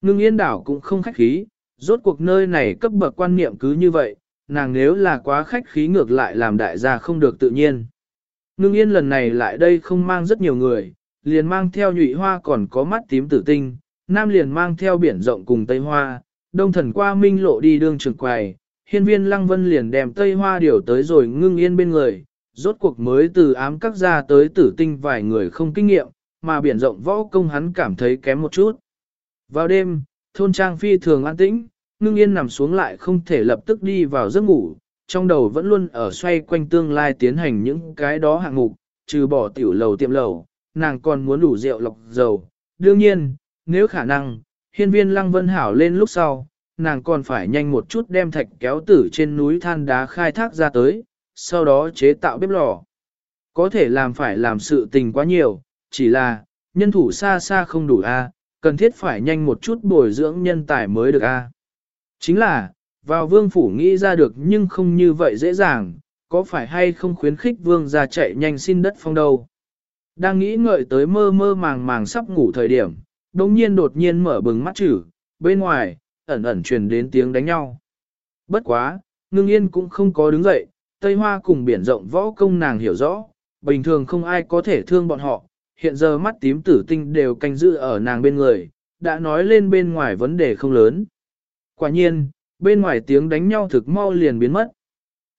Ngưng yên đảo cũng không khách khí, rốt cuộc nơi này cấp bậc quan niệm cứ như vậy, nàng nếu là quá khách khí ngược lại làm đại gia không được tự nhiên. Ngưng yên lần này lại đây không mang rất nhiều người, liền mang theo nhụy hoa còn có mắt tím tử tinh, nam liền mang theo biển rộng cùng tây hoa, đông thần qua minh lộ đi đường trường quầy, hiên viên lăng vân liền đem tây hoa điều tới rồi ngưng yên bên người, rốt cuộc mới từ ám các ra tới tử tinh vài người không kinh nghiệm, mà biển rộng võ công hắn cảm thấy kém một chút. Vào đêm, thôn trang phi thường an tĩnh, ngưng yên nằm xuống lại không thể lập tức đi vào giấc ngủ, trong đầu vẫn luôn ở xoay quanh tương lai tiến hành những cái đó hạng mục, trừ bỏ tiểu lầu tiệm lầu, nàng còn muốn đủ rượu lọc dầu. Đương nhiên, nếu khả năng, hiên viên lăng vân hảo lên lúc sau, nàng còn phải nhanh một chút đem thạch kéo tử trên núi than đá khai thác ra tới, sau đó chế tạo bếp lò. Có thể làm phải làm sự tình quá nhiều, chỉ là, nhân thủ xa xa không đủ a, cần thiết phải nhanh một chút bồi dưỡng nhân tài mới được a. Chính là, vào vương phủ nghĩ ra được nhưng không như vậy dễ dàng, có phải hay không khuyến khích vương ra chạy nhanh xin đất phong đâu. Đang nghĩ ngợi tới mơ mơ màng màng sắp ngủ thời điểm, đồng nhiên đột nhiên mở bừng mắt chữ, bên ngoài, ẩn ẩn truyền đến tiếng đánh nhau. Bất quá, ngưng yên cũng không có đứng dậy, Tây Hoa cùng biển rộng võ công nàng hiểu rõ, bình thường không ai có thể thương bọn họ, hiện giờ mắt tím tử tinh đều canh giữ ở nàng bên người, đã nói lên bên ngoài vấn đề không lớn. Quả nhiên, bên ngoài tiếng đánh nhau thực mau liền biến mất.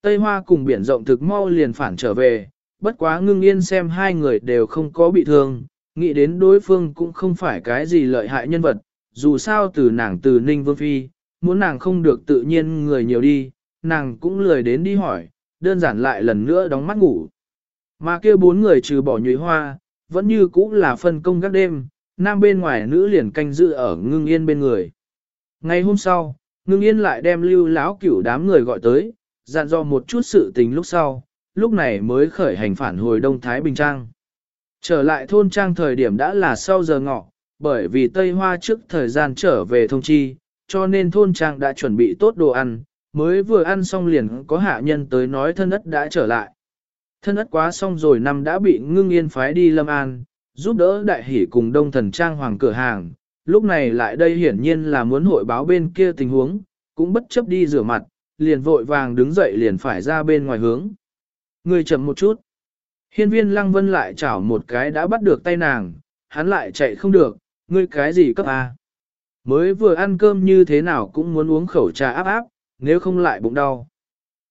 Tây Hoa cùng biển rộng thực mau liền phản trở về, bất quá ngưng yên xem hai người đều không có bị thương, nghĩ đến đối phương cũng không phải cái gì lợi hại nhân vật, dù sao từ nàng từ Ninh Vương Phi, muốn nàng không được tự nhiên người nhiều đi, nàng cũng lười đến đi hỏi, đơn giản lại lần nữa đóng mắt ngủ. Mà kia bốn người trừ bỏ nhụy hoa, vẫn như cũng là phân công các đêm, nam bên ngoài nữ liền canh giữ ở ngưng yên bên người. Ngày hôm sau, ngưng yên lại đem lưu lão cửu đám người gọi tới, dặn dò một chút sự tình lúc sau, lúc này mới khởi hành phản hồi Đông Thái Bình Trang. Trở lại thôn trang thời điểm đã là sau giờ ngọ, bởi vì Tây Hoa trước thời gian trở về thông chi, cho nên thôn trang đã chuẩn bị tốt đồ ăn, mới vừa ăn xong liền có hạ nhân tới nói thân ất đã trở lại. Thân ất quá xong rồi năm đã bị ngưng yên phái đi Lâm An, giúp đỡ đại hỷ cùng đông thần trang hoàng cửa hàng, lúc này lại đây hiển nhiên là muốn hội báo bên kia tình huống, cũng bất chấp đi rửa mặt, liền vội vàng đứng dậy liền phải ra bên ngoài hướng. Người chậm một chút. Hiên viên lăng vân lại chảo một cái đã bắt được tay nàng, hắn lại chạy không được, ngươi cái gì cấp A. Mới vừa ăn cơm như thế nào cũng muốn uống khẩu trà áp áp, nếu không lại bụng đau.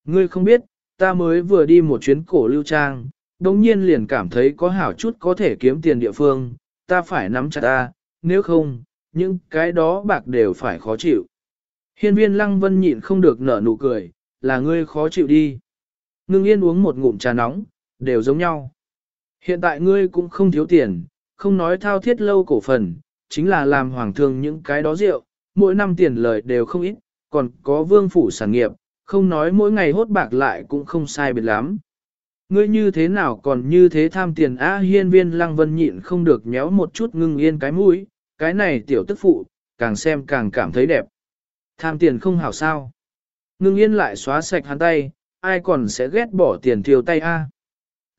Ngươi không biết, ta mới vừa đi một chuyến cổ lưu trang, đồng nhiên liền cảm thấy có hảo chút có thể kiếm tiền địa phương, ta phải nắm chặt ta, nếu không, những cái đó bạc đều phải khó chịu. Hiên viên lăng vân nhịn không được nở nụ cười, là ngươi khó chịu đi. Ngưng yên uống một ngụm trà nóng, đều giống nhau. Hiện tại ngươi cũng không thiếu tiền, không nói thao thiết lâu cổ phần, chính là làm hoàng thương những cái đó rượu, mỗi năm tiền lời đều không ít, còn có vương phủ sản nghiệp, không nói mỗi ngày hốt bạc lại cũng không sai biệt lắm. Ngươi như thế nào còn như thế tham tiền á hiên viên lăng vân nhịn không được nhéo một chút ngưng yên cái mũi, cái này tiểu tức phụ, càng xem càng cảm thấy đẹp. Tham tiền không hảo sao. Ngưng yên lại xóa sạch hắn tay, ai còn sẽ ghét bỏ tiền thiêu tay a?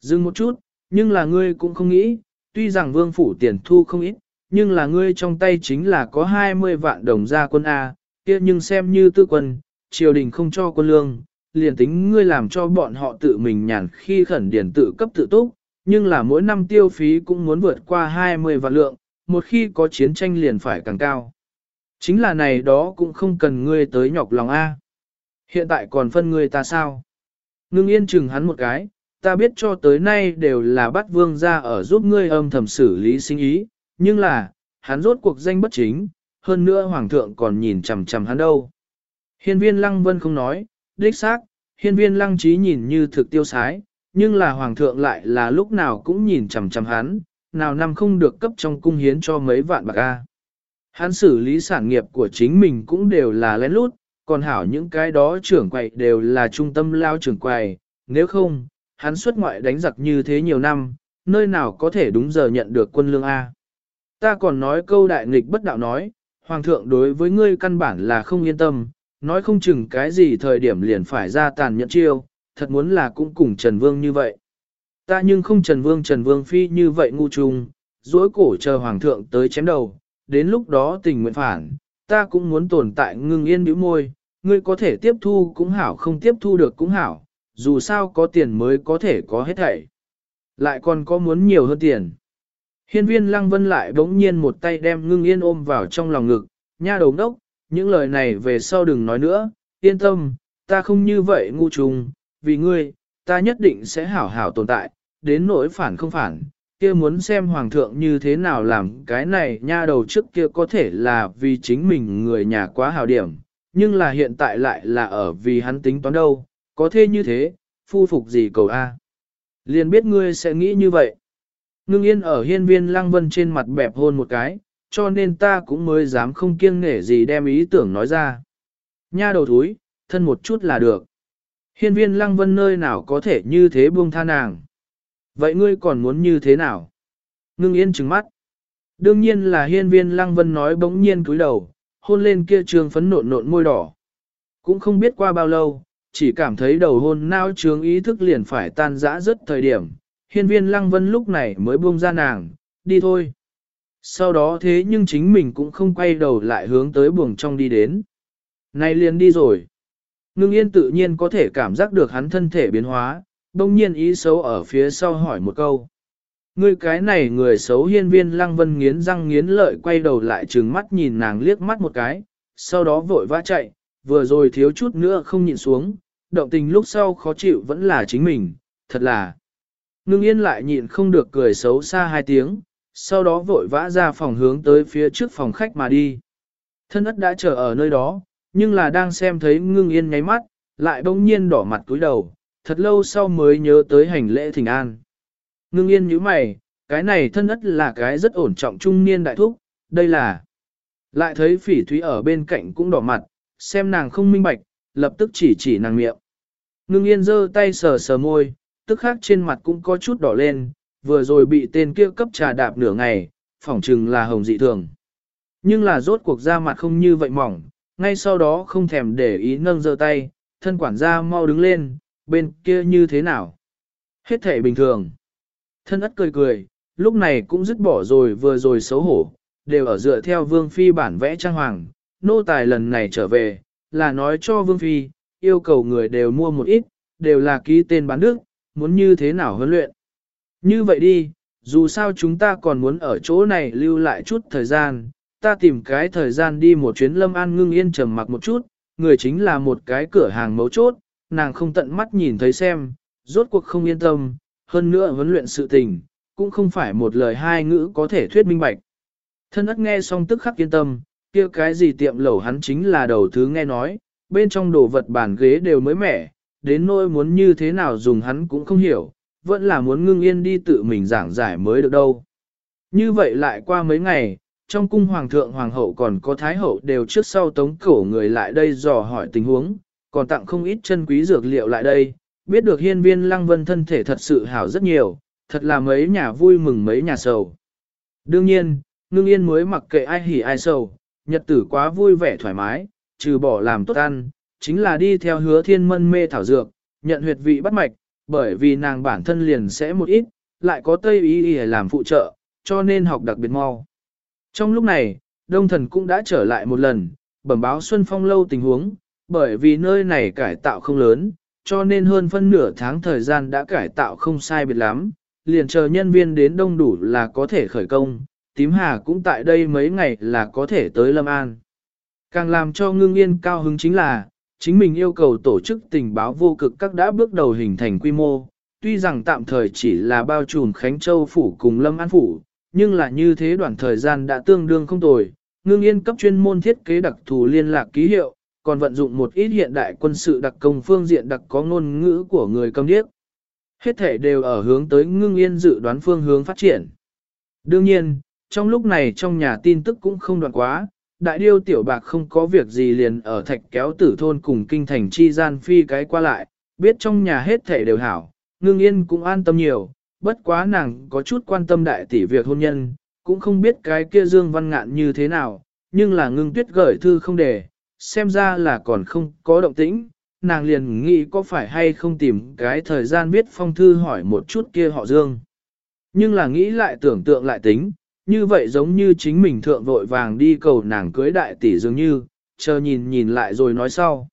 Dừng một chút, nhưng là ngươi cũng không nghĩ, tuy rằng vương phủ tiền thu không ít, nhưng là ngươi trong tay chính là có 20 vạn đồng gia quân A, kia nhưng xem như tư quân, triều đình không cho quân lương, liền tính ngươi làm cho bọn họ tự mình nhàn khi khẩn điển tự cấp tự túc, nhưng là mỗi năm tiêu phí cũng muốn vượt qua 20 vạn lượng, một khi có chiến tranh liền phải càng cao. Chính là này đó cũng không cần ngươi tới nhọc lòng A. Hiện tại còn phân ngươi ta sao? Ngưng yên chừng hắn một cái, ta biết cho tới nay đều là bắt vương ra ở giúp ngươi âm thầm xử lý sinh ý, nhưng là, hắn rốt cuộc danh bất chính, hơn nữa hoàng thượng còn nhìn chằm chằm hắn đâu. Hiên viên lăng vân không nói, đích xác, hiên viên lăng trí nhìn như thực tiêu sái, nhưng là hoàng thượng lại là lúc nào cũng nhìn chằm chằm hắn, nào năm không được cấp trong cung hiến cho mấy vạn bạc a. Hắn xử lý sản nghiệp của chính mình cũng đều là lén lút, còn hảo những cái đó trưởng quầy đều là trung tâm lao trưởng quầy, nếu không, hắn xuất ngoại đánh giặc như thế nhiều năm, nơi nào có thể đúng giờ nhận được quân lương A. Ta còn nói câu đại nghịch bất đạo nói, Hoàng thượng đối với ngươi căn bản là không yên tâm, nói không chừng cái gì thời điểm liền phải ra tàn nhẫn chiêu, thật muốn là cũng cùng Trần Vương như vậy. Ta nhưng không Trần Vương Trần Vương Phi như vậy ngu trùng, dối cổ chờ Hoàng thượng tới chém đầu, đến lúc đó tình nguyện phản, ta cũng muốn tồn tại ngưng yên bĩu môi, ngươi có thể tiếp thu cũng hảo không tiếp thu được cũng hảo, dù sao có tiền mới có thể có hết thảy. Lại còn có muốn nhiều hơn tiền. Hiên viên lăng vân lại bỗng nhiên một tay đem ngưng yên ôm vào trong lòng ngực, nha đầu đốc, những lời này về sau đừng nói nữa, yên tâm, ta không như vậy ngu trùng, vì ngươi, ta nhất định sẽ hảo hảo tồn tại, đến nỗi phản không phản, kia muốn xem hoàng thượng như thế nào làm cái này nha đầu trước kia có thể là vì chính mình người nhà quá hào điểm, nhưng là hiện tại lại là ở vì hắn tính toán đâu, có thế như thế, phu phục gì cầu A. Liền biết ngươi sẽ nghĩ như vậy. Ngưng yên ở hiên viên lăng vân trên mặt bẹp hôn một cái, cho nên ta cũng mới dám không kiêng nể gì đem ý tưởng nói ra. Nha đầu thúi, thân một chút là được. Hiên viên lăng vân nơi nào có thể như thế buông tha nàng. Vậy ngươi còn muốn như thế nào? Ngưng yên trừng mắt. Đương nhiên là hiên viên lăng vân nói bỗng nhiên cúi đầu, hôn lên kia trường phấn nộn nộn môi đỏ. Cũng không biết qua bao lâu, chỉ cảm thấy đầu hôn nao trướng ý thức liền phải tan rã rất thời điểm. Hiên viên lăng vân lúc này mới buông ra nàng, đi thôi. Sau đó thế nhưng chính mình cũng không quay đầu lại hướng tới buồng trong đi đến. Này liền đi rồi. Ngưng yên tự nhiên có thể cảm giác được hắn thân thể biến hóa, đông nhiên ý xấu ở phía sau hỏi một câu. Ngươi cái này người xấu hiên viên lăng vân nghiến răng nghiến lợi quay đầu lại trừng mắt nhìn nàng liếc mắt một cái, sau đó vội vã chạy, vừa rồi thiếu chút nữa không nhịn xuống, động tình lúc sau khó chịu vẫn là chính mình, thật là. Ngưng yên lại nhịn không được cười xấu xa hai tiếng, sau đó vội vã ra phòng hướng tới phía trước phòng khách mà đi. Thân ất đã chờ ở nơi đó, nhưng là đang xem thấy ngưng yên nháy mắt, lại bỗng nhiên đỏ mặt cúi đầu, thật lâu sau mới nhớ tới hành lễ thỉnh an. Ngưng yên như mày, cái này thân ất là cái rất ổn trọng trung niên đại thúc, đây là... Lại thấy phỉ thúy ở bên cạnh cũng đỏ mặt, xem nàng không minh bạch, lập tức chỉ chỉ nàng miệng. Ngưng yên giơ tay sờ sờ môi, tức khác trên mặt cũng có chút đỏ lên, vừa rồi bị tên kia cấp trà đạp nửa ngày, phỏng chừng là hồng dị thường. Nhưng là rốt cuộc da mặt không như vậy mỏng, ngay sau đó không thèm để ý nâng giơ tay, thân quản gia mau đứng lên, bên kia như thế nào? Hết thể bình thường. Thân ất cười cười, lúc này cũng dứt bỏ rồi vừa rồi xấu hổ, đều ở dựa theo vương phi bản vẽ trang hoàng, nô tài lần này trở về, là nói cho vương phi, yêu cầu người đều mua một ít, đều là ký tên bán nước, muốn như thế nào huấn luyện. Như vậy đi, dù sao chúng ta còn muốn ở chỗ này lưu lại chút thời gian, ta tìm cái thời gian đi một chuyến lâm an ngưng yên trầm mặc một chút, người chính là một cái cửa hàng mấu chốt, nàng không tận mắt nhìn thấy xem, rốt cuộc không yên tâm, hơn nữa huấn luyện sự tình, cũng không phải một lời hai ngữ có thể thuyết minh bạch. Thân ất nghe xong tức khắc yên tâm, kia cái gì tiệm lẩu hắn chính là đầu thứ nghe nói, bên trong đồ vật bàn ghế đều mới mẻ, đến nỗi muốn như thế nào dùng hắn cũng không hiểu, vẫn là muốn ngưng yên đi tự mình giảng giải mới được đâu. Như vậy lại qua mấy ngày, trong cung hoàng thượng hoàng hậu còn có thái hậu đều trước sau tống cổ người lại đây dò hỏi tình huống, còn tặng không ít chân quý dược liệu lại đây, biết được hiên viên lăng vân thân thể thật sự hảo rất nhiều, thật là mấy nhà vui mừng mấy nhà sầu. Đương nhiên, ngưng yên mới mặc kệ ai hỉ ai sầu, nhật tử quá vui vẻ thoải mái, trừ bỏ làm tốt ăn, chính là đi theo hứa thiên mân mê thảo dược, nhận huyệt vị bắt mạch, bởi vì nàng bản thân liền sẽ một ít, lại có tây ý ý làm phụ trợ, cho nên học đặc biệt mau. Trong lúc này, Đông Thần cũng đã trở lại một lần, bẩm báo Xuân Phong lâu tình huống, bởi vì nơi này cải tạo không lớn, cho nên hơn phân nửa tháng thời gian đã cải tạo không sai biệt lắm, liền chờ nhân viên đến đông đủ là có thể khởi công, tím hà cũng tại đây mấy ngày là có thể tới Lâm An. Càng làm cho ngưng yên cao hứng chính là, chính mình yêu cầu tổ chức tình báo vô cực các đã bước đầu hình thành quy mô, tuy rằng tạm thời chỉ là bao trùm Khánh Châu Phủ cùng Lâm An Phủ, nhưng là như thế đoạn thời gian đã tương đương không tồi, ngưng yên cấp chuyên môn thiết kế đặc thù liên lạc ký hiệu, còn vận dụng một ít hiện đại quân sự đặc công phương diện đặc có ngôn ngữ của người cầm điếc. Hết thể đều ở hướng tới ngưng yên dự đoán phương hướng phát triển. Đương nhiên, trong lúc này trong nhà tin tức cũng không đoạn quá, đại điêu tiểu bạc không có việc gì liền ở thạch kéo tử thôn cùng kinh thành chi gian phi cái qua lại, biết trong nhà hết thể đều hảo, ngưng yên cũng an tâm nhiều, bất quá nàng có chút quan tâm đại tỷ việc hôn nhân, cũng không biết cái kia dương văn ngạn như thế nào, nhưng là ngưng tuyết gửi thư không để, xem ra là còn không có động tĩnh, nàng liền nghĩ có phải hay không tìm cái thời gian viết phong thư hỏi một chút kia họ dương. Nhưng là nghĩ lại tưởng tượng lại tính, như vậy giống như chính mình thượng vội vàng đi cầu nàng cưới đại tỷ dường như, chờ nhìn nhìn lại rồi nói sau.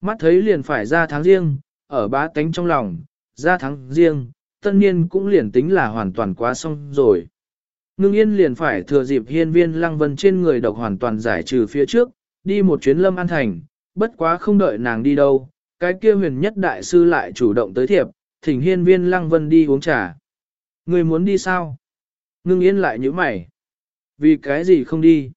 Mắt thấy liền phải ra tháng riêng, ở bá tánh trong lòng, ra tháng riêng, tân niên cũng liền tính là hoàn toàn quá xong rồi. ngưng yên liền phải thừa dịp hiên viên lăng vân trên người độc hoàn toàn giải trừ phía trước, đi một chuyến lâm an thành, bất quá không đợi nàng đi đâu, cái kia huyền nhất đại sư lại chủ động tới thiệp, thỉnh hiên viên lăng vân đi uống trà. Người muốn đi sao? Ngưng yên lại như mày. Vì cái gì không đi?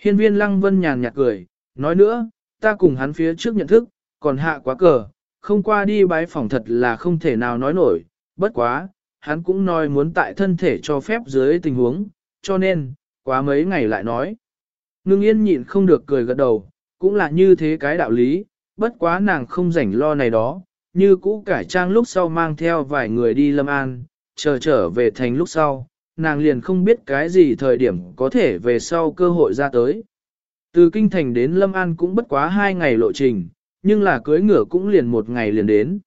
Hiên viên lăng vân nhàn nhạt cười, nói nữa, ta cùng hắn phía trước nhận thức, còn hạ quá cờ, không qua đi bái phòng thật là không thể nào nói nổi, bất quá, hắn cũng nói muốn tại thân thể cho phép dưới tình huống, cho nên, quá mấy ngày lại nói. Ngưng yên nhịn không được cười gật đầu, cũng là như thế cái đạo lý, bất quá nàng không rảnh lo này đó, như cũ cải trang lúc sau mang theo vài người đi Lâm An, chờ trở về thành lúc sau, nàng liền không biết cái gì thời điểm có thể về sau cơ hội ra tới. Từ Kinh Thành đến Lâm An cũng bất quá hai ngày lộ trình, nhưng là cưới ngựa cũng liền một ngày liền đến.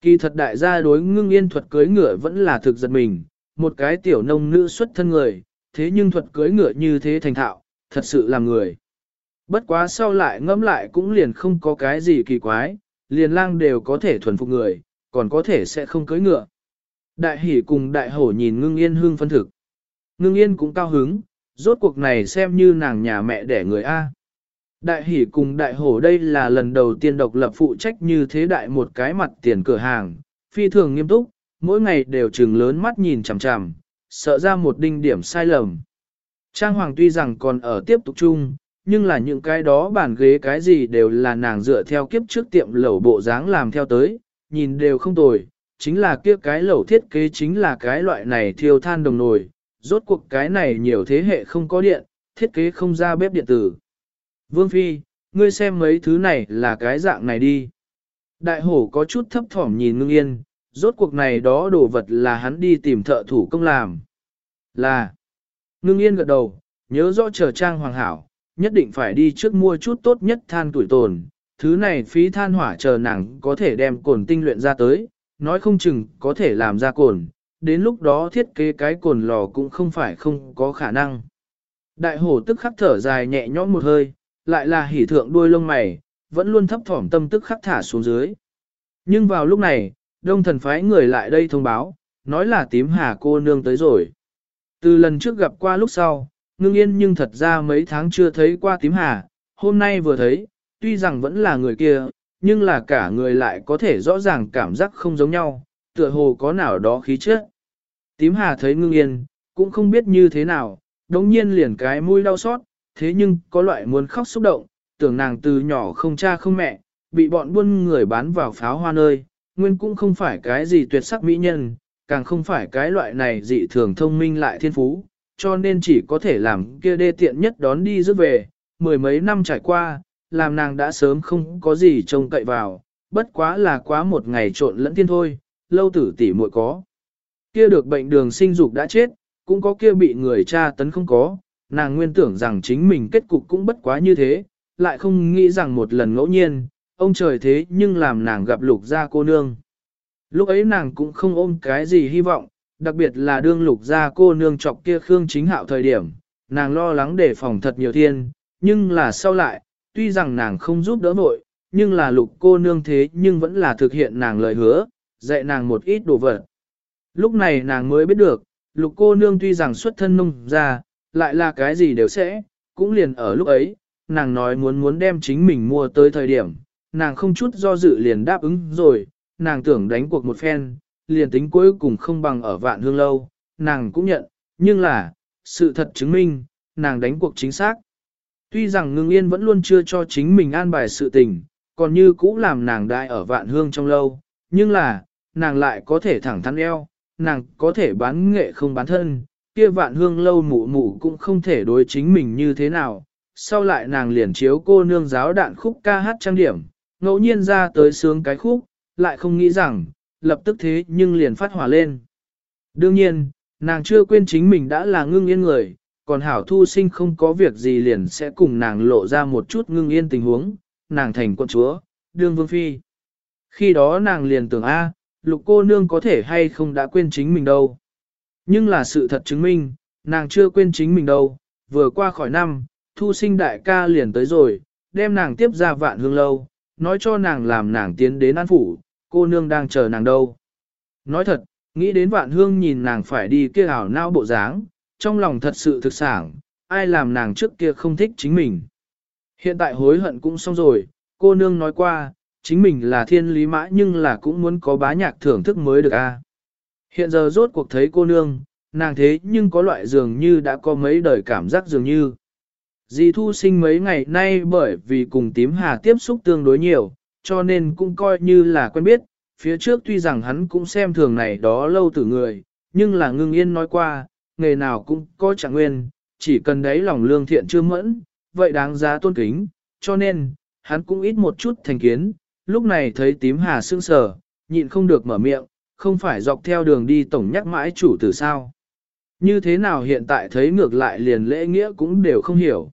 Kỳ thật đại gia đối ngưng yên thuật cưới ngựa vẫn là thực giật mình, một cái tiểu nông nữ xuất thân người, thế nhưng thuật cưới ngựa như thế thành thạo, thật sự làm người. Bất quá sau lại ngẫm lại cũng liền không có cái gì kỳ quái, liền lang đều có thể thuần phục người, còn có thể sẽ không cưới ngựa. Đại Hỉ cùng đại hổ nhìn ngưng yên hương phân thực. Ngưng yên cũng cao hứng, rốt cuộc này xem như nàng nhà mẹ đẻ người A. Đại Hỉ cùng đại hổ đây là lần đầu tiên độc lập phụ trách như thế đại một cái mặt tiền cửa hàng, phi thường nghiêm túc, mỗi ngày đều trừng lớn mắt nhìn chằm chằm, sợ ra một đinh điểm sai lầm. Trang Hoàng tuy rằng còn ở tiếp tục chung, nhưng là những cái đó bàn ghế cái gì đều là nàng dựa theo kiếp trước tiệm lẩu bộ dáng làm theo tới, nhìn đều không tồi, chính là kia cái lẩu thiết kế chính là cái loại này thiêu than đồng nồi, rốt cuộc cái này nhiều thế hệ không có điện, thiết kế không ra bếp điện tử. Vương Phi, ngươi xem mấy thứ này là cái dạng này đi. Đại hổ có chút thấp thỏm nhìn ngưng yên, rốt cuộc này đó đồ vật là hắn đi tìm thợ thủ công làm. Là, ngưng yên gật đầu, nhớ rõ chờ trang hoàng hảo, nhất định phải đi trước mua chút tốt nhất than tuổi tồn, thứ này phí than hỏa chờ nàng có thể đem cồn tinh luyện ra tới, nói không chừng có thể làm ra cồn, đến lúc đó thiết kế cái cồn lò cũng không phải không có khả năng. Đại hổ tức khắc thở dài nhẹ nhõm một hơi, lại là hỉ thượng đuôi lông mày, vẫn luôn thấp thỏm tâm tức khắc thả xuống dưới. Nhưng vào lúc này, đông thần phái người lại đây thông báo, nói là tím hà cô nương tới rồi. Từ lần trước gặp qua lúc sau, ngưng yên nhưng thật ra mấy tháng chưa thấy qua tím hà, hôm nay vừa thấy, tuy rằng vẫn là người kia, nhưng là cả người lại có thể rõ ràng cảm giác không giống nhau, tựa hồ có nào đó khí chất. Tím hà thấy ngưng yên, cũng không biết như thế nào, đống nhiên liền cái mũi đau xót, thế nhưng có loại muốn khóc xúc động, tưởng nàng từ nhỏ không cha không mẹ, bị bọn buôn người bán vào pháo hoa nơi, nguyên cũng không phải cái gì tuyệt sắc mỹ nhân, càng không phải cái loại này dị thường thông minh lại thiên phú, cho nên chỉ có thể làm kia đê tiện nhất đón đi rước về, mười mấy năm trải qua, làm nàng đã sớm không có gì trông cậy vào, bất quá là quá một ngày trộn lẫn thiên thôi, lâu tử tỷ muội có. Kia được bệnh đường sinh dục đã chết, cũng có kia bị người cha tấn không có, nàng nguyên tưởng rằng chính mình kết cục cũng bất quá như thế, lại không nghĩ rằng một lần ngẫu nhiên, ông trời thế nhưng làm nàng gặp lục gia cô nương. Lúc ấy nàng cũng không ôm cái gì hy vọng, đặc biệt là đương lục gia cô nương chọc kia Khương chính hạo thời điểm, nàng lo lắng để phòng thật nhiều thiên, nhưng là sau lại, tuy rằng nàng không giúp đỡ vội, nhưng là lục cô nương thế nhưng vẫn là thực hiện nàng lời hứa, dạy nàng một ít đồ vật. Lúc này nàng mới biết được, lục cô nương tuy rằng xuất thân nông ra, lại là cái gì đều sẽ, cũng liền ở lúc ấy, nàng nói muốn muốn đem chính mình mua tới thời điểm, nàng không chút do dự liền đáp ứng rồi, nàng tưởng đánh cuộc một phen, liền tính cuối cùng không bằng ở vạn hương lâu, nàng cũng nhận, nhưng là, sự thật chứng minh, nàng đánh cuộc chính xác. Tuy rằng ngưng yên vẫn luôn chưa cho chính mình an bài sự tình, còn như cũ làm nàng đại ở vạn hương trong lâu, nhưng là, nàng lại có thể thẳng thắn eo, nàng có thể bán nghệ không bán thân, kia vạn hương lâu mụ mụ cũng không thể đối chính mình như thế nào. Sau lại nàng liền chiếu cô nương giáo đạn khúc ca hát trang điểm, ngẫu nhiên ra tới sướng cái khúc, lại không nghĩ rằng, lập tức thế nhưng liền phát hỏa lên. Đương nhiên, nàng chưa quên chính mình đã là ngưng yên người, còn hảo thu sinh không có việc gì liền sẽ cùng nàng lộ ra một chút ngưng yên tình huống, nàng thành quân chúa, đương vương phi. Khi đó nàng liền tưởng A, lục cô nương có thể hay không đã quên chính mình đâu. Nhưng là sự thật chứng minh, nàng chưa quên chính mình đâu, vừa qua khỏi năm, thu sinh đại ca liền tới rồi, đem nàng tiếp ra vạn hương lâu, nói cho nàng làm nàng tiến đến an phủ, cô nương đang chờ nàng đâu. Nói thật, nghĩ đến vạn hương nhìn nàng phải đi kia ảo nao bộ dáng, trong lòng thật sự thực sản, ai làm nàng trước kia không thích chính mình. Hiện tại hối hận cũng xong rồi, cô nương nói qua, chính mình là thiên lý mã nhưng là cũng muốn có bá nhạc thưởng thức mới được a. Hiện giờ rốt cuộc thấy cô nương, nàng thế nhưng có loại dường như đã có mấy đời cảm giác dường như. Dì thu sinh mấy ngày nay bởi vì cùng tím hà tiếp xúc tương đối nhiều, cho nên cũng coi như là quen biết, phía trước tuy rằng hắn cũng xem thường này đó lâu từ người, nhưng là ngưng yên nói qua, nghề nào cũng có trạng nguyên, chỉ cần đấy lòng lương thiện chưa mẫn, vậy đáng giá tôn kính, cho nên, hắn cũng ít một chút thành kiến, lúc này thấy tím hà sương sờ, nhịn không được mở miệng, không phải dọc theo đường đi tổng nhắc mãi chủ tử sao. Như thế nào hiện tại thấy ngược lại liền lễ nghĩa cũng đều không hiểu.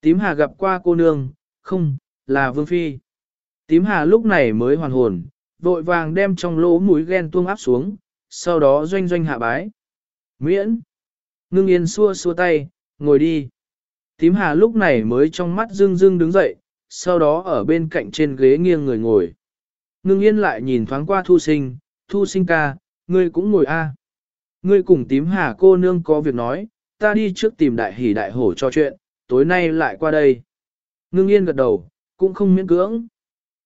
Tím hà gặp qua cô nương, không, là vương phi. Tím hà lúc này mới hoàn hồn, vội vàng đem trong lỗ mũi ghen tuông áp xuống, sau đó doanh doanh hạ bái. Miễn! Ngưng yên xua xua tay, ngồi đi. Tím hà lúc này mới trong mắt dương dương đứng dậy, sau đó ở bên cạnh trên ghế nghiêng người ngồi. Ngưng yên lại nhìn thoáng qua thu sinh, thu sinh ca, ngươi cũng ngồi a. Ngươi cùng tím hà cô nương có việc nói, ta đi trước tìm đại hỷ đại hổ cho chuyện, tối nay lại qua đây. Ngưng yên gật đầu, cũng không miễn cưỡng.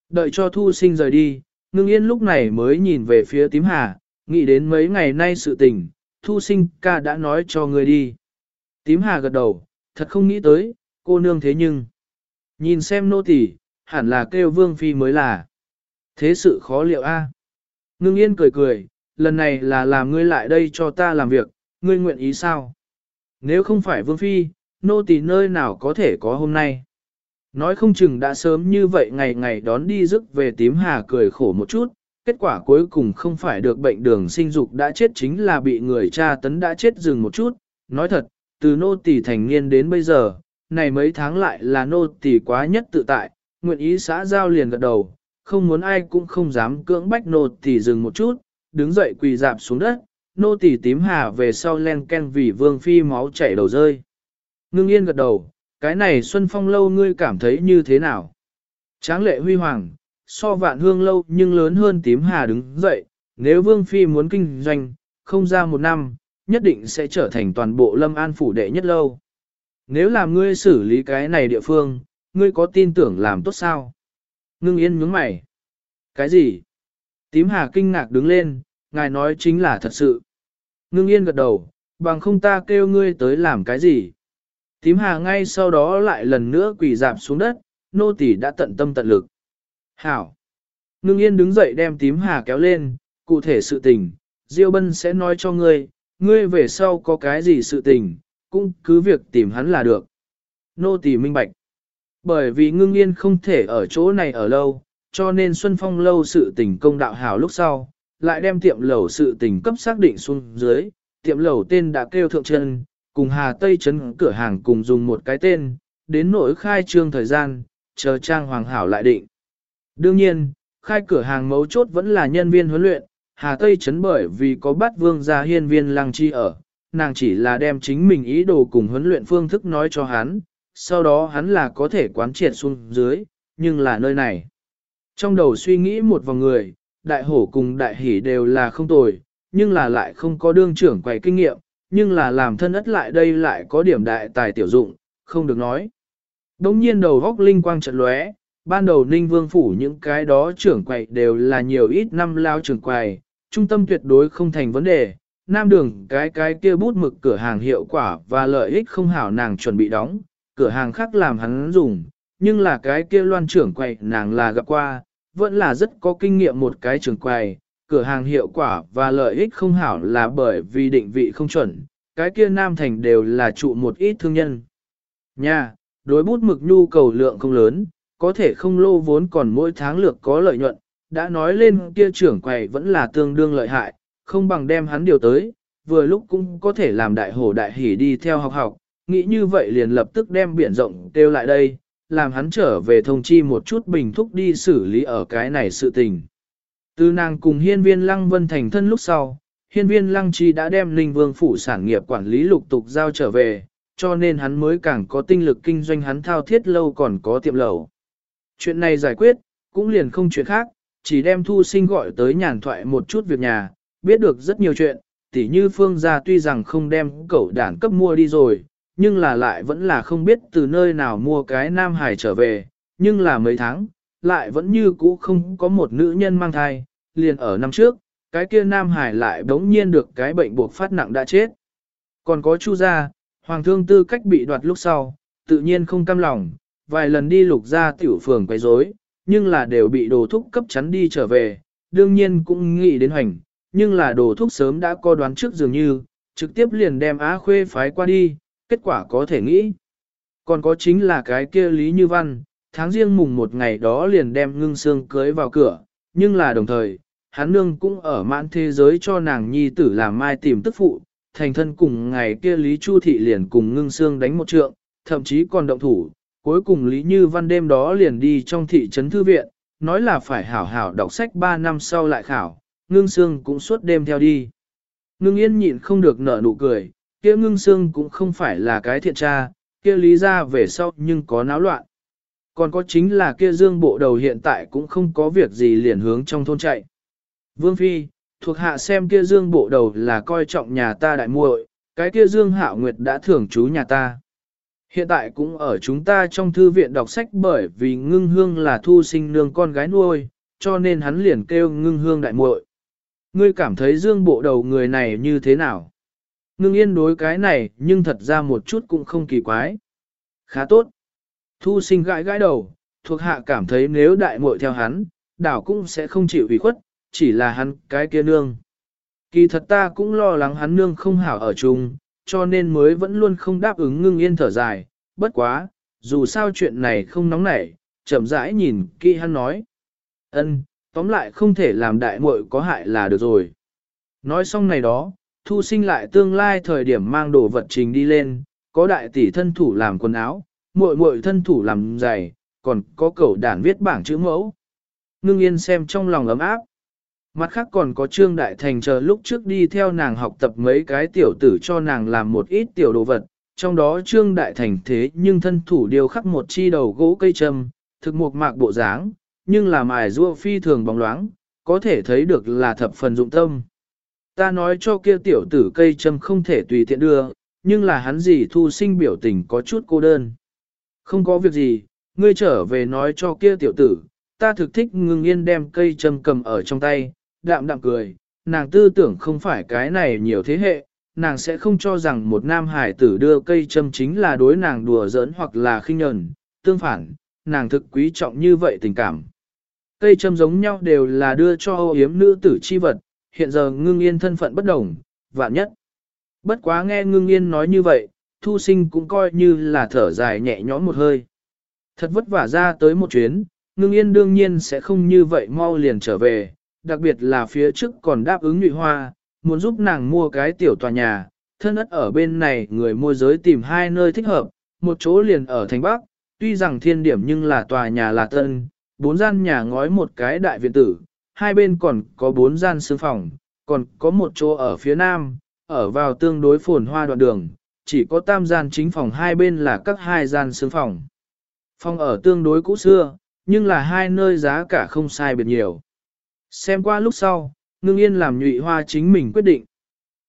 Đợi cho thu sinh rời đi, ngưng yên lúc này mới nhìn về phía tím hà, nghĩ đến mấy ngày nay sự tình, thu sinh ca đã nói cho ngươi đi. Tím hà gật đầu, thật không nghĩ tới, cô nương thế nhưng. Nhìn xem nô tỳ, hẳn là kêu vương phi mới là. Thế sự khó liệu a. À? Ngưng yên cười cười, lần này là làm ngươi lại đây cho ta làm việc, ngươi nguyện ý sao? Nếu không phải vương phi, nô tỳ nơi nào có thể có hôm nay? Nói không chừng đã sớm như vậy ngày ngày đón đi rước về tím hà cười khổ một chút, kết quả cuối cùng không phải được bệnh đường sinh dục đã chết chính là bị người cha tấn đã chết dừng một chút. Nói thật, từ nô tỷ thành niên đến bây giờ, này mấy tháng lại là nô tỷ quá nhất tự tại, nguyện ý xã giao liền gật đầu, không muốn ai cũng không dám cưỡng bách nô tỷ dừng một chút, đứng dậy quỳ dạp xuống đất, nô tỷ tím hà về sau len ken vì vương phi máu chảy đầu rơi. Ngưng yên gật đầu, cái này xuân phong lâu ngươi cảm thấy như thế nào? Tráng lệ huy hoàng, so vạn hương lâu nhưng lớn hơn tím hà đứng dậy, nếu vương phi muốn kinh doanh, không ra một năm, nhất định sẽ trở thành toàn bộ lâm an phủ đệ nhất lâu. Nếu làm ngươi xử lý cái này địa phương, ngươi có tin tưởng làm tốt sao? Ngưng yên nhướng mày. Cái gì? Tím hà kinh ngạc đứng lên, ngài nói chính là thật sự. Ngưng yên gật đầu, bằng không ta kêu ngươi tới làm cái gì? Tím hà ngay sau đó lại lần nữa quỳ dạp xuống đất, nô tỳ đã tận tâm tận lực. Hảo! Ngưng yên đứng dậy đem tím hà kéo lên, cụ thể sự tình, Diêu Bân sẽ nói cho ngươi, ngươi về sau có cái gì sự tình, cũng cứ việc tìm hắn là được. Nô tỳ minh bạch. Bởi vì ngưng yên không thể ở chỗ này ở lâu, cho nên Xuân Phong lâu sự tình công đạo hảo lúc sau, lại đem tiệm lẩu sự tình cấp xác định xuống dưới, tiệm lẩu tên đã kêu thượng chân, cùng Hà Tây Trấn cửa hàng cùng dùng một cái tên, đến nỗi khai trương thời gian, chờ trang hoàng hảo lại định. Đương nhiên, khai cửa hàng mấu chốt vẫn là nhân viên huấn luyện, Hà Tây Trấn bởi vì có bắt vương gia hiên viên lăng chi ở, nàng chỉ là đem chính mình ý đồ cùng huấn luyện phương thức nói cho hắn, sau đó hắn là có thể quán triệt xuống dưới, nhưng là nơi này. Trong đầu suy nghĩ một vòng người, đại hổ cùng đại hỷ đều là không tồi, nhưng là lại không có đương trưởng quầy kinh nghiệm, nhưng là làm thân ất lại đây lại có điểm đại tài tiểu dụng, không được nói. Đống nhiên đầu góc linh quang trận lóe, ban đầu ninh vương phủ những cái đó trưởng quầy đều là nhiều ít năm lao trưởng quầy, trung tâm tuyệt đối không thành vấn đề, nam đường cái cái kia bút mực cửa hàng hiệu quả và lợi ích không hảo nàng chuẩn bị đóng, cửa hàng khác làm hắn dùng, nhưng là cái kia loan trưởng quầy nàng là gặp qua, vẫn là rất có kinh nghiệm một cái trưởng quầy, cửa hàng hiệu quả và lợi ích không hảo là bởi vì định vị không chuẩn, cái kia nam thành đều là trụ một ít thương nhân. Nha, đối bút mực nhu cầu lượng không lớn, có thể không lô vốn còn mỗi tháng lược có lợi nhuận, đã nói lên kia trưởng quầy vẫn là tương đương lợi hại, không bằng đem hắn điều tới, vừa lúc cũng có thể làm đại hổ đại hỉ đi theo học học, nghĩ như vậy liền lập tức đem biển rộng kêu lại đây, làm hắn trở về thông chi một chút bình thúc đi xử lý ở cái này sự tình. Từ nàng cùng hiên viên lăng vân thành thân lúc sau, hiên viên lăng chi đã đem linh vương phủ sản nghiệp quản lý lục tục giao trở về, cho nên hắn mới càng có tinh lực kinh doanh hắn thao thiết lâu còn có tiệm lầu. Chuyện này giải quyết, cũng liền không chuyện khác, chỉ đem thu sinh gọi tới nhàn thoại một chút việc nhà, biết được rất nhiều chuyện, tỉ như phương gia tuy rằng không đem cẩu đản cấp mua đi rồi, nhưng là lại vẫn là không biết từ nơi nào mua cái Nam Hải trở về, nhưng là mấy tháng, lại vẫn như cũ không có một nữ nhân mang thai, liền ở năm trước, cái kia Nam Hải lại đống nhiên được cái bệnh buộc phát nặng đã chết. Còn có Chu gia, Hoàng thương tư cách bị đoạt lúc sau, tự nhiên không cam lòng, vài lần đi lục ra tiểu phường quấy rối, nhưng là đều bị đồ thúc cấp chắn đi trở về, đương nhiên cũng nghĩ đến hoành nhưng là đồ thúc sớm đã có đoán trước dường như, trực tiếp liền đem Á Khuê phái qua đi, kết quả có thể nghĩ. Còn có chính là cái kia Lý Như Văn, tháng riêng mùng một ngày đó liền đem ngưng xương cưới vào cửa, nhưng là đồng thời, hắn nương cũng ở mãn thế giới cho nàng nhi tử làm mai tìm tức phụ, thành thân cùng ngày kia Lý Chu Thị liền cùng ngưng xương đánh một trượng, thậm chí còn động thủ, cuối cùng Lý Như Văn đêm đó liền đi trong thị trấn thư viện, nói là phải hảo hảo đọc sách 3 năm sau lại khảo, ngưng xương cũng suốt đêm theo đi. Ngưng yên nhịn không được nở nụ cười, kia ngưng xương cũng không phải là cái thiện tra, kia lý ra về sau nhưng có náo loạn. Còn có chính là kia dương bộ đầu hiện tại cũng không có việc gì liền hướng trong thôn chạy. Vương Phi, thuộc hạ xem kia dương bộ đầu là coi trọng nhà ta đại muội, cái kia dương hạo nguyệt đã thưởng chú nhà ta. Hiện tại cũng ở chúng ta trong thư viện đọc sách bởi vì ngưng hương là thu sinh nương con gái nuôi, cho nên hắn liền kêu ngưng hương đại muội. Ngươi cảm thấy dương bộ đầu người này như thế nào? Ngưng yên đối cái này nhưng thật ra một chút cũng không kỳ quái. Khá tốt. Thu sinh gãi gãi đầu, thuộc hạ cảm thấy nếu đại muội theo hắn, đảo cũng sẽ không chịu ủy khuất, chỉ là hắn cái kia nương. Kỳ thật ta cũng lo lắng hắn nương không hảo ở chung, cho nên mới vẫn luôn không đáp ứng ngưng yên thở dài, bất quá, dù sao chuyện này không nóng nảy, chậm rãi nhìn kỹ hắn nói. ân tóm lại không thể làm đại muội có hại là được rồi. Nói xong này đó, thu sinh lại tương lai thời điểm mang đồ vật trình đi lên, có đại tỷ thân thủ làm quần áo, muội muội thân thủ làm dày, còn có cẩu đản viết bảng chữ mẫu. Ngưng yên xem trong lòng ấm áp. Mặt khác còn có Trương Đại Thành chờ lúc trước đi theo nàng học tập mấy cái tiểu tử cho nàng làm một ít tiểu đồ vật, trong đó Trương Đại Thành thế nhưng thân thủ điều khắc một chi đầu gỗ cây trầm, thực một mạc bộ dáng, nhưng làm ải rua phi thường bóng loáng, có thể thấy được là thập phần dụng tâm. Ta nói cho kia tiểu tử cây trầm không thể tùy tiện đưa, nhưng là hắn gì thu sinh biểu tình có chút cô đơn. Không có việc gì, ngươi trở về nói cho kia tiểu tử, ta thực thích Ngưng yên đem cây châm cầm ở trong tay, đạm đạm cười, nàng tư tưởng không phải cái này nhiều thế hệ, nàng sẽ không cho rằng một nam hải tử đưa cây châm chính là đối nàng đùa giỡn hoặc là khinh nhẫn, tương phản, nàng thực quý trọng như vậy tình cảm. Cây châm giống nhau đều là đưa cho ô yếm nữ tử chi vật, hiện giờ ngưng yên thân phận bất đồng, vạn nhất. Bất quá nghe ngưng yên nói như vậy, thu sinh cũng coi như là thở dài nhẹ nhõm một hơi. Thật vất vả ra tới một chuyến, ngưng yên đương nhiên sẽ không như vậy mau liền trở về, đặc biệt là phía trước còn đáp ứng nhụy hoa, muốn giúp nàng mua cái tiểu tòa nhà, thân ất ở bên này người môi giới tìm hai nơi thích hợp, một chỗ liền ở thành Bắc, tuy rằng thiên điểm nhưng là tòa nhà là tân, bốn gian nhà ngói một cái đại viện tử, hai bên còn có bốn gian sương phòng, còn có một chỗ ở phía nam, ở vào tương đối phồn hoa đoạn đường, chỉ có tam gian chính phòng hai bên là các hai gian xương phòng. Phòng ở tương đối cũ xưa, nhưng là hai nơi giá cả không sai biệt nhiều. Xem qua lúc sau, ngưng yên làm nhụy hoa chính mình quyết định.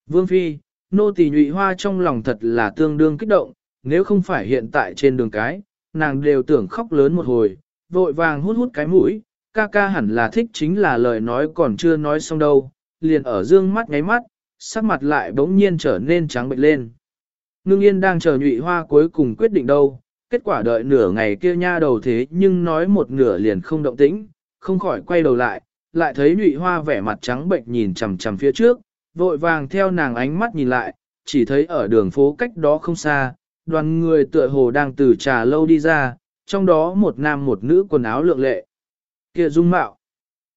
Vương Phi, nô tỳ nhụy hoa trong lòng thật là tương đương kích động, nếu không phải hiện tại trên đường cái, nàng đều tưởng khóc lớn một hồi, vội vàng hút hút cái mũi, ca ca hẳn là thích chính là lời nói còn chưa nói xong đâu, liền ở dương mắt ngáy mắt, sắc mặt lại bỗng nhiên trở nên trắng bệnh lên. Ngưng yên đang chờ nhụy hoa cuối cùng quyết định đâu, kết quả đợi nửa ngày kia nha đầu thế nhưng nói một nửa liền không động tĩnh, không khỏi quay đầu lại, lại thấy nhụy hoa vẻ mặt trắng bệnh nhìn chằm chằm phía trước, vội vàng theo nàng ánh mắt nhìn lại, chỉ thấy ở đường phố cách đó không xa, đoàn người tựa hồ đang từ trà lâu đi ra, trong đó một nam một nữ quần áo lượng lệ. Kia dung mạo.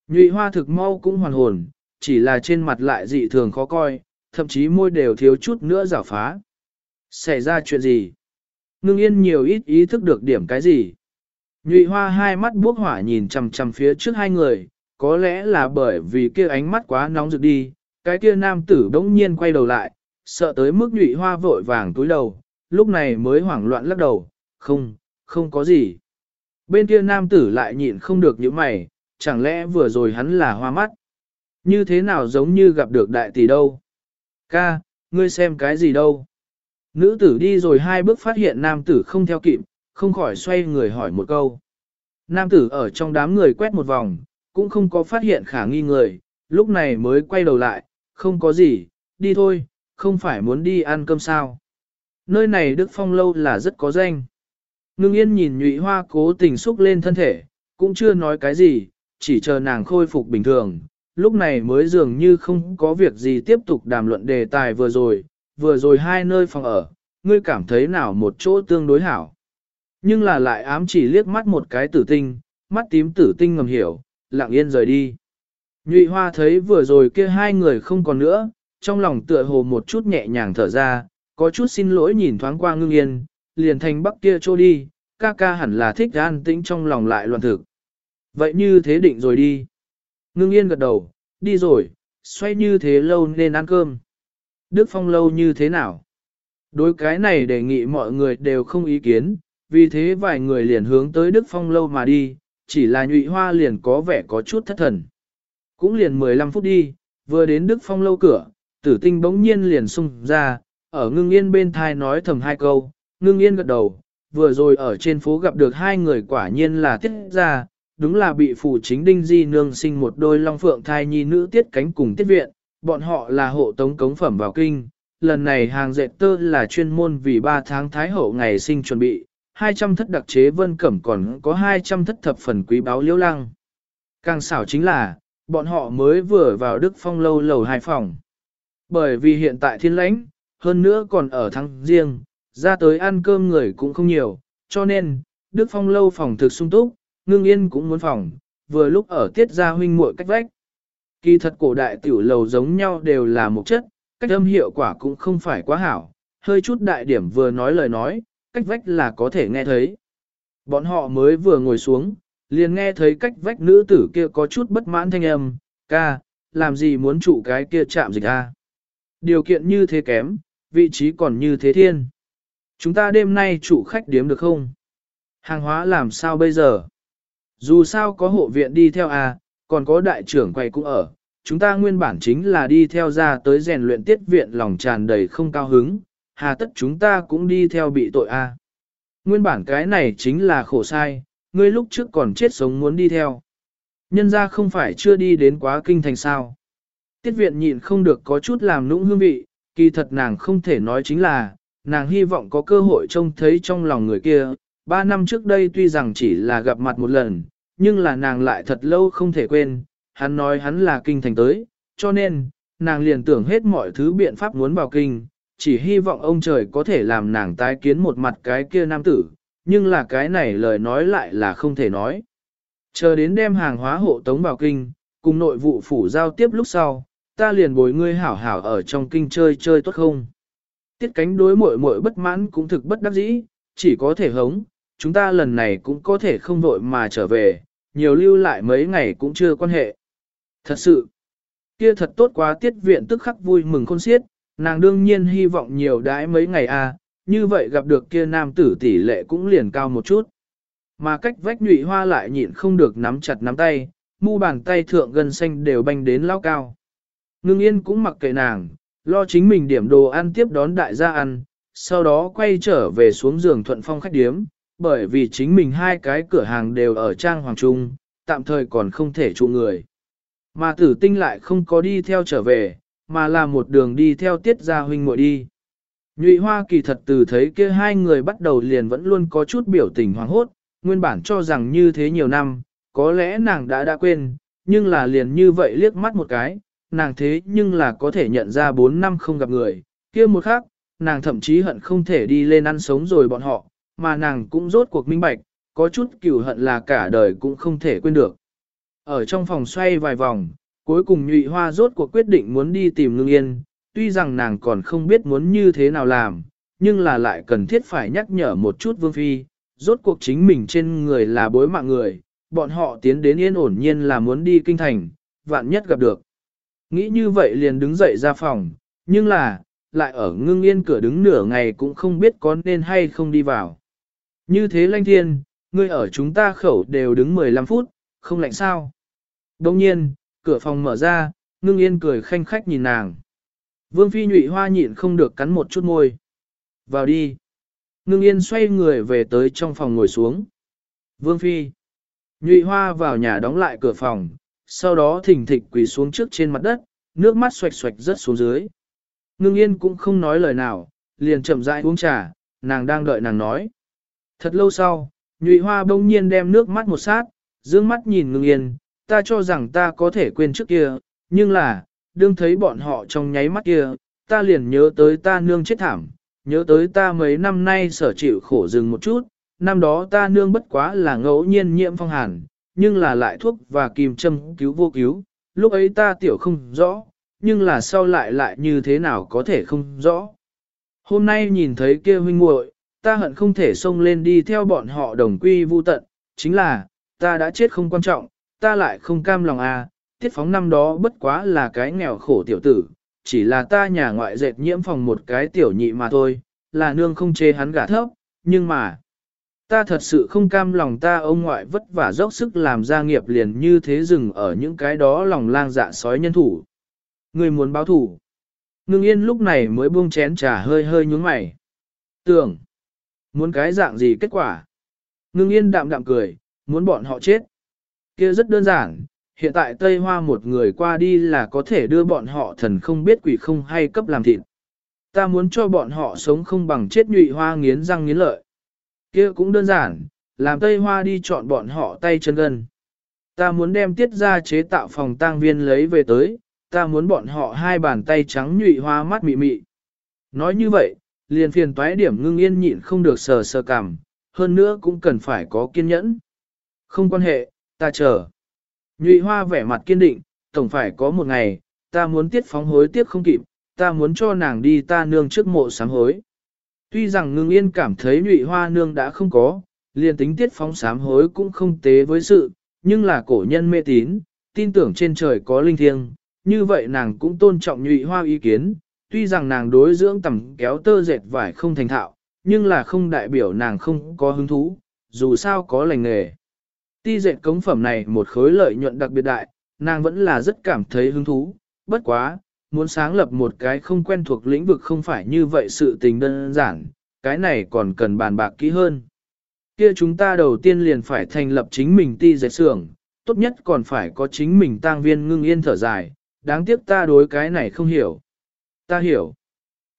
Nhụy hoa thực mau cũng hoàn hồn, chỉ là trên mặt lại dị thường khó coi, thậm chí môi đều thiếu chút nữa giả phá. Xảy ra chuyện gì? Ngưng yên nhiều ít ý thức được điểm cái gì? Nhụy hoa hai mắt bốc hỏa nhìn chằm chằm phía trước hai người, có lẽ là bởi vì kia ánh mắt quá nóng rực đi, cái kia nam tử đống nhiên quay đầu lại, sợ tới mức nhụy hoa vội vàng túi đầu, lúc này mới hoảng loạn lắc đầu, không, không có gì. Bên kia nam tử lại nhịn không được những mày, chẳng lẽ vừa rồi hắn là hoa mắt? Như thế nào giống như gặp được đại tỷ đâu? Ca, ngươi xem cái gì đâu? Nữ tử đi rồi hai bước phát hiện nam tử không theo kịp, không khỏi xoay người hỏi một câu. Nam tử ở trong đám người quét một vòng, cũng không có phát hiện khả nghi người, lúc này mới quay đầu lại, không có gì, đi thôi, không phải muốn đi ăn cơm sao. Nơi này Đức Phong lâu là rất có danh. Ngưng yên nhìn nhụy hoa cố tình xúc lên thân thể, cũng chưa nói cái gì, chỉ chờ nàng khôi phục bình thường. Lúc này mới dường như không có việc gì tiếp tục đàm luận đề tài vừa rồi, vừa rồi hai nơi phòng ở, ngươi cảm thấy nào một chỗ tương đối hảo. Nhưng là lại ám chỉ liếc mắt một cái tử tinh, mắt tím tử tinh ngầm hiểu, lặng yên rời đi. Nhụy hoa thấy vừa rồi kia hai người không còn nữa, trong lòng tựa hồ một chút nhẹ nhàng thở ra, có chút xin lỗi nhìn thoáng qua ngưng yên, liền thành bắc kia trô đi, ca ca hẳn là thích an tĩnh trong lòng lại loạn thực. Vậy như thế định rồi đi. Ngưng yên gật đầu, đi rồi, xoay như thế lâu nên ăn cơm. Đức Phong lâu như thế nào? Đối cái này đề nghị mọi người đều không ý kiến, vì thế vài người liền hướng tới Đức Phong lâu mà đi, chỉ là nhụy hoa liền có vẻ có chút thất thần. Cũng liền 15 phút đi, vừa đến Đức Phong lâu cửa, tử tinh bỗng nhiên liền xung ra, ở ngưng yên bên thai nói thầm hai câu, ngưng yên gật đầu, vừa rồi ở trên phố gặp được hai người quả nhiên là tiết ra, đúng là bị phụ chính đinh di nương sinh một đôi long phượng thai nhi nữ tiết cánh cùng tiết viện, bọn họ là hộ tống cống phẩm vào kinh. Lần này hàng dệt tơ là chuyên môn vì 3 tháng Thái Hậu ngày sinh chuẩn bị, 200 thất đặc chế vân cẩm còn có 200 thất thập phần quý báo liễu lăng. Càng xảo chính là, bọn họ mới vừa vào Đức Phong lâu lầu hai phòng. Bởi vì hiện tại thiên lãnh, hơn nữa còn ở tháng riêng, ra tới ăn cơm người cũng không nhiều, cho nên, Đức Phong lâu phòng thực sung túc, ngưng yên cũng muốn phòng, vừa lúc ở tiết gia huynh muội cách vách. Kỳ thật cổ đại tiểu lầu giống nhau đều là một chất, cách âm hiệu quả cũng không phải quá hảo, hơi chút đại điểm vừa nói lời nói, cách vách là có thể nghe thấy. Bọn họ mới vừa ngồi xuống, liền nghe thấy cách vách nữ tử kia có chút bất mãn thanh âm, ca, làm gì muốn trụ cái kia chạm dịch a? Điều kiện như thế kém, vị trí còn như thế thiên. Chúng ta đêm nay chủ khách điếm được không? Hàng hóa làm sao bây giờ? Dù sao có hộ viện đi theo à? Còn có đại trưởng quay cũng ở, chúng ta nguyên bản chính là đi theo ra tới rèn luyện tiết viện lòng tràn đầy không cao hứng, hà tất chúng ta cũng đi theo bị tội a. Nguyên bản cái này chính là khổ sai, ngươi lúc trước còn chết sống muốn đi theo. Nhân ra không phải chưa đi đến quá kinh thành sao. Tiết viện nhịn không được có chút làm nũng hương vị, kỳ thật nàng không thể nói chính là, nàng hy vọng có cơ hội trông thấy trong lòng người kia. Ba năm trước đây tuy rằng chỉ là gặp mặt một lần, nhưng là nàng lại thật lâu không thể quên, hắn nói hắn là kinh thành tới, cho nên, nàng liền tưởng hết mọi thứ biện pháp muốn vào kinh, chỉ hy vọng ông trời có thể làm nàng tái kiến một mặt cái kia nam tử, nhưng là cái này lời nói lại là không thể nói. Chờ đến đem hàng hóa hộ tống vào kinh, cùng nội vụ phủ giao tiếp lúc sau, ta liền bồi ngươi hảo hảo ở trong kinh chơi chơi tốt không? Tiết cánh đối muội muội bất mãn cũng thực bất đắc dĩ, chỉ có thể hống, chúng ta lần này cũng có thể không vội mà trở về, nhiều lưu lại mấy ngày cũng chưa quan hệ. Thật sự, kia thật tốt quá tiết viện tức khắc vui mừng khôn xiết, nàng đương nhiên hy vọng nhiều đãi mấy ngày a, à, như vậy gặp được kia nam tử tỷ lệ cũng liền cao một chút. Mà cách vách nhụy hoa lại nhịn không được nắm chặt nắm tay, mu bàn tay thượng gần xanh đều banh đến lao cao. Ngưng yên cũng mặc kệ nàng, lo chính mình điểm đồ ăn tiếp đón đại gia ăn, sau đó quay trở về xuống giường thuận phong khách điếm, bởi vì chính mình hai cái cửa hàng đều ở trang hoàng trung, tạm thời còn không thể trụ người. Mà tử tinh lại không có đi theo trở về, mà là một đường đi theo tiết gia huynh muội đi. Nhụy hoa kỳ thật từ thấy kia hai người bắt đầu liền vẫn luôn có chút biểu tình hoảng hốt, nguyên bản cho rằng như thế nhiều năm, có lẽ nàng đã đã quên, nhưng là liền như vậy liếc mắt một cái, nàng thế nhưng là có thể nhận ra 4 năm không gặp người, kia một khác, nàng thậm chí hận không thể đi lên ăn sống rồi bọn họ, mà nàng cũng rốt cuộc minh bạch, có chút cừu hận là cả đời cũng không thể quên được. Ở trong phòng xoay vài vòng, cuối cùng nhụy hoa rốt cuộc quyết định muốn đi tìm ngưng yên, tuy rằng nàng còn không biết muốn như thế nào làm, nhưng là lại cần thiết phải nhắc nhở một chút vương phi, rốt cuộc chính mình trên người là bối mạng người, bọn họ tiến đến yên ổn nhiên là muốn đi kinh thành, vạn nhất gặp được. Nghĩ như vậy liền đứng dậy ra phòng, nhưng là, lại ở ngưng yên cửa đứng nửa ngày cũng không biết có nên hay không đi vào. Như thế lanh thiên, ngươi ở chúng ta khẩu đều đứng 15 phút, không lạnh sao. Đồng nhiên, cửa phòng mở ra, ngưng yên cười khanh khách nhìn nàng. Vương Phi nhụy hoa nhịn không được cắn một chút môi. Vào đi. Ngưng yên xoay người về tới trong phòng ngồi xuống. Vương Phi. Nhụy hoa vào nhà đóng lại cửa phòng, sau đó thỉnh thịch quỳ xuống trước trên mặt đất, nước mắt xoạch xoạch rớt xuống dưới. Ngưng yên cũng không nói lời nào, liền chậm rãi uống trà, nàng đang đợi nàng nói. Thật lâu sau, nhụy hoa bỗng nhiên đem nước mắt một sát, dương mắt nhìn ngưng yên, ta cho rằng ta có thể quên trước kia, nhưng là, đương thấy bọn họ trong nháy mắt kia, ta liền nhớ tới ta nương chết thảm, nhớ tới ta mấy năm nay sở chịu khổ dừng một chút, năm đó ta nương bất quá là ngẫu nhiên nhiễm phong hàn, nhưng là lại thuốc và kìm châm cứu vô cứu, lúc ấy ta tiểu không rõ, nhưng là sau lại lại như thế nào có thể không rõ. Hôm nay nhìn thấy kia huynh muội, ta hận không thể xông lên đi theo bọn họ đồng quy vu tận, chính là, ta đã chết không quan trọng, ta lại không cam lòng à, tiết phóng năm đó bất quá là cái nghèo khổ tiểu tử, chỉ là ta nhà ngoại dệt nhiễm phòng một cái tiểu nhị mà thôi, là nương không chê hắn gả thấp, nhưng mà, ta thật sự không cam lòng ta ông ngoại vất vả dốc sức làm gia nghiệp liền như thế dừng ở những cái đó lòng lang dạ sói nhân thủ. Người muốn báo thủ. Ngưng yên lúc này mới buông chén trà hơi hơi nhúng mày. Tưởng, muốn cái dạng gì kết quả? Ngưng yên đạm đạm cười, muốn bọn họ chết. kia rất đơn giản, hiện tại Tây Hoa một người qua đi là có thể đưa bọn họ thần không biết quỷ không hay cấp làm thịt. Ta muốn cho bọn họ sống không bằng chết nhụy hoa nghiến răng nghiến lợi. kia cũng đơn giản, làm Tây Hoa đi chọn bọn họ tay chân gần. Ta muốn đem tiết ra chế tạo phòng tang viên lấy về tới, ta muốn bọn họ hai bàn tay trắng nhụy hoa mắt mị mị. Nói như vậy, liền phiền toái điểm ngưng yên nhịn không được sờ sờ cảm, hơn nữa cũng cần phải có kiên nhẫn. Không quan hệ, ta chờ. Nhụy hoa vẻ mặt kiên định, tổng phải có một ngày, ta muốn tiết phóng hối tiếc không kịp, ta muốn cho nàng đi ta nương trước mộ sám hối. Tuy rằng ngưng yên cảm thấy nhụy hoa nương đã không có, liền tính tiết phóng sám hối cũng không tế với sự, nhưng là cổ nhân mê tín, tin tưởng trên trời có linh thiêng, như vậy nàng cũng tôn trọng nhụy hoa ý kiến, tuy rằng nàng đối dưỡng tầm kéo tơ dệt vải không thành thạo, nhưng là không đại biểu nàng không có hứng thú, dù sao có lành nghề. Ti dệt cống phẩm này một khối lợi nhuận đặc biệt đại, nàng vẫn là rất cảm thấy hứng thú, bất quá, muốn sáng lập một cái không quen thuộc lĩnh vực không phải như vậy sự tình đơn giản, cái này còn cần bàn bạc kỹ hơn. Kia chúng ta đầu tiên liền phải thành lập chính mình ti dệt xưởng, tốt nhất còn phải có chính mình tang viên ngưng yên thở dài, đáng tiếc ta đối cái này không hiểu. Ta hiểu.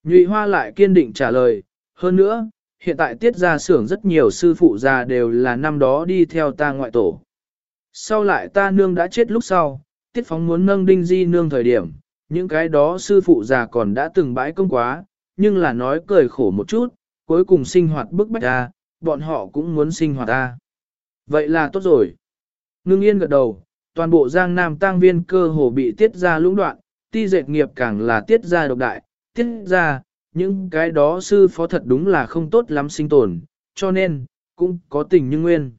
Nhụy hoa lại kiên định trả lời, hơn nữa, hiện tại tiết ra xưởng rất nhiều sư phụ già đều là năm đó đi theo ta ngoại tổ. Sau lại ta nương đã chết lúc sau, tiết phóng muốn nâng đinh di nương thời điểm, những cái đó sư phụ già còn đã từng bãi công quá, nhưng là nói cười khổ một chút, cuối cùng sinh hoạt bức bách ta, bọn họ cũng muốn sinh hoạt ta. Vậy là tốt rồi. Ngưng yên gật đầu, toàn bộ giang nam tang viên cơ hồ bị tiết ra lũng đoạn, ti dệt nghiệp càng là tiết ra độc đại, tiết ra, những cái đó sư phó thật đúng là không tốt lắm sinh tồn, cho nên, cũng có tình như nguyên.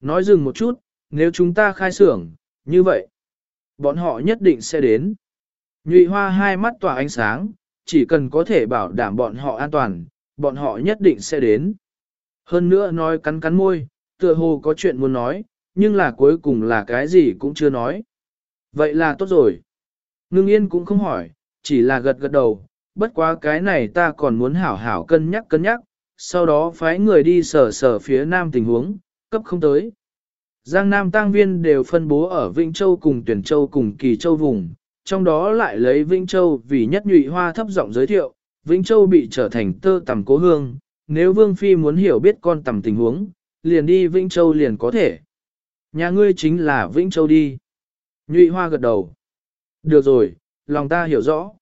Nói dừng một chút, nếu chúng ta khai xưởng, như vậy, bọn họ nhất định sẽ đến. Nhụy hoa hai mắt tỏa ánh sáng, chỉ cần có thể bảo đảm bọn họ an toàn, bọn họ nhất định sẽ đến. Hơn nữa nói cắn cắn môi, tựa hồ có chuyện muốn nói, nhưng là cuối cùng là cái gì cũng chưa nói. Vậy là tốt rồi. Ngưng yên cũng không hỏi, chỉ là gật gật đầu, bất quá cái này ta còn muốn hảo hảo cân nhắc cân nhắc, sau đó phái người đi sở sở phía nam tình huống, cấp không tới. Giang Nam tang viên đều phân bố ở Vĩnh Châu cùng Tuyển Châu cùng Kỳ Châu vùng, trong đó lại lấy Vĩnh Châu vì nhất nhụy hoa thấp giọng giới thiệu, Vĩnh Châu bị trở thành tơ tầm cố hương, nếu Vương Phi muốn hiểu biết con tầm tình huống, liền đi Vĩnh Châu liền có thể. Nhà ngươi chính là Vĩnh Châu đi. Nhụy hoa gật đầu. Được rồi, lòng ta hiểu rõ.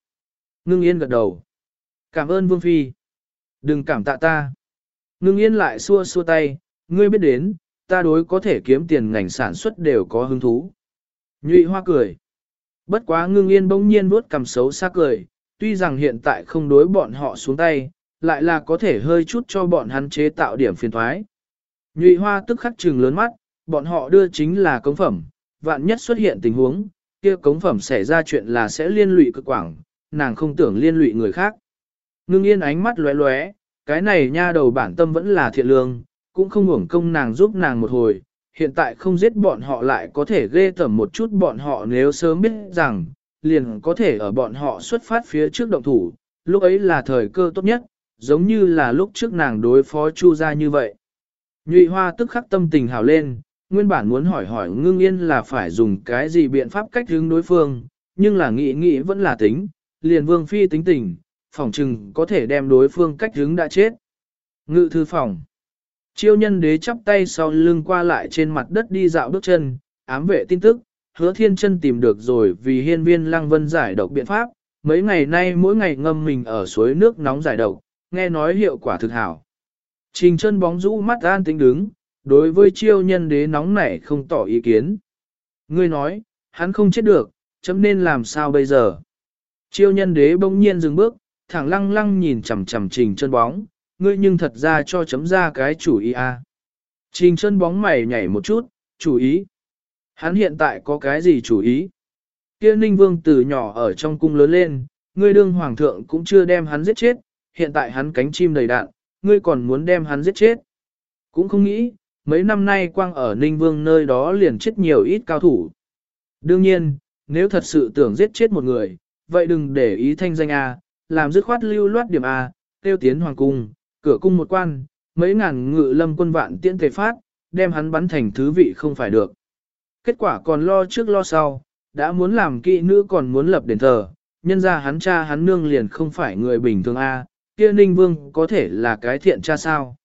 Ngưng yên gật đầu. Cảm ơn Vương Phi. Đừng cảm tạ ta. Ngưng yên lại xua xua tay, ngươi biết đến, ta đối có thể kiếm tiền ngành sản xuất đều có hứng thú. Nhụy hoa cười. Bất quá ngưng yên bỗng nhiên vuốt cầm xấu xa cười, tuy rằng hiện tại không đối bọn họ xuống tay, lại là có thể hơi chút cho bọn hắn chế tạo điểm phiền thoái. Nhụy hoa tức khắc trừng lớn mắt, bọn họ đưa chính là công phẩm, vạn nhất xuất hiện tình huống, kia cống phẩm xảy ra chuyện là sẽ liên lụy cực quảng, nàng không tưởng liên lụy người khác. Ngưng yên ánh mắt lóe lóe, cái này nha đầu bản tâm vẫn là thiện lương, cũng không hưởng công nàng giúp nàng một hồi, hiện tại không giết bọn họ lại có thể ghê tởm một chút bọn họ nếu sớm biết rằng, liền có thể ở bọn họ xuất phát phía trước động thủ, lúc ấy là thời cơ tốt nhất, giống như là lúc trước nàng đối phó Chu gia như vậy. Nhụy Hoa tức khắc tâm tình hào lên, nguyên bản muốn hỏi hỏi ngưng yên là phải dùng cái gì biện pháp cách hướng đối phương, nhưng là nghĩ nghĩ vẫn là tính, liền vương phi tính tình, phòng trừng có thể đem đối phương cách hướng đã chết. Ngự thư phòng. Chiêu nhân đế chắp tay sau lưng qua lại trên mặt đất đi dạo bước chân, ám vệ tin tức, hứa thiên chân tìm được rồi vì hiên viên lăng vân giải độc biện pháp, mấy ngày nay mỗi ngày ngâm mình ở suối nước nóng giải độc, nghe nói hiệu quả thực hảo. Trình chân bóng rũ mắt an tính đứng, đối với chiêu nhân đế nóng nảy không tỏ ý kiến. Ngươi nói, hắn không chết được, chấm nên làm sao bây giờ? Chiêu nhân đế bỗng nhiên dừng bước, thẳng lăng lăng nhìn chằm chằm trình chân bóng, ngươi nhưng thật ra cho chấm ra cái chủ ý a. À. Trình chân bóng mày nhảy một chút, chủ ý. Hắn hiện tại có cái gì chủ ý? Kia ninh vương từ nhỏ ở trong cung lớn lên, ngươi đương hoàng thượng cũng chưa đem hắn giết chết, hiện tại hắn cánh chim đầy đạn, ngươi còn muốn đem hắn giết chết. Cũng không nghĩ, mấy năm nay quang ở ninh vương nơi đó liền chết nhiều ít cao thủ. Đương nhiên, nếu thật sự tưởng giết chết một người, vậy đừng để ý thanh danh A, làm dứt khoát lưu loát điểm A, tiêu tiến hoàng cung, cửa cung một quan, mấy ngàn ngự lâm quân vạn tiễn thể phát, đem hắn bắn thành thứ vị không phải được. Kết quả còn lo trước lo sau, đã muốn làm kỵ nữ còn muốn lập đền thờ, nhân ra hắn cha hắn nương liền không phải người bình thường A, kia ninh vương có thể là cái thiện cha sao.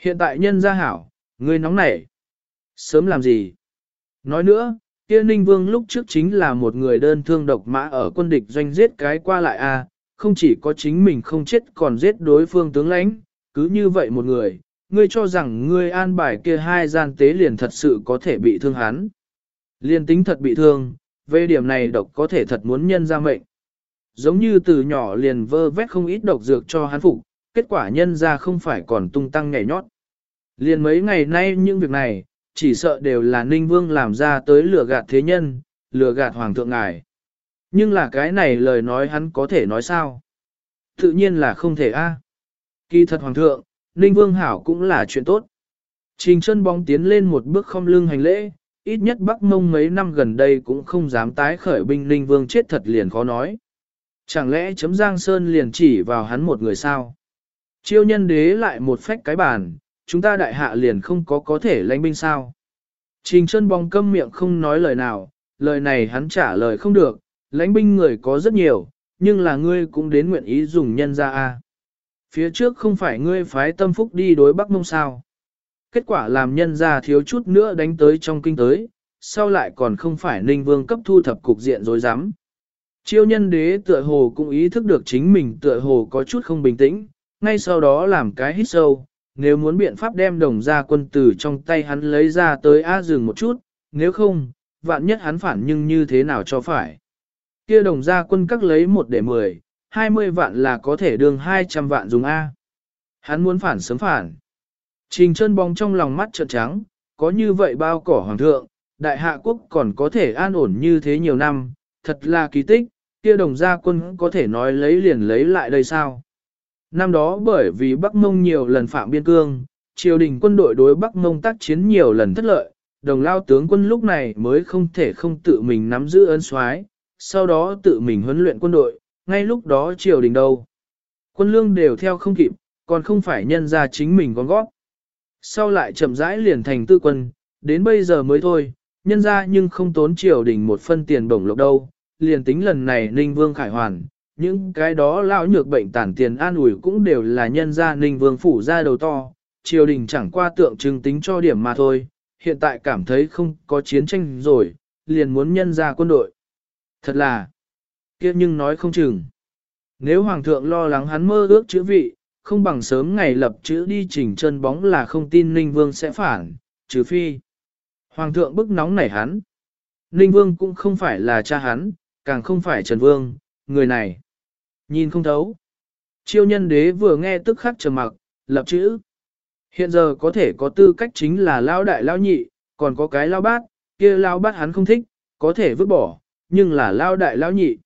Hiện tại nhân gia hảo, Ngươi nóng nảy. Sớm làm gì? Nói nữa, kia ninh vương lúc trước chính là một người đơn thương độc mã ở quân địch doanh giết cái qua lại a không chỉ có chính mình không chết còn giết đối phương tướng lãnh, cứ như vậy một người, ngươi cho rằng ngươi an bài kia hai gian tế liền thật sự có thể bị thương hắn. Liên tính thật bị thương, về điểm này độc có thể thật muốn nhân ra mệnh. Giống như từ nhỏ liền vơ vét không ít độc dược cho hắn phục, kết quả nhân ra không phải còn tung tăng nhảy nhót. Liền mấy ngày nay những việc này, chỉ sợ đều là Ninh Vương làm ra tới lừa gạt thế nhân, lừa gạt Hoàng thượng ngài. Nhưng là cái này lời nói hắn có thể nói sao? Tự nhiên là không thể a. Kỳ thật Hoàng thượng, Ninh Vương hảo cũng là chuyện tốt. Trình chân bóng tiến lên một bước không lưng hành lễ, ít nhất Bắc Mông mấy năm gần đây cũng không dám tái khởi binh Ninh Vương chết thật liền khó nói. Chẳng lẽ chấm Giang Sơn liền chỉ vào hắn một người sao? Chiêu nhân đế lại một phách cái bàn, chúng ta đại hạ liền không có có thể lãnh binh sao. Trình chân bong câm miệng không nói lời nào, lời này hắn trả lời không được, lãnh binh người có rất nhiều, nhưng là ngươi cũng đến nguyện ý dùng nhân ra a. Phía trước không phải ngươi phái tâm phúc đi đối Bắc Mông sao. Kết quả làm nhân ra thiếu chút nữa đánh tới trong kinh tới, sau lại còn không phải ninh vương cấp thu thập cục diện dối rắm Chiêu nhân đế tựa hồ cũng ý thức được chính mình tựa hồ có chút không bình tĩnh, ngay sau đó làm cái hít sâu, nếu muốn biện pháp đem đồng gia quân từ trong tay hắn lấy ra tới A dừng một chút, nếu không, vạn nhất hắn phản nhưng như thế nào cho phải. Kia đồng gia quân cắt lấy một để mười, hai mươi vạn là có thể đương hai trăm vạn dùng A. Hắn muốn phản sớm phản. Trình chân bóng trong lòng mắt trợn trắng, có như vậy bao cỏ hoàng thượng, đại hạ quốc còn có thể an ổn như thế nhiều năm, thật là kỳ tích, kia đồng gia quân có thể nói lấy liền lấy lại đây sao. Năm đó bởi vì Bắc Mông nhiều lần phạm biên cương, triều đình quân đội đối Bắc Mông tác chiến nhiều lần thất lợi, đồng lao tướng quân lúc này mới không thể không tự mình nắm giữ ân soái, sau đó tự mình huấn luyện quân đội, ngay lúc đó triều đình đâu. Quân lương đều theo không kịp, còn không phải nhân ra chính mình con gót. Sau lại chậm rãi liền thành tư quân, đến bây giờ mới thôi, nhân ra nhưng không tốn triều đình một phân tiền bổng lộc đâu, liền tính lần này Ninh Vương Khải Hoàn, những cái đó lão nhược bệnh tản tiền an ủi cũng đều là nhân gia Ninh Vương phủ ra đầu to, triều đình chẳng qua tượng trưng tính cho điểm mà thôi, hiện tại cảm thấy không có chiến tranh rồi, liền muốn nhân ra quân đội. Thật là, kia nhưng nói không chừng. Nếu Hoàng thượng lo lắng hắn mơ ước chữ vị, không bằng sớm ngày lập chữ đi chỉnh chân bóng là không tin Ninh Vương sẽ phản, trừ phi. Hoàng thượng bức nóng nảy hắn. Ninh Vương cũng không phải là cha hắn, càng không phải Trần Vương, người này. Nhìn không thấu. Chiêu nhân đế vừa nghe tức khắc trầm mặc, lập chữ. Hiện giờ có thể có tư cách chính là lao đại lao nhị, còn có cái lao bát, kia lao bát hắn không thích, có thể vứt bỏ, nhưng là lao đại lao nhị.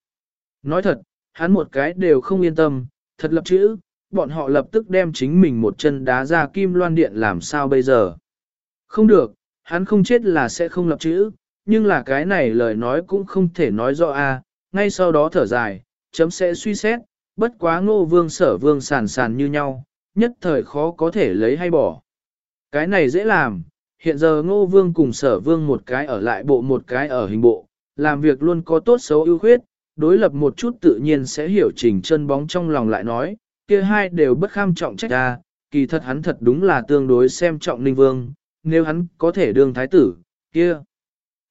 Nói thật, hắn một cái đều không yên tâm, thật lập chữ, bọn họ lập tức đem chính mình một chân đá ra kim loan điện làm sao bây giờ. Không được, hắn không chết là sẽ không lập chữ, nhưng là cái này lời nói cũng không thể nói rõ a ngay sau đó thở dài, chấm sẽ suy xét, bất quá ngô vương sở vương sàn sàn như nhau, nhất thời khó có thể lấy hay bỏ. Cái này dễ làm, hiện giờ ngô vương cùng sở vương một cái ở lại bộ một cái ở hình bộ, làm việc luôn có tốt xấu ưu khuyết, đối lập một chút tự nhiên sẽ hiểu trình chân bóng trong lòng lại nói, kia hai đều bất kham trọng trách ra, kỳ thật hắn thật đúng là tương đối xem trọng ninh vương, nếu hắn có thể đương thái tử, kia.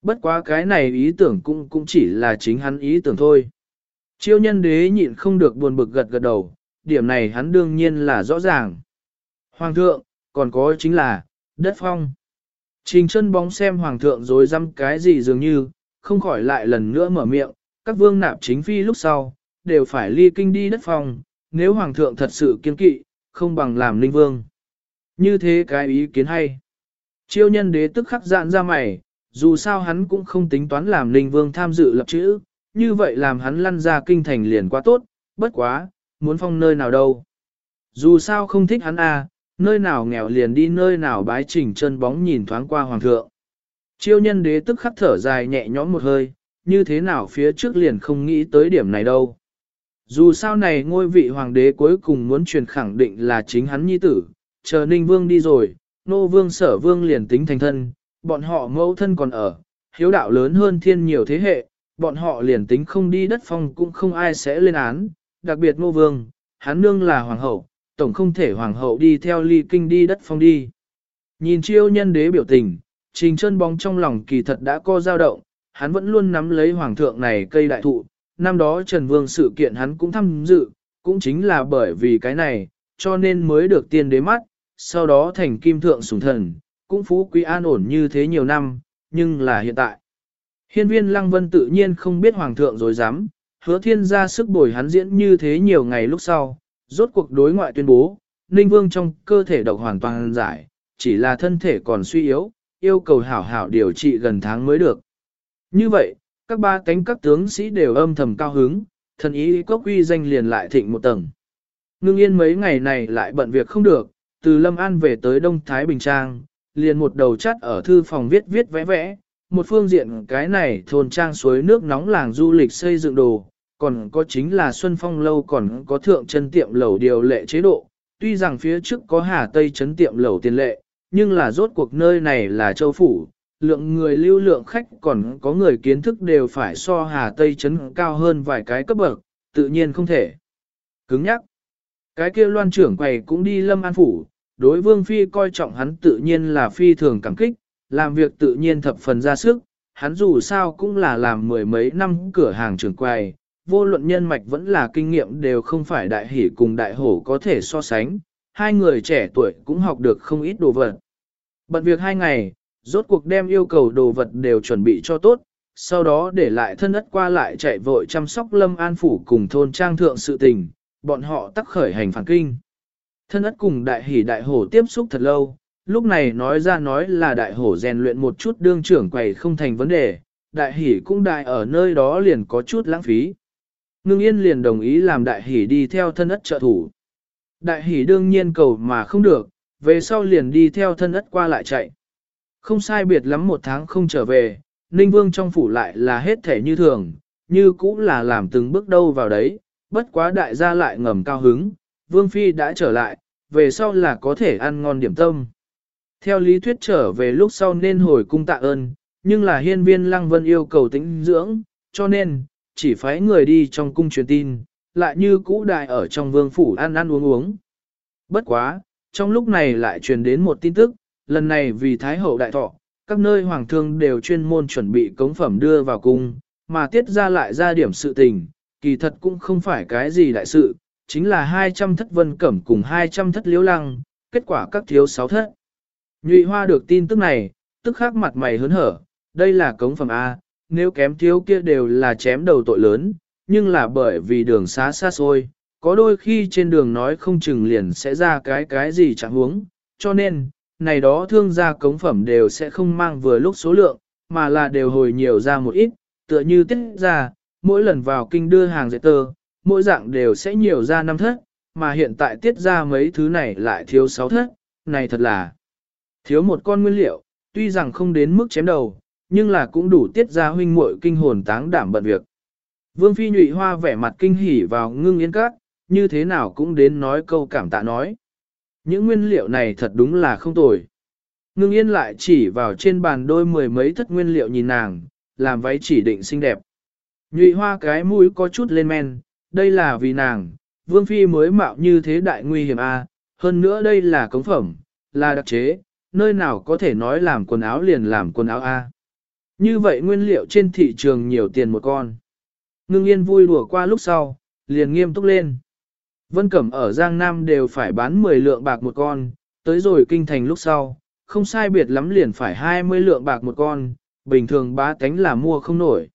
Bất quá cái này ý tưởng cũng cũng chỉ là chính hắn ý tưởng thôi. Chiêu nhân đế nhịn không được buồn bực gật gật đầu, điểm này hắn đương nhiên là rõ ràng. Hoàng thượng, còn có chính là, đất phong. Trình chân bóng xem hoàng thượng rồi dăm cái gì dường như, không khỏi lại lần nữa mở miệng, các vương nạp chính phi lúc sau, đều phải ly kinh đi đất phong, nếu hoàng thượng thật sự kiên kỵ, không bằng làm linh vương. Như thế cái ý kiến hay. Chiêu nhân đế tức khắc dạn ra mày, dù sao hắn cũng không tính toán làm linh vương tham dự lập chữ, như vậy làm hắn lăn ra kinh thành liền quá tốt, bất quá, muốn phong nơi nào đâu. Dù sao không thích hắn à, nơi nào nghèo liền đi nơi nào bái trình chân bóng nhìn thoáng qua hoàng thượng. Chiêu nhân đế tức khắc thở dài nhẹ nhõm một hơi, như thế nào phía trước liền không nghĩ tới điểm này đâu. Dù sao này ngôi vị hoàng đế cuối cùng muốn truyền khẳng định là chính hắn nhi tử, chờ ninh vương đi rồi, nô vương sở vương liền tính thành thân, bọn họ mẫu thân còn ở, hiếu đạo lớn hơn thiên nhiều thế hệ, bọn họ liền tính không đi đất phong cũng không ai sẽ lên án, đặc biệt Ngô vương, hắn nương là hoàng hậu, tổng không thể hoàng hậu đi theo ly kinh đi đất phong đi. Nhìn chiêu nhân đế biểu tình, trình chân bóng trong lòng kỳ thật đã co dao động, hắn vẫn luôn nắm lấy hoàng thượng này cây đại thụ, năm đó Trần Vương sự kiện hắn cũng tham dự, cũng chính là bởi vì cái này, cho nên mới được tiên đế mắt, sau đó thành kim thượng sủng thần, cũng phú quý an ổn như thế nhiều năm, nhưng là hiện tại. Hiên viên Lăng Vân tự nhiên không biết hoàng thượng rồi dám, hứa thiên ra sức bồi hắn diễn như thế nhiều ngày lúc sau, rốt cuộc đối ngoại tuyên bố, Ninh Vương trong cơ thể độc hoàn toàn giải, chỉ là thân thể còn suy yếu, yêu cầu hảo hảo điều trị gần tháng mới được. Như vậy, các ba cánh các tướng sĩ đều âm thầm cao hứng, thần ý cốc uy danh liền lại thịnh một tầng. Ngưng yên mấy ngày này lại bận việc không được, từ Lâm An về tới Đông Thái Bình Trang, liền một đầu chắt ở thư phòng viết viết vẽ vẽ, một phương diện cái này thôn trang suối nước nóng làng du lịch xây dựng đồ, còn có chính là Xuân Phong Lâu còn có thượng chân tiệm lẩu điều lệ chế độ, tuy rằng phía trước có Hà Tây chấn tiệm lẩu tiền lệ, nhưng là rốt cuộc nơi này là châu phủ, lượng người lưu lượng khách còn có người kiến thức đều phải so Hà Tây chấn cao hơn vài cái cấp bậc, tự nhiên không thể. Cứng nhắc. Cái kia loan trưởng quầy cũng đi lâm an phủ, đối vương phi coi trọng hắn tự nhiên là phi thường cảm kích, làm việc tự nhiên thập phần ra sức, hắn dù sao cũng là làm mười mấy năm cửa hàng trưởng quầy, vô luận nhân mạch vẫn là kinh nghiệm đều không phải đại hỷ cùng đại hổ có thể so sánh, hai người trẻ tuổi cũng học được không ít đồ vật. Bận việc hai ngày, rốt cuộc đem yêu cầu đồ vật đều chuẩn bị cho tốt, sau đó để lại thân ất qua lại chạy vội chăm sóc lâm an phủ cùng thôn trang thượng sự tình, bọn họ tắc khởi hành phản kinh. Thân ất cùng đại hỷ đại hổ tiếp xúc thật lâu, lúc này nói ra nói là đại hổ rèn luyện một chút đương trưởng quầy không thành vấn đề, đại hỷ cũng đại ở nơi đó liền có chút lãng phí. Ngưng yên liền đồng ý làm đại hỷ đi theo thân ất trợ thủ. Đại hỷ đương nhiên cầu mà không được, về sau liền đi theo thân ất qua lại chạy. Không sai biệt lắm một tháng không trở về, Ninh Vương trong phủ lại là hết thể như thường, như cũng là làm từng bước đâu vào đấy, bất quá đại gia lại ngầm cao hứng, Vương Phi đã trở lại, về sau là có thể ăn ngon điểm tâm. Theo lý thuyết trở về lúc sau nên hồi cung tạ ơn, nhưng là hiên viên Lăng Vân yêu cầu tĩnh dưỡng, cho nên, chỉ phái người đi trong cung truyền tin, lại như cũ đại ở trong vương phủ ăn ăn uống uống. Bất quá, trong lúc này lại truyền đến một tin tức, lần này vì Thái Hậu Đại Thọ, các nơi hoàng thương đều chuyên môn chuẩn bị cống phẩm đưa vào cung, mà tiết ra lại ra điểm sự tình, kỳ thật cũng không phải cái gì đại sự, chính là 200 thất vân cẩm cùng 200 thất liễu lăng, kết quả các thiếu sáu thất. Nhụy hoa được tin tức này, tức khắc mặt mày hớn hở, đây là cống phẩm A, nếu kém thiếu kia đều là chém đầu tội lớn, nhưng là bởi vì đường xá xa xôi, có đôi khi trên đường nói không chừng liền sẽ ra cái cái gì chẳng huống, cho nên, này đó thương gia cống phẩm đều sẽ không mang vừa lúc số lượng, mà là đều hồi nhiều ra một ít, tựa như tiết ra, mỗi lần vào kinh đưa hàng dạy tơ, mỗi dạng đều sẽ nhiều ra năm thất, mà hiện tại tiết ra mấy thứ này lại thiếu sáu thất, này thật là thiếu một con nguyên liệu, tuy rằng không đến mức chém đầu, nhưng là cũng đủ tiết ra huynh muội kinh hồn táng đảm bận việc. Vương Phi nhụy hoa vẻ mặt kinh hỉ vào ngưng yên các, như thế nào cũng đến nói câu cảm tạ nói. Những nguyên liệu này thật đúng là không tồi. Ngưng yên lại chỉ vào trên bàn đôi mười mấy thất nguyên liệu nhìn nàng, làm váy chỉ định xinh đẹp. Nhụy hoa cái mũi có chút lên men, đây là vì nàng, Vương Phi mới mạo như thế đại nguy hiểm a hơn nữa đây là cống phẩm, là đặc chế, nơi nào có thể nói làm quần áo liền làm quần áo a Như vậy nguyên liệu trên thị trường nhiều tiền một con. Ngưng yên vui đùa qua lúc sau, liền nghiêm túc lên. Vân Cẩm ở Giang Nam đều phải bán 10 lượng bạc một con, tới rồi kinh thành lúc sau, không sai biệt lắm liền phải 20 lượng bạc một con, bình thường bá tánh là mua không nổi.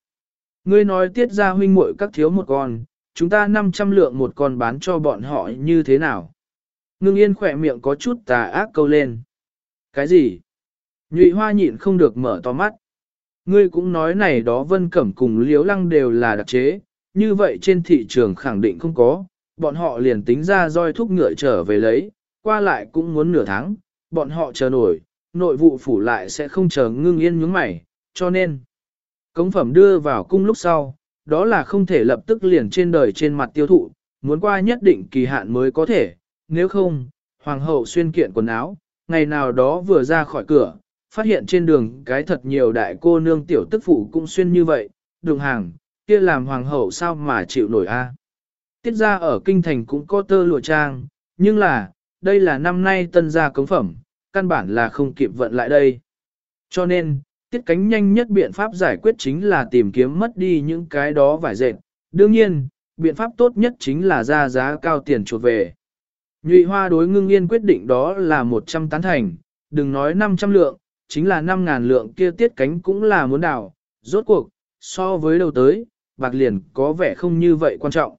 Ngươi nói tiết ra huynh muội các thiếu một con, chúng ta 500 lượng một con bán cho bọn họ như thế nào? Ngưng yên khỏe miệng có chút tà ác câu lên. Cái gì? Nhụy hoa nhịn không được mở to mắt. Ngươi cũng nói này đó vân cẩm cùng liếu lăng đều là đặc chế, như vậy trên thị trường khẳng định không có, bọn họ liền tính ra roi thúc ngựa trở về lấy, qua lại cũng muốn nửa tháng, bọn họ chờ nổi, nội vụ phủ lại sẽ không chờ ngưng yên nhướng mày, cho nên, cống phẩm đưa vào cung lúc sau, đó là không thể lập tức liền trên đời trên mặt tiêu thụ, muốn qua nhất định kỳ hạn mới có thể, nếu không, hoàng hậu xuyên kiện quần áo, ngày nào đó vừa ra khỏi cửa, phát hiện trên đường cái thật nhiều đại cô nương tiểu tức phụ cũng xuyên như vậy, đường hàng, kia làm hoàng hậu sao mà chịu nổi a? Tiết ra ở kinh thành cũng có tơ lụa trang, nhưng là, đây là năm nay tân gia cống phẩm, căn bản là không kịp vận lại đây. Cho nên, tiết cánh nhanh nhất biện pháp giải quyết chính là tìm kiếm mất đi những cái đó vải dệt. Đương nhiên, biện pháp tốt nhất chính là ra giá cao tiền chuột về. Nhụy hoa đối ngưng yên quyết định đó là 100 tán thành, đừng nói 500 lượng, chính là 5.000 lượng kia tiết cánh cũng là muốn đảo. Rốt cuộc, so với đầu tới, bạc liền có vẻ không như vậy quan trọng.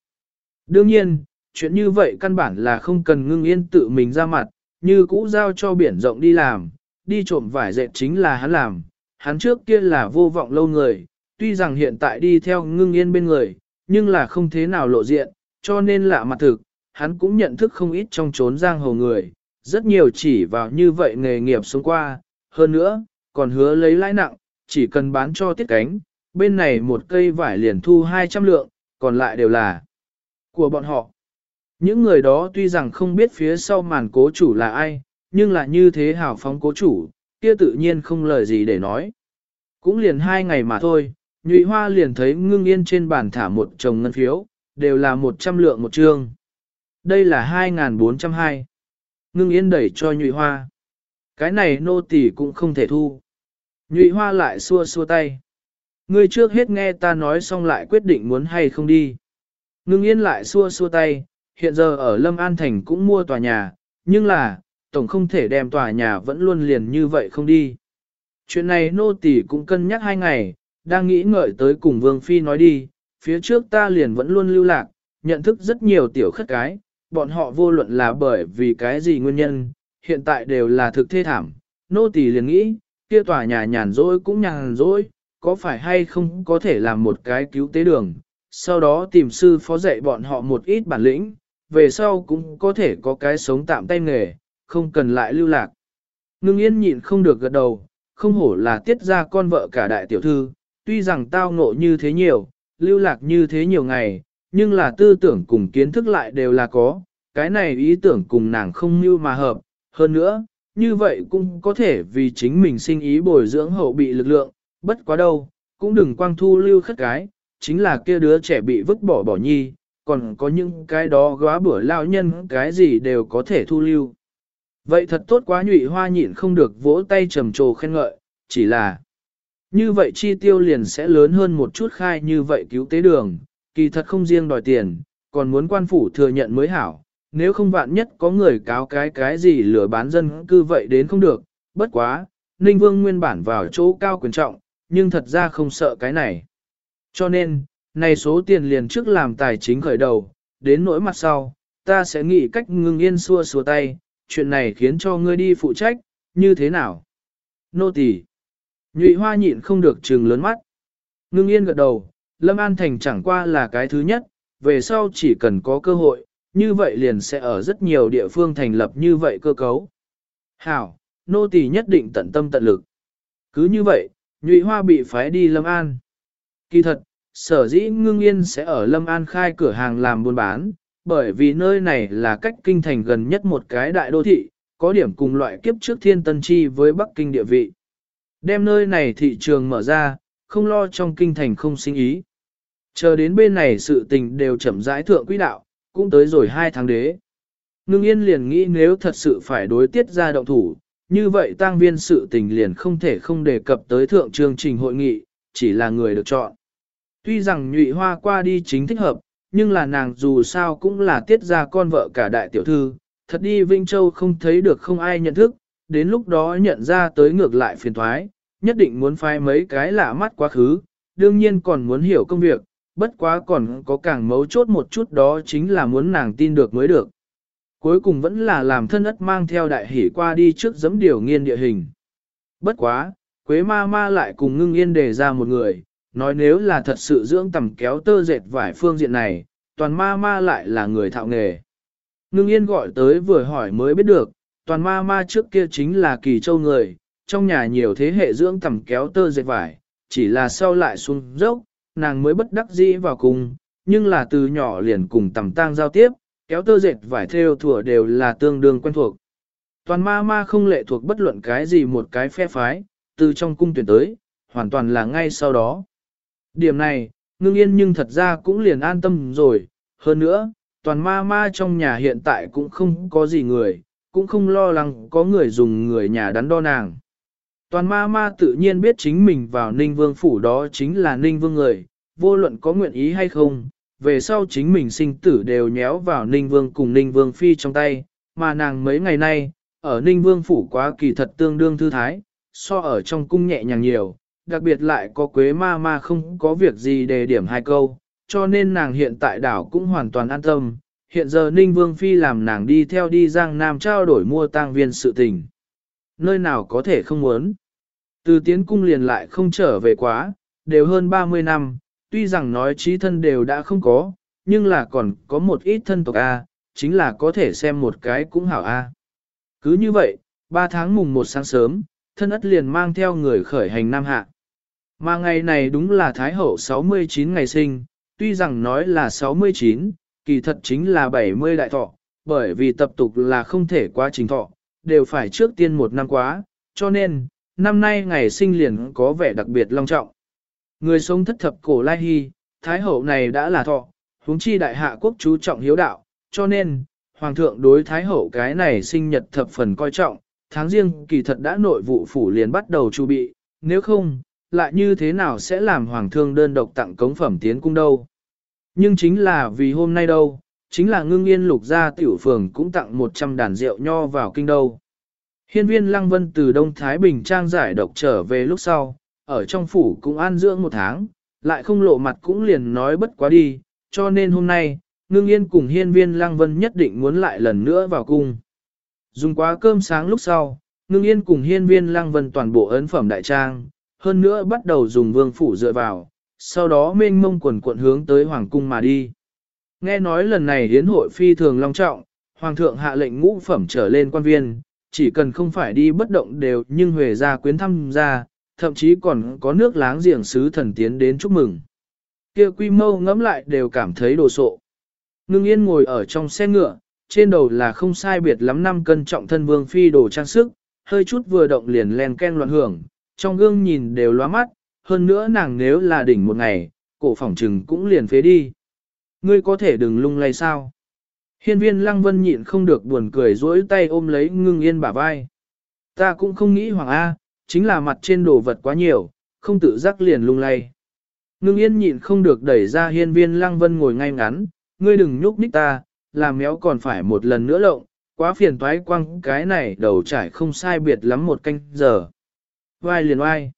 Đương nhiên, chuyện như vậy căn bản là không cần ngưng yên tự mình ra mặt, như cũ giao cho biển rộng đi làm, đi trộm vải dệt chính là hắn làm, hắn trước kia là vô vọng lâu người, tuy rằng hiện tại đi theo ngưng yên bên người, nhưng là không thế nào lộ diện, cho nên lạ mặt thực, hắn cũng nhận thức không ít trong trốn giang hồ người, rất nhiều chỉ vào như vậy nghề nghiệp sống qua, hơn nữa, còn hứa lấy lãi nặng, chỉ cần bán cho tiết cánh, bên này một cây vải liền thu 200 lượng, còn lại đều là của bọn họ. Những người đó tuy rằng không biết phía sau màn cố chủ là ai, nhưng là như thế hào phóng cố chủ, kia tự nhiên không lời gì để nói. Cũng liền hai ngày mà thôi, nhụy hoa liền thấy ngưng yên trên bàn thả một chồng ngân phiếu, đều là 100 lượng một trương. Đây là 2.402. Ngưng yên đẩy cho nhụy hoa. Cái này nô tỳ cũng không thể thu. Nhụy hoa lại xua xua tay. Ngươi trước hết nghe ta nói xong lại quyết định muốn hay không đi. Ngưng yên lại xua xua tay, hiện giờ ở Lâm An Thành cũng mua tòa nhà, nhưng là, tổng không thể đem tòa nhà vẫn luôn liền như vậy không đi. Chuyện này nô tỳ cũng cân nhắc hai ngày, đang nghĩ ngợi tới cùng Vương Phi nói đi, phía trước ta liền vẫn luôn lưu lạc, nhận thức rất nhiều tiểu khất cái, bọn họ vô luận là bởi vì cái gì nguyên nhân, hiện tại đều là thực thê thảm. Nô tỳ liền nghĩ, kia tòa nhà nhàn rỗi cũng nhàn rỗi, có phải hay không có thể làm một cái cứu tế đường, sau đó tìm sư phó dạy bọn họ một ít bản lĩnh, về sau cũng có thể có cái sống tạm tay nghề, không cần lại lưu lạc. Ngưng yên nhịn không được gật đầu, không hổ là tiết ra con vợ cả đại tiểu thư, tuy rằng tao ngộ như thế nhiều, lưu lạc như thế nhiều ngày, nhưng là tư tưởng cùng kiến thức lại đều là có, cái này ý tưởng cùng nàng không như mà hợp, hơn nữa, như vậy cũng có thể vì chính mình sinh ý bồi dưỡng hậu bị lực lượng, bất quá đâu, cũng đừng quang thu lưu khất cái, chính là kia đứa trẻ bị vứt bỏ bỏ nhi, còn có những cái đó góa bữa lao nhân cái gì đều có thể thu lưu. Vậy thật tốt quá nhụy hoa nhịn không được vỗ tay trầm trồ khen ngợi, chỉ là như vậy chi tiêu liền sẽ lớn hơn một chút khai như vậy cứu tế đường, kỳ thật không riêng đòi tiền, còn muốn quan phủ thừa nhận mới hảo, nếu không vạn nhất có người cáo cái cái gì lừa bán dân cư vậy đến không được, bất quá, Ninh Vương nguyên bản vào chỗ cao quyền trọng, nhưng thật ra không sợ cái này. Cho nên, này số tiền liền trước làm tài chính khởi đầu, đến nỗi mặt sau, ta sẽ nghĩ cách ngưng yên xua xua tay, chuyện này khiến cho ngươi đi phụ trách, như thế nào? Nô tỳ. Nhụy hoa nhịn không được trừng lớn mắt. Ngưng yên gật đầu, Lâm An Thành chẳng qua là cái thứ nhất, về sau chỉ cần có cơ hội, như vậy liền sẽ ở rất nhiều địa phương thành lập như vậy cơ cấu. Hảo, nô tỳ nhất định tận tâm tận lực. Cứ như vậy, nhụy hoa bị phái đi Lâm An. Kỳ thật, sở dĩ ngưng yên sẽ ở Lâm An khai cửa hàng làm buôn bán, bởi vì nơi này là cách kinh thành gần nhất một cái đại đô thị, có điểm cùng loại kiếp trước thiên tân chi với Bắc Kinh địa vị. Đem nơi này thị trường mở ra, không lo trong kinh thành không sinh ý. Chờ đến bên này sự tình đều chậm rãi thượng quỹ đạo, cũng tới rồi hai tháng đế. Ngưng yên liền nghĩ nếu thật sự phải đối tiết ra động thủ, như vậy tăng viên sự tình liền không thể không đề cập tới thượng chương trình hội nghị, chỉ là người được chọn. Tuy rằng nhụy hoa qua đi chính thích hợp, nhưng là nàng dù sao cũng là tiết ra con vợ cả đại tiểu thư, thật đi Vinh Châu không thấy được không ai nhận thức, đến lúc đó nhận ra tới ngược lại phiền thoái, nhất định muốn phai mấy cái lạ mắt quá khứ, đương nhiên còn muốn hiểu công việc, bất quá còn có càng mấu chốt một chút đó chính là muốn nàng tin được mới được. Cuối cùng vẫn là làm thân ất mang theo đại hỷ qua đi trước giấm điều nghiên địa hình. Bất quá, Quế ma ma lại cùng ngưng yên đề ra một người, nói nếu là thật sự dưỡng tầm kéo tơ dệt vải phương diện này, toàn ma ma lại là người thạo nghề. Ngưng yên gọi tới vừa hỏi mới biết được, toàn ma ma trước kia chính là kỳ châu người, trong nhà nhiều thế hệ dưỡng tầm kéo tơ dệt vải, chỉ là sau lại xuống dốc, nàng mới bất đắc dĩ vào cùng, nhưng là từ nhỏ liền cùng tầm tang giao tiếp, kéo tơ dệt vải theo thủa đều là tương đương quen thuộc. Toàn ma ma không lệ thuộc bất luận cái gì một cái phe phái, từ trong cung tuyển tới, hoàn toàn là ngay sau đó. Điểm này, ngưng yên nhưng thật ra cũng liền an tâm rồi, hơn nữa, toàn ma ma trong nhà hiện tại cũng không có gì người, cũng không lo lắng có người dùng người nhà đắn đo nàng. Toàn ma ma tự nhiên biết chính mình vào ninh vương phủ đó chính là ninh vương người, vô luận có nguyện ý hay không, về sau chính mình sinh tử đều nhéo vào ninh vương cùng ninh vương phi trong tay, mà nàng mấy ngày nay, ở ninh vương phủ quá kỳ thật tương đương thư thái, so ở trong cung nhẹ nhàng nhiều, đặc biệt lại có quế ma ma không có việc gì để điểm hai câu, cho nên nàng hiện tại đảo cũng hoàn toàn an tâm. Hiện giờ Ninh Vương Phi làm nàng đi theo đi Giang Nam trao đổi mua tang viên sự tình. Nơi nào có thể không muốn. Từ tiến cung liền lại không trở về quá, đều hơn 30 năm, tuy rằng nói trí thân đều đã không có, nhưng là còn có một ít thân tộc A, chính là có thể xem một cái cũng hảo A. Cứ như vậy, 3 tháng mùng 1 sáng sớm, thân ất liền mang theo người khởi hành Nam Hạ. Mà ngày này đúng là Thái Hậu 69 ngày sinh, tuy rằng nói là 69, kỳ thật chính là 70 đại thọ, bởi vì tập tục là không thể quá trình thọ, đều phải trước tiên một năm quá, cho nên, năm nay ngày sinh liền có vẻ đặc biệt long trọng. Người sống thất thập cổ lai hy, Thái Hậu này đã là thọ, huống chi đại hạ quốc chú trọng hiếu đạo, cho nên, Hoàng thượng đối Thái Hậu cái này sinh nhật thập phần coi trọng, tháng riêng kỳ thật đã nội vụ phủ liền bắt đầu chu bị, nếu không, lại như thế nào sẽ làm hoàng thương đơn độc tặng cống phẩm tiến cung đâu. Nhưng chính là vì hôm nay đâu, chính là ngưng yên lục gia tiểu phường cũng tặng 100 đàn rượu nho vào kinh đâu. Hiên viên Lăng Vân từ Đông Thái Bình Trang giải độc trở về lúc sau, ở trong phủ cũng an dưỡng một tháng, lại không lộ mặt cũng liền nói bất quá đi, cho nên hôm nay, ngưng yên cùng hiên viên Lăng Vân nhất định muốn lại lần nữa vào cung. Dùng quá cơm sáng lúc sau, ngưng yên cùng hiên viên Lăng Vân toàn bộ ấn phẩm đại trang, hơn nữa bắt đầu dùng vương phủ dựa vào, sau đó mênh mông quần cuộn hướng tới hoàng cung mà đi. Nghe nói lần này hiến hội phi thường long trọng, hoàng thượng hạ lệnh ngũ phẩm trở lên quan viên, chỉ cần không phải đi bất động đều nhưng huề ra quyến thăm ra, thậm chí còn có nước láng giềng sứ thần tiến đến chúc mừng. Kia quy mô ngẫm lại đều cảm thấy đồ sộ. Ngưng yên ngồi ở trong xe ngựa, trên đầu là không sai biệt lắm năm cân trọng thân vương phi đồ trang sức, hơi chút vừa động liền len ken loạn hưởng, trong gương nhìn đều loa mắt, hơn nữa nàng nếu là đỉnh một ngày, cổ phỏng trừng cũng liền phế đi. Ngươi có thể đừng lung lay sao. Hiên viên lăng vân nhịn không được buồn cười dỗi tay ôm lấy ngưng yên bả vai. Ta cũng không nghĩ hoàng A, chính là mặt trên đồ vật quá nhiều, không tự giác liền lung lay. Ngưng yên nhịn không được đẩy ra hiên viên lăng vân ngồi ngay ngắn, ngươi đừng nhúc nhích ta, làm méo còn phải một lần nữa lộng, quá phiền toái quăng cái này đầu trải không sai biệt lắm một canh giờ. Vai liền oai.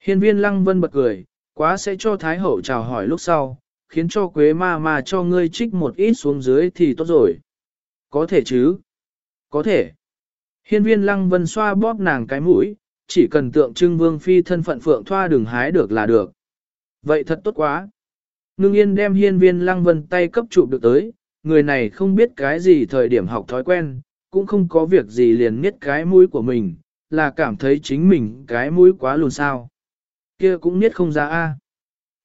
Hiên viên lăng vân bật cười, quá sẽ cho Thái Hậu chào hỏi lúc sau, khiến cho Quế ma ma cho ngươi trích một ít xuống dưới thì tốt rồi. Có thể chứ? Có thể. Hiên viên lăng vân xoa bóp nàng cái mũi, chỉ cần tượng trưng vương phi thân phận phượng thoa đừng hái được là được. Vậy thật tốt quá. Ngưng yên đem hiên viên lăng vân tay cấp chụp được tới, người này không biết cái gì thời điểm học thói quen, cũng không có việc gì liền miết cái mũi của mình, là cảm thấy chính mình cái mũi quá lùn sao. Kia cũng niết không ra a.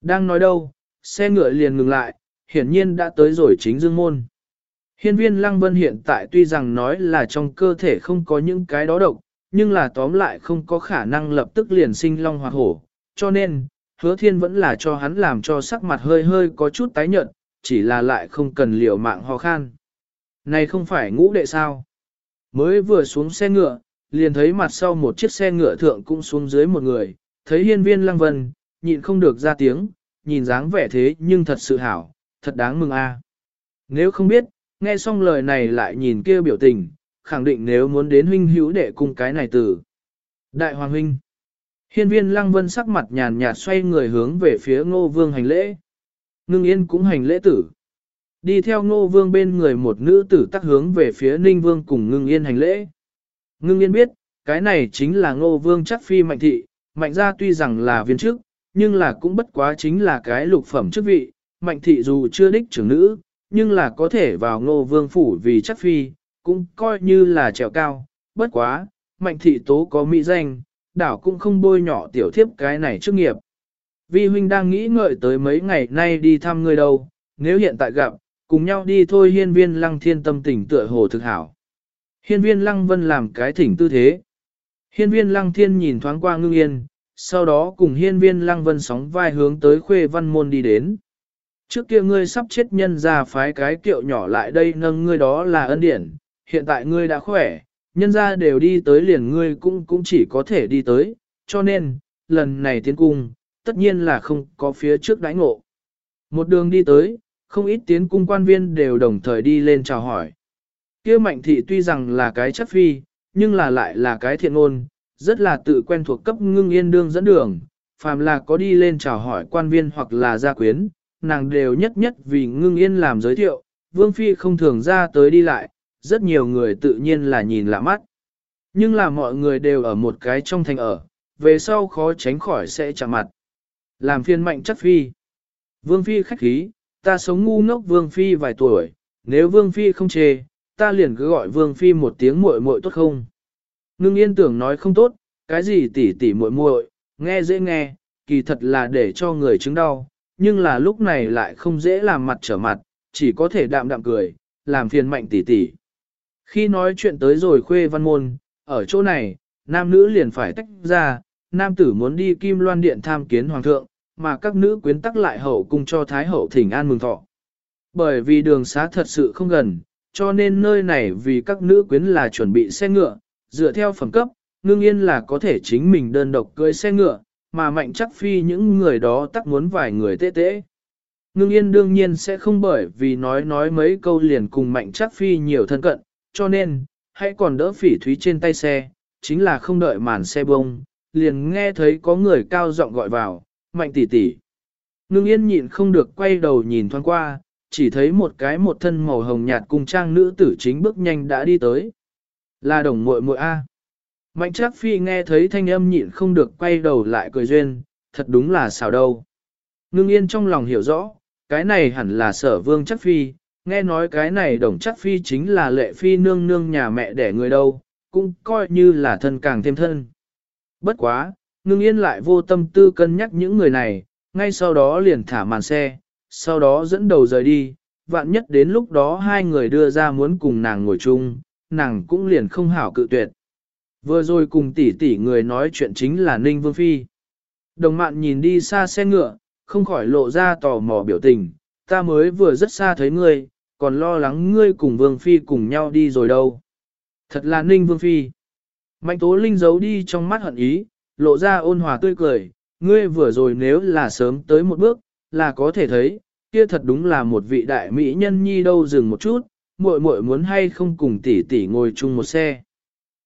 Đang nói đâu, xe ngựa liền ngừng lại, hiển nhiên đã tới rồi chính dương môn. Hiên viên Lăng Vân hiện tại tuy rằng nói là trong cơ thể không có những cái đó độc, nhưng là tóm lại không có khả năng lập tức liền sinh long hoặc hổ, cho nên, hứa thiên vẫn là cho hắn làm cho sắc mặt hơi hơi có chút tái nhợt, chỉ là lại không cần liều mạng ho khan. Này không phải ngũ đệ sao? Mới vừa xuống xe ngựa, liền thấy mặt sau một chiếc xe ngựa thượng cũng xuống dưới một người, thấy hiên viên lăng vân, nhịn không được ra tiếng, nhìn dáng vẻ thế nhưng thật sự hảo, thật đáng mừng a. Nếu không biết, nghe xong lời này lại nhìn kia biểu tình, khẳng định nếu muốn đến huynh hữu đệ cung cái này từ. Đại Hoàng Huynh Hiên viên lăng vân sắc mặt nhàn nhạt xoay người hướng về phía ngô vương hành lễ. Ngưng yên cũng hành lễ tử. Đi theo ngô vương bên người một nữ tử tắc hướng về phía ninh vương cùng ngưng yên hành lễ. Ngưng yên biết, cái này chính là ngô vương chắc phi mạnh thị, mạnh ra tuy rằng là viên chức, nhưng là cũng bất quá chính là cái lục phẩm chức vị, mạnh thị dù chưa đích trưởng nữ, nhưng là có thể vào ngô vương phủ vì chắc phi, cũng coi như là trèo cao, bất quá, mạnh thị tố có mỹ danh, đảo cũng không bôi nhỏ tiểu thiếp cái này trước nghiệp. Vi huynh đang nghĩ ngợi tới mấy ngày nay đi thăm người đâu, nếu hiện tại gặp, cùng nhau đi thôi hiên viên lăng thiên tâm tình tựa hồ thực hảo. Hiên viên lăng vân làm cái thỉnh tư thế. Hiên viên lăng thiên nhìn thoáng qua ngưng yên, sau đó cùng hiên viên lăng vân sóng vai hướng tới khuê văn môn đi đến. Trước kia ngươi sắp chết nhân ra phái cái kiệu nhỏ lại đây nâng ngươi đó là ân điển, hiện tại ngươi đã khỏe, nhân ra đều đi tới liền ngươi cũng cũng chỉ có thể đi tới, cho nên, lần này tiến cung, tất nhiên là không có phía trước đãi ngộ. Một đường đi tới, không ít tiến cung quan viên đều đồng thời đi lên chào hỏi. kia mạnh thị tuy rằng là cái chất phi, nhưng là lại là cái thiện ngôn, rất là tự quen thuộc cấp ngưng yên đương dẫn đường, phàm là có đi lên chào hỏi quan viên hoặc là gia quyến, nàng đều nhất nhất vì ngưng yên làm giới thiệu, vương phi không thường ra tới đi lại, rất nhiều người tự nhiên là nhìn lạ mắt. Nhưng là mọi người đều ở một cái trong thành ở, về sau khó tránh khỏi sẽ chạm mặt. Làm phiên mạnh chắc phi. Vương phi khách khí, ta sống ngu ngốc vương phi vài tuổi, nếu vương phi không chê, ta liền cứ gọi vương phi một tiếng muội muội tốt không. Ngưng yên tưởng nói không tốt, cái gì tỉ tỉ muội muội, nghe dễ nghe, kỳ thật là để cho người chứng đau, nhưng là lúc này lại không dễ làm mặt trở mặt, chỉ có thể đạm đạm cười, làm phiền mạnh tỉ tỉ. Khi nói chuyện tới rồi khuê văn môn, ở chỗ này, nam nữ liền phải tách ra, nam tử muốn đi kim loan điện tham kiến hoàng thượng, mà các nữ quyến tắc lại hậu cung cho thái hậu thỉnh an mừng thọ. Bởi vì đường xá thật sự không gần, cho nên nơi này vì các nữ quyến là chuẩn bị xe ngựa, dựa theo phẩm cấp, ngưng yên là có thể chính mình đơn độc cưới xe ngựa, mà mạnh chắc phi những người đó tắc muốn vài người tê tê. Ngưng yên đương nhiên sẽ không bởi vì nói nói mấy câu liền cùng mạnh chắc phi nhiều thân cận, cho nên, hãy còn đỡ phỉ thúy trên tay xe, chính là không đợi màn xe bông, liền nghe thấy có người cao giọng gọi vào, mạnh tỷ tỷ. Ngưng yên nhịn không được quay đầu nhìn thoáng qua, chỉ thấy một cái một thân màu hồng nhạt cùng trang nữ tử chính bước nhanh đã đi tới. Là đồng muội muội A. Mạnh chắc phi nghe thấy thanh âm nhịn không được quay đầu lại cười duyên, thật đúng là xào đâu. Ngưng yên trong lòng hiểu rõ, cái này hẳn là sở vương chắc phi, nghe nói cái này đồng chắc phi chính là lệ phi nương nương nhà mẹ đẻ người đâu, cũng coi như là thân càng thêm thân. Bất quá, ngưng yên lại vô tâm tư cân nhắc những người này, ngay sau đó liền thả màn xe, sau đó dẫn đầu rời đi, vạn nhất đến lúc đó hai người đưa ra muốn cùng nàng ngồi chung, nàng cũng liền không hảo cự tuyệt. Vừa rồi cùng tỷ tỷ người nói chuyện chính là Ninh Vương Phi. Đồng mạn nhìn đi xa xe ngựa, không khỏi lộ ra tò mò biểu tình, ta mới vừa rất xa thấy ngươi, còn lo lắng ngươi cùng Vương Phi cùng nhau đi rồi đâu. Thật là Ninh Vương Phi. Mạnh Tố Linh giấu đi trong mắt hận ý, lộ ra ôn hòa tươi cười, ngươi vừa rồi nếu là sớm tới một bước, là có thể thấy, kia thật đúng là một vị đại mỹ nhân nhi đâu dừng một chút, muội muội muốn hay không cùng tỷ tỷ ngồi chung một xe.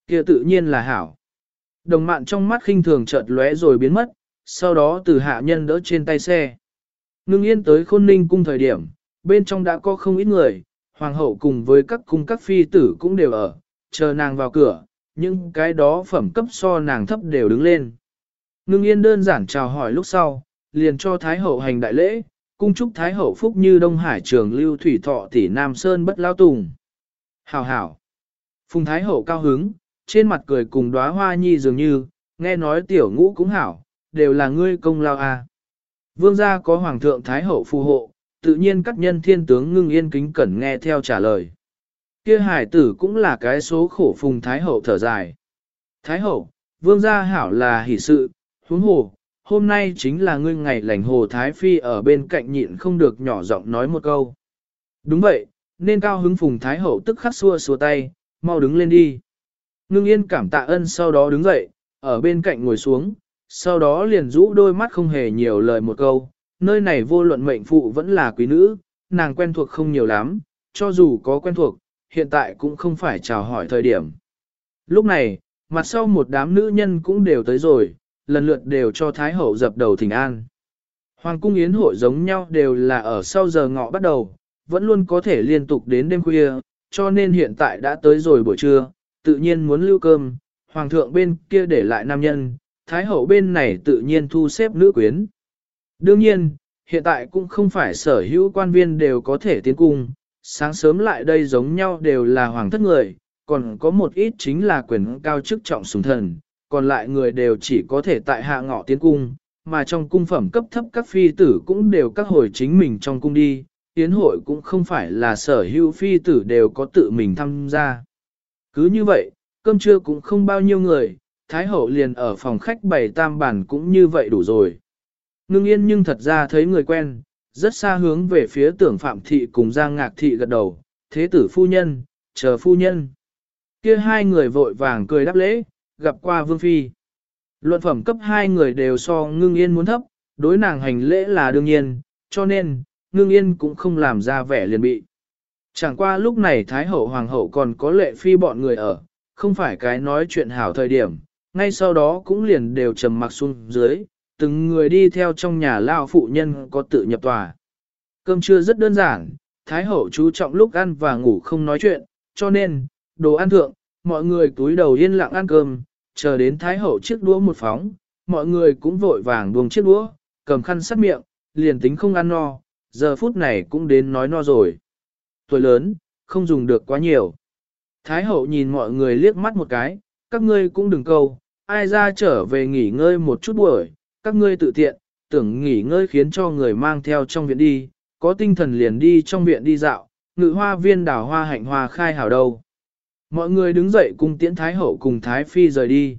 Kia tự nhiên là hảo. Đồng mạn trong mắt khinh thường chợt lóe rồi biến mất, sau đó từ hạ nhân đỡ trên tay xe. Ngưng yên tới khôn ninh cung thời điểm, bên trong đã có không ít người, hoàng hậu cùng với các cung các phi tử cũng đều ở, chờ nàng vào cửa, những cái đó phẩm cấp so nàng thấp đều đứng lên. Ngưng yên đơn giản chào hỏi lúc sau, liền cho Thái hậu hành đại lễ, cung chúc Thái hậu phúc như Đông Hải trường lưu thủy thọ tỷ Nam Sơn bất lao tùng. Hảo hảo. Phùng Thái hậu cao hứng, trên mặt cười cùng đóa hoa nhi dường như, nghe nói tiểu ngũ cũng hảo, đều là ngươi công lao à. Vương gia có hoàng thượng thái hậu phù hộ, tự nhiên các nhân thiên tướng ngưng yên kính cẩn nghe theo trả lời. Kia hải tử cũng là cái số khổ phùng thái hậu thở dài. Thái hậu, vương gia hảo là hỷ sự, huống hồ, hôm nay chính là ngươi ngày lành hồ thái phi ở bên cạnh nhịn không được nhỏ giọng nói một câu. Đúng vậy, nên cao hứng phùng thái hậu tức khắc xua xua tay, mau đứng lên đi. Ngưng yên cảm tạ ân sau đó đứng dậy, ở bên cạnh ngồi xuống, sau đó liền rũ đôi mắt không hề nhiều lời một câu, nơi này vô luận mệnh phụ vẫn là quý nữ, nàng quen thuộc không nhiều lắm, cho dù có quen thuộc, hiện tại cũng không phải chào hỏi thời điểm. Lúc này, mặt sau một đám nữ nhân cũng đều tới rồi, lần lượt đều cho Thái Hậu dập đầu thỉnh an. Hoàng cung yến hội giống nhau đều là ở sau giờ ngọ bắt đầu, vẫn luôn có thể liên tục đến đêm khuya, cho nên hiện tại đã tới rồi buổi trưa, tự nhiên muốn lưu cơm, hoàng thượng bên kia để lại nam nhân, thái hậu bên này tự nhiên thu xếp nữ quyến. Đương nhiên, hiện tại cũng không phải sở hữu quan viên đều có thể tiến cung, sáng sớm lại đây giống nhau đều là hoàng thất người, còn có một ít chính là quyền cao chức trọng sùng thần, còn lại người đều chỉ có thể tại hạ ngọ tiến cung, mà trong cung phẩm cấp thấp các phi tử cũng đều các hồi chính mình trong cung đi, tiến hội cũng không phải là sở hữu phi tử đều có tự mình tham gia. Cứ như vậy, cơm trưa cũng không bao nhiêu người, Thái hậu liền ở phòng khách bày tam bản cũng như vậy đủ rồi. Ngưng yên nhưng thật ra thấy người quen, rất xa hướng về phía tưởng phạm thị cùng giang ngạc thị gật đầu, thế tử phu nhân, chờ phu nhân. kia hai người vội vàng cười đáp lễ, gặp qua vương phi. Luận phẩm cấp hai người đều so ngưng yên muốn thấp, đối nàng hành lễ là đương nhiên, cho nên, ngưng yên cũng không làm ra vẻ liền bị. Chẳng qua lúc này Thái hậu Hoàng hậu còn có lệ phi bọn người ở, không phải cái nói chuyện hảo thời điểm, ngay sau đó cũng liền đều trầm mặc xuống dưới, từng người đi theo trong nhà lao phụ nhân có tự nhập tòa. Cơm trưa rất đơn giản, Thái hậu chú trọng lúc ăn và ngủ không nói chuyện, cho nên, đồ ăn thượng, mọi người túi đầu yên lặng ăn cơm, chờ đến Thái hậu chiếc đũa một phóng, mọi người cũng vội vàng buông chiếc đũa, cầm khăn sát miệng, liền tính không ăn no, giờ phút này cũng đến nói no rồi. Tuổi lớn, không dùng được quá nhiều. Thái hậu nhìn mọi người liếc mắt một cái, các ngươi cũng đừng câu, ai ra trở về nghỉ ngơi một chút buổi, các ngươi tự tiện, tưởng nghỉ ngơi khiến cho người mang theo trong viện đi, có tinh thần liền đi trong viện đi dạo, ngự hoa viên đào hoa hạnh hoa khai hảo đâu. Mọi người đứng dậy cùng tiễn Thái Hậu cùng Thái Phi rời đi.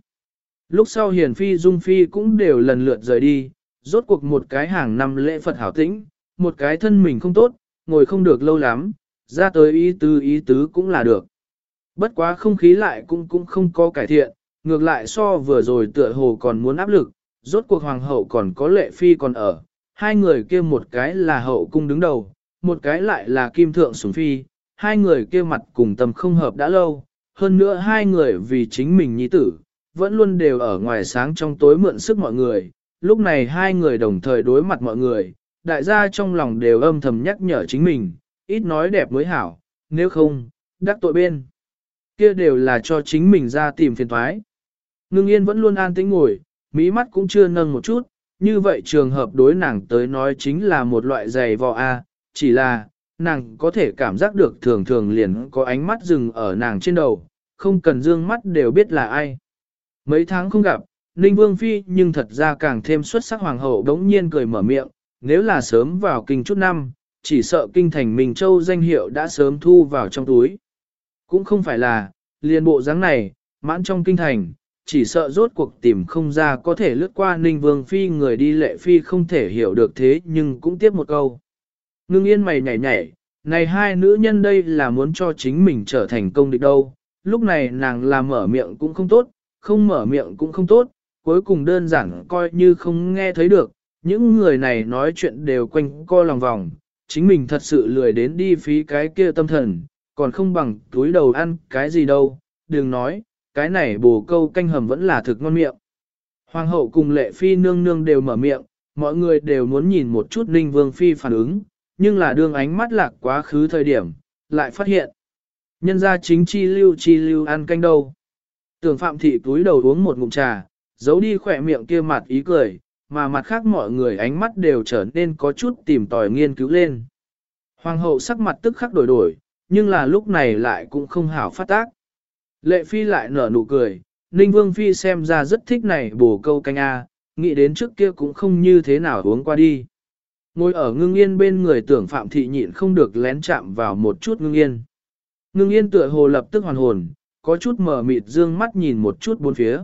Lúc sau Hiền Phi Dung Phi cũng đều lần lượt rời đi, rốt cuộc một cái hàng năm lễ Phật hảo tĩnh, một cái thân mình không tốt, ngồi không được lâu lắm, ra tới ý tứ ý tứ cũng là được. Bất quá không khí lại cũng cũng không có cải thiện, ngược lại so vừa rồi tựa hồ còn muốn áp lực, rốt cuộc hoàng hậu còn có lệ phi còn ở, hai người kia một cái là hậu cung đứng đầu, một cái lại là kim thượng sủng phi, hai người kia mặt cùng tâm không hợp đã lâu, hơn nữa hai người vì chính mình nhi tử, vẫn luôn đều ở ngoài sáng trong tối mượn sức mọi người, lúc này hai người đồng thời đối mặt mọi người, đại gia trong lòng đều âm thầm nhắc nhở chính mình, ít nói đẹp mới hảo, nếu không, đắc tội bên. Kia đều là cho chính mình ra tìm phiền thoái. Ngưng yên vẫn luôn an tĩnh ngồi, mí mắt cũng chưa nâng một chút, như vậy trường hợp đối nàng tới nói chính là một loại giày vò A, chỉ là, nàng có thể cảm giác được thường thường liền có ánh mắt dừng ở nàng trên đầu, không cần dương mắt đều biết là ai. Mấy tháng không gặp, Ninh Vương Phi nhưng thật ra càng thêm xuất sắc hoàng hậu đống nhiên cười mở miệng, nếu là sớm vào kinh chút năm, chỉ sợ kinh thành Minh Châu danh hiệu đã sớm thu vào trong túi. Cũng không phải là, liền bộ dáng này, mãn trong kinh thành, chỉ sợ rốt cuộc tìm không ra có thể lướt qua Ninh Vương Phi người đi lệ Phi không thể hiểu được thế nhưng cũng tiếp một câu. Ngưng yên mày nhảy nhảy, này hai nữ nhân đây là muốn cho chính mình trở thành công địch đâu, lúc này nàng làm mở miệng cũng không tốt, không mở miệng cũng không tốt, cuối cùng đơn giản coi như không nghe thấy được, những người này nói chuyện đều quanh co lòng vòng, chính mình thật sự lười đến đi phí cái kia tâm thần, còn không bằng túi đầu ăn cái gì đâu, đừng nói, cái này bồ câu canh hầm vẫn là thực ngon miệng. Hoàng hậu cùng lệ phi nương nương đều mở miệng, mọi người đều muốn nhìn một chút ninh vương phi phản ứng, nhưng là đương ánh mắt lạc quá khứ thời điểm, lại phát hiện. Nhân ra chính chi lưu chi lưu ăn canh đâu. Tưởng phạm thị túi đầu uống một ngụm trà, giấu đi khỏe miệng kia mặt ý cười, mà mặt khác mọi người ánh mắt đều trở nên có chút tìm tòi nghiên cứu lên. Hoàng hậu sắc mặt tức khắc đổi đổi, nhưng là lúc này lại cũng không hảo phát tác. Lệ phi lại nở nụ cười, Ninh Vương Phi xem ra rất thích này bổ câu canh A, nghĩ đến trước kia cũng không như thế nào uống qua đi. Ngồi ở ngưng yên bên người tưởng phạm thị nhịn không được lén chạm vào một chút ngưng yên. Ngưng yên tựa hồ lập tức hoàn hồn, có chút mở mịt dương mắt nhìn một chút bốn phía.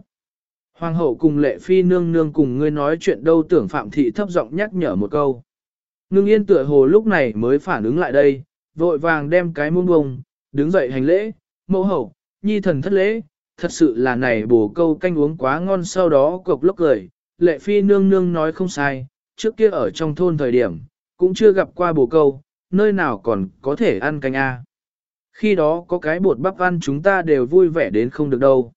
Hoàng hậu cùng lệ phi nương nương cùng ngươi nói chuyện đâu tưởng phạm thị thấp giọng nhắc nhở một câu. Ngưng yên tựa hồ lúc này mới phản ứng lại đây, vội vàng đem cái muông bông, đứng dậy hành lễ, mẫu hậu, nhi thần thất lễ, thật sự là này bổ câu canh uống quá ngon sau đó cộc lốc cười, lệ phi nương nương nói không sai, trước kia ở trong thôn thời điểm, cũng chưa gặp qua bổ câu, nơi nào còn có thể ăn canh A. Khi đó có cái bột bắp ăn chúng ta đều vui vẻ đến không được đâu.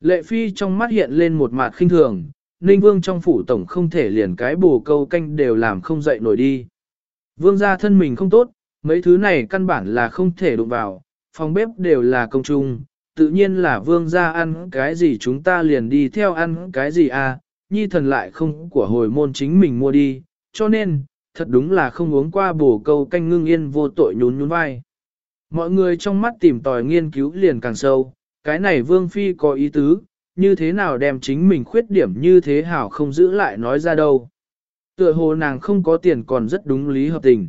Lệ phi trong mắt hiện lên một mặt khinh thường, Ninh Vương trong phủ tổng không thể liền cái bổ câu canh đều làm không dậy nổi đi. Vương gia thân mình không tốt, mấy thứ này căn bản là không thể đụng vào, phòng bếp đều là công chung, tự nhiên là vương gia ăn cái gì chúng ta liền đi theo ăn cái gì à, nhi thần lại không của hồi môn chính mình mua đi, cho nên, thật đúng là không uống qua bổ câu canh ngưng yên vô tội nhún nhún vai. Mọi người trong mắt tìm tòi nghiên cứu liền càng sâu, cái này vương phi có ý tứ, như thế nào đem chính mình khuyết điểm như thế hảo không giữ lại nói ra đâu. Tựa hồ nàng không có tiền còn rất đúng lý hợp tình.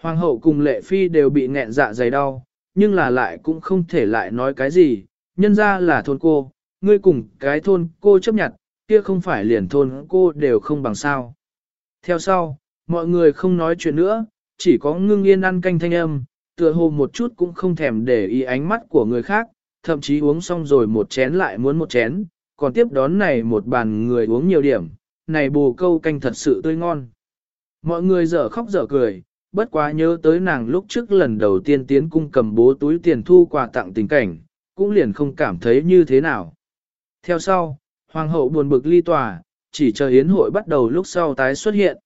Hoàng hậu cùng lệ phi đều bị nghẹn dạ dày đau, nhưng là lại cũng không thể lại nói cái gì, nhân ra là thôn cô, ngươi cùng cái thôn cô chấp nhận, kia không phải liền thôn cô đều không bằng sao. Theo sau, mọi người không nói chuyện nữa, chỉ có ngưng yên ăn canh thanh âm, tựa hồ một chút cũng không thèm để ý ánh mắt của người khác, thậm chí uống xong rồi một chén lại muốn một chén, còn tiếp đón này một bàn người uống nhiều điểm, này bù câu canh thật sự tươi ngon. Mọi người dở khóc dở cười, bất quá nhớ tới nàng lúc trước lần đầu tiên tiến cung cầm bố túi tiền thu quà tặng tình cảnh, cũng liền không cảm thấy như thế nào. Theo sau, hoàng hậu buồn bực ly tòa, chỉ chờ yến hội bắt đầu lúc sau tái xuất hiện.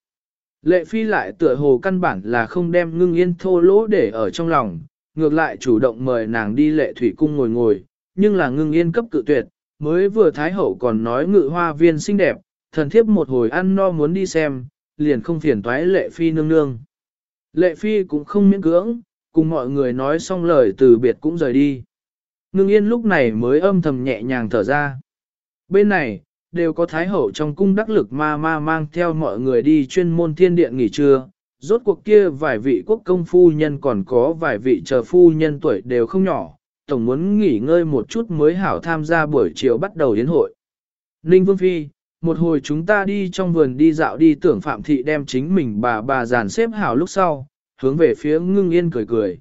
Lệ phi lại tựa hồ căn bản là không đem ngưng yên thô lỗ để ở trong lòng, ngược lại chủ động mời nàng đi lệ thủy cung ngồi ngồi, nhưng là ngưng yên cấp cự tuyệt, mới vừa thái hậu còn nói ngự hoa viên xinh đẹp, thần thiếp một hồi ăn no muốn đi xem, liền không phiền toái lệ phi nương nương. Lệ phi cũng không miễn cưỡng, cùng mọi người nói xong lời từ biệt cũng rời đi. Ngưng yên lúc này mới âm thầm nhẹ nhàng thở ra. Bên này, đều có thái hậu trong cung đắc lực ma ma mang theo mọi người đi chuyên môn thiên điện nghỉ trưa. Rốt cuộc kia vài vị quốc công phu nhân còn có vài vị chờ phu nhân tuổi đều không nhỏ, tổng muốn nghỉ ngơi một chút mới hảo tham gia buổi chiều bắt đầu yến hội. Ninh Vương Phi, một hồi chúng ta đi trong vườn đi dạo đi tưởng Phạm Thị đem chính mình bà bà giàn xếp hảo lúc sau, hướng về phía ngưng yên cười cười.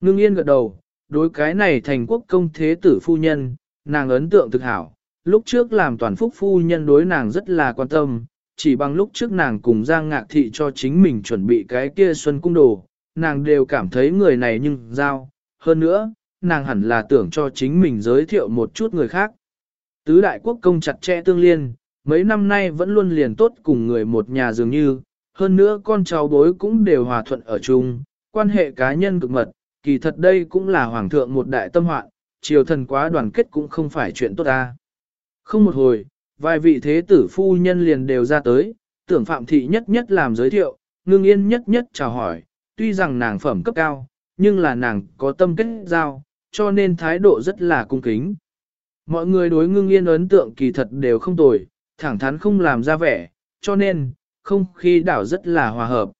Ngưng yên gật đầu, đối cái này thành quốc công thế tử phu nhân, nàng ấn tượng thực hảo, lúc trước làm toàn phúc phu nhân đối nàng rất là quan tâm, chỉ bằng lúc trước nàng cùng Giang Ngạc Thị cho chính mình chuẩn bị cái kia xuân cung đồ, nàng đều cảm thấy người này nhưng giao, hơn nữa, nàng hẳn là tưởng cho chính mình giới thiệu một chút người khác. Tứ đại quốc công chặt chẽ tương liên, mấy năm nay vẫn luôn liền tốt cùng người một nhà dường như, hơn nữa con cháu bối cũng đều hòa thuận ở chung, quan hệ cá nhân cực mật, kỳ thật đây cũng là hoàng thượng một đại tâm hoạn, triều thần quá đoàn kết cũng không phải chuyện tốt ta. Không một hồi, vài vị thế tử phu nhân liền đều ra tới, tưởng phạm thị nhất nhất làm giới thiệu, ngưng yên nhất nhất chào hỏi, tuy rằng nàng phẩm cấp cao, nhưng là nàng có tâm kết giao, cho nên thái độ rất là cung kính. Mọi người đối ngưng yên ấn tượng kỳ thật đều không tồi, thẳng thắn không làm ra vẻ, cho nên, không khí đảo rất là hòa hợp.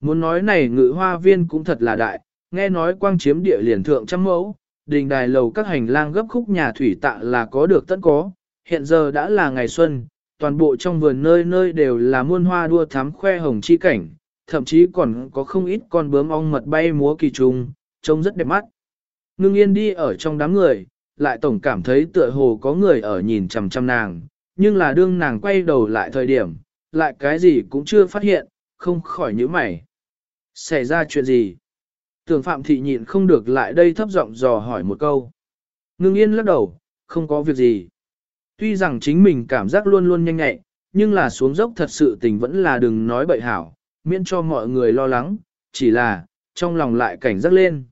Muốn nói này ngự hoa viên cũng thật là đại, nghe nói quang chiếm địa liền thượng trăm mẫu, đình đài lầu các hành lang gấp khúc nhà thủy tạ là có được tất có, hiện giờ đã là ngày xuân, toàn bộ trong vườn nơi nơi đều là muôn hoa đua thắm khoe hồng chi cảnh, thậm chí còn có không ít con bướm ong mật bay múa kỳ trùng, trông rất đẹp mắt. Ngưng yên đi ở trong đám người, lại tổng cảm thấy tựa hồ có người ở nhìn chằm chằm nàng, nhưng là đương nàng quay đầu lại thời điểm, lại cái gì cũng chưa phát hiện, không khỏi nhíu mày. Xảy ra chuyện gì? Tưởng Phạm Thị nhịn không được lại đây thấp giọng dò hỏi một câu. Ngưng yên lắc đầu, không có việc gì. Tuy rằng chính mình cảm giác luôn luôn nhanh nhẹ, nhưng là xuống dốc thật sự tình vẫn là đừng nói bậy hảo, miễn cho mọi người lo lắng, chỉ là, trong lòng lại cảnh giác lên.